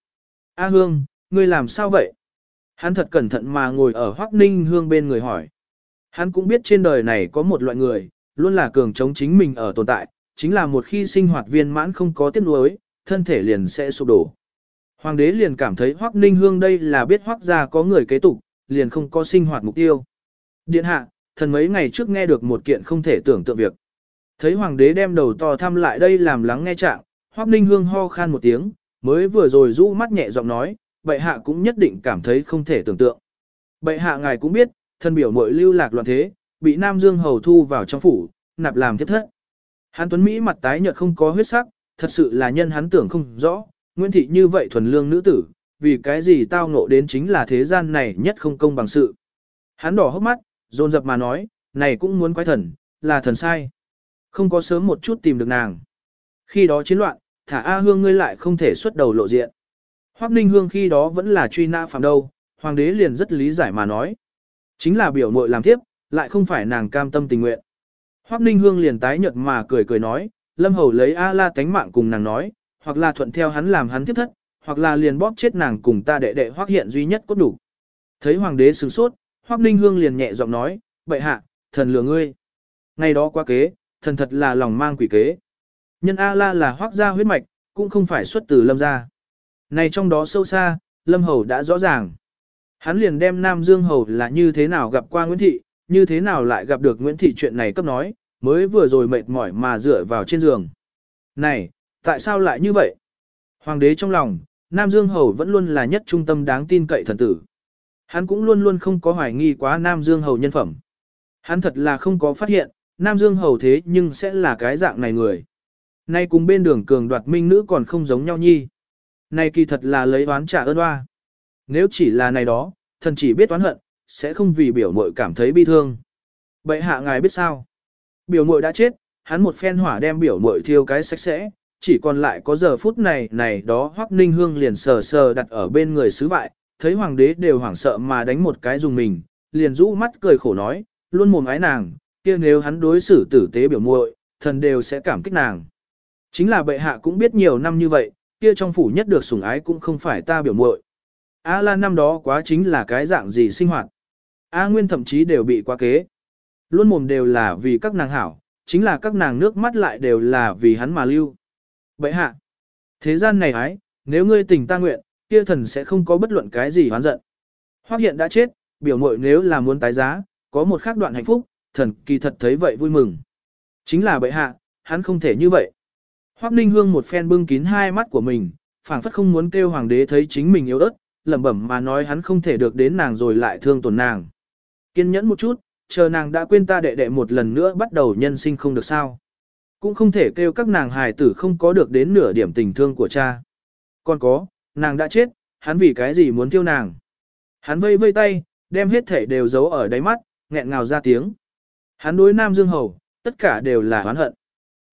S1: A Hương, ngươi làm sao vậy? Hắn thật cẩn thận mà ngồi ở Hoắc Ninh Hương bên người hỏi. Hắn cũng biết trên đời này có một loại người, luôn là cường chống chính mình ở tồn tại, chính là một khi sinh hoạt viên mãn không có tiết nuối, thân thể liền sẽ sụp đổ. Hoàng đế liền cảm thấy Hoắc Ninh Hương đây là biết Hoắc gia có người kế tục, liền không có sinh hoạt mục tiêu. Điện hạ, thần mấy ngày trước nghe được một kiện không thể tưởng tượng việc. Thấy hoàng đế đem đầu to thăm lại đây làm lắng nghe trạng, Hoắc Ninh Hương ho khan một tiếng, mới vừa rồi rũ mắt nhẹ giọng nói, bệ hạ cũng nhất định cảm thấy không thể tưởng tượng. Bệ hạ ngài cũng biết, thân biểu muội lưu lạc loạn thế, bị Nam Dương hầu thu vào trong phủ, nạp làm thiết thất. Hán Tuấn Mỹ mặt tái nhợt không có huyết sắc, thật sự là nhân hắn tưởng không rõ, Nguyễn Thị như vậy thuần lương nữ tử, vì cái gì tao ngộ đến chính là thế gian này nhất không công bằng sự. Hắn đỏ hốc mắt, dồn dập mà nói, này cũng muốn quái thần, là thần sai. Không có sớm một chút tìm được nàng. Khi đó chiến loạn, thả A Hương ngươi lại không thể xuất đầu lộ diện. Hoắc Ninh Hương khi đó vẫn là truy nã phạm đâu, hoàng đế liền rất lý giải mà nói. Chính là biểu muội làm tiếp, lại không phải nàng cam tâm tình nguyện. Hoắc Ninh Hương liền tái nhợt mà cười cười nói, Lâm Hầu lấy A La tánh mạng cùng nàng nói, hoặc là thuận theo hắn làm hắn tiếp thất, hoặc là liền bóp chết nàng cùng ta đệ đệ Hoắc hiện duy nhất cốt đủ. Thấy hoàng đế sửng sốt, Hoắc Ninh Hương liền nhẹ giọng nói, bệ hạ, thần lừa ngươi. Ngày đó qua kế, thần thật là lòng mang quỷ kế. Nhân A-la là Hoắc gia huyết mạch, cũng không phải xuất từ lâm gia. Này trong đó sâu xa, lâm hầu đã rõ ràng. Hắn liền đem Nam Dương hầu là như thế nào gặp qua Nguyễn Thị, như thế nào lại gặp được Nguyễn Thị chuyện này cấp nói, mới vừa rồi mệt mỏi mà dựa vào trên giường. Này, tại sao lại như vậy? Hoàng đế trong lòng, Nam Dương Hầu vẫn luôn là nhất trung tâm đáng tin cậy thần tử. Hắn cũng luôn luôn không có hoài nghi quá Nam Dương Hầu nhân phẩm. Hắn thật là không có phát hiện, Nam Dương Hầu thế nhưng sẽ là cái dạng này người. Nay cùng bên đường cường đoạt minh nữ còn không giống nhau nhi. nay kỳ thật là lấy oán trả ơn oa. Nếu chỉ là này đó, thần chỉ biết oán hận, sẽ không vì biểu mội cảm thấy bi thương. Bệ hạ ngài biết sao? Biểu mội đã chết, hắn một phen hỏa đem biểu mội thiêu cái sạch sẽ, chỉ còn lại có giờ phút này này đó Hoắc Ninh Hương liền sờ sờ đặt ở bên người sứ vại, thấy hoàng đế đều hoảng sợ mà đánh một cái dùng mình, liền rũ mắt cười khổ nói, luôn mồm ái nàng, kia nếu hắn đối xử tử tế biểu muội, thần đều sẽ cảm kích nàng. Chính là bệ hạ cũng biết nhiều năm như vậy, kia trong phủ nhất được sủng ái cũng không phải ta biểu muội. A la năm đó quá chính là cái dạng gì sinh hoạt. A Nguyên thậm chí đều bị quá kế. Luôn mồm đều là vì các nàng hảo, chính là các nàng nước mắt lại đều là vì hắn mà lưu. Bệ hạ, thế gian này ái, nếu ngươi tình ta nguyện, kia thần sẽ không có bất luận cái gì hoán giận. Hoắc hiện đã chết, biểu mội nếu là muốn tái giá, có một khác đoạn hạnh phúc, thần kỳ thật thấy vậy vui mừng. Chính là bệ hạ, hắn không thể như vậy. Hoắc Ninh Hương một phen bưng kín hai mắt của mình, phảng phất không muốn kêu hoàng đế thấy chính mình yếu ớt, lẩm bẩm mà nói hắn không thể được đến nàng rồi lại thương tổn nàng. Kiên nhẫn một chút, chờ nàng đã quên ta đệ đệ một lần nữa bắt đầu nhân sinh không được sao. Cũng không thể kêu các nàng hài tử không có được đến nửa điểm tình thương của cha. Còn có, nàng đã chết, hắn vì cái gì muốn tiêu nàng. Hắn vây vây tay, đem hết thể đều giấu ở đáy mắt, nghẹn ngào ra tiếng. Hắn đối Nam Dương Hầu, tất cả đều là oán hận.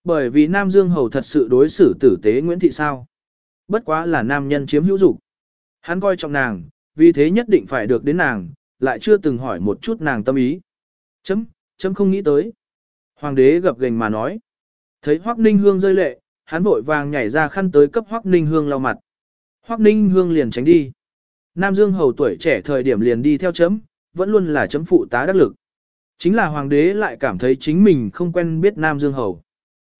S1: Bởi vì Nam Dương Hầu thật sự đối xử tử tế Nguyễn Thị sao. Bất quá là nam nhân chiếm hữu dục. Hắn coi trọng nàng, vì thế nhất định phải được đến nàng, lại chưa từng hỏi một chút nàng tâm ý. Chấm, chấm không nghĩ tới. Hoàng đế gập gành mà nói. Thấy Hoắc Ninh Hương rơi lệ, hắn vội vàng nhảy ra khăn tới cấp Hoắc Ninh Hương lau mặt. Hoắc Ninh Hương liền tránh đi. Nam Dương hầu tuổi trẻ thời điểm liền đi theo chấm, vẫn luôn là chấm phụ tá đắc lực. Chính là hoàng đế lại cảm thấy chính mình không quen biết Nam Dương hầu.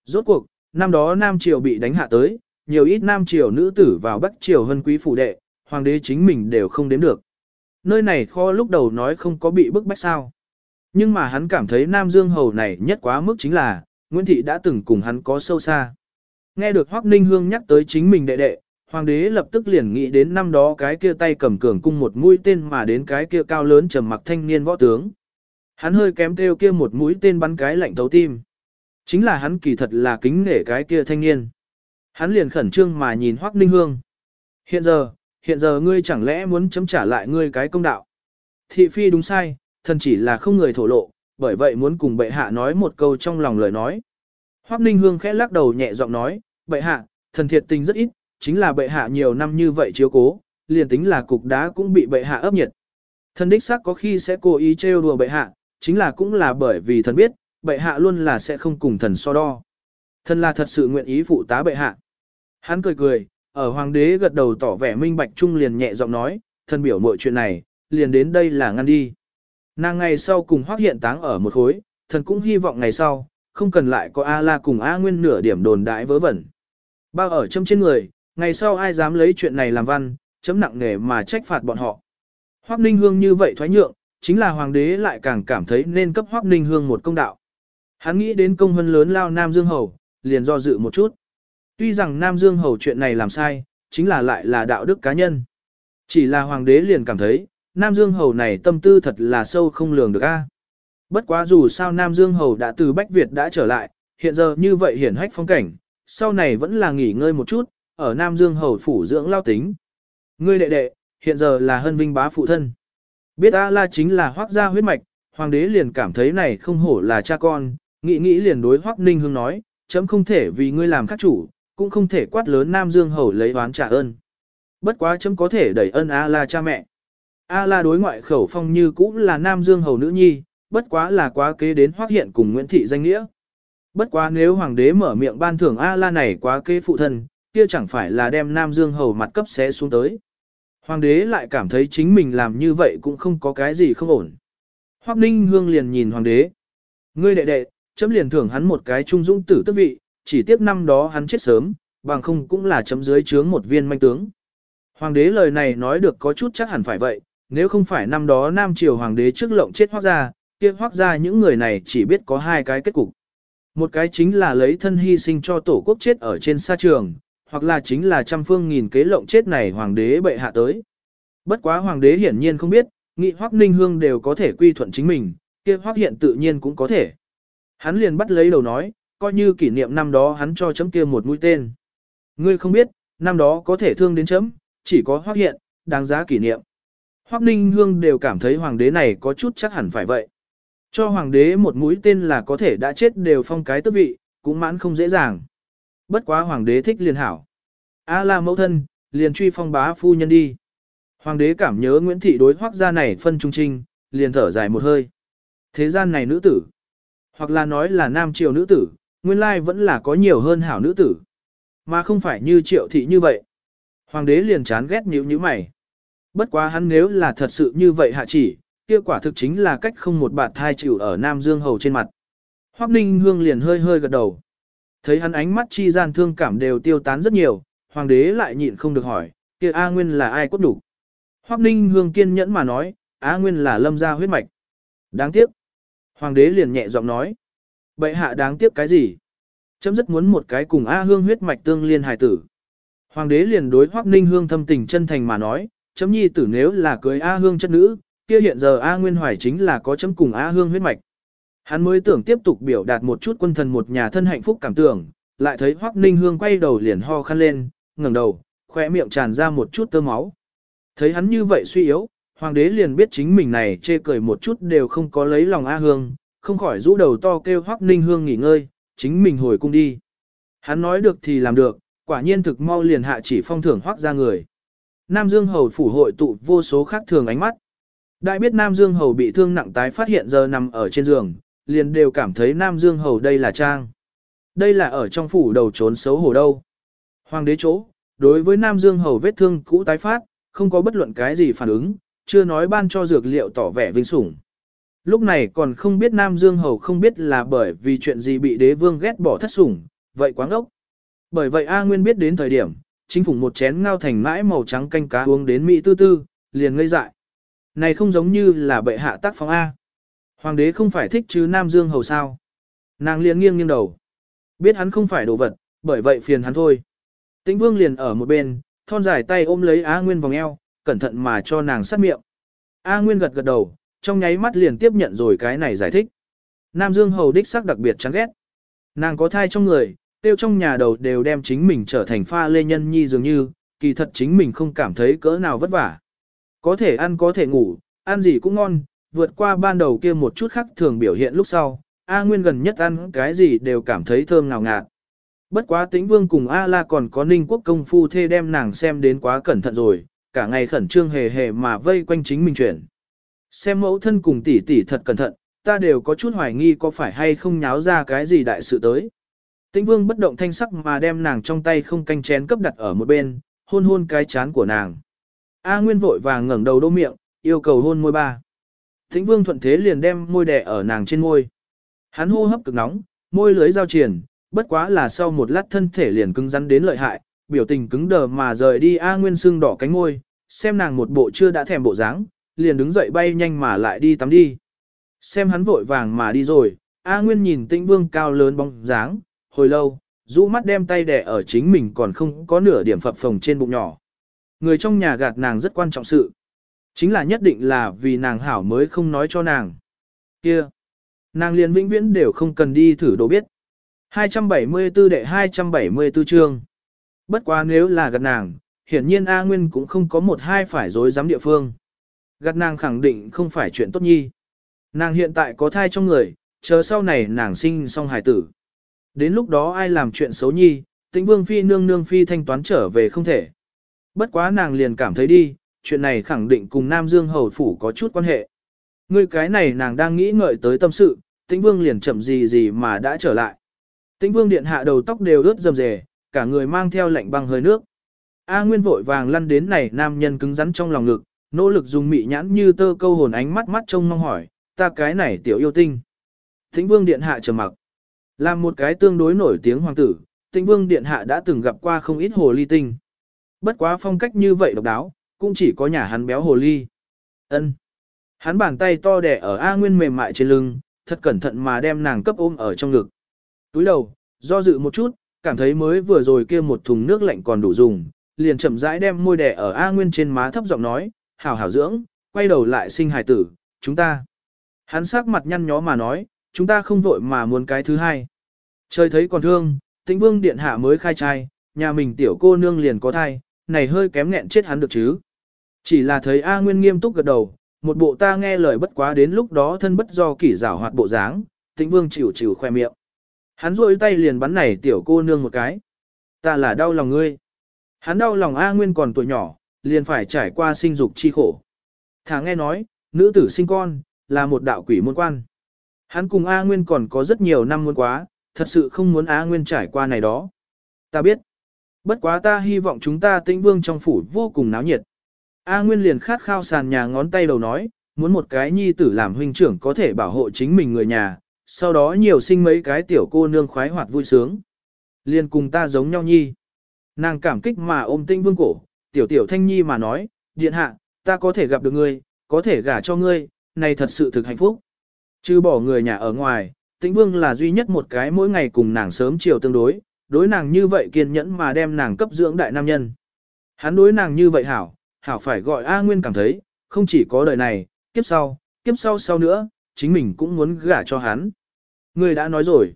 S1: Rốt cuộc, năm đó Nam Triều bị đánh hạ tới, nhiều ít Nam Triều nữ tử vào Bắc Triều hân quý phủ đệ, hoàng đế chính mình đều không đếm được. Nơi này kho lúc đầu nói không có bị bức bách sao. Nhưng mà hắn cảm thấy Nam Dương hầu này nhất quá mức chính là, Nguyễn Thị đã từng cùng hắn có sâu xa. Nghe được Hoắc Ninh Hương nhắc tới chính mình đệ đệ, hoàng đế lập tức liền nghĩ đến năm đó cái kia tay cầm cường cung một mũi tên mà đến cái kia cao lớn trầm mặc thanh niên võ tướng. Hắn hơi kém kêu kia một mũi tên bắn cái lạnh thấu tim. Chính là hắn kỳ thật là kính nể cái kia thanh niên. Hắn liền khẩn trương mà nhìn Hoắc Ninh Hương. Hiện giờ, hiện giờ ngươi chẳng lẽ muốn chấm trả lại ngươi cái công đạo. Thị phi đúng sai, thần chỉ là không người thổ lộ, bởi vậy muốn cùng bệ hạ nói một câu trong lòng lời nói. Hoắc Ninh Hương khẽ lắc đầu nhẹ giọng nói, bệ hạ, thần thiệt tình rất ít, chính là bệ hạ nhiều năm như vậy chiếu cố, liền tính là cục đá cũng bị bệ hạ ấp nhiệt. Thần đích xác có khi sẽ cố ý trêu đùa bệ hạ, chính là cũng là bởi vì thần biết, bệ hạ luôn là sẽ không cùng thần so đo. Thần là thật sự nguyện ý phụ tá bệ hạ. Hắn cười cười, ở hoàng đế gật đầu tỏ vẻ minh bạch trung liền nhẹ giọng nói, thân biểu mọi chuyện này, liền đến đây là ngăn đi. Nàng ngày sau cùng hoác hiện táng ở một khối, thần cũng hy vọng ngày sau, không cần lại có A-la cùng A Nguyên nửa điểm đồn đại vớ vẩn. Bao ở châm trên người, ngày sau ai dám lấy chuyện này làm văn, chấm nặng nề mà trách phạt bọn họ. Hoác Ninh Hương như vậy thoái nhượng, chính là hoàng đế lại càng cảm thấy nên cấp Hoác Ninh Hương một công đạo. Hắn nghĩ đến công hân lớn lao Nam Dương Hầu, liền do dự một chút. Tuy rằng Nam Dương Hầu chuyện này làm sai, chính là lại là đạo đức cá nhân. Chỉ là hoàng đế liền cảm thấy, Nam Dương Hầu này tâm tư thật là sâu không lường được a. Bất quá dù sao Nam Dương Hầu đã từ Bách Việt đã trở lại, hiện giờ như vậy hiển hách phong cảnh, sau này vẫn là nghỉ ngơi một chút, ở Nam Dương Hầu phủ dưỡng lao tính. Ngươi đệ đệ, hiện giờ là hân vinh bá phụ thân. Biết A-la chính là hoác gia huyết mạch, hoàng đế liền cảm thấy này không hổ là cha con, nghĩ nghĩ liền đối hoác ninh hương nói, chấm không thể vì ngươi làm các chủ, cũng không thể quát lớn Nam Dương Hầu lấy oán trả ơn. Bất quá chấm có thể đẩy ân A-la cha mẹ. A-la đối ngoại khẩu phong như cũng là Nam Dương Hầu nữ nhi, bất quá là quá kế đến hoác hiện cùng Nguyễn Thị danh nghĩa. Bất quá nếu hoàng đế mở miệng ban thưởng A-la này quá kế phụ thân, kia chẳng phải là đem Nam Dương Hầu mặt cấp xé xuống tới. Hoàng đế lại cảm thấy chính mình làm như vậy cũng không có cái gì không ổn. Hoắc Ninh Hương liền nhìn hoàng đế. Ngươi đệ đệ, chấm liền thưởng hắn một cái trung dũng tử tước vị, chỉ tiếc năm đó hắn chết sớm, bằng không cũng là chấm dưới chướng một viên manh tướng. Hoàng đế lời này nói được có chút chắc hẳn phải vậy, nếu không phải năm đó Nam Triều Hoàng đế trước lộng chết hoác ra, kia hoác ra những người này chỉ biết có hai cái kết cục. Một cái chính là lấy thân hy sinh cho tổ quốc chết ở trên sa trường, hoặc là chính là trăm phương nghìn kế lộng chết này Hoàng đế bệ hạ tới. Bất quá Hoàng đế hiển nhiên không biết, nghị hoác ninh hương đều có thể quy thuận chính mình, kia hoác hiện tự nhiên cũng có thể. Hắn liền bắt lấy đầu nói, coi như kỷ niệm năm đó hắn cho chấm kia một mũi tên. Ngươi không biết, năm đó có thể thương đến chấm, chỉ có hoác hiện, đáng giá kỷ niệm. Hoác Ninh Hương đều cảm thấy hoàng đế này có chút chắc hẳn phải vậy. Cho hoàng đế một mũi tên là có thể đã chết đều phong cái tước vị, cũng mãn không dễ dàng. Bất quá hoàng đế thích liền hảo. A la mẫu thân, liền truy phong bá phu nhân đi. Hoàng đế cảm nhớ Nguyễn Thị đối hoác gia này phân trung trinh, liền thở dài một hơi. Thế gian này nữ tử, hoặc là nói là nam triều nữ tử, nguyên lai vẫn là có nhiều hơn hảo nữ tử. Mà không phải như triệu thị như vậy. Hoàng đế liền chán ghét nhíu nhíu mày. Bất quá hắn nếu là thật sự như vậy hạ chỉ, kia quả thực chính là cách không một bạt thai chịu ở Nam Dương Hầu trên mặt. Hoắc Ninh Hương liền hơi hơi gật đầu. Thấy hắn ánh mắt chi gian thương cảm đều tiêu tán rất nhiều, hoàng đế lại nhịn không được hỏi, kia A Nguyên là ai cốt đủ. Hoắc Ninh Hương kiên nhẫn mà nói, A Nguyên là lâm gia huyết mạch. Đáng tiếc. Hoàng đế liền nhẹ giọng nói. Bệ hạ đáng tiếc cái gì? Chấm rất muốn một cái cùng A Hương huyết mạch tương liên hài tử. Hoàng đế liền đối Hoắc Ninh Hương thâm tình chân thành mà nói, chấm nhi tử nếu là cưới A Hương chất nữ, kia hiện giờ A Nguyên Hoài chính là có chấm cùng A Hương huyết mạch. Hắn mới tưởng tiếp tục biểu đạt một chút quân thần một nhà thân hạnh phúc cảm tưởng, lại thấy Hoắc Ninh Hương quay đầu liền ho khăn lên, ngẩng đầu, khóe miệng tràn ra một chút tơ máu. Thấy hắn như vậy suy yếu, hoàng đế liền biết chính mình này chê cười một chút đều không có lấy lòng A Hương, không khỏi rũ đầu to kêu Hoắc Ninh Hương nghỉ ngơi, chính mình hồi cung đi. Hắn nói được thì làm được, quả nhiên thực mau liền hạ chỉ phong thưởng Hoắc ra người. Nam Dương Hầu phủ hội tụ vô số khác thường ánh mắt. Đại biết Nam Dương Hầu bị thương nặng tái phát hiện giờ nằm ở trên giường, liền đều cảm thấy Nam Dương Hầu đây là trang. Đây là ở trong phủ đầu trốn xấu hổ đâu. Hoàng đế chỗ, đối với Nam Dương Hầu vết thương cũ tái phát, không có bất luận cái gì phản ứng, chưa nói ban cho dược liệu tỏ vẻ vinh sủng. Lúc này còn không biết Nam Dương Hầu không biết là bởi vì chuyện gì bị đế vương ghét bỏ thất sủng, vậy quáng ốc. Bởi vậy A Nguyên biết đến thời điểm, chính phủ một chén ngao thành mãi màu trắng canh cá uống đến Mỹ tư tư, liền ngây dại. Này không giống như là bệ hạ tác phong A. Hoàng đế không phải thích chứ Nam Dương hầu sao. Nàng liền nghiêng nghiêng đầu. Biết hắn không phải đồ vật, bởi vậy phiền hắn thôi. Tĩnh vương liền ở một bên, thon dài tay ôm lấy A Nguyên vòng eo, cẩn thận mà cho nàng sát miệng. A Nguyên gật gật đầu, trong nháy mắt liền tiếp nhận rồi cái này giải thích. Nam Dương hầu đích sắc đặc biệt chán ghét. Nàng có thai trong người, tiêu trong nhà đầu đều đem chính mình trở thành pha lê nhân nhi dường như, kỳ thật chính mình không cảm thấy cỡ nào vất vả. Có thể ăn có thể ngủ, ăn gì cũng ngon, vượt qua ban đầu kia một chút khác thường biểu hiện lúc sau, A Nguyên gần nhất ăn cái gì đều cảm thấy thơm ngào ngạt. Bất quá tĩnh vương cùng A La còn có ninh quốc công phu thê đem nàng xem đến quá cẩn thận rồi, cả ngày khẩn trương hề hề mà vây quanh chính mình chuyển. Xem mẫu thân cùng tỷ tỷ thật cẩn thận, ta đều có chút hoài nghi có phải hay không nháo ra cái gì đại sự tới. Tĩnh vương bất động thanh sắc mà đem nàng trong tay không canh chén cấp đặt ở một bên, hôn hôn cái chán của nàng. A Nguyên vội vàng ngẩng đầu đô miệng, yêu cầu hôn môi ba. Tĩnh vương thuận thế liền đem môi đè ở nàng trên môi. Hắn hô hấp cực nóng, môi lưới giao triển, bất quá là sau một lát thân thể liền cứng rắn đến lợi hại, biểu tình cứng đờ mà rời đi A Nguyên sưng đỏ cánh môi, xem nàng một bộ chưa đã thèm bộ dáng, liền đứng dậy bay nhanh mà lại đi tắm đi. Xem hắn vội vàng mà đi rồi, A Nguyên nhìn Tĩnh Vương cao lớn bóng dáng, hồi lâu, rũ mắt đem tay đẻ ở chính mình còn không có nửa điểm phập phồng trên bụng nhỏ. Người trong nhà gạt nàng rất quan trọng sự. Chính là nhất định là vì nàng hảo mới không nói cho nàng. Kia! Nàng liền vĩnh viễn đều không cần đi thử đồ biết. 274 đệ 274 chương. Bất quá nếu là gạt nàng, hiển nhiên A Nguyên cũng không có một hai phải dối dám địa phương. Gạt nàng khẳng định không phải chuyện tốt nhi. Nàng hiện tại có thai trong người, chờ sau này nàng sinh xong hài tử. Đến lúc đó ai làm chuyện xấu nhi, tĩnh vương phi nương nương phi thanh toán trở về không thể. Bất quá nàng liền cảm thấy đi, chuyện này khẳng định cùng Nam Dương Hầu Phủ có chút quan hệ. Người cái này nàng đang nghĩ ngợi tới tâm sự, tĩnh vương liền chậm gì gì mà đã trở lại. Tĩnh vương điện hạ đầu tóc đều ướt rầm rề, cả người mang theo lạnh băng hơi nước. A Nguyên vội vàng lăn đến này nam nhân cứng rắn trong lòng ngực, nỗ lực dùng mị nhãn như tơ câu hồn ánh mắt mắt trông mong hỏi, ta cái này tiểu yêu tinh. Thính vương điện hạ trầm mặc. Làm một cái tương đối nổi tiếng hoàng tử, tĩnh vương điện hạ đã từng gặp qua không ít hồ ly tinh. Bất quá phong cách như vậy độc đáo, cũng chỉ có nhà hắn béo hồ ly. ân Hắn bàn tay to đẻ ở A Nguyên mềm mại trên lưng, thật cẩn thận mà đem nàng cấp ôm ở trong ngực. Túi đầu, do dự một chút, cảm thấy mới vừa rồi kia một thùng nước lạnh còn đủ dùng, liền chậm rãi đem môi đẻ ở A Nguyên trên má thấp giọng nói, hảo hảo dưỡng, quay đầu lại sinh hài tử, chúng ta. Hắn sắc mặt nhăn nhó mà nói, chúng ta không vội mà muốn cái thứ hai. Trời thấy còn thương, tĩnh vương điện hạ mới khai trai, nhà mình tiểu cô nương liền có thai, này hơi kém nghẹn chết hắn được chứ. Chỉ là thấy A Nguyên nghiêm túc gật đầu, một bộ ta nghe lời bất quá đến lúc đó thân bất do kỷ rảo hoạt bộ dáng, tĩnh vương chịu chịu khoe miệng. Hắn rôi tay liền bắn này tiểu cô nương một cái. Ta là đau lòng ngươi. Hắn đau lòng A Nguyên còn tuổi nhỏ, liền phải trải qua sinh dục chi khổ. Thả nghe nói, nữ tử sinh con, là một đạo quỷ môn quan. Hắn cùng A Nguyên còn có rất nhiều năm muốn quá, thật sự không muốn A Nguyên trải qua này đó. Ta biết. Bất quá ta hy vọng chúng ta tĩnh vương trong phủ vô cùng náo nhiệt. A Nguyên liền khát khao sàn nhà ngón tay đầu nói, muốn một cái nhi tử làm huynh trưởng có thể bảo hộ chính mình người nhà, sau đó nhiều sinh mấy cái tiểu cô nương khoái hoạt vui sướng. Liền cùng ta giống nhau nhi. Nàng cảm kích mà ôm tinh vương cổ, tiểu tiểu thanh nhi mà nói, điện hạ, ta có thể gặp được ngươi, có thể gả cho ngươi, này thật sự thực hạnh phúc. Chứ bỏ người nhà ở ngoài, tĩnh vương là duy nhất một cái mỗi ngày cùng nàng sớm chiều tương đối, đối nàng như vậy kiên nhẫn mà đem nàng cấp dưỡng đại nam nhân. Hắn đối nàng như vậy hảo, hảo phải gọi A Nguyên cảm thấy, không chỉ có đời này, kiếp sau, kiếp sau sau nữa, chính mình cũng muốn gả cho hắn. Người đã nói rồi.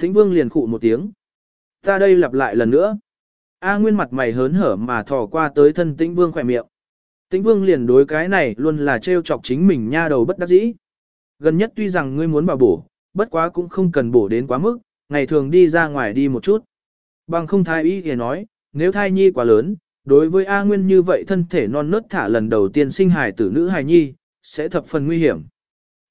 S1: Tĩnh vương liền khụ một tiếng. Ta đây lặp lại lần nữa. A Nguyên mặt mày hớn hở mà thò qua tới thân Tĩnh vương khỏe miệng. Tĩnh vương liền đối cái này luôn là trêu chọc chính mình nha đầu bất đắc dĩ. Gần nhất tuy rằng ngươi muốn bảo bổ, bất quá cũng không cần bổ đến quá mức, ngày thường đi ra ngoài đi một chút. Bằng không thai ý thì nói, nếu thai nhi quá lớn, đối với A Nguyên như vậy thân thể non nớt thả lần đầu tiên sinh hài tử nữ hài nhi, sẽ thập phần nguy hiểm.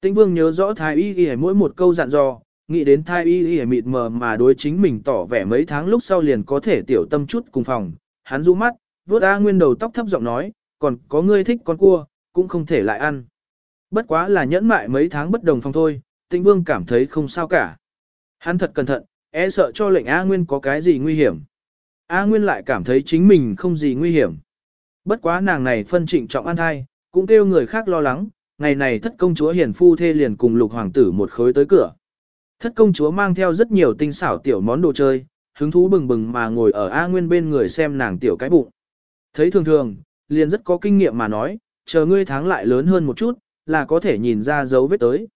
S1: Tĩnh Vương nhớ rõ thái y y mỗi một câu dặn dò, nghĩ đến thai y y mịt mờ mà đối chính mình tỏ vẻ mấy tháng lúc sau liền có thể tiểu tâm chút cùng phòng. Hắn rũ mắt, vuốt A Nguyên đầu tóc thấp giọng nói, còn có ngươi thích con cua, cũng không thể lại ăn. Bất quá là nhẫn mại mấy tháng bất đồng phòng thôi, Tĩnh Vương cảm thấy không sao cả. Hắn thật cẩn thận, e sợ cho lệnh A Nguyên có cái gì nguy hiểm. A Nguyên lại cảm thấy chính mình không gì nguy hiểm. Bất quá nàng này phân trịnh trọng an thai, cũng kêu người khác lo lắng, ngày này thất công chúa hiền phu thê liền cùng lục hoàng tử một khối tới cửa. Thất công chúa mang theo rất nhiều tinh xảo tiểu món đồ chơi, hứng thú bừng bừng mà ngồi ở A Nguyên bên người xem nàng tiểu cái bụng. Thấy thường thường, liền rất có kinh nghiệm mà nói, chờ ngươi tháng lại lớn hơn một chút, là có thể nhìn ra dấu vết tới.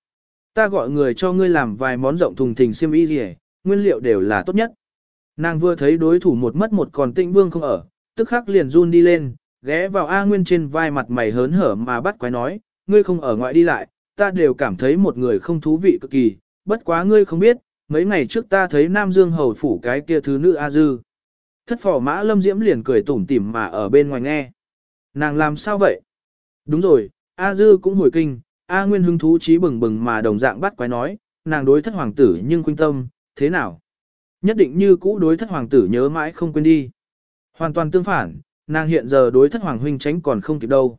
S1: Ta gọi người cho ngươi làm vài món rộng thùng thình xiêm y gì, nguyên liệu đều là tốt nhất. Nàng vừa thấy đối thủ một mất một còn tĩnh vương không ở, tức khắc liền run đi lên, ghé vào A Nguyên trên vai mặt mày hớn hở mà bắt quái nói, ngươi không ở ngoại đi lại, ta đều cảm thấy một người không thú vị cực kỳ, bất quá ngươi không biết, mấy ngày trước ta thấy Nam Dương hầu phủ cái kia thứ nữ A Dư. Thất phỏ mã lâm diễm liền cười tủm tỉm mà ở bên ngoài nghe. Nàng làm sao vậy? Đúng rồi, A Dư cũng hồi kinh, A Nguyên hứng thú trí bừng bừng mà đồng dạng bắt quái nói, nàng đối thất hoàng tử nhưng khuyên tâm, thế nào? Nhất định như cũ đối thất hoàng tử nhớ mãi không quên đi. Hoàn toàn tương phản, nàng hiện giờ đối thất hoàng huynh tránh còn không kịp đâu.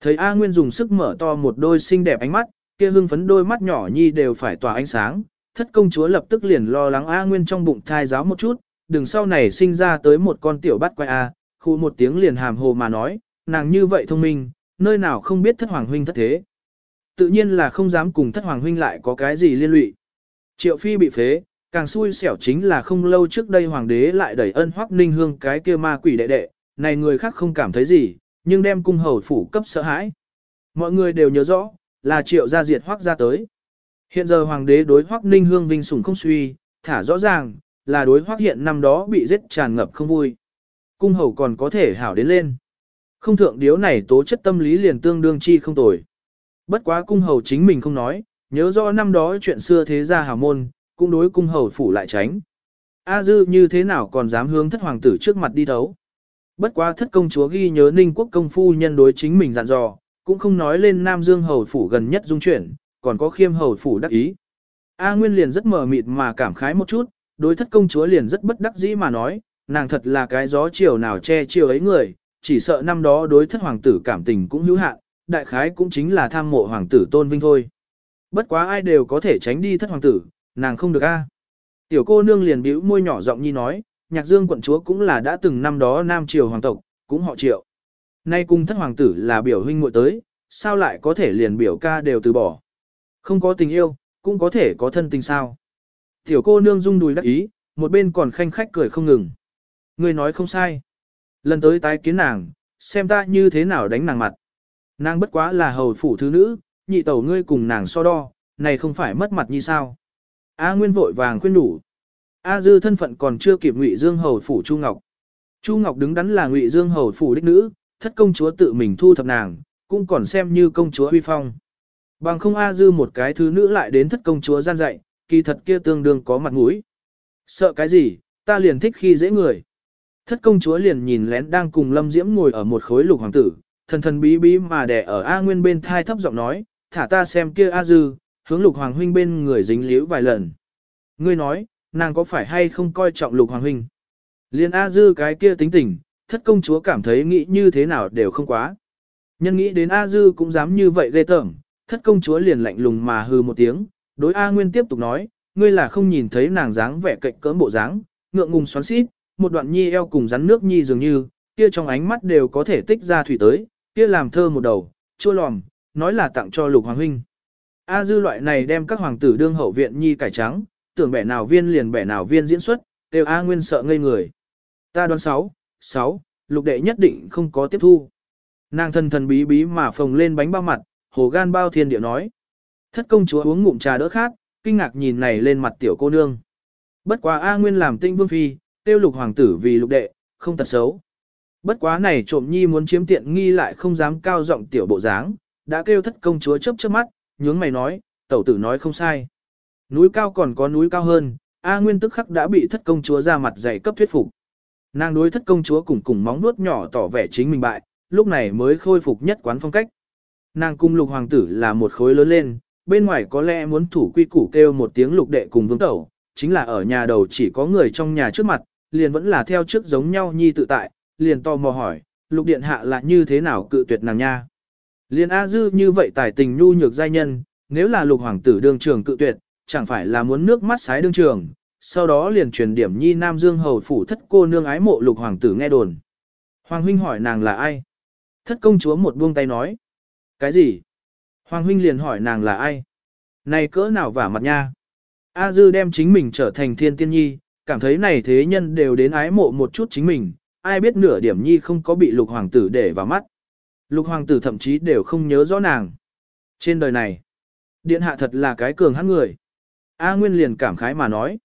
S1: Thấy A Nguyên dùng sức mở to một đôi xinh đẹp ánh mắt, kia hưng phấn đôi mắt nhỏ nhi đều phải tỏa ánh sáng, thất công chúa lập tức liền lo lắng A Nguyên trong bụng thai giáo một chút, đừng sau này sinh ra tới một con tiểu bắt quay A, khu một tiếng liền hàm hồ mà nói, nàng như vậy thông minh, nơi nào không biết thất hoàng huynh thất thế. Tự nhiên là không dám cùng thất hoàng huynh lại có cái gì liên lụy. Triệu phi bị phế, càng xui xẻo chính là không lâu trước đây hoàng đế lại đẩy ân hoắc ninh hương cái kia ma quỷ đệ đệ, này người khác không cảm thấy gì, nhưng đem cung hầu phủ cấp sợ hãi. Mọi người đều nhớ rõ, là triệu gia diệt hoắc ra tới. Hiện giờ hoàng đế đối hoắc ninh hương vinh sủng không suy, thả rõ ràng, là đối hoắc hiện năm đó bị giết tràn ngập không vui. Cung hầu còn có thể hảo đến lên. Không thượng điếu này tố chất tâm lý liền tương đương chi không tồi. Bất quá cung hầu chính mình không nói, nhớ rõ năm đó chuyện xưa thế gia hào môn, cũng đối cung hầu phủ lại tránh. A dư như thế nào còn dám hướng thất hoàng tử trước mặt đi thấu. Bất quá thất công chúa ghi nhớ ninh quốc công phu nhân đối chính mình dặn dò, cũng không nói lên Nam Dương hầu phủ gần nhất dung chuyển, còn có khiêm hầu phủ đắc ý. A Nguyên liền rất mờ mịt mà cảm khái một chút, đối thất công chúa liền rất bất đắc dĩ mà nói, nàng thật là cái gió chiều nào che chiều ấy người, chỉ sợ năm đó đối thất hoàng tử cảm tình cũng hữu hạn, đại khái cũng chính là tham mộ hoàng tử tôn vinh thôi. Bất quá ai đều có thể tránh đi thất hoàng tử, nàng không được a. Tiểu cô nương liền bĩu môi nhỏ giọng nhi nói, nhạc dương quận chúa cũng là đã từng năm đó nam triều hoàng tộc, cũng họ triệu. Nay cung thất hoàng tử là biểu huynh muội tới, sao lại có thể liền biểu ca đều từ bỏ. Không có tình yêu, cũng có thể có thân tình sao. Tiểu cô nương rung đùi đắc ý, một bên còn khanh khách cười không ngừng. Người nói không sai. Lần tới tái kiến nàng, xem ta như thế nào đánh nàng mặt. Nàng bất quá là hầu phủ thứ nữ, nhị tẩu ngươi cùng nàng so đo, này không phải mất mặt như sao. A Nguyên vội vàng khuyên đủ. A Dư thân phận còn chưa kịp Ngụy Dương hầu phủ Chu Ngọc. Chu Ngọc đứng đắn là Ngụy Dương hầu phủ đích nữ, thất công chúa tự mình thu thập nàng, cũng còn xem như công chúa huy phong. Bằng không A Dư một cái thứ nữ lại đến thất công chúa gian dạy, kỳ thật kia tương đương có mặt mũi. Sợ cái gì, ta liền thích khi dễ người. Thất công chúa liền nhìn lén đang cùng Lâm Diễm ngồi ở một khối lục hoàng tử, thần thần bí bí mà đè ở A Nguyên bên thai thấp giọng nói, thả ta xem kia A Dư, hướng lục hoàng huynh bên người dính liễu vài lần. Ngươi nói, nàng có phải hay không coi trọng lục hoàng huynh? Liên A Dư cái kia tính tình, thất công chúa cảm thấy nghĩ như thế nào đều không quá. Nhân nghĩ đến A Dư cũng dám như vậy ghê tởm, thất công chúa liền lạnh lùng mà hư một tiếng, đối A Nguyên tiếp tục nói, ngươi là không nhìn thấy nàng dáng vẻ cạnh cỡm bộ dáng, ngượng ngùng xoắn xít, một đoạn nhi eo cùng rắn nước nhi dường như, kia trong ánh mắt đều có thể tích ra thủy tới, kia làm thơ một đầu, chua lòm, nói là tặng cho lục hoàng huynh. A dư loại này đem các hoàng tử đương hậu viện nhi cải trắng, tưởng bẻ nào viên liền bẻ nào viên diễn xuất, đều A Nguyên sợ ngây người. Ta đoán sáu. 6, lục đệ nhất định không có tiếp thu. Nàng thần thần bí bí mà phồng lên bánh bao mặt, hồ gan bao thiên điệu nói. Thất công chúa uống ngụm trà đỡ khát, kinh ngạc nhìn này lên mặt tiểu cô nương. Bất quá A Nguyên làm tinh vương phi, tiêu lục hoàng tử vì lục đệ, không tật xấu. Bất quá này trộm nhi muốn chiếm tiện nghi lại không dám cao giọng tiểu bộ dáng, đã kêu thất công chúa chớp chớp mắt, nhướng mày nói, tẩu tử nói không sai. Núi cao còn có núi cao hơn, A Nguyên tức khắc đã bị thất công chúa ra mặt dày cấp thuyết phục. Nàng đối thất công chúa cùng cùng móng nuốt nhỏ tỏ vẻ chính mình bại, lúc này mới khôi phục nhất quán phong cách. Nàng cung lục hoàng tử là một khối lớn lên, bên ngoài có lẽ muốn thủ quy củ kêu một tiếng lục đệ cùng vương tẩu, chính là ở nhà đầu chỉ có người trong nhà trước mặt, liền vẫn là theo trước giống nhau nhi tự tại, liền to mò hỏi, lục điện hạ là như thế nào cự tuyệt nàng nha. Liền A Dư như vậy tài tình nhu nhược giai nhân, nếu là lục hoàng tử đương trường cự tuyệt, chẳng phải là muốn nước mắt sái đương trường, sau đó liền truyền điểm nhi Nam Dương hầu phủ thất cô nương ái mộ lục hoàng tử nghe đồn. Hoàng huynh hỏi nàng là ai? Thất công chúa một buông tay nói. Cái gì? Hoàng huynh liền hỏi nàng là ai? Này cỡ nào vả mặt nha? A Dư đem chính mình trở thành thiên tiên nhi, cảm thấy này thế nhân đều đến ái mộ một chút chính mình, ai biết nửa điểm nhi không có bị lục hoàng tử để vào mắt. Lục hoàng tử thậm chí đều không nhớ rõ nàng. Trên đời này, điện hạ thật là cái cường hãn người. A Nguyên liền cảm khái mà nói.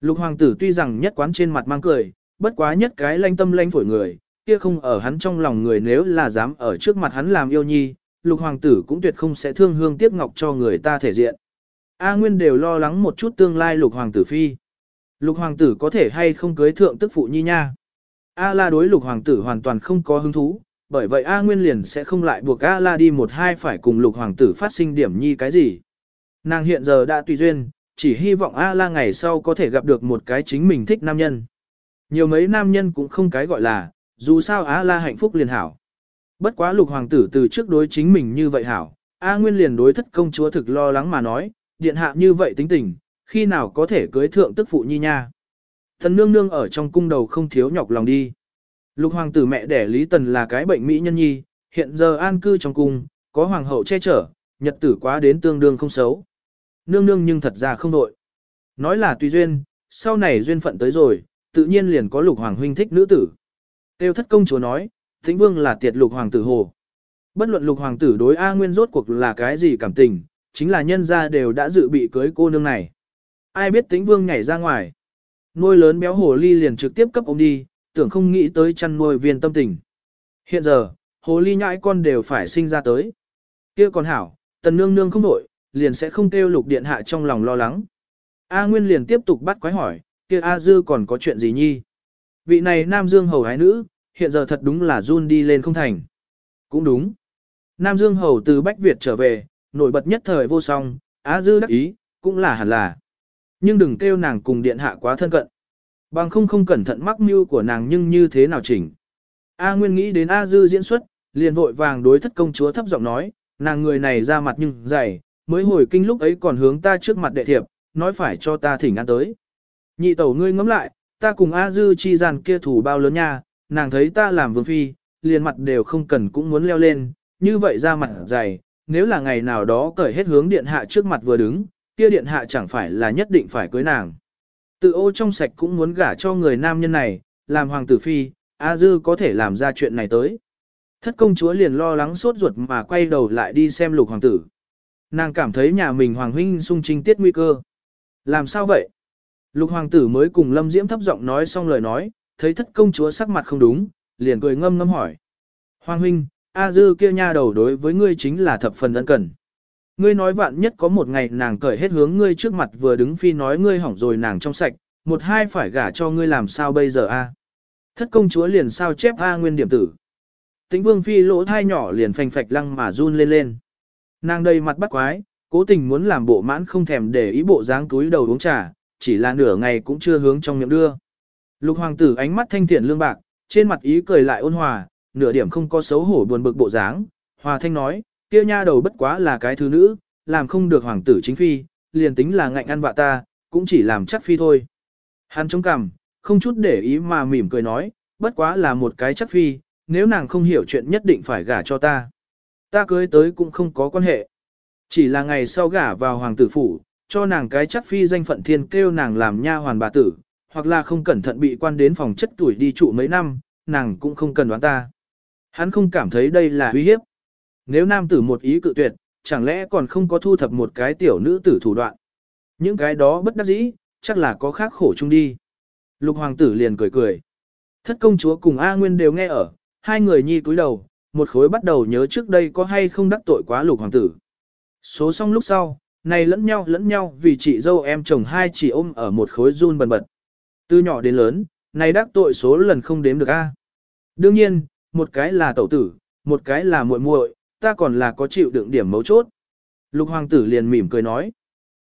S1: Lục hoàng tử tuy rằng nhất quán trên mặt mang cười, bất quá nhất cái lanh tâm lanh phổi người, kia không ở hắn trong lòng người nếu là dám ở trước mặt hắn làm yêu nhi, lục hoàng tử cũng tuyệt không sẽ thương hương tiếc ngọc cho người ta thể diện. A Nguyên đều lo lắng một chút tương lai lục hoàng tử phi. Lục hoàng tử có thể hay không cưới thượng tức phụ nhi nha. A la đối lục hoàng tử hoàn toàn không có hứng thú, bởi vậy A Nguyên liền sẽ không lại buộc A la đi một hai phải cùng lục hoàng tử phát sinh điểm nhi cái gì. Nàng hiện giờ đã tùy duyên, chỉ hy vọng A la ngày sau có thể gặp được một cái chính mình thích nam nhân. Nhiều mấy nam nhân cũng không cái gọi là, dù sao A la hạnh phúc liền hảo. Bất quá lục hoàng tử từ trước đối chính mình như vậy hảo, A Nguyên liền đối thất công chúa thực lo lắng mà nói, điện hạ như vậy tính tình, khi nào có thể cưới thượng tức phụ nhi nha. Thần nương nương ở trong cung đầu không thiếu nhọc lòng đi. Lục hoàng tử mẹ đẻ Lý Tần là cái bệnh mỹ nhân nhi, hiện giờ an cư trong cung, có hoàng hậu che chở, nhật tử quá đến tương đương không xấu. Nương nương nhưng thật ra không đội. Nói là tùy duyên, sau này duyên phận tới rồi, tự nhiên liền có lục hoàng huynh thích nữ tử. Tiêu thất công chúa nói, thính vương là tiệt lục hoàng tử hồ. Bất luận lục hoàng tử đối A Nguyên rốt cuộc là cái gì cảm tình, chính là nhân gia đều đã dự bị cưới cô nương này. Ai biết tĩnh vương nhảy ra ngoài. Nuôi lớn béo hồ ly liền trực tiếp cấp ông đi, tưởng không nghĩ tới chăn nuôi viên tâm tình. Hiện giờ, hồ ly nhãi con đều phải sinh ra tới. kia còn hảo, tần nương nương không đổi, liền sẽ không kêu lục điện hạ trong lòng lo lắng. A Nguyên liền tiếp tục bắt quái hỏi, kia A Dư còn có chuyện gì nhi? Vị này Nam Dương hầu hái nữ, hiện giờ thật đúng là run đi lên không thành. Cũng đúng. Nam Dương hầu từ Bách Việt trở về, nổi bật nhất thời vô song, A Dư đắc ý, cũng là hẳn là. Nhưng đừng kêu nàng cùng điện hạ quá thân cận. Bằng không không cẩn thận mắc mưu của nàng nhưng như thế nào chỉnh. A Nguyên nghĩ đến A Dư diễn xuất, liền vội vàng đối thất công chúa thấp giọng nói, nàng người này ra mặt nhưng dày, mới hồi kinh lúc ấy còn hướng ta trước mặt đệ thiệp, nói phải cho ta thỉnh an tới. Nhị tẩu ngươi ngẫm lại, ta cùng A Dư chi gian kia thủ bao lớn nha, nàng thấy ta làm vương phi, liền mặt đều không cần cũng muốn leo lên, như vậy ra mặt dày, nếu là ngày nào đó cởi hết hướng điện hạ trước mặt vừa đứng, kia điện hạ chẳng phải là nhất định phải cưới nàng. Tự ô trong sạch cũng muốn gả cho người nam nhân này, làm hoàng tử phi, A Dư có thể làm ra chuyện này tới. Thất công chúa liền lo lắng sốt ruột mà quay đầu lại đi xem lục hoàng tử. Nàng cảm thấy nhà mình hoàng huynh sung trinh tiết nguy cơ. Làm sao vậy? Lục hoàng tử mới cùng lâm diễm thấp giọng nói xong lời nói, thấy thất công chúa sắc mặt không đúng, liền cười ngâm ngâm hỏi. Hoàng huynh, A dư kia nha đầu đối với ngươi chính là thập phần ân cần. Ngươi nói vạn nhất có một ngày nàng cởi hết hướng ngươi trước mặt vừa đứng phi nói ngươi hỏng rồi nàng trong sạch, một hai phải gả cho ngươi làm sao bây giờ a? Thất công chúa liền sao chép A nguyên điểm tử. Tĩnh vương phi lỗ thai nhỏ liền phành phạch lăng mà run lên lên. Nàng đầy mặt bắt quái, cố tình muốn làm bộ mãn không thèm để ý bộ dáng túi đầu uống trà, chỉ là nửa ngày cũng chưa hướng trong miệng đưa. Lục hoàng tử ánh mắt thanh thiện lương bạc, trên mặt ý cười lại ôn hòa, nửa điểm không có xấu hổ buồn bực bộ dáng. Hòa thanh nói, kia nha đầu bất quá là cái thứ nữ, làm không được hoàng tử chính phi, liền tính là ngạnh ăn vạ ta, cũng chỉ làm chắc phi thôi. Hắn chống cằm, không chút để ý mà mỉm cười nói, bất quá là một cái chắc phi, nếu nàng không hiểu chuyện nhất định phải gả cho ta. Ta cưới tới cũng không có quan hệ. Chỉ là ngày sau gả vào hoàng tử phủ, cho nàng cái chắc phi danh phận thiên kêu nàng làm nha hoàn bà tử, hoặc là không cẩn thận bị quan đến phòng chất tuổi đi trụ mấy năm, nàng cũng không cần đoán ta. Hắn không cảm thấy đây là uy hiếp. Nếu nam tử một ý cự tuyệt, chẳng lẽ còn không có thu thập một cái tiểu nữ tử thủ đoạn. Những cái đó bất đắc dĩ, chắc là có khác khổ chung đi. Lục hoàng tử liền cười cười. Thất công chúa cùng A Nguyên đều nghe ở, hai người nhi cúi đầu, một khối bắt đầu nhớ trước đây có hay không đắc tội quá lục hoàng tử. Số xong lúc sau, này lẫn nhau lẫn nhau vì chị dâu em chồng hai chỉ ôm ở một khối run bần bật. Từ nhỏ đến lớn, này đắc tội số lần không đếm được a. Đương nhiên, một cái là tẩu tử, một cái là muội muội, ta còn là có chịu đựng điểm mấu chốt. Lục hoàng tử liền mỉm cười nói.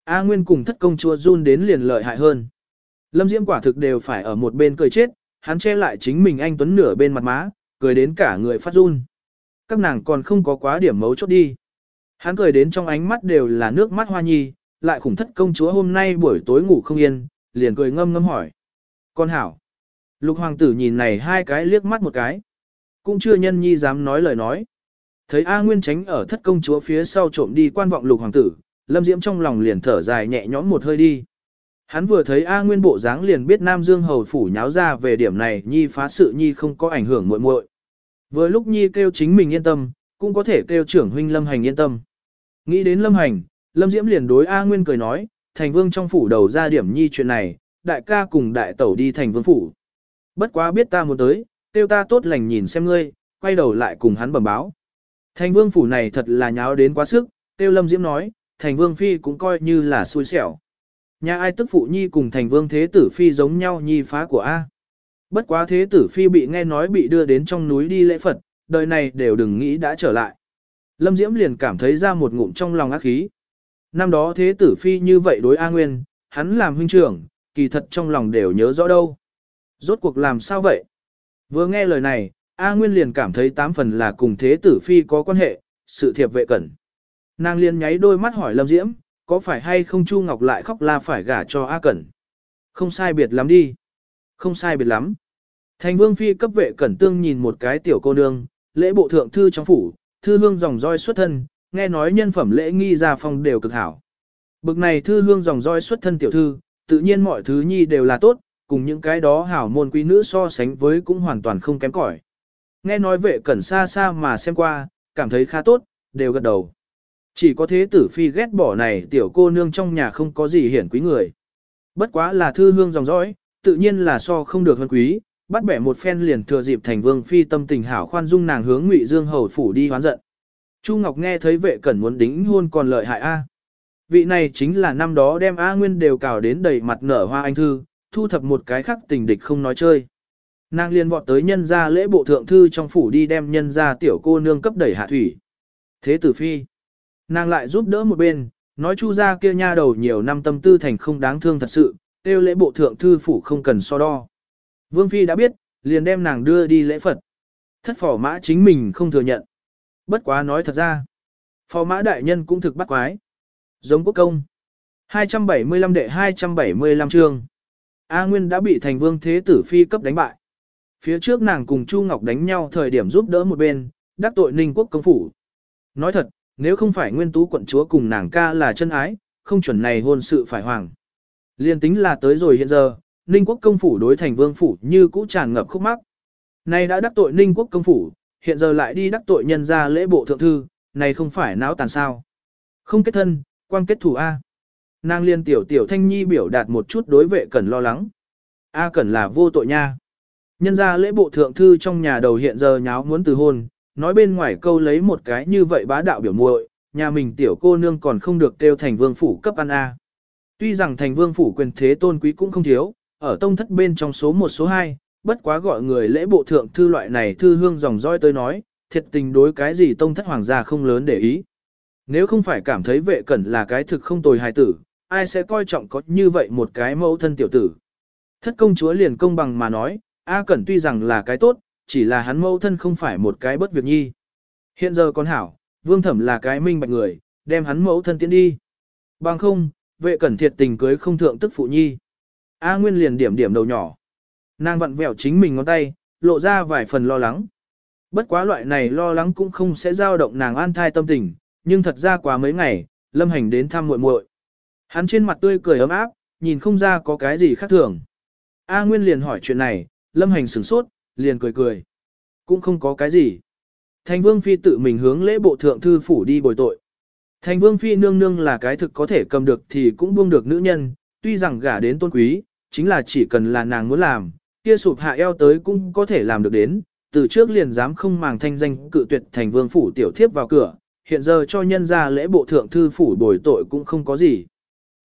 S1: A Nguyên cùng thất công chúa run đến liền lợi hại hơn. Lâm Diễm quả thực đều phải ở một bên cười chết, hắn che lại chính mình anh Tuấn nửa bên mặt má, cười đến cả người phát run. Các nàng còn không có quá điểm mấu chốt đi. Hắn cười đến trong ánh mắt đều là nước mắt hoa nhi, lại khủng thất công chúa hôm nay buổi tối ngủ không yên, liền cười ngâm ngâm hỏi. Con hảo. Lục hoàng tử nhìn này hai cái liếc mắt một cái. Cũng chưa nhân nhi dám nói lời nói. Thấy A Nguyên tránh ở thất công chúa phía sau trộm đi quan vọng lục hoàng tử, Lâm Diễm trong lòng liền thở dài nhẹ nhõm một hơi đi. Hắn vừa thấy A Nguyên bộ dáng liền biết Nam Dương hầu phủ nháo ra về điểm này nhi phá sự nhi không có ảnh hưởng muội muội. Vừa lúc nhi kêu chính mình yên tâm, cũng có thể kêu trưởng huynh Lâm Hành yên tâm. Nghĩ đến Lâm Hành, Lâm Diễm liền đối A Nguyên cười nói, thành vương trong phủ đầu ra điểm nhi chuyện này, đại ca cùng đại tẩu đi thành vương phủ. Bất quá biết ta muốn tới, kêu ta tốt lành nhìn xem ngươi, quay đầu lại cùng hắn bẩm báo. Thành vương phủ này thật là nháo đến quá sức, kêu Lâm Diễm nói, thành vương phi cũng coi như là xui xẻo. Nhà ai tức phụ nhi cùng thành vương thế tử phi giống nhau nhi phá của A. Bất quá thế tử phi bị nghe nói bị đưa đến trong núi đi lễ Phật, đời này đều đừng nghĩ đã trở lại. Lâm Diễm liền cảm thấy ra một ngụm trong lòng ác khí. Năm đó thế tử phi như vậy đối A Nguyên, hắn làm huynh trưởng, kỳ thật trong lòng đều nhớ rõ đâu. Rốt cuộc làm sao vậy? Vừa nghe lời này, A Nguyên liền cảm thấy tám phần là cùng thế tử phi có quan hệ, sự thiệp vệ cẩn. Nàng liền nháy đôi mắt hỏi Lâm Diễm, có phải hay không Chu Ngọc lại khóc la phải gả cho A Cẩn? Không sai biệt lắm đi. Không sai biệt lắm. Thành vương phi cấp vệ cẩn tương nhìn một cái tiểu cô nương, lễ bộ thượng thư trong phủ, thư hương dòng roi xuất thân, nghe nói nhân phẩm lễ nghi gia phong đều cực hảo. Bực này thư hương dòng roi xuất thân tiểu thư, tự nhiên mọi thứ nhi đều là tốt, cùng những cái đó hảo môn quý nữ so sánh với cũng hoàn toàn không kém cỏi. Nghe nói vệ cẩn xa xa mà xem qua, cảm thấy khá tốt, đều gật đầu. Chỉ có thế tử phi ghét bỏ này tiểu cô nương trong nhà không có gì hiển quý người. Bất quá là thư hương dòng dõi, tự nhiên là so không được hơn quý, bắt bẻ một phen liền thừa dịp thành vương phi tâm tình hảo khoan dung nàng hướng ngụy dương hầu phủ đi hoán giận. Chu Ngọc nghe thấy vệ cẩn muốn đính hôn còn lợi hại A. Vị này chính là năm đó đem A Nguyên đều cào đến đầy mặt nở hoa anh thư, thu thập một cái khắc tình địch không nói chơi. Nàng liền vọt tới nhân gia lễ bộ thượng thư trong phủ đi đem nhân gia tiểu cô nương cấp đẩy hạ thủy. Thế tử phi. Nàng lại giúp đỡ một bên, nói chu gia kia nha đầu nhiều năm tâm tư thành không đáng thương thật sự, tiêu lễ bộ thượng thư phủ không cần so đo. Vương Phi đã biết, liền đem nàng đưa đi lễ Phật. Thất phỏ mã chính mình không thừa nhận. Bất quá nói thật ra. Phò mã đại nhân cũng thực bắt quái. Giống quốc công. 275 đệ 275 chương. A Nguyên đã bị thành vương thế tử phi cấp đánh bại. Phía trước nàng cùng Chu Ngọc đánh nhau thời điểm giúp đỡ một bên, đắc tội ninh quốc công phủ. Nói thật, nếu không phải nguyên tú quận chúa cùng nàng ca là chân ái, không chuẩn này hôn sự phải hoàng. Liên tính là tới rồi hiện giờ, ninh quốc công phủ đối thành vương phủ như cũ tràn ngập khúc mắc. Này đã đắc tội ninh quốc công phủ, hiện giờ lại đi đắc tội nhân ra lễ bộ thượng thư, này không phải náo tàn sao. Không kết thân, quan kết thủ A. Nàng liên tiểu tiểu thanh nhi biểu đạt một chút đối vệ cần lo lắng. A cần là vô tội nha. Nhân ra lễ bộ thượng thư trong nhà đầu hiện giờ nháo muốn từ hôn, nói bên ngoài câu lấy một cái như vậy bá đạo biểu muội, nhà mình tiểu cô nương còn không được kêu thành vương phủ cấp ăn A. Tuy rằng thành vương phủ quyền thế tôn quý cũng không thiếu, ở tông thất bên trong số 1 số 2, bất quá gọi người lễ bộ thượng thư loại này thư hương dòng roi tới nói, thiệt tình đối cái gì tông thất hoàng gia không lớn để ý. Nếu không phải cảm thấy vệ cẩn là cái thực không tồi hài tử, ai sẽ coi trọng có như vậy một cái mẫu thân tiểu tử. Thất công chúa liền công bằng mà nói, A Cẩn tuy rằng là cái tốt, chỉ là hắn mẫu thân không phải một cái bất việc nhi. Hiện giờ con hảo, vương thẩm là cái minh bạch người, đem hắn mẫu thân tiến đi. Bằng không, vệ cẩn thiệt tình cưới không thượng tức phụ nhi. A Nguyên liền điểm điểm đầu nhỏ. Nàng vặn vẹo chính mình ngón tay, lộ ra vài phần lo lắng. Bất quá loại này lo lắng cũng không sẽ dao động nàng an thai tâm tình, nhưng thật ra quá mấy ngày, Lâm Hành đến thăm muội muội. Hắn trên mặt tươi cười ấm áp, nhìn không ra có cái gì khác thường. A Nguyên liền hỏi chuyện này, Lâm Hành sửng sốt, liền cười cười. Cũng không có cái gì. Thành Vương Phi tự mình hướng lễ bộ thượng thư phủ đi bồi tội. Thành Vương Phi nương nương là cái thực có thể cầm được thì cũng buông được nữ nhân, tuy rằng gả đến tôn quý, chính là chỉ cần là nàng muốn làm, kia sụp hạ eo tới cũng có thể làm được đến, từ trước liền dám không màng thanh danh cự tuyệt thành vương phủ tiểu thiếp vào cửa, hiện giờ cho nhân ra lễ bộ thượng thư phủ bồi tội cũng không có gì.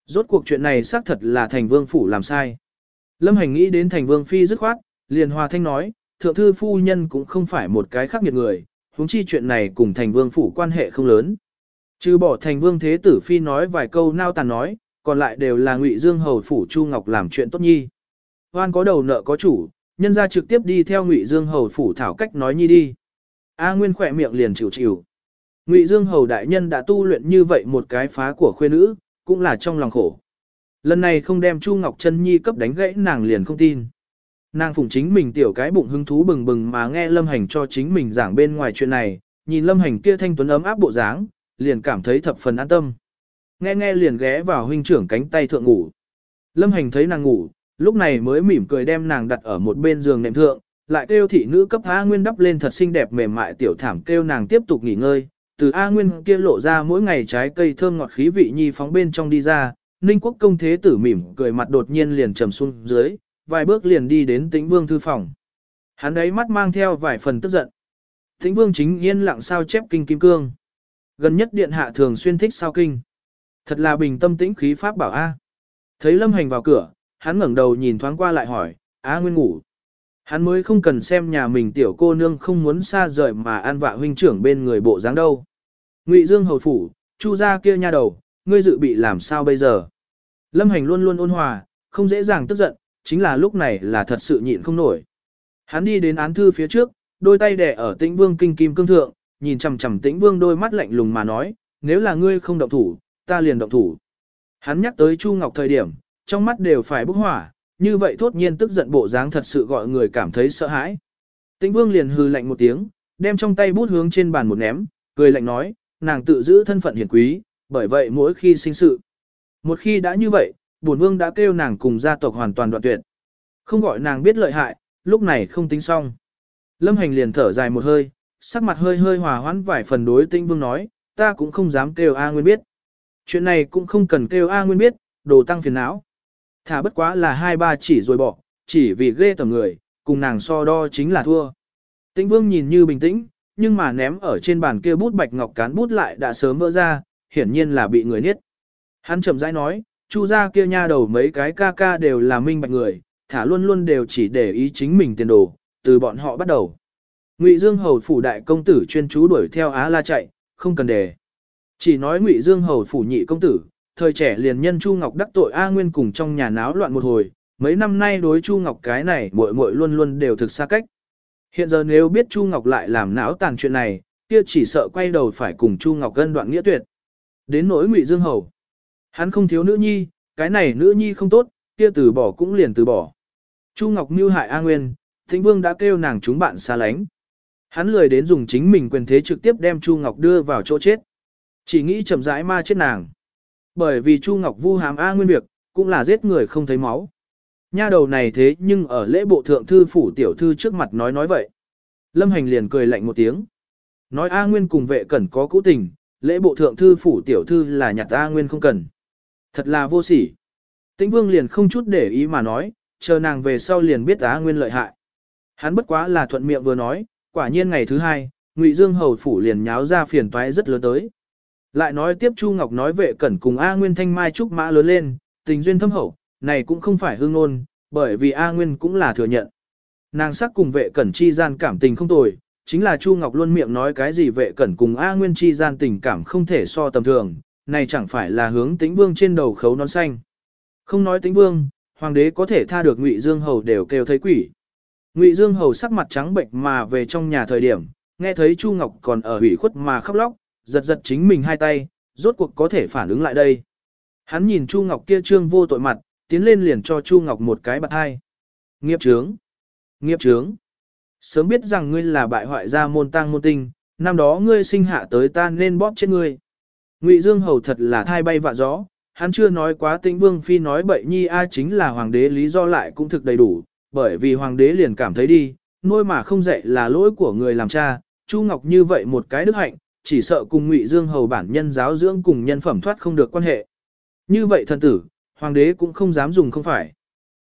S1: Rốt cuộc chuyện này xác thật là thành vương phủ làm sai. Lâm hành nghĩ đến thành vương phi dứt khoát, liền hòa thanh nói, thượng thư phu nhân cũng không phải một cái khác nghiệt người, huống chi chuyện này cùng thành vương phủ quan hệ không lớn. Trừ bỏ thành vương thế tử phi nói vài câu nao tàn nói, còn lại đều là ngụy dương hầu phủ Chu Ngọc làm chuyện tốt nhi. Hoan có đầu nợ có chủ, nhân ra trực tiếp đi theo ngụy dương hầu phủ thảo cách nói nhi đi. A Nguyên khỏe miệng liền chịu chịu. Ngụy Dương hầu đại nhân đã tu luyện như vậy một cái phá của khuê nữ, cũng là trong lòng khổ. Lần này không đem Chu Ngọc Chân Nhi cấp đánh gãy nàng liền không tin. Nàng phụng chính mình tiểu cái bụng hứng thú bừng bừng mà nghe Lâm Hành cho chính mình giảng bên ngoài chuyện này, nhìn Lâm Hành kia thanh tuấn ấm áp bộ dáng, liền cảm thấy thập phần an tâm. Nghe nghe liền ghé vào huynh trưởng cánh tay thượng ngủ. Lâm Hành thấy nàng ngủ, lúc này mới mỉm cười đem nàng đặt ở một bên giường nệm thượng, lại kêu thị nữ cấp A Nguyên đắp lên thật xinh đẹp mềm mại tiểu thảm kêu nàng tiếp tục nghỉ ngơi. Từ A Nguyên kia lộ ra mỗi ngày trái cây thơm ngọt khí vị nhi phóng bên trong đi ra, Ninh quốc công thế tử mỉm cười mặt đột nhiên liền trầm xuống dưới, vài bước liền đi đến tĩnh vương thư phòng. Hắn ấy mắt mang theo vài phần tức giận. Tĩnh vương chính yên lặng sao chép kinh kim cương. Gần nhất điện hạ thường xuyên thích sao kinh. Thật là bình tâm tĩnh khí pháp bảo A. Thấy lâm hành vào cửa, hắn ngẩng đầu nhìn thoáng qua lại hỏi, A Nguyên ngủ. Hắn mới không cần xem nhà mình tiểu cô nương không muốn xa rời mà an vạ huynh trưởng bên người bộ dáng đâu. Ngụy Dương hầu phủ, chu ra kia nha đầu, ngươi dự bị làm sao bây giờ? Lâm hành luôn luôn ôn hòa, không dễ dàng tức giận, chính là lúc này là thật sự nhịn không nổi. Hắn đi đến án thư phía trước, đôi tay đè ở tĩnh vương kinh kim cương thượng, nhìn chằm chằm tĩnh vương đôi mắt lạnh lùng mà nói, nếu là ngươi không động thủ, ta liền động thủ. Hắn nhắc tới Chu Ngọc thời điểm, trong mắt đều phải bốc hỏa, như vậy thốt nhiên tức giận bộ dáng thật sự gọi người cảm thấy sợ hãi. Tĩnh Vương liền hừ lạnh một tiếng, đem trong tay bút hướng trên bàn một ném, cười lạnh nói, nàng tự giữ thân phận hiển quý, bởi vậy mỗi khi sinh sự. Một khi đã như vậy, bổn vương đã kêu nàng cùng gia tộc hoàn toàn đoạn tuyệt. Không gọi nàng biết lợi hại, lúc này không tính xong. Lâm Hành liền thở dài một hơi, sắc mặt hơi hơi hòa hoãn vài phần đối Tĩnh Vương nói, ta cũng không dám kêu A Nguyên biết. Chuyện này cũng không cần kêu A Nguyên biết, đồ tăng phiền não. Thả bất quá là hai ba chỉ rồi bỏ, chỉ vì ghê tầm người, cùng nàng so đo chính là thua. Tĩnh vương nhìn như bình tĩnh, nhưng mà ném ở trên bàn kia bút bạch ngọc cán bút lại đã sớm vỡ ra, hiển nhiên là bị người niết. Hắn chậm rãi nói, chu gia kia nha đầu mấy cái ca ca đều là minh bạch người, thả luôn luôn đều chỉ để ý chính mình tiền đồ, từ bọn họ bắt đầu. Ngụy Dương hầu phủ đại công tử chuyên chú đuổi theo Á La chạy, không cần đề. Chỉ nói Ngụy Dương hầu phủ nhị công tử, thời trẻ liền nhân Chu Ngọc đắc tội A Nguyên cùng trong nhà náo loạn một hồi, mấy năm nay đối Chu Ngọc cái này muội muội luôn luôn đều thực xa cách. Hiện giờ nếu biết Chu Ngọc lại làm náo tàn chuyện này, kia chỉ sợ quay đầu phải cùng Chu Ngọc gân đoạn nghĩa tuyệt. Đến nỗi Ngụy Dương Hầu, hắn không thiếu nữ nhi, cái này nữ nhi không tốt, kia từ bỏ cũng liền từ bỏ. Chu Ngọc mưu hại A Nguyên, Thịnh Vương đã kêu nàng chúng bạn xa lánh. Hắn lười đến dùng chính mình quyền thế trực tiếp đem Chu Ngọc đưa vào chỗ chết. Chỉ nghĩ chậm rãi ma chết nàng. Bởi vì Chu Ngọc vu hàm A Nguyên việc, cũng là giết người không thấy máu. Nha đầu này thế nhưng ở lễ bộ thượng thư phủ tiểu thư trước mặt nói nói vậy. Lâm Hành liền cười lạnh một tiếng. Nói A Nguyên cùng vệ cẩn có cũ tình, lễ bộ thượng thư phủ tiểu thư là nhặt A Nguyên không cần. Thật là vô sỉ. Tĩnh Vương liền không chút để ý mà nói, chờ nàng về sau liền biết A Nguyên lợi hại. Hắn bất quá là thuận miệng vừa nói, quả nhiên ngày thứ hai, Ngụy Dương hầu phủ liền nháo ra phiền toái rất lớn tới. Lại nói tiếp Chu Ngọc nói vệ cẩn cùng A Nguyên thanh mai trúc mã lớn lên, tình duyên thâm hậu, này cũng không phải hương ngôn, bởi vì A Nguyên cũng là thừa nhận. Nàng sắc cùng vệ cẩn chi gian cảm tình không tồi, chính là Chu Ngọc luôn miệng nói cái gì vệ cẩn cùng A Nguyên chi gian tình cảm không thể so tầm thường, này chẳng phải là hướng tĩnh vương trên đầu khấu nón xanh. Không nói tĩnh vương, hoàng đế có thể tha được Ngụy Dương Hầu đều kêu thấy quỷ. Ngụy Dương Hầu sắc mặt trắng bệnh mà về trong nhà thời điểm, nghe thấy Chu Ngọc còn ở ủy khuất mà khóc lóc, giật giật chính mình hai tay, rốt cuộc có thể phản ứng lại đây. Hắn nhìn Chu Ngọc kia trương vô tội mặt, tiến lên liền cho Chu Ngọc một cái bạc hai. Nghiệp trướng! Nghiệp trướng! Sớm biết rằng ngươi là bại hoại gia môn tang môn tinh, năm đó ngươi sinh hạ tới ta nên bóp chết ngươi. Ngụy Dương Hầu thật là thai bay vạ gió, hắn chưa nói quá tĩnh vương phi nói bậy nhi a chính là hoàng đế lý do lại cũng thực đầy đủ, bởi vì hoàng đế liền cảm thấy đi, nuôi mà không dạy là lỗi của người làm cha, Chu Ngọc như vậy một cái đức hạnh, chỉ sợ cùng Ngụy Dương hầu bản nhân giáo dưỡng cùng nhân phẩm thoát không được quan hệ. Như vậy thần tử, hoàng đế cũng không dám dùng không phải.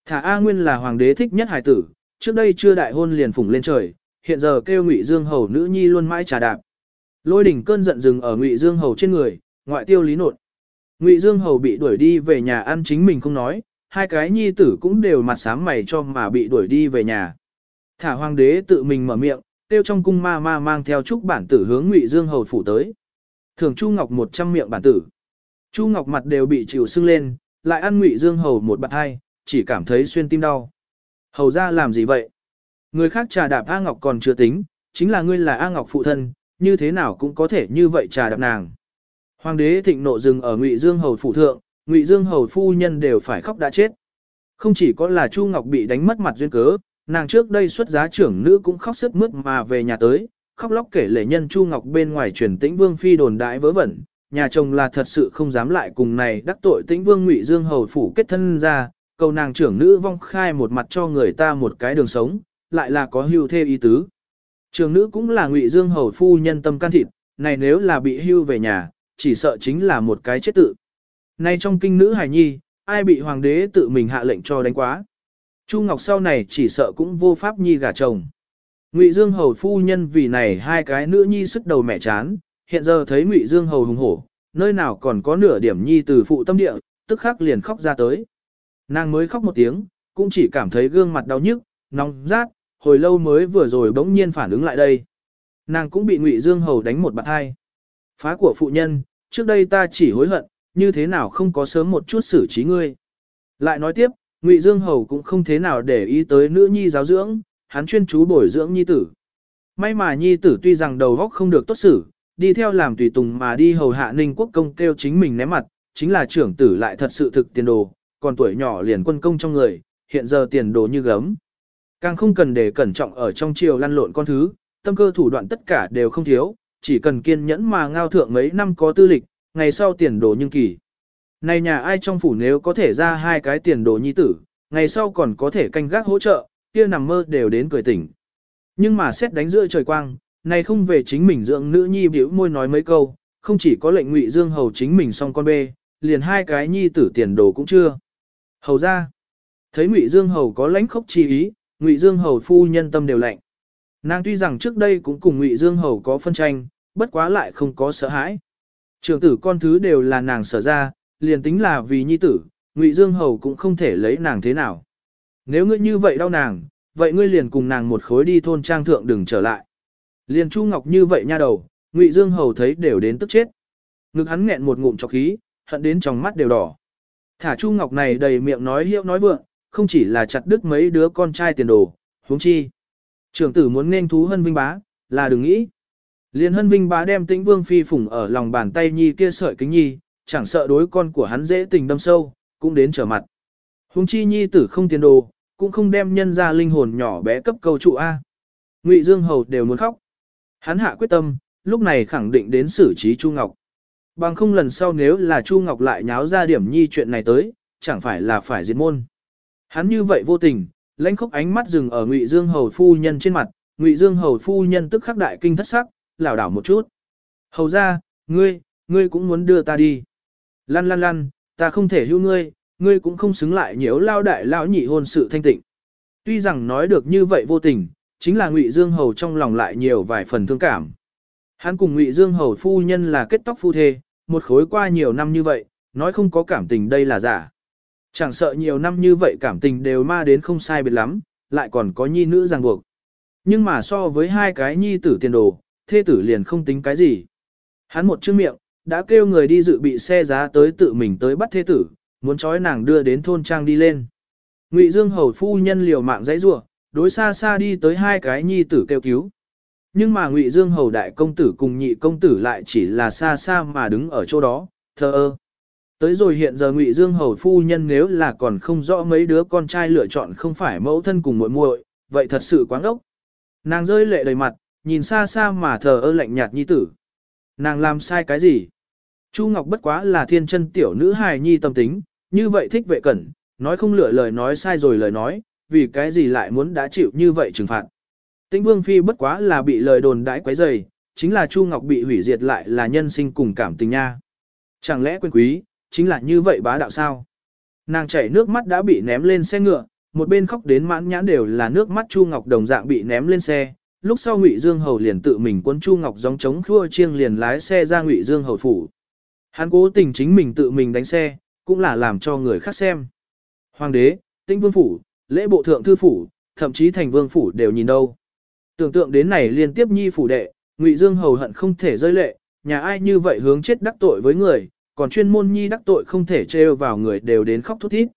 S1: Thả A Nguyên là hoàng đế thích nhất hài tử, trước đây chưa đại hôn liền phủng lên trời, hiện giờ kêu Ngụy Dương hầu nữ nhi luôn mãi trà đạp. Lôi đỉnh cơn giận dừng ở Ngụy Dương hầu trên người, ngoại tiêu lý nột. Ngụy Dương hầu bị đuổi đi về nhà ăn chính mình không nói, hai cái nhi tử cũng đều mặt sám mày cho mà bị đuổi đi về nhà. Thả hoàng đế tự mình mở miệng, tiêu trong cung ma ma mang theo chúc bản tử hướng Ngụy Dương hầu phủ tới. Thường Chu Ngọc một trăm miệng bản tử. Chu Ngọc mặt đều bị chịu sưng lên, lại ăn Ngụy Dương hầu một bạt hai, chỉ cảm thấy xuyên tim đau. Hầu ra làm gì vậy? Người khác trà đạp A Ngọc còn chưa tính, chính là ngươi là A Ngọc phụ thân, như thế nào cũng có thể như vậy trà đạp nàng. Hoàng đế thịnh nộ dừng ở Ngụy Dương hầu phủ thượng, Ngụy Dương hầu phu nhân đều phải khóc đã chết. Không chỉ có là Chu Ngọc bị đánh mất mặt duyên cớ, nàng trước đây xuất giá trưởng nữ cũng khóc sức mướt mà về nhà tới, khóc lóc kể lệ nhân Chu Ngọc bên ngoài truyền tĩnh vương phi đồn đại vớ vẩn, nhà chồng là thật sự không dám lại cùng này đắc tội tĩnh vương Ngụy Dương hầu phủ kết thân ra, cầu nàng trưởng nữ vong khai một mặt cho người ta một cái đường sống, lại là có hưu thê ý tứ. Trưởng nữ cũng là Ngụy Dương hầu phu nhân tâm can thịt, này nếu là bị hưu về nhà, chỉ sợ chính là một cái chết tự. Nay trong kinh nữ hài nhi, ai bị hoàng đế tự mình hạ lệnh cho đánh quá. Chu Ngọc sau này chỉ sợ cũng vô pháp nhi gả chồng. Ngụy Dương hầu phu nhân vì này hai cái nữ nhi sức đầu mẹ chán, hiện giờ thấy Ngụy Dương hầu hùng hổ, nơi nào còn có nửa điểm nhi từ phụ tâm địa, tức khắc liền khóc ra tới. Nàng mới khóc một tiếng, cũng chỉ cảm thấy gương mặt đau nhức, nóng rát, hồi lâu mới vừa rồi bỗng nhiên phản ứng lại đây. Nàng cũng bị Ngụy Dương hầu đánh một bạt hai. Phá của phụ nhân, trước đây ta chỉ hối hận, như thế nào không có sớm một chút xử trí ngươi. Lại nói tiếp, Ngụy Dương Hầu cũng không thế nào để ý tới nữ nhi giáo dưỡng, hắn chuyên chú bồi dưỡng nhi tử. May mà nhi tử tuy rằng đầu óc không được tốt xử, đi theo làm tùy tùng mà đi hầu hạ ninh quốc công kêu chính mình ném mặt, chính là trưởng tử lại thật sự thực tiền đồ, còn tuổi nhỏ liền quân công trong người, hiện giờ tiền đồ như gấm. Càng không cần để cẩn trọng ở trong triều lăn lộn con thứ, tâm cơ thủ đoạn tất cả đều không thiếu, chỉ cần kiên nhẫn mà ngao thượng mấy năm có tư lịch, ngày sau tiền đồ nhưng kỳ. Này nhà ai trong phủ nếu có thể ra hai cái tiền đồ nhi tử, ngày sau còn có thể canh gác hỗ trợ, kia nằm mơ đều đến cười tỉnh. Nhưng mà xét đánh giữa trời quang, này không về chính mình dưỡng nữ nhi biểu môi nói mấy câu, không chỉ có lệnh ngụy dương hầu chính mình xong con bê, liền hai cái nhi tử tiền đồ cũng chưa. Hầu ra, thấy ngụy dương hầu có lãnh khốc chi ý, ngụy dương hầu phu nhân tâm đều lạnh. Nàng tuy rằng trước đây cũng cùng ngụy dương hầu có phân tranh, bất quá lại không có sợ hãi. Trưởng tử con thứ đều là nàng sở ra, liền tính là vì nhi tử, Ngụy Dương Hầu cũng không thể lấy nàng thế nào. Nếu ngươi như vậy đau nàng, vậy ngươi liền cùng nàng một khối đi thôn trang thượng đừng trở lại. Liền Chu Ngọc như vậy nha đầu, Ngụy Dương Hầu thấy đều đến tức chết. Ngực hắn nghẹn một ngụm chọc khí, hận đến trong mắt đều đỏ. Thả Chu Ngọc này đầy miệng nói hiệu nói vượng, không chỉ là chặt đứt mấy đứa con trai tiền đồ, huống chi. Trưởng tử muốn nên thú hân vinh bá, là đừng nghĩ. Liên hân vinh bá đem tĩnh vương phi phủng ở lòng bàn tay nhi kia sợi kính nhi, chẳng sợ đối con của hắn dễ tình đâm sâu, cũng đến trở mặt. Hùng chi nhi tử không tiền đồ, cũng không đem nhân ra linh hồn nhỏ bé cấp cầu trụ A. Ngụy Dương Hầu đều muốn khóc. Hắn hạ quyết tâm, lúc này khẳng định đến xử trí Chu Ngọc. Bằng không lần sau nếu là Chu Ngọc lại nháo ra điểm nhi chuyện này tới, chẳng phải là phải diệt môn. Hắn như vậy vô tình, lãnh khốc ánh mắt dừng ở Ngụy Dương Hầu phu nhân trên mặt, Ngụy Dương Hầu phu nhân tức khắc đại kinh thất sắc, lảo đảo một chút. Hầu ra, ngươi, ngươi cũng muốn đưa ta đi. Lăn lăn lăn, ta không thể hưu ngươi, ngươi cũng không xứng lại nhiễu lao đại lao nhị hôn sự thanh tịnh. Tuy rằng nói được như vậy vô tình, chính là Ngụy Dương Hầu trong lòng lại nhiều vài phần thương cảm. Hắn cùng Ngụy Dương Hầu phu nhân là kết tóc phu thê, một khối qua nhiều năm như vậy, nói không có cảm tình đây là giả. Chẳng sợ nhiều năm như vậy cảm tình đều ma đến không sai biệt lắm, lại còn có nhi nữ ràng buộc. Nhưng mà so với hai cái nhi tử tiền đồ, thê tử liền không tính cái gì. Hắn một chữ miệng, đã kêu người đi dự bị xe giá tới tự mình tới bắt thê tử, muốn trói nàng đưa đến thôn trang đi lên. Ngụy Dương hầu phu nhân liều mạng dãy rủa, đối xa xa đi tới hai cái nhi tử kêu cứu. Nhưng mà Ngụy Dương hầu đại công tử cùng nhị công tử lại chỉ là xa xa mà đứng ở chỗ đó, thờ ơ. Tới rồi hiện giờ Ngụy Dương hầu phu nhân nếu là còn không rõ mấy đứa con trai lựa chọn không phải mẫu thân cùng muội muội, vậy thật sự quáng ngốc. Nàng rơi lệ đầy mặt, nhìn xa xa mà thờ ơ lạnh nhạt nhi tử. Nàng làm sai cái gì? Chu Ngọc bất quá là thiên chân tiểu nữ hài nhi tâm tính, như vậy thích vệ cẩn, nói không lựa lời nói sai rồi lời nói, vì cái gì lại muốn đã chịu như vậy trừng phạt. Tĩnh Vương Phi bất quá là bị lời đồn đãi quấy rầy, chính là Chu Ngọc bị hủy diệt lại là nhân sinh cùng cảm tình nha. Chẳng lẽ quên quý, chính là như vậy bá đạo sao? Nàng chảy nước mắt đã bị ném lên xe ngựa, một bên khóc đến mãn nhãn đều là nước mắt Chu Ngọc đồng dạng bị ném lên xe. Lúc sau Ngụy Dương Hầu liền tự mình quân Chu Ngọc gióng chống khua chiêng liền lái xe ra Ngụy Dương Hầu phủ. Hắn cố tình chính mình tự mình đánh xe, cũng là làm cho người khác xem. Hoàng đế, tinh vương phủ, lễ bộ thượng thư phủ, thậm chí thành vương phủ đều nhìn đâu. Tưởng tượng đến này liên tiếp nhi phủ đệ, Ngụy Dương hầu hận không thể rơi lệ, nhà ai như vậy hướng chết đắc tội với người, còn chuyên môn nhi đắc tội không thể trêu vào người đều đến khóc thút thít.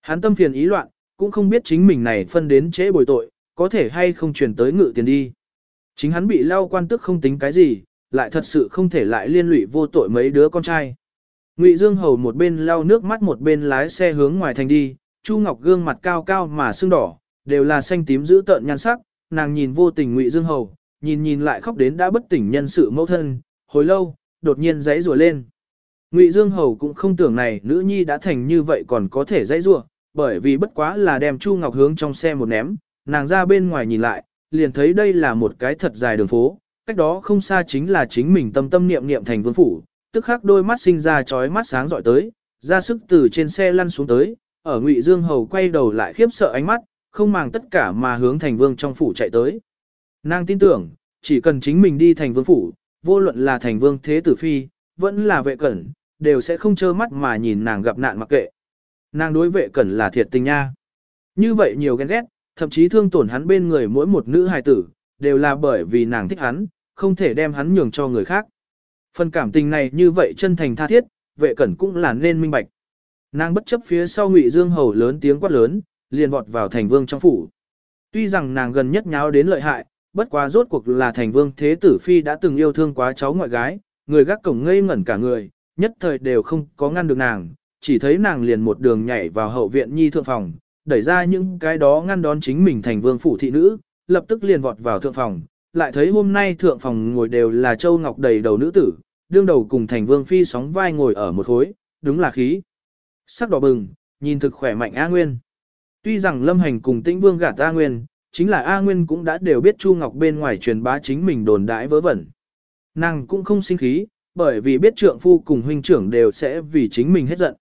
S1: Hắn tâm phiền ý loạn, cũng không biết chính mình này phân đến trễ bồi tội, có thể hay không truyền tới ngự tiền đi. Chính hắn bị lao quan tức không tính cái gì, lại thật sự không thể lại liên lụy vô tội mấy đứa con trai. Ngụy Dương Hầu một bên lau nước mắt một bên lái xe hướng ngoài thành đi, Chu Ngọc gương mặt cao cao mà sưng đỏ, đều là xanh tím giữ tợn nhan sắc, nàng nhìn vô tình Ngụy Dương Hầu, nhìn nhìn lại khóc đến đã bất tỉnh nhân sự mẫu thân, hồi lâu, đột nhiên giãy rủa lên. Ngụy Dương Hầu cũng không tưởng này nữ nhi đã thành như vậy còn có thể giãy rủa, bởi vì bất quá là đem Chu Ngọc hướng trong xe một ném, nàng ra bên ngoài nhìn lại, liền thấy đây là một cái thật dài đường phố, cách đó không xa chính là chính mình tâm tâm niệm niệm thành vương phủ, tức khắc đôi mắt sinh ra chói mắt sáng dọi tới, ra sức từ trên xe lăn xuống tới, ở Ngụy Dương Hầu quay đầu lại khiếp sợ ánh mắt, không màng tất cả mà hướng thành vương trong phủ chạy tới. Nàng tin tưởng, chỉ cần chính mình đi thành vương phủ, vô luận là thành vương thế tử phi, vẫn là vệ cẩn, đều sẽ không trơ mắt mà nhìn nàng gặp nạn mặc kệ. Nàng đối vệ cẩn là thiệt tình nha. Như vậy nhiều ghen ghét, thậm chí thương tổn hắn bên người mỗi một nữ hài tử, đều là bởi vì nàng thích hắn, không thể đem hắn nhường cho người khác. Phần cảm tình này như vậy chân thành tha thiết, vệ cẩn cũng là nên minh bạch. Nàng bất chấp phía sau ngụy dương hầu lớn tiếng quát lớn, liền vọt vào thành vương trong phủ. Tuy rằng nàng gần nhất nháo đến lợi hại, bất quá rốt cuộc là thành vương thế tử phi đã từng yêu thương quá cháu ngoại gái, người gác cổng ngây ngẩn cả người, nhất thời đều không có ngăn được nàng, chỉ thấy nàng liền một đường nhảy vào hậu viện nhi thượng phòng, đẩy ra những cái đó ngăn đón chính mình thành vương phủ thị nữ, lập tức liền vọt vào thượng phòng, lại thấy hôm nay thượng phòng ngồi đều là châu ngọc đầy đầu nữ tử, đương đầu cùng thành vương phi sóng vai ngồi ở một khối, đúng là khí. Sắc đỏ bừng, nhìn thực khỏe mạnh A Nguyên. Tuy rằng lâm hành cùng tĩnh vương gạt A Nguyên, chính là A Nguyên cũng đã đều biết Chu Ngọc bên ngoài truyền bá chính mình đồn đãi vớ vẩn. Nàng cũng không sinh khí, bởi vì biết trượng phu cùng huynh trưởng đều sẽ vì chính mình hết giận.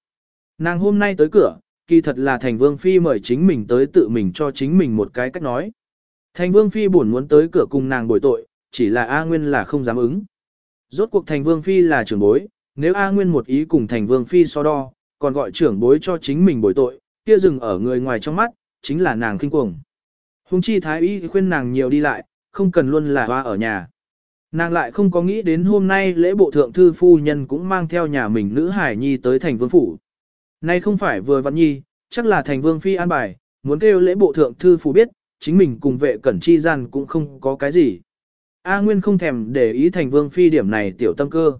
S1: Nàng hôm nay tới cửa, kỳ thật là thành vương phi mời chính mình tới tự mình cho chính mình một cái cách nói. Thành vương phi buồn muốn tới cửa cùng nàng bồi tội, chỉ là A Nguyên là không dám ứng. Rốt cuộc thành vương phi là trưởng bối, nếu A Nguyên một ý cùng thành vương phi so đo, còn gọi trưởng bối cho chính mình bồi tội, kia dừng ở người ngoài trong mắt, chính là nàng kinh cuồng. Hùng chi thái y khuyên nàng nhiều đi lại, không cần luôn là hoa ở nhà. Nàng lại không có nghĩ đến hôm nay lễ bộ thượng thư phu nhân cũng mang theo nhà mình nữ hải nhi tới thành vương phủ. Nay không phải vừa văn nhi, chắc là thành vương phi an bài, muốn kêu lễ bộ thượng thư phủ biết, chính mình cùng vệ cẩn chi gian cũng không có cái gì. A Nguyên không thèm để ý thành vương phi điểm này tiểu tâm cơ.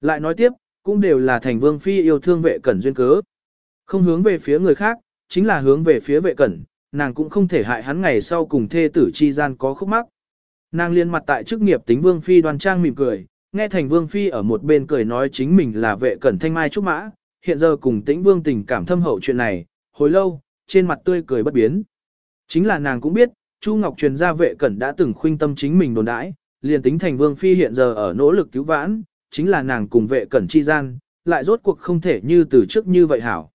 S1: Lại nói tiếp, cũng đều là thành vương phi yêu thương vệ cẩn duyên cớ. Không hướng về phía người khác, chính là hướng về phía vệ cẩn, nàng cũng không thể hại hắn ngày sau cùng thê tử chi gian có khúc mắc. Nàng liên mặt tại chức nghiệp tính vương phi đoan trang mỉm cười, nghe thành vương phi ở một bên cười nói chính mình là vệ cẩn thanh mai trúc mã, hiện giờ cùng tĩnh vương tình cảm thâm hậu chuyện này, hồi lâu, trên mặt tươi cười bất biến. Chính là nàng cũng biết, Chu Ngọc truyền gia vệ cẩn đã từng khuyên tâm chính mình đồn đãi, liền tính thành vương phi hiện giờ ở nỗ lực cứu vãn, chính là nàng cùng vệ cẩn chi gian, lại rốt cuộc không thể như từ trước như vậy hảo.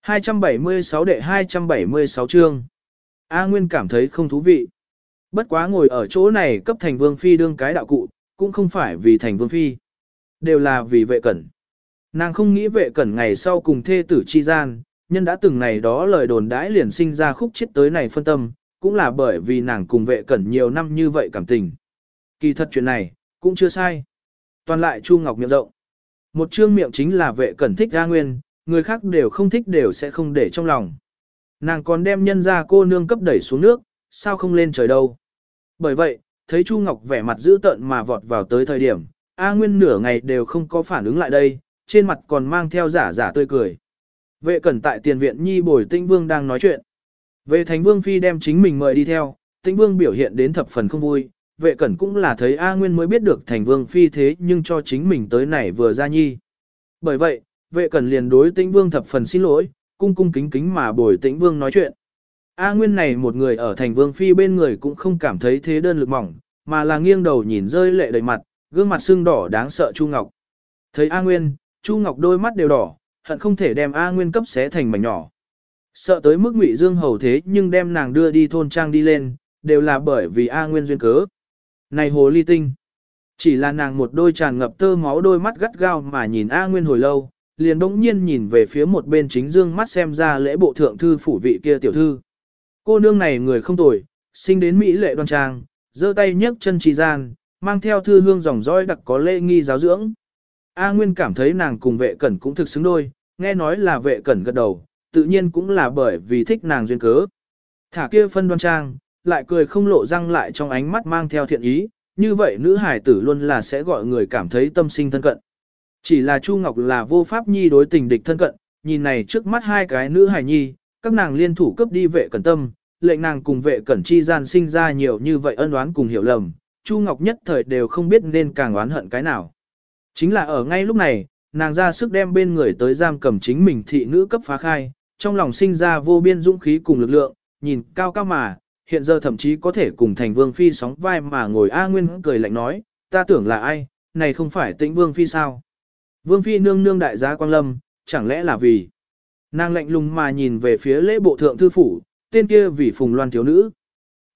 S1: 276 đệ 276 chương. A Nguyên cảm thấy không thú vị. Bất quá ngồi ở chỗ này cấp thành vương phi đương cái đạo cụ, cũng không phải vì thành vương phi. Đều là vì vệ cẩn. Nàng không nghĩ vệ cẩn ngày sau cùng thê tử chi gian, nhân đã từng này đó lời đồn đãi liền sinh ra khúc chết tới này phân tâm, cũng là bởi vì nàng cùng vệ cẩn nhiều năm như vậy cảm tình. Kỳ thật chuyện này, cũng chưa sai. Toàn lại Chu Ngọc miệng rộng. Một chương miệng chính là vệ cẩn thích A Nguyên, người khác đều không thích đều sẽ không để trong lòng. Nàng còn đem nhân ra cô nương cấp đẩy xuống nước, sao không lên trời đâu. Bởi vậy, thấy Chu Ngọc vẻ mặt dữ tợn mà vọt vào tới thời điểm, A Nguyên nửa ngày đều không có phản ứng lại đây, trên mặt còn mang theo giả giả tươi cười. Vệ cẩn tại tiền viện nhi bồi tĩnh vương đang nói chuyện. Vệ thánh vương phi đem chính mình mời đi theo, tĩnh vương biểu hiện đến thập phần không vui, vệ cẩn cũng là thấy A Nguyên mới biết được thành vương phi thế nhưng cho chính mình tới này vừa ra nhi. Bởi vậy, vệ cẩn liền đối tĩnh vương thập phần xin lỗi, cung cung kính kính mà bồi tĩnh vương nói chuyện. A Nguyên này một người ở thành vương phi bên người cũng không cảm thấy thế đơn lực mỏng, mà là nghiêng đầu nhìn rơi lệ đầy mặt, gương mặt sưng đỏ đáng sợ Chu Ngọc. Thấy A Nguyên, Chu Ngọc đôi mắt đều đỏ, hận không thể đem A Nguyên cấp xé thành mảnh nhỏ. Sợ tới mức Ngụy Dương hầu thế nhưng đem nàng đưa đi thôn trang đi lên, đều là bởi vì A Nguyên duyên cớ. Này hồ ly tinh, chỉ là nàng một đôi tràn ngập tơ máu đôi mắt gắt gao mà nhìn A Nguyên hồi lâu, liền đống nhiên nhìn về phía một bên chính dương mắt xem ra lễ bộ thượng thư phủ vị kia tiểu thư. Cô nương này người không tồi, sinh đến Mỹ lệ đoan trang, giơ tay nhấc chân trì gian, mang theo thư hương dòng dõi đặc có lễ nghi giáo dưỡng. A Nguyên cảm thấy nàng cùng vệ cẩn cũng thực xứng đôi, nghe nói là vệ cẩn gật đầu, tự nhiên cũng là bởi vì thích nàng duyên cớ. Thả kia phân đoan trang, lại cười không lộ răng lại trong ánh mắt mang theo thiện ý, như vậy nữ hải tử luôn là sẽ gọi người cảm thấy tâm sinh thân cận. Chỉ là Chu Ngọc là vô pháp nhi đối tình địch thân cận, nhìn này trước mắt hai cái nữ hải nhi, các nàng liên thủ cấp đi vệ cẩn tâm, lệnh nàng cùng vệ cẩn chi gian sinh ra nhiều như vậy ân oán cùng hiểu lầm, Chu Ngọc nhất thời đều không biết nên càng oán hận cái nào. Chính là ở ngay lúc này, nàng ra sức đem bên người tới giam cầm chính mình thị nữ cấp phá khai, trong lòng sinh ra vô biên dũng khí cùng lực lượng, nhìn cao cao mà, hiện giờ thậm chí có thể cùng thành vương phi sóng vai mà ngồi A Nguyên cười lạnh nói, ta tưởng là ai, này không phải tĩnh vương phi sao. Vương phi nương nương đại gia quang lâm, chẳng lẽ là vì. Nàng lạnh lùng mà nhìn về phía lễ bộ thượng thư phủ, tên kia vì phùng loan thiếu nữ.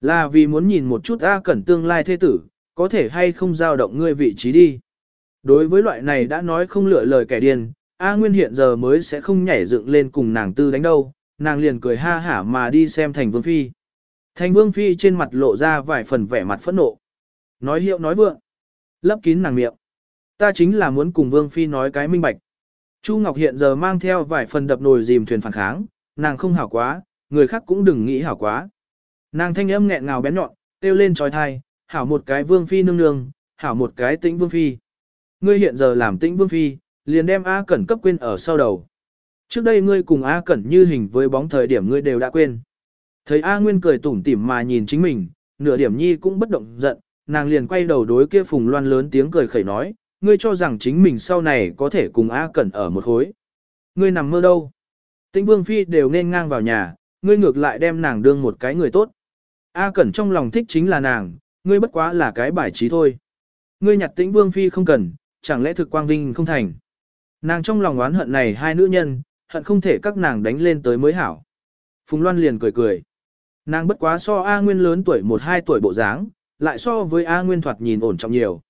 S1: Là vì muốn nhìn một chút A cẩn tương lai thế tử, có thể hay không giao động ngươi vị trí đi. Đối với loại này đã nói không lựa lời kẻ điên, A Nguyên hiện giờ mới sẽ không nhảy dựng lên cùng nàng tư đánh đâu, nàng liền cười ha hả mà đi xem thành vương phi. Thành vương phi trên mặt lộ ra vài phần vẻ mặt phẫn nộ. Nói hiệu nói vượng. Lấp kín nàng miệng. Ta chính là muốn cùng vương phi nói cái minh bạch. Chu Ngọc hiện giờ mang theo vài phần đập nồi dìm thuyền phản kháng, nàng không hảo quá, người khác cũng đừng nghĩ hảo quá. Nàng thanh âm nghẹn ngào bén nhọn, kêu lên trói thai, hảo một cái vương phi nương nương, hảo một cái tĩnh vương phi. Ngươi hiện giờ làm tĩnh vương phi, liền đem A Cẩn cấp quên ở sau đầu. Trước đây ngươi cùng A Cẩn như hình với bóng thời điểm ngươi đều đã quên. Thấy A Nguyên cười tủm tỉm mà nhìn chính mình, nửa điểm nhi cũng bất động giận, nàng liền quay đầu đối kia Phùng Loan lớn tiếng cười khẩy nói, ngươi cho rằng chính mình sau này có thể cùng A Cẩn ở một khối. Ngươi nằm mơ đâu? Tĩnh Vương Phi đều nên ngang vào nhà, ngươi ngược lại đem nàng đương một cái người tốt. A Cẩn trong lòng thích chính là nàng, ngươi bất quá là cái bài trí thôi. Ngươi nhặt Tĩnh Vương Phi không cần, chẳng lẽ thực quang vinh không thành. Nàng trong lòng oán hận này hai nữ nhân, hận không thể các nàng đánh lên tới mới hảo. Phùng Loan liền cười cười. Nàng bất quá so A Nguyên lớn tuổi một hai tuổi bộ dáng, lại so với A Nguyên thoạt nhìn ổn trọng nhiều.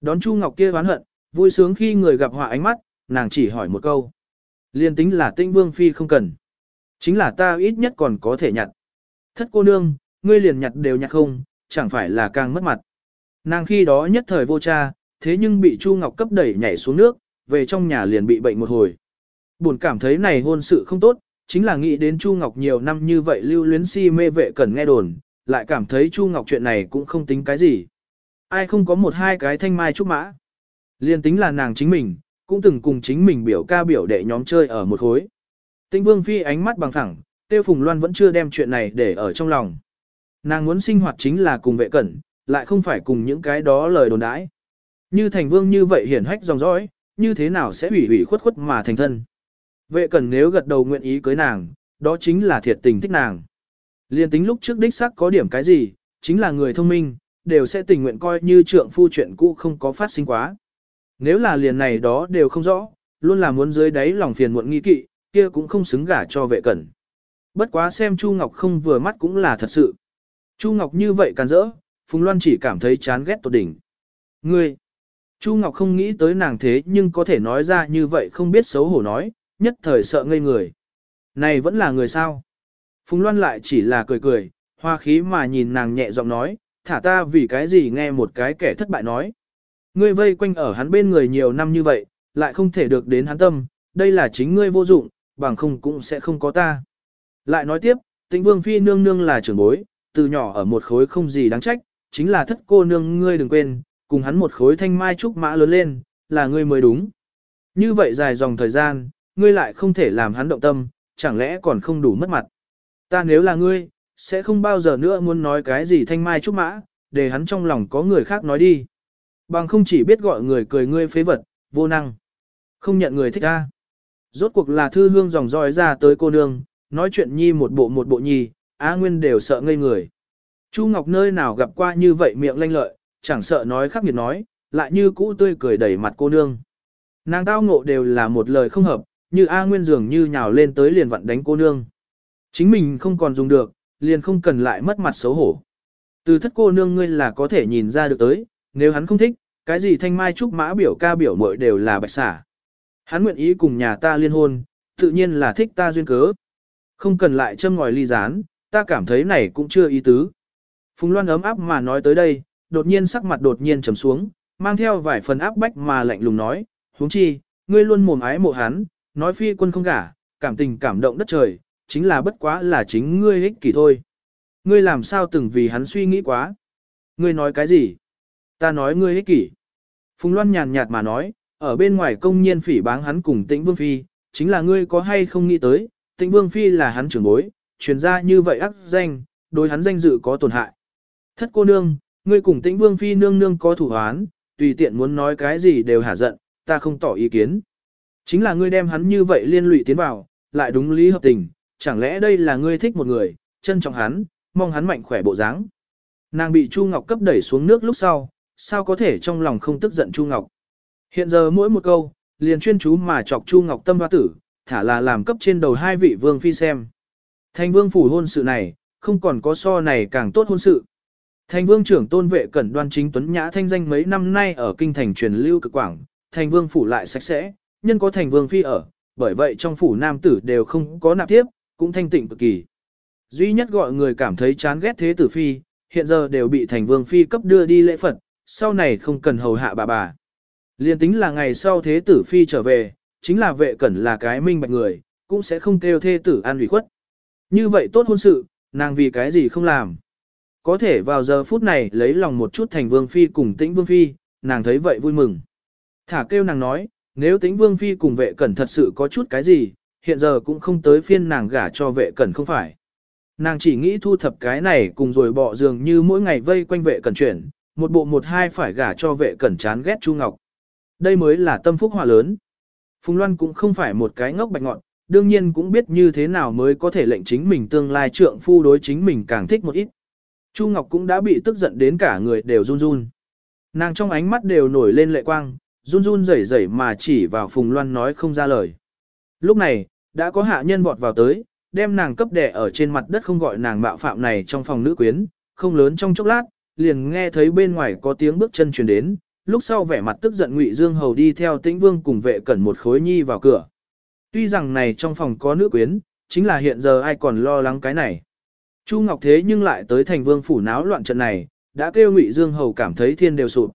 S1: Đón Chu Ngọc kia oán hận, vui sướng khi người gặp họa ánh mắt, nàng chỉ hỏi một câu. Liên tính là tinh vương phi không cần. Chính là ta ít nhất còn có thể nhặt. Thất cô nương, ngươi liền nhặt đều nhặt không, chẳng phải là càng mất mặt. Nàng khi đó nhất thời vô cha, thế nhưng bị Chu Ngọc cấp đẩy nhảy xuống nước, về trong nhà liền bị bệnh một hồi. Buồn cảm thấy này hôn sự không tốt, chính là nghĩ đến Chu Ngọc nhiều năm như vậy lưu luyến si mê vệ cần nghe đồn, lại cảm thấy Chu Ngọc chuyện này cũng không tính cái gì. Ai không có một hai cái thanh mai trúc mã. Liên tính là nàng chính mình, cũng từng cùng chính mình biểu ca biểu đệ nhóm chơi ở một khối. Tĩnh Vương Phi ánh mắt bằng thẳng, Tiêu Phùng Loan vẫn chưa đem chuyện này để ở trong lòng. Nàng muốn sinh hoạt chính là cùng vệ cẩn, lại không phải cùng những cái đó lời đồn đãi. Như thành vương như vậy hiển hách dòng dõi, như thế nào sẽ hủy hủy khuất khuất mà thành thân. Vệ Cần nếu gật đầu nguyện ý cưới nàng, đó chính là thiệt tình thích nàng. Liên tính lúc trước đích xác có điểm cái gì, chính là người thông minh, đều sẽ tình nguyện coi như trượng phu chuyện cũ không có phát sinh quá. Nếu là liền này đó đều không rõ, luôn là muốn dưới đáy lòng phiền muộn nghi kỵ, kia cũng không xứng gả cho vệ cẩn. Bất quá xem Chu Ngọc không vừa mắt cũng là thật sự. Chu Ngọc như vậy càn rỡ, Phùng Loan chỉ cảm thấy chán ghét tột đỉnh. Ngươi! Chu Ngọc không nghĩ tới nàng thế nhưng có thể nói ra như vậy không biết xấu hổ nói, nhất thời sợ ngây người. Này vẫn là người sao? Phùng Loan lại chỉ là cười cười, hoa khí mà nhìn nàng nhẹ giọng nói, thả ta vì cái gì nghe một cái kẻ thất bại nói. Ngươi vây quanh ở hắn bên người nhiều năm như vậy, lại không thể được đến hắn tâm, đây là chính ngươi vô dụng, bằng không cũng sẽ không có ta. Lại nói tiếp, tĩnh vương phi nương nương là trưởng bối, từ nhỏ ở một khối không gì đáng trách, chính là thất cô nương ngươi đừng quên, cùng hắn một khối thanh mai trúc mã lớn lên, là ngươi mới đúng. Như vậy dài dòng thời gian, ngươi lại không thể làm hắn động tâm, chẳng lẽ còn không đủ mất mặt. Ta nếu là ngươi, sẽ không bao giờ nữa muốn nói cái gì thanh mai trúc mã, để hắn trong lòng có người khác nói đi. Bằng không chỉ biết gọi người cười ngươi phế vật, vô năng. Không nhận người thích ta. Rốt cuộc là thư hương dòng dõi ra tới cô nương, nói chuyện nhi một bộ một bộ nhi, Á Nguyên đều sợ ngây người. Chu Ngọc nơi nào gặp qua như vậy miệng lanh lợi, chẳng sợ nói khắc nghiệt nói, lại như cũ tươi cười đẩy mặt cô nương. Nàng tao ngộ đều là một lời không hợp, như A Nguyên dường như nhào lên tới liền vặn đánh cô nương. Chính mình không còn dùng được, liền không cần lại mất mặt xấu hổ. Từ thất cô nương ngươi là có thể nhìn ra được tới, nếu hắn không thích, cái gì thanh mai trúc mã biểu ca biểu mội đều là bạch xả. Hắn nguyện ý cùng nhà ta liên hôn, tự nhiên là thích ta duyên cớ. Không cần lại châm ngòi ly gián, ta cảm thấy này cũng chưa ý tứ. Phùng Loan ấm áp mà nói tới đây, đột nhiên sắc mặt đột nhiên trầm xuống, mang theo vài phần áp bách mà lạnh lùng nói, huống chi, ngươi luôn mồm ái mộ hắn, nói phi quân không gả, cảm tình cảm động đất trời, chính là bất quá là chính ngươi ích kỷ thôi. Ngươi làm sao từng vì hắn suy nghĩ quá? Ngươi nói cái gì? Ta nói ngươi ích kỷ. Phùng Loan nhàn nhạt mà nói, ở bên ngoài công nhiên phỉ báng hắn cùng Tĩnh Vương Phi, chính là ngươi có hay không nghĩ tới, Tĩnh Vương Phi là hắn trưởng bối, truyền ra như vậy ác danh, đối hắn danh dự có tổn hại. Thất cô nương, ngươi cùng Tĩnh Vương Phi nương nương có thủ hoán, tùy tiện muốn nói cái gì đều hả giận, ta không tỏ ý kiến. Chính là ngươi đem hắn như vậy liên lụy tiến vào, lại đúng lý hợp tình, chẳng lẽ đây là ngươi thích một người, trân trọng hắn, mong hắn mạnh khỏe bộ dáng. Nàng bị Chu Ngọc cấp đẩy xuống nước lúc sau, sao có thể trong lòng không tức giận Chu Ngọc. Hiện giờ mỗi một câu, liền chuyên chú mà chọc Chu Ngọc tâm hoa tử, thả là làm cấp trên đầu hai vị vương phi xem. Thành vương phủ hôn sự này, không còn có so này càng tốt hôn sự. Thành vương trưởng tôn vệ cẩn đoan chính tuấn nhã thanh danh mấy năm nay ở kinh thành truyền lưu cực quảng, thành vương phủ lại sạch sẽ, nhân có thành vương phi ở, bởi vậy trong phủ nam tử đều không có nạp tiếp, cũng thanh tịnh cực kỳ. Duy nhất gọi người cảm thấy chán ghét thế tử phi, hiện giờ đều bị thành vương phi cấp đưa đi lễ Phật, sau này không cần hầu hạ bà bà. Liên tính là ngày sau thế tử phi trở về, chính là vệ cẩn là cái minh bạch người, cũng sẽ không kêu thê tử an ủy khuất. Như vậy tốt hôn sự, nàng vì cái gì không làm. Có thể vào giờ phút này lấy lòng một chút thành vương phi cùng tĩnh vương phi, nàng thấy vậy vui mừng. Thả kêu nàng nói, nếu tĩnh vương phi cùng vệ cẩn thật sự có chút cái gì, hiện giờ cũng không tới phiên nàng gả cho vệ cẩn không phải. Nàng chỉ nghĩ thu thập cái này cùng rồi bỏ giường như mỗi ngày vây quanh vệ cẩn chuyển, một bộ một hai phải gả cho vệ cẩn chán ghét Chu Ngọc. Đây mới là tâm phúc hòa lớn. Phùng Loan cũng không phải một cái ngốc bạch ngọn, đương nhiên cũng biết như thế nào mới có thể lệnh chính mình tương lai trượng phu đối chính mình càng thích một ít. Chu Ngọc cũng đã bị tức giận đến cả người đều run run. Nàng trong ánh mắt đều nổi lên lệ quang, run run rẩy rẩy mà chỉ vào Phùng Loan nói không ra lời. Lúc này, đã có hạ nhân vọt vào tới, đem nàng cấp đẻ ở trên mặt đất không gọi nàng mạo phạm này trong phòng nữ quyến, không lớn trong chốc lát, liền nghe thấy bên ngoài có tiếng bước chân truyền đến, lúc sau vẻ mặt tức giận Ngụy Dương Hầu đi theo Tĩnh Vương cùng vệ cẩn một khối nhi vào cửa. Tuy rằng này trong phòng có nữ quyến, chính là hiện giờ ai còn lo lắng cái này. Chu Ngọc thế nhưng lại tới thành vương phủ náo loạn trận này, đã kêu Ngụy Dương Hầu cảm thấy thiên đều sụp.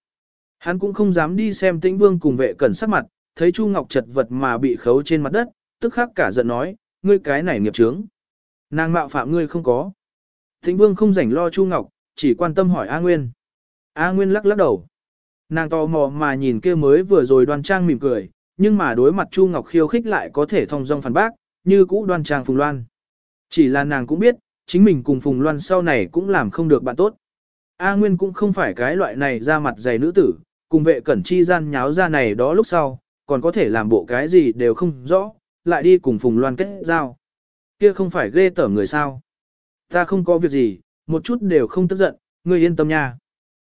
S1: Hắn cũng không dám đi xem Tĩnh Vương cùng vệ cẩn sắc mặt, thấy Chu Ngọc chật vật mà bị khấu trên mặt đất, tức khắc cả giận nói, ngươi cái này nghiệp chướng. Nàng mạo phạm ngươi không có. Tĩnh Vương không rảnh lo Chu Ngọc, chỉ quan tâm hỏi A Nguyên. A Nguyên lắc lắc đầu. Nàng tò mò mà nhìn kia mới vừa rồi đoan trang mỉm cười, nhưng mà đối mặt Chu Ngọc khiêu khích lại có thể thông dong phản bác, như cũ đoan trang Phùng Loan. Chỉ là nàng cũng biết, chính mình cùng Phùng Loan sau này cũng làm không được bạn tốt. A Nguyên cũng không phải cái loại này ra mặt dày nữ tử, cùng vệ cẩn chi gian nháo ra này đó lúc sau, còn có thể làm bộ cái gì đều không rõ, lại đi cùng Phùng Loan kết giao. Kia không phải ghê tởm người sao. Ta không có việc gì, một chút đều không tức giận, ngươi yên tâm nha.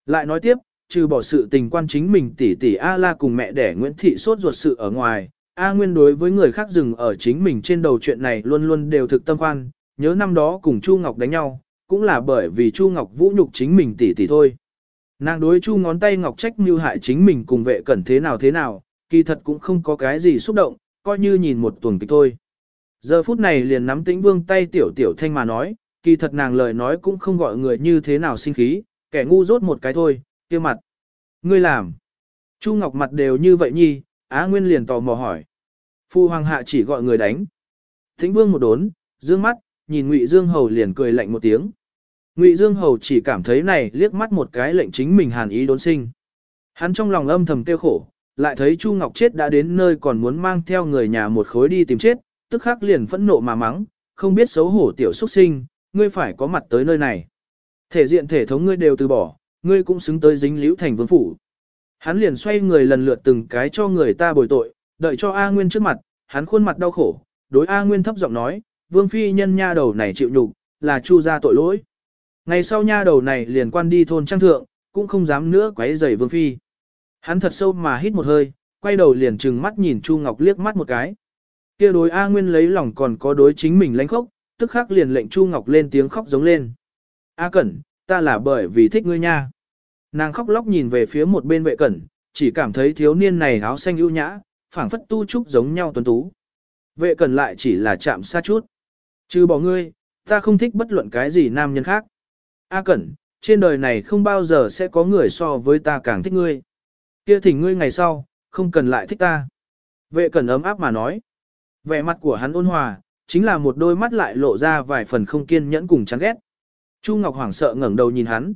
S1: Lại nói tiếp, trừ bỏ sự tình quan chính mình tỷ tỷ A La cùng mẹ đẻ Nguyễn Thị sốt ruột sự ở ngoài, A Nguyên đối với người khác dừng ở chính mình trên đầu chuyện này luôn luôn đều thực tâm khoan, nhớ năm đó cùng Chu Ngọc đánh nhau, cũng là bởi vì Chu Ngọc vũ nhục chính mình tỷ tỷ thôi. Nàng đối Chu ngón tay Ngọc trách mưu hại chính mình cùng vệ cẩn thế nào thế nào, kỳ thật cũng không có cái gì xúc động, coi như nhìn một tuần kịch thôi. Giờ phút này liền nắm tĩnh vương tay tiểu tiểu thanh mà nói, kỳ thật nàng lời nói cũng không gọi người như thế nào sinh khí, kẻ ngu rốt một cái thôi, kia mặt. Ngươi làm. Chu Ngọc mặt đều như vậy nhi, Á Nguyên liền tò mò hỏi. Phu Hoàng hạ chỉ gọi người đánh. Thính Vương một đốn, dương mắt, nhìn Ngụy Dương Hầu liền cười lạnh một tiếng. Ngụy Dương Hầu chỉ cảm thấy này liếc mắt một cái lệnh chính mình hàn ý đốn sinh. Hắn trong lòng âm thầm tiêu khổ, lại thấy Chu Ngọc chết đã đến nơi còn muốn mang theo người nhà một khối đi tìm chết, tức khắc liền phẫn nộ mà mắng, không biết xấu hổ tiểu xuất sinh, ngươi phải có mặt tới nơi này. Thể diện thể thống ngươi đều từ bỏ, ngươi cũng xứng tới dính liễu thành vương phủ. Hắn liền xoay người lần lượt từng cái cho người ta bồi tội, đợi cho A Nguyên trước mặt, hắn khuôn mặt đau khổ, đối A Nguyên thấp giọng nói, vương phi nhân nha đầu này chịu nhục, là chu ra tội lỗi. Ngày sau nha đầu này liền quan đi thôn trang thượng, cũng không dám nữa quấy rầy vương phi. Hắn thật sâu mà hít một hơi, quay đầu liền trừng mắt nhìn Chu Ngọc liếc mắt một cái. Kia đối A Nguyên lấy lòng còn có đối chính mình lãnh khốc, tức khắc liền lệnh Chu Ngọc lên tiếng khóc giống lên. A Cẩn, ta là bởi vì thích ngươi nha. Nàng khóc lóc nhìn về phía một bên vệ cẩn, chỉ cảm thấy thiếu niên này áo xanh ưu nhã, phảng phất tu trúc giống nhau tuấn tú. Vệ cẩn lại chỉ là chạm xa chút. Trừ bỏ ngươi, ta không thích bất luận cái gì nam nhân khác. A cẩn, trên đời này không bao giờ sẽ có người so với ta càng thích ngươi. Kia thỉnh ngươi ngày sau, không cần lại thích ta. Vệ cẩn ấm áp mà nói. Vẻ mặt của hắn ôn hòa, chính là một đôi mắt lại lộ ra vài phần không kiên nhẫn cùng chán ghét. Chu Ngọc hoảng sợ ngẩng đầu nhìn hắn.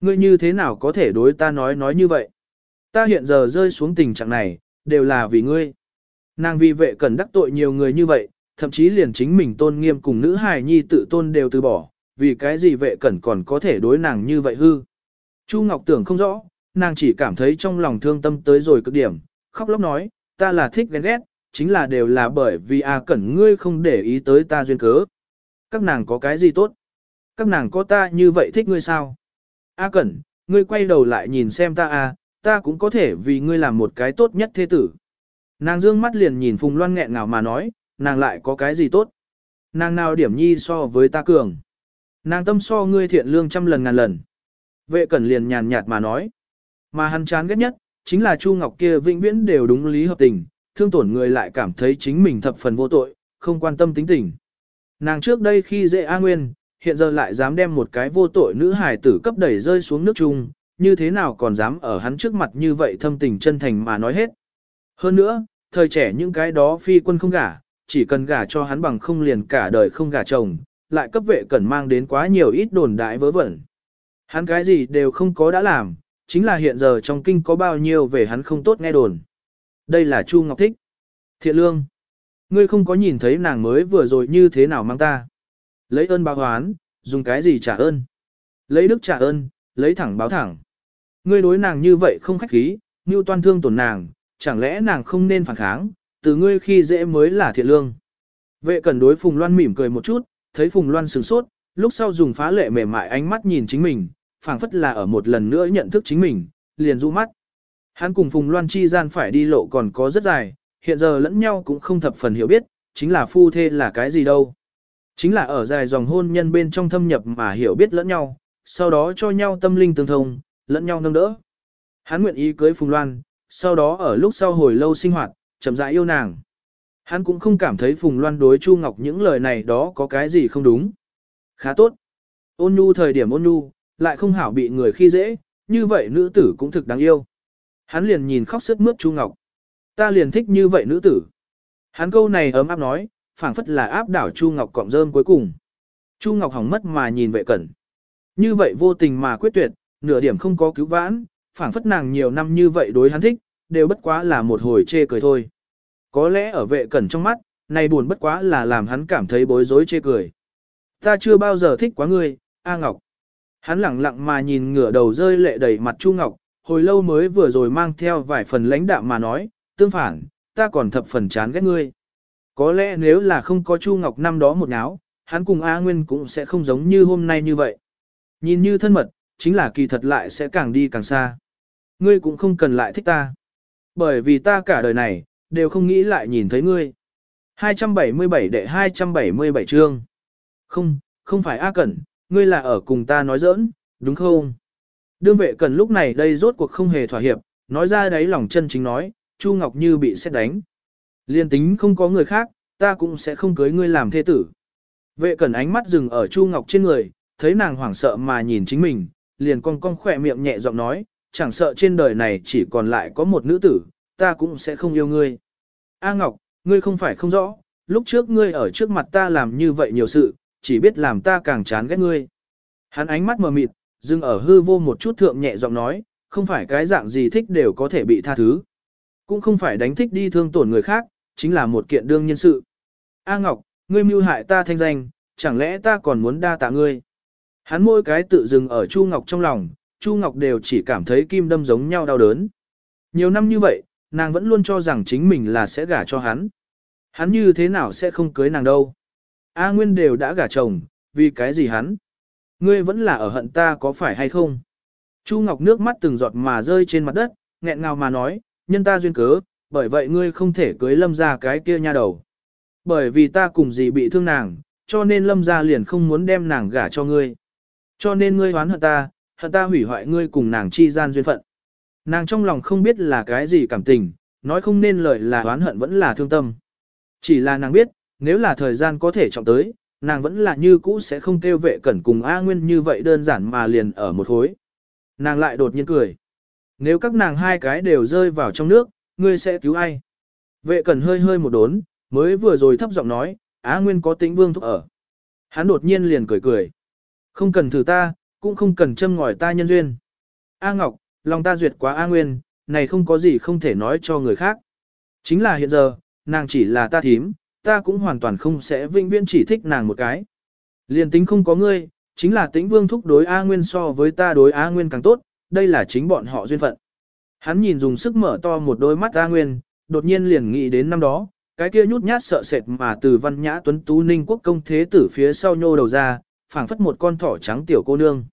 S1: Ngươi như thế nào có thể đối ta nói nói như vậy? Ta hiện giờ rơi xuống tình trạng này, đều là vì ngươi. Nàng vì vệ cần đắc tội nhiều người như vậy, thậm chí liền chính mình tôn nghiêm cùng nữ hài nhi tự tôn đều từ bỏ, vì cái gì vệ cẩn còn có thể đối nàng như vậy hư. Chu Ngọc tưởng không rõ, nàng chỉ cảm thấy trong lòng thương tâm tới rồi cực điểm, khóc lóc nói, ta là thích ghen ghét, chính là đều là bởi vì A Cẩn ngươi không để ý tới ta duyên cớ. Các nàng có cái gì tốt? Các nàng có ta như vậy thích ngươi sao? A Cẩn, ngươi quay đầu lại nhìn xem ta a, ta cũng có thể vì ngươi làm một cái tốt nhất thế tử. Nàng dương mắt liền nhìn Phùng Loan nghẹn ngào mà nói, nàng lại có cái gì tốt? Nàng nào điểm nhi so với ta cường? Nàng tâm so ngươi thiện lương trăm lần ngàn lần. Vệ Cẩn liền nhàn nhạt mà nói. Mà hắn chán ghét nhất, chính là Chu Ngọc kia vĩnh viễn đều đúng lý hợp tình, thương tổn người lại cảm thấy chính mình thập phần vô tội, không quan tâm tính tình. Nàng trước đây khi dễ A Nguyên, hiện giờ lại dám đem một cái vô tội nữ hài tử cấp đẩy rơi xuống nước chung, như thế nào còn dám ở hắn trước mặt như vậy thâm tình chân thành mà nói hết. Hơn nữa, thời trẻ những cái đó phi quân không gả, chỉ cần gả cho hắn bằng không liền cả đời không gả chồng, lại cấp vệ cần mang đến quá nhiều ít đồn đại vớ vẩn. Hắn cái gì đều không có đã làm, chính là hiện giờ trong kinh có bao nhiêu về hắn không tốt nghe đồn. Đây là Chu Ngọc Thích. Thiện lương. Ngươi không có nhìn thấy nàng mới vừa rồi như thế nào mang ta. Lấy ơn báo hoán, dùng cái gì trả ơn? Lấy đức trả ơn, lấy thẳng báo thẳng. Ngươi đối nàng như vậy không khách khí, như toan thương tổn nàng, chẳng lẽ nàng không nên phản kháng, từ ngươi khi dễ mới là thiện lương. Vệ cẩn đối Phùng Loan mỉm cười một chút, thấy Phùng Loan sửng sốt, lúc sau dùng phá lệ mềm mại ánh mắt nhìn chính mình, phảng phất là ở một lần nữa nhận thức chính mình, liền rũ mắt. Hắn cùng Phùng Loan chi gian phải đi lộ còn có rất dài, hiện giờ lẫn nhau cũng không thập phần hiểu biết, chính là phu thê là cái gì đâu. Chính là ở dài dòng hôn nhân bên trong thâm nhập mà hiểu biết lẫn nhau, sau đó cho nhau tâm linh tương thông, lẫn nhau nâng đỡ. Hắn nguyện ý cưới Phùng Loan, sau đó ở lúc sau hồi lâu sinh hoạt, chậm rãi yêu nàng. Hắn cũng không cảm thấy Phùng Loan đối Chu Ngọc những lời này đó có cái gì không đúng. Khá tốt. Ôn nhu thời điểm ôn nhu, lại không hảo bị người khi dễ, như vậy nữ tử cũng thực đáng yêu. Hắn liền nhìn khóc sướt mướt Chu Ngọc. Ta liền thích như vậy nữ tử. Hắn câu này ấm áp nói, phảng phất là áp đảo Chu Ngọc cọng rơm cuối cùng. Chu Ngọc hỏng mất mà nhìn vệ cẩn. Như vậy vô tình mà quyết tuyệt, nửa điểm không có cứu vãn, phảng phất nàng nhiều năm như vậy đối hắn thích, đều bất quá là một hồi chê cười thôi. Có lẽ ở vệ cẩn trong mắt, này buồn bất quá là làm hắn cảm thấy bối rối chê cười. Ta chưa bao giờ thích quá ngươi, A Ngọc. Hắn lặng lặng mà nhìn ngửa đầu rơi lệ đầy mặt Chu Ngọc, hồi lâu mới vừa rồi mang theo vài phần lãnh đạm mà nói, tương phản, ta còn thập phần chán ghét ngươi. Có lẽ nếu là không có Chu Ngọc năm đó một náo, hắn cùng A Nguyên cũng sẽ không giống như hôm nay như vậy. Nhìn như thân mật, chính là kỳ thật lại sẽ càng đi càng xa. Ngươi cũng không cần lại thích ta. Bởi vì ta cả đời này, đều không nghĩ lại nhìn thấy ngươi. 277 đệ 277 chương. Không, không phải A Cẩn, ngươi là ở cùng ta nói giỡn, đúng không? Đương vệ Cẩn lúc này đây rốt cuộc không hề thỏa hiệp, nói ra đấy lòng chân chính nói, Chu Ngọc Như bị xét đánh. Liên tính không có người khác, ta cũng sẽ không cưới ngươi làm thê tử. Vệ Cẩn ánh mắt dừng ở Chu Ngọc trên người, thấy nàng hoảng sợ mà nhìn chính mình, liền cong cong khỏe miệng nhẹ giọng nói, chẳng sợ trên đời này chỉ còn lại có một nữ tử, ta cũng sẽ không yêu ngươi. A Ngọc, ngươi không phải không rõ, lúc trước ngươi ở trước mặt ta làm như vậy nhiều sự, chỉ biết làm ta càng chán ghét ngươi. Hắn ánh mắt mờ mịt, dừng ở hư vô một chút thượng nhẹ giọng nói, không phải cái dạng gì thích đều có thể bị tha thứ. Cũng không phải đánh thích đi thương tổn người khác, chính là một kiện đương nhân sự. A Ngọc, ngươi mưu hại ta thanh danh, chẳng lẽ ta còn muốn đa tạ ngươi? Hắn môi cái tự dừng ở Chu Ngọc trong lòng, Chu Ngọc đều chỉ cảm thấy kim đâm giống nhau đau đớn. Nhiều năm như vậy, nàng vẫn luôn cho rằng chính mình là sẽ gả cho hắn. Hắn như thế nào sẽ không cưới nàng đâu. A Nguyên đều đã gả chồng, vì cái gì hắn? Ngươi vẫn là ở hận ta có phải hay không? Chu Ngọc nước mắt từng giọt mà rơi trên mặt đất, nghẹn ngào mà nói, nhân ta duyên cớ, bởi vậy ngươi không thể cưới lâm ra cái kia nha đầu. Bởi vì ta cùng gì bị thương nàng, cho nên lâm ra liền không muốn đem nàng gả cho ngươi. Cho nên ngươi hoán hận ta, hận ta hủy hoại ngươi cùng nàng chi gian duyên phận. Nàng trong lòng không biết là cái gì cảm tình, nói không nên lời là oán hận vẫn là thương tâm. Chỉ là nàng biết, nếu là thời gian có thể trọng tới, nàng vẫn là như cũ sẽ không kêu vệ cẩn cùng A Nguyên như vậy đơn giản mà liền ở một hối. Nàng lại đột nhiên cười. Nếu các nàng hai cái đều rơi vào trong nước, ngươi sẽ cứu ai? Vệ cẩn hơi hơi một đốn, mới vừa rồi thấp giọng nói, Á Nguyên có tĩnh vương thúc ở. Hắn đột nhiên liền cười cười. Không cần thử ta, cũng không cần châm ngòi ta nhân duyên. A Ngọc, lòng ta duyệt quá A Nguyên, này không có gì không thể nói cho người khác. Chính là hiện giờ, nàng chỉ là ta thím, ta cũng hoàn toàn không sẽ vinh viễn chỉ thích nàng một cái. Liên tính không có ngươi, chính là tĩnh vương thúc đối A Nguyên so với ta đối A Nguyên càng tốt, đây là chính bọn họ duyên phận. Hắn nhìn dùng sức mở to một đôi mắt A Nguyên, đột nhiên liền nghĩ đến năm đó, cái kia nhút nhát sợ sệt mà từ văn nhã tuấn tú ninh quốc công thế tử phía sau nhô đầu ra, phảng phất một con thỏ trắng tiểu cô nương.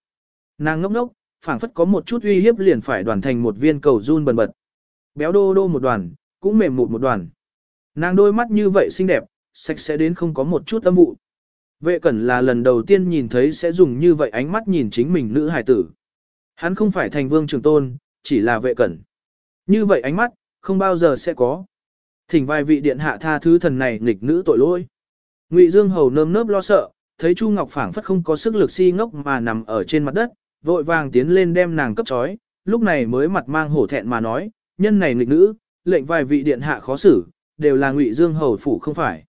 S1: Nàng ngốc ngốc, phảng phất có một chút uy hiếp liền phải đoàn thành một viên cầu run bần bật. Béo đô đô một đoàn, cũng mềm mụt một đoàn. Nàng đôi mắt như vậy xinh đẹp, sạch sẽ đến không có một chút âm vụ. Vệ cẩn là lần đầu tiên nhìn thấy sẽ dùng như vậy ánh mắt nhìn chính mình nữ hài tử. Hắn không phải thành vương trường tôn, chỉ là vệ cẩn. Như vậy ánh mắt, không bao giờ sẽ có. Thỉnh vài vị điện hạ tha thứ thần này nghịch nữ tội lỗi. Ngụy Dương Hầu nơm nớp lo sợ, thấy Chu Ngọc phảng phất không có sức lực si ngốc mà nằm ở trên mặt đất, vội vàng tiến lên đem nàng cấp trói, lúc này mới mặt mang hổ thẹn mà nói, nhân này nghịch nữ, lệnh vài vị điện hạ khó xử, đều là Ngụy Dương Hầu phủ không phải.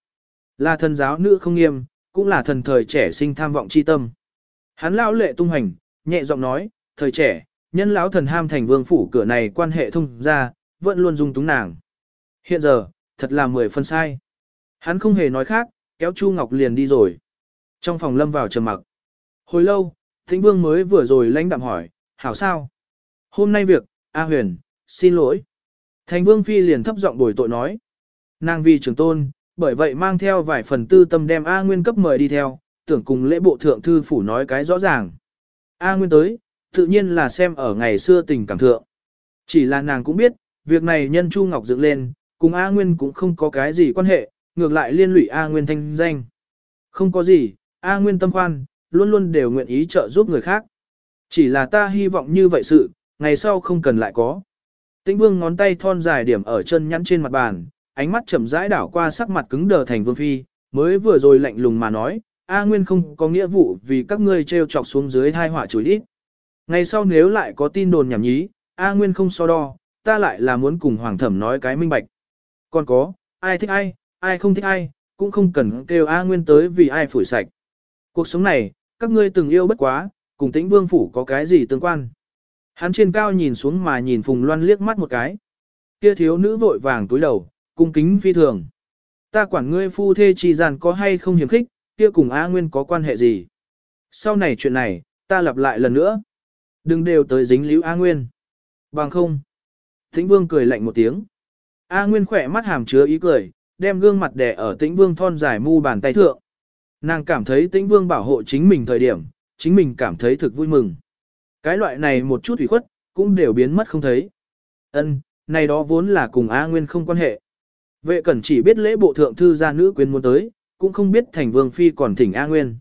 S1: Là thần giáo nữ không nghiêm, cũng là thần thời trẻ sinh tham vọng chi tâm. Hắn lão lệ tung hành, nhẹ giọng nói, thời trẻ, nhân lão thần ham thành vương phủ cửa này quan hệ thông ra, vẫn luôn dung túng nàng. Hiện giờ, thật là mười phân sai. Hắn không hề nói khác, kéo Chu Ngọc liền đi rồi. Trong phòng lâm vào trầm mặc. Hồi lâu, Thịnh Vương mới vừa rồi lãnh đạm hỏi, hảo sao? Hôm nay việc, A Huyền, xin lỗi. Thành Vương Phi liền thấp giọng bồi tội nói. Nàng vì trưởng tôn, bởi vậy mang theo vài phần tư tâm đem A Nguyên cấp mời đi theo, tưởng cùng lễ bộ thượng thư phủ nói cái rõ ràng. A Nguyên tới, tự nhiên là xem ở ngày xưa tình cảm thượng. Chỉ là nàng cũng biết, việc này nhân Chu Ngọc dựng lên, cùng A Nguyên cũng không có cái gì quan hệ, ngược lại liên lụy A Nguyên thanh danh. Không có gì, A Nguyên tâm khoan, luôn luôn đều nguyện ý trợ giúp người khác. Chỉ là ta hy vọng như vậy sự, ngày sau không cần lại có. Tĩnh Vương ngón tay thon dài điểm ở chân nhắn trên mặt bàn, ánh mắt chậm rãi đảo qua sắc mặt cứng đờ thành Vương Phi, mới vừa rồi lạnh lùng mà nói, A Nguyên không có nghĩa vụ vì các ngươi treo chọc xuống dưới hai họa chửi ít. Ngày sau nếu lại có tin đồn nhảm nhí, A Nguyên không so đo, ta lại là muốn cùng Hoàng thẩm nói cái minh bạch. Còn có, ai thích ai, ai không thích ai, cũng không cần kêu A Nguyên tới vì ai phủi sạch. Cuộc sống này, các ngươi từng yêu bất quá, cùng tĩnh vương phủ có cái gì tương quan. Hắn trên cao nhìn xuống mà nhìn Phùng Loan liếc mắt một cái. Kia thiếu nữ vội vàng túi đầu, cung kính phi thường. Ta quản ngươi phu thê chi gian có hay không hiểm khích, kia cùng A Nguyên có quan hệ gì. Sau này chuyện này, ta lặp lại lần nữa. Đừng đều tới dính líu A Nguyên. Bằng không. Tĩnh Vương cười lạnh một tiếng. A Nguyên khỏe mắt hàm chứa ý cười, đem gương mặt đè ở Tĩnh Vương thon dài mu bàn tay thượng. Nàng cảm thấy Tĩnh Vương bảo hộ chính mình thời điểm, chính mình cảm thấy thực vui mừng. Cái loại này một chút ủy khuất, cũng đều biến mất không thấy. Ân, này đó vốn là cùng A Nguyên không quan hệ. Vệ cẩn chỉ biết lễ bộ thượng thư gia nữ quyến muốn tới, cũng không biết thành vương phi còn thỉnh A Nguyên.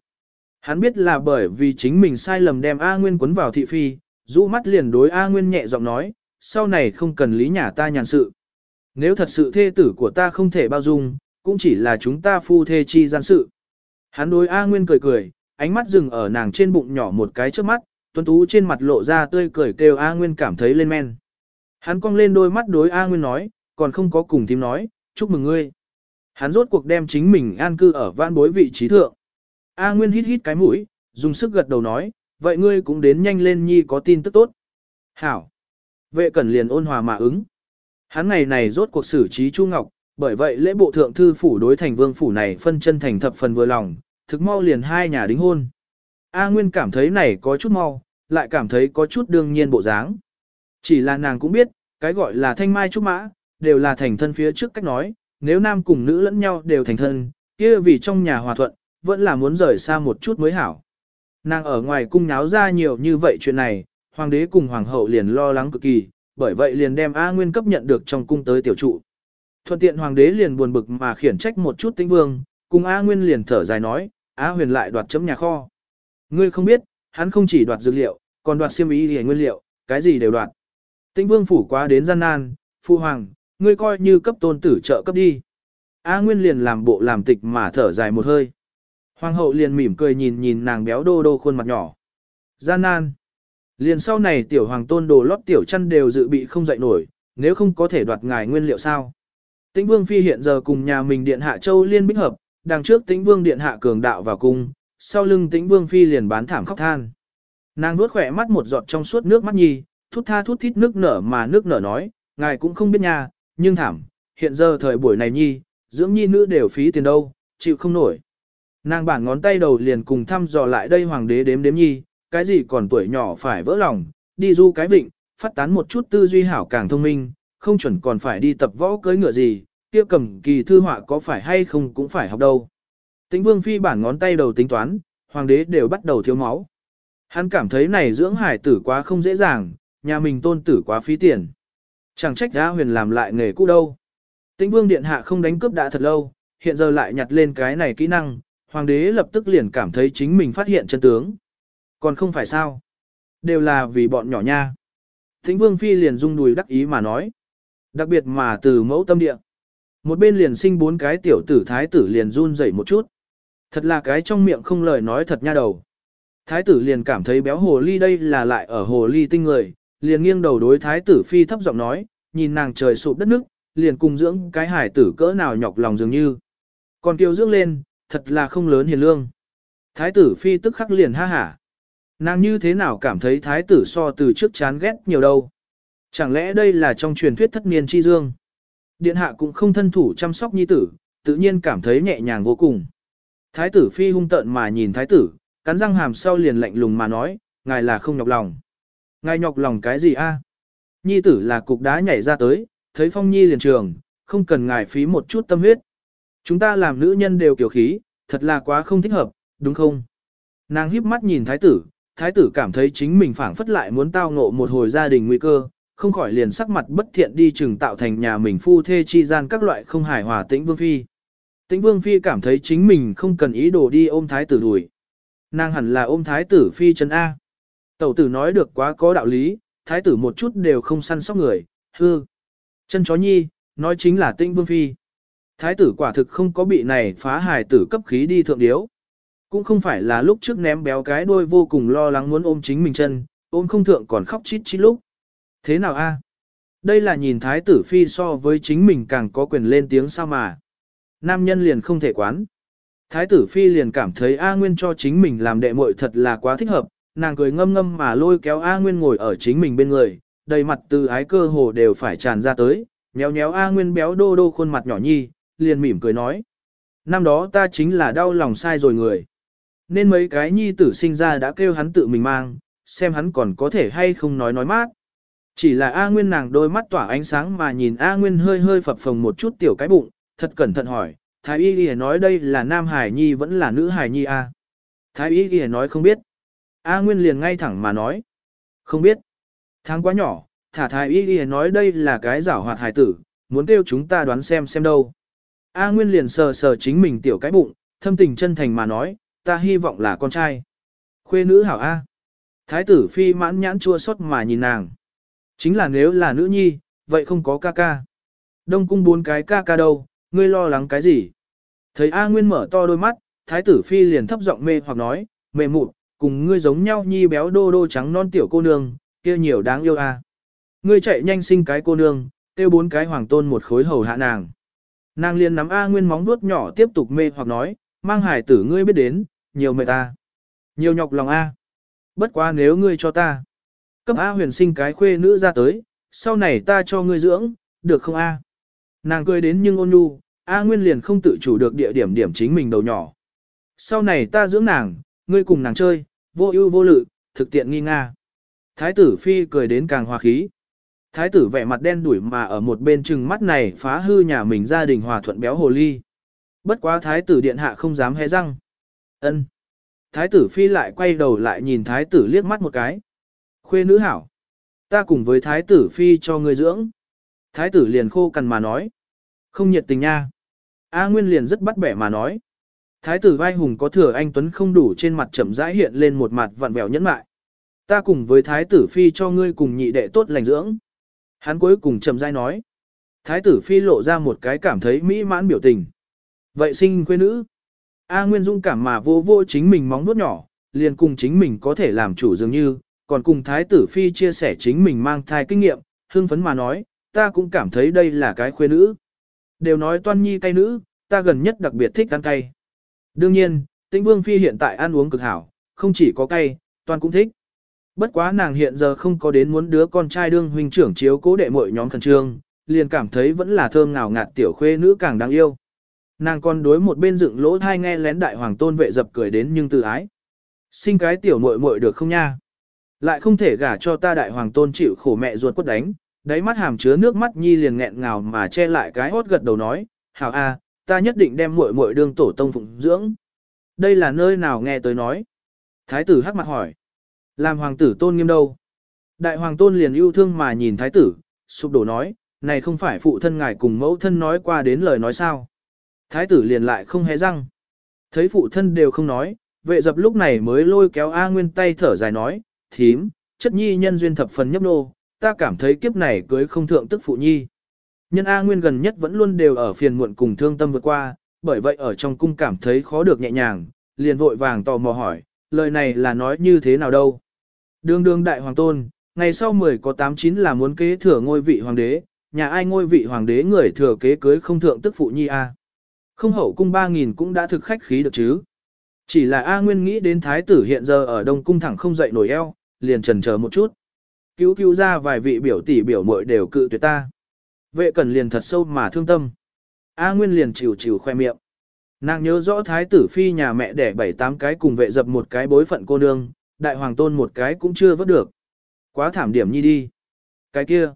S1: Hắn biết là bởi vì chính mình sai lầm đem A Nguyên quấn vào thị phi, rũ mắt liền đối A Nguyên nhẹ giọng nói, sau này không cần lý nhà ta nhàn sự. Nếu thật sự thê tử của ta không thể bao dung, cũng chỉ là chúng ta phu thê chi gian sự. Hắn đối A Nguyên cười cười, ánh mắt dừng ở nàng trên bụng nhỏ một cái trước mắt, tuấn tú trên mặt lộ ra tươi cười kêu A Nguyên cảm thấy lên men. Hắn cong lên đôi mắt đối A Nguyên nói, còn không có cùng tím nói, chúc mừng ngươi. Hắn rốt cuộc đem chính mình an cư ở vãn bối vị trí thượng. A Nguyên hít hít cái mũi, dùng sức gật đầu nói, vậy ngươi cũng đến nhanh lên nhi có tin tức tốt. Hảo. Vệ cẩn liền ôn hòa mà ứng. Hắn ngày này rốt cuộc xử trí Chu Ngọc, bởi vậy lễ bộ thượng thư phủ đối thành vương phủ này phân chân thành thập phần vừa lòng, thực mau liền hai nhà đính hôn. A Nguyên cảm thấy này có chút mau, lại cảm thấy có chút đương nhiên bộ dáng. Chỉ là nàng cũng biết, cái gọi là thanh mai trúc mã, đều là thành thân phía trước cách nói, nếu nam cùng nữ lẫn nhau đều thành thân, kia vì trong nhà hòa thuận, vẫn là muốn rời xa một chút mới hảo. Nàng ở ngoài cung nháo ra nhiều như vậy chuyện này, hoàng đế cùng hoàng hậu liền lo lắng cực kỳ, bởi vậy liền đem A Nguyên cấp nhận được trong cung tới tiểu trụ. Thuận tiện hoàng đế liền buồn bực mà khiển trách một chút tĩnh vương, cùng A Nguyên liền thở dài nói, A huyền lại đoạt chấm nhà kho. Ngươi không biết, hắn không chỉ đoạt dược liệu, còn đoạt xiêm y để nguyên liệu, cái gì đều đoạt. Tĩnh vương phủ quá đến gian nan, phu hoàng, ngươi coi như cấp tôn tử trợ cấp đi. A Nguyên liền làm bộ làm tịch mà thở dài một hơi. Hoàng hậu liền mỉm cười nhìn nhìn nàng béo đô đô khuôn mặt nhỏ. Gian nan. Liền sau này tiểu hoàng tôn đồ lót tiểu chăn đều dự bị không dậy nổi, nếu không có thể đoạt ngài nguyên liệu sao. Tĩnh vương phi hiện giờ cùng nhà mình điện hạ châu liên bích hợp, đằng trước tĩnh vương điện hạ cường đạo vào cung, sau lưng tĩnh vương phi liền bán thảm khóc than. Nàng nuốt khỏe mắt một giọt trong suốt nước mắt nhi, thút tha thút thít nước nở mà nước nở nói, ngài cũng không biết nha, nhưng thảm, hiện giờ thời buổi này nhi, dưỡng nhi nữ đều phí tiền đâu, chịu không nổi. Nàng bản ngón tay đầu liền cùng thăm dò lại đây hoàng đế đếm đếm nhi, cái gì còn tuổi nhỏ phải vỡ lòng, đi du cái vịnh, phát tán một chút tư duy hảo càng thông minh, không chuẩn còn phải đi tập võ cưới ngựa gì, kia cầm kỳ thư họa có phải hay không cũng phải học đâu. Tĩnh vương phi bản ngón tay đầu tính toán, hoàng đế đều bắt đầu thiếu máu. Hắn cảm thấy này dưỡng hải tử quá không dễ dàng, nhà mình tôn tử quá phí tiền. Chẳng trách đã huyền làm lại nghề cũ đâu. Tĩnh vương điện hạ không đánh cướp đã thật lâu, hiện giờ lại nhặt lên cái này kỹ năng, hoàng đế lập tức liền cảm thấy chính mình phát hiện chân tướng. Còn không phải sao. Đều là vì bọn nhỏ nha. Tĩnh vương phi liền rung đùi đắc ý mà nói. Đặc biệt mà từ mẫu tâm địa. Một bên liền sinh bốn cái tiểu tử thái tử liền run rẩy một chút. Thật là cái trong miệng không lời nói thật nha đầu. Thái tử liền cảm thấy béo hồ ly đây là lại ở hồ ly tinh người, liền nghiêng đầu đối thái tử phi thấp giọng nói, nhìn nàng trời sụp đất nước, liền cùng dưỡng cái hải tử cỡ nào nhọc lòng dường như. Còn kiều dưỡng lên, thật là không lớn hiền lương. Thái tử phi tức khắc liền ha hả. Nàng như thế nào cảm thấy thái tử so từ trước chán ghét nhiều đâu. Chẳng lẽ đây là trong truyền thuyết thất niên chi dương? Điện hạ cũng không thân thủ chăm sóc nhi tử, tự nhiên cảm thấy nhẹ nhàng vô cùng. Thái tử phi hung tợn mà nhìn thái tử, cắn răng hàm sau liền lạnh lùng mà nói, ngài là không nhọc lòng. Ngài nhọc lòng cái gì a? Nhi tử là cục đá nhảy ra tới, thấy phong nhi liền trường, không cần ngài phí một chút tâm huyết. Chúng ta làm nữ nhân đều kiểu khí, thật là quá không thích hợp, đúng không? Nàng híp mắt nhìn thái tử, thái tử cảm thấy chính mình phảng phất lại muốn tao ngộ một hồi gia đình nguy cơ, không khỏi liền sắc mặt bất thiện đi chừng tạo thành nhà mình phu thê chi gian các loại không hài hòa tĩnh vương phi. Tĩnh vương phi cảm thấy chính mình không cần ý đồ đi ôm thái tử đuổi. Nàng hẳn là ôm thái tử phi chân A. Tẩu tử nói được quá có đạo lý, thái tử một chút đều không săn sóc người, hư. Chân chó nhi, nói chính là tĩnh vương phi. Thái tử quả thực không có bị này phá hài tử cấp khí đi thượng điếu. Cũng không phải là lúc trước ném béo cái đuôi vô cùng lo lắng muốn ôm chính mình chân, ôm không thượng còn khóc chít chít lúc. Thế nào a? Đây là nhìn thái tử phi so với chính mình càng có quyền lên tiếng sao mà. Nam nhân liền không thể quán. Thái tử phi liền cảm thấy A Nguyên cho chính mình làm đệ muội thật là quá thích hợp, nàng cười ngâm ngâm mà lôi kéo A Nguyên ngồi ở chính mình bên người, đầy mặt từ ái cơ hồ đều phải tràn ra tới, nhéo nhéo A Nguyên béo đô đô khuôn mặt nhỏ nhi, liền mỉm cười nói. Năm đó ta chính là đau lòng sai rồi người. Nên mấy cái nhi tử sinh ra đã kêu hắn tự mình mang, xem hắn còn có thể hay không nói nói mát. Chỉ là A Nguyên nàng đôi mắt tỏa ánh sáng mà nhìn A Nguyên hơi hơi phập phồng một chút tiểu cái bụng, thật cẩn thận hỏi, Thái Y Ghi nói đây là nam hải nhi vẫn là nữ hải nhi A. Thái Y Ghi nói không biết. A Nguyên liền ngay thẳng mà nói. Không biết. Tháng quá nhỏ, thả Thái Y Ghi nói đây là cái giảo hoạt hải tử, muốn kêu chúng ta đoán xem xem đâu. A Nguyên liền sờ sờ chính mình tiểu cái bụng, thâm tình chân thành mà nói, ta hy vọng là con trai. Khuê nữ hảo A. Thái tử phi mãn nhãn chua xót mà nhìn nàng. Chính là nếu là nữ nhi, vậy không có ca ca. Đông cung bốn cái ca ca đâu, ngươi lo lắng cái gì? Thấy A Nguyên mở to đôi mắt, thái tử phi liền thấp giọng mê hoặc nói, mềm mụn, cùng ngươi giống nhau nhi béo đô đô trắng non tiểu cô nương, kia nhiều đáng yêu a. Ngươi chạy nhanh sinh cái cô nương, tiêu bốn cái hoàng tôn một khối hầu hạ nàng. Nàng liền nắm A Nguyên móng vuốt nhỏ tiếp tục mê hoặc nói, mang hải tử ngươi biết đến, nhiều mệt ta. Nhiều nhọc lòng A. Bất quá nếu ngươi cho ta. Cấp A huyền sinh cái khuê nữ ra tới, sau này ta cho ngươi dưỡng, được không A? Nàng cười đến nhưng ôn nhu, A Nguyên liền không tự chủ được địa điểm điểm chính mình đầu nhỏ. Sau này ta dưỡng nàng, ngươi cùng nàng chơi, vô ưu vô lự, thực tiện nghi nga. Thái tử phi cười đến càng hòa khí. Thái tử vẻ mặt đen đuổi mà ở một bên chừng mắt này phá hư nhà mình gia đình hòa thuận béo hồ ly. Bất quá thái tử điện hạ không dám hé răng. Ân. Thái tử phi lại quay đầu lại nhìn thái tử liếc mắt một cái. Khuê nữ hảo. Ta cùng với thái tử phi cho ngươi dưỡng. Thái tử liền khô cằn mà nói. Không nhiệt tình nha. A Nguyên liền rất bắt bẻ mà nói. Thái tử vai hùng có thừa anh Tuấn không đủ trên mặt chậm rãi hiện lên một mặt vặn vẹo nhẫn mại. Ta cùng với thái tử phi cho ngươi cùng nhị đệ tốt lành dưỡng. Hắn cuối cùng chậm rãi nói. Thái tử phi lộ ra một cái cảm thấy mỹ mãn biểu tình. Vậy sinh quê nữ. A Nguyên Dung cảm mà vô vô chính mình móng nuốt nhỏ, liền cùng chính mình có thể làm chủ dường như, còn cùng Thái tử Phi chia sẻ chính mình mang thai kinh nghiệm, hưng phấn mà nói, ta cũng cảm thấy đây là cái khuê nữ. Đều nói toan nhi cay nữ, ta gần nhất đặc biệt thích ăn cay. Đương nhiên, tĩnh vương phi hiện tại ăn uống cực hảo, không chỉ có cay, toàn cũng thích. Bất quá nàng hiện giờ không có đến muốn đứa con trai đương huynh trưởng chiếu cố đệ muội nhóm khẩn trương, liền cảm thấy vẫn là thơm ngào ngạt tiểu khuê nữ càng đáng yêu. Nàng còn đối một bên dựng lỗ thai nghe lén đại hoàng tôn vệ dập cười đến nhưng tự ái. Sinh cái tiểu muội muội được không nha? Lại không thể gả cho ta đại hoàng tôn chịu khổ mẹ ruột quất đánh, đáy mắt hàm chứa nước mắt nhi liền nghẹn ngào mà che lại cái hốt gật đầu nói, hảo a, ta nhất định đem muội muội đương tổ tông phụng dưỡng. Đây là nơi nào nghe tới nói? Thái tử hắc mặt hỏi. Làm hoàng tử tôn nghiêm đâu? Đại hoàng tôn liền yêu thương mà nhìn thái tử, sụp đổ nói, này không phải phụ thân ngài cùng mẫu thân nói qua đến lời nói sao? Thái tử liền lại không hé răng. Thấy phụ thân đều không nói, vệ dập lúc này mới lôi kéo A Nguyên tay thở dài nói, thím, chất nhi nhân duyên thập phần nhấp nô, ta cảm thấy kiếp này cưới không thượng tức phụ nhi. Nhân A Nguyên gần nhất vẫn luôn đều ở phiền muộn cùng thương tâm vượt qua, bởi vậy ở trong cung cảm thấy khó được nhẹ nhàng, liền vội vàng tò mò hỏi, lời này là nói như thế nào đâu. Đường đường đại hoàng tôn, ngày sau 10 có 89 là muốn kế thừa ngôi vị hoàng đế, nhà ai ngôi vị hoàng đế người thừa kế cưới không thượng tức phụ nhi a. Không hậu cung 3.000 cũng đã thực khách khí được chứ. Chỉ là A Nguyên nghĩ đến thái tử hiện giờ ở Đông Cung thẳng không dậy nổi eo, liền trần chờ một chút. Cứu cứu ra vài vị biểu tỷ biểu muội đều cự tuyệt ta. Vệ cẩn liền thật sâu mà thương tâm. A Nguyên liền chịu chịu khoe miệng. Nàng nhớ rõ thái tử phi nhà mẹ đẻ bảy tám cái cùng vệ dập một cái bối phận cô nương, đại hoàng tôn một cái cũng chưa vớt được. Quá thảm điểm nhi đi. Cái kia.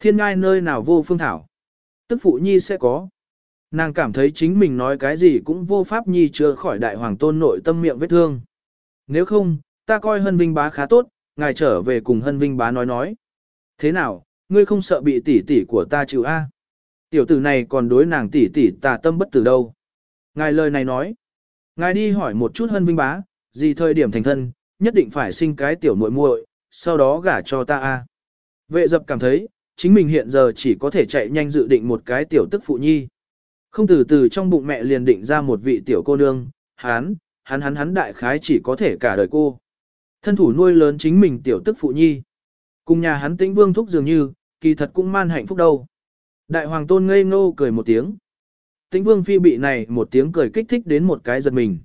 S1: Thiên ngai nơi nào vô phương thảo. Tức phụ nhi sẽ có. Nàng cảm thấy chính mình nói cái gì cũng vô pháp nhi chưa khỏi đại hoàng tôn nội tâm miệng vết thương. Nếu không, ta coi hân vinh bá khá tốt, ngài trở về cùng hân vinh bá nói nói. Thế nào, ngươi không sợ bị tỷ tỷ của ta chịu a? Tiểu tử này còn đối nàng tỷ tỷ tà tâm bất tử đâu. Ngài lời này nói. Ngài đi hỏi một chút hân vinh bá, gì thời điểm thành thân, nhất định phải sinh cái tiểu muội muội, sau đó gả cho ta a. Vệ dập cảm thấy, chính mình hiện giờ chỉ có thể chạy nhanh dự định một cái tiểu tức phụ nhi. Không từ từ trong bụng mẹ liền định ra một vị tiểu cô nương, hắn, hắn hắn hắn đại khái chỉ có thể cả đời cô. Thân thủ nuôi lớn chính mình tiểu tức phụ nhi. Cùng nhà hắn tĩnh vương thúc dường như, kỳ thật cũng man hạnh phúc đâu. Đại hoàng tôn ngây ngô cười một tiếng. Tĩnh vương phi bị này một tiếng cười kích thích đến một cái giật mình.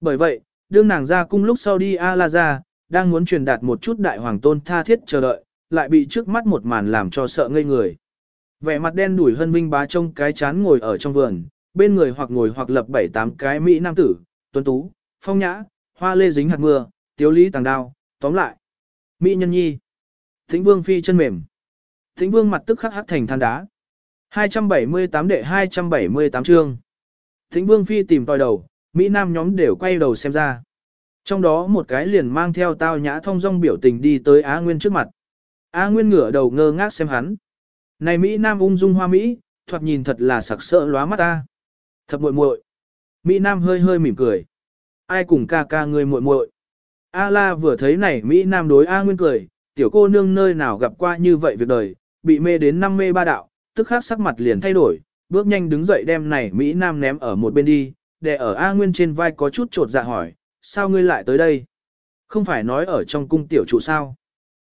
S1: Bởi vậy, đương nàng ra cung lúc sau đi A-la ra, đang muốn truyền đạt một chút đại hoàng tôn tha thiết chờ đợi, lại bị trước mắt một màn làm cho sợ ngây người. Vẻ mặt đen đủi hân vinh bá trông cái chán ngồi ở trong vườn, bên người hoặc ngồi hoặc lập bảy tám cái mỹ nam tử, tuấn tú, phong nhã, hoa lê dính hạt mưa, tiếu lý tàng đao, tóm lại. Mỹ nhân nhi. Thính vương phi chân mềm. Thính vương mặt tức khắc hắc thành than đá. 278 đệ 278 chương. Thính vương phi tìm tòi đầu, Mỹ nam nhóm đều quay đầu xem ra. Trong đó một cái liền mang theo tao nhã thông dong biểu tình đi tới Á Nguyên trước mặt. Á Nguyên ngửa đầu ngơ ngác xem hắn. Này Mỹ nam ung dung hoa Mỹ, thoạt nhìn thật là sặc sỡ lóa mắt ta. Thật muội muội. Mỹ nam hơi hơi mỉm cười. Ai cùng ca ca người muội muội. A la vừa thấy này Mỹ nam đối A Nguyên cười, tiểu cô nương nơi nào gặp qua như vậy việc đời, bị mê đến năm mê ba đạo, tức khắc sắc mặt liền thay đổi, bước nhanh đứng dậy đem này Mỹ nam ném ở một bên đi, để ở A Nguyên trên vai có chút trột dạ hỏi, sao ngươi lại tới đây? Không phải nói ở trong cung tiểu trụ sao?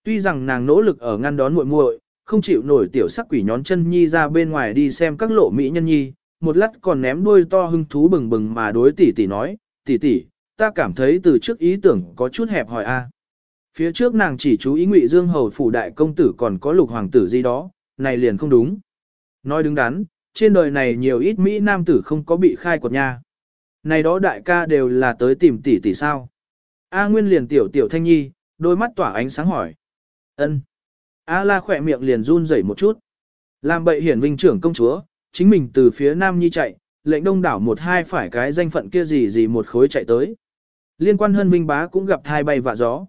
S1: Tuy rằng nàng nỗ lực ở ngăn đón muội muội, không chịu nổi tiểu sắc quỷ nhón chân nhi ra bên ngoài đi xem các lộ mỹ nhân nhi, một lát còn ném đuôi to hưng thú bừng bừng mà đối tỷ tỷ nói, tỷ tỷ, ta cảm thấy từ trước ý tưởng có chút hẹp hỏi a. À. Phía trước nàng chỉ chú ý Ngụy Dương hầu phủ đại công tử còn có lục hoàng tử gì đó, này liền không đúng. Nói đứng đắn, trên đời này nhiều ít mỹ nam tử không có bị khai quật nha. Này đó đại ca đều là tới tìm tỷ tỷ sao? A Nguyên liền tiểu tiểu thanh nhi, đôi mắt tỏa ánh sáng hỏi. Ân. A La khỏe miệng liền run rẩy một chút. Làm bậy hiển vinh trưởng công chúa, chính mình từ phía nam nhi chạy, lệnh đông đảo một hai phải cái danh phận kia gì gì một khối chạy tới. Liên quan hân vinh bá cũng gặp thai bay vạ gió.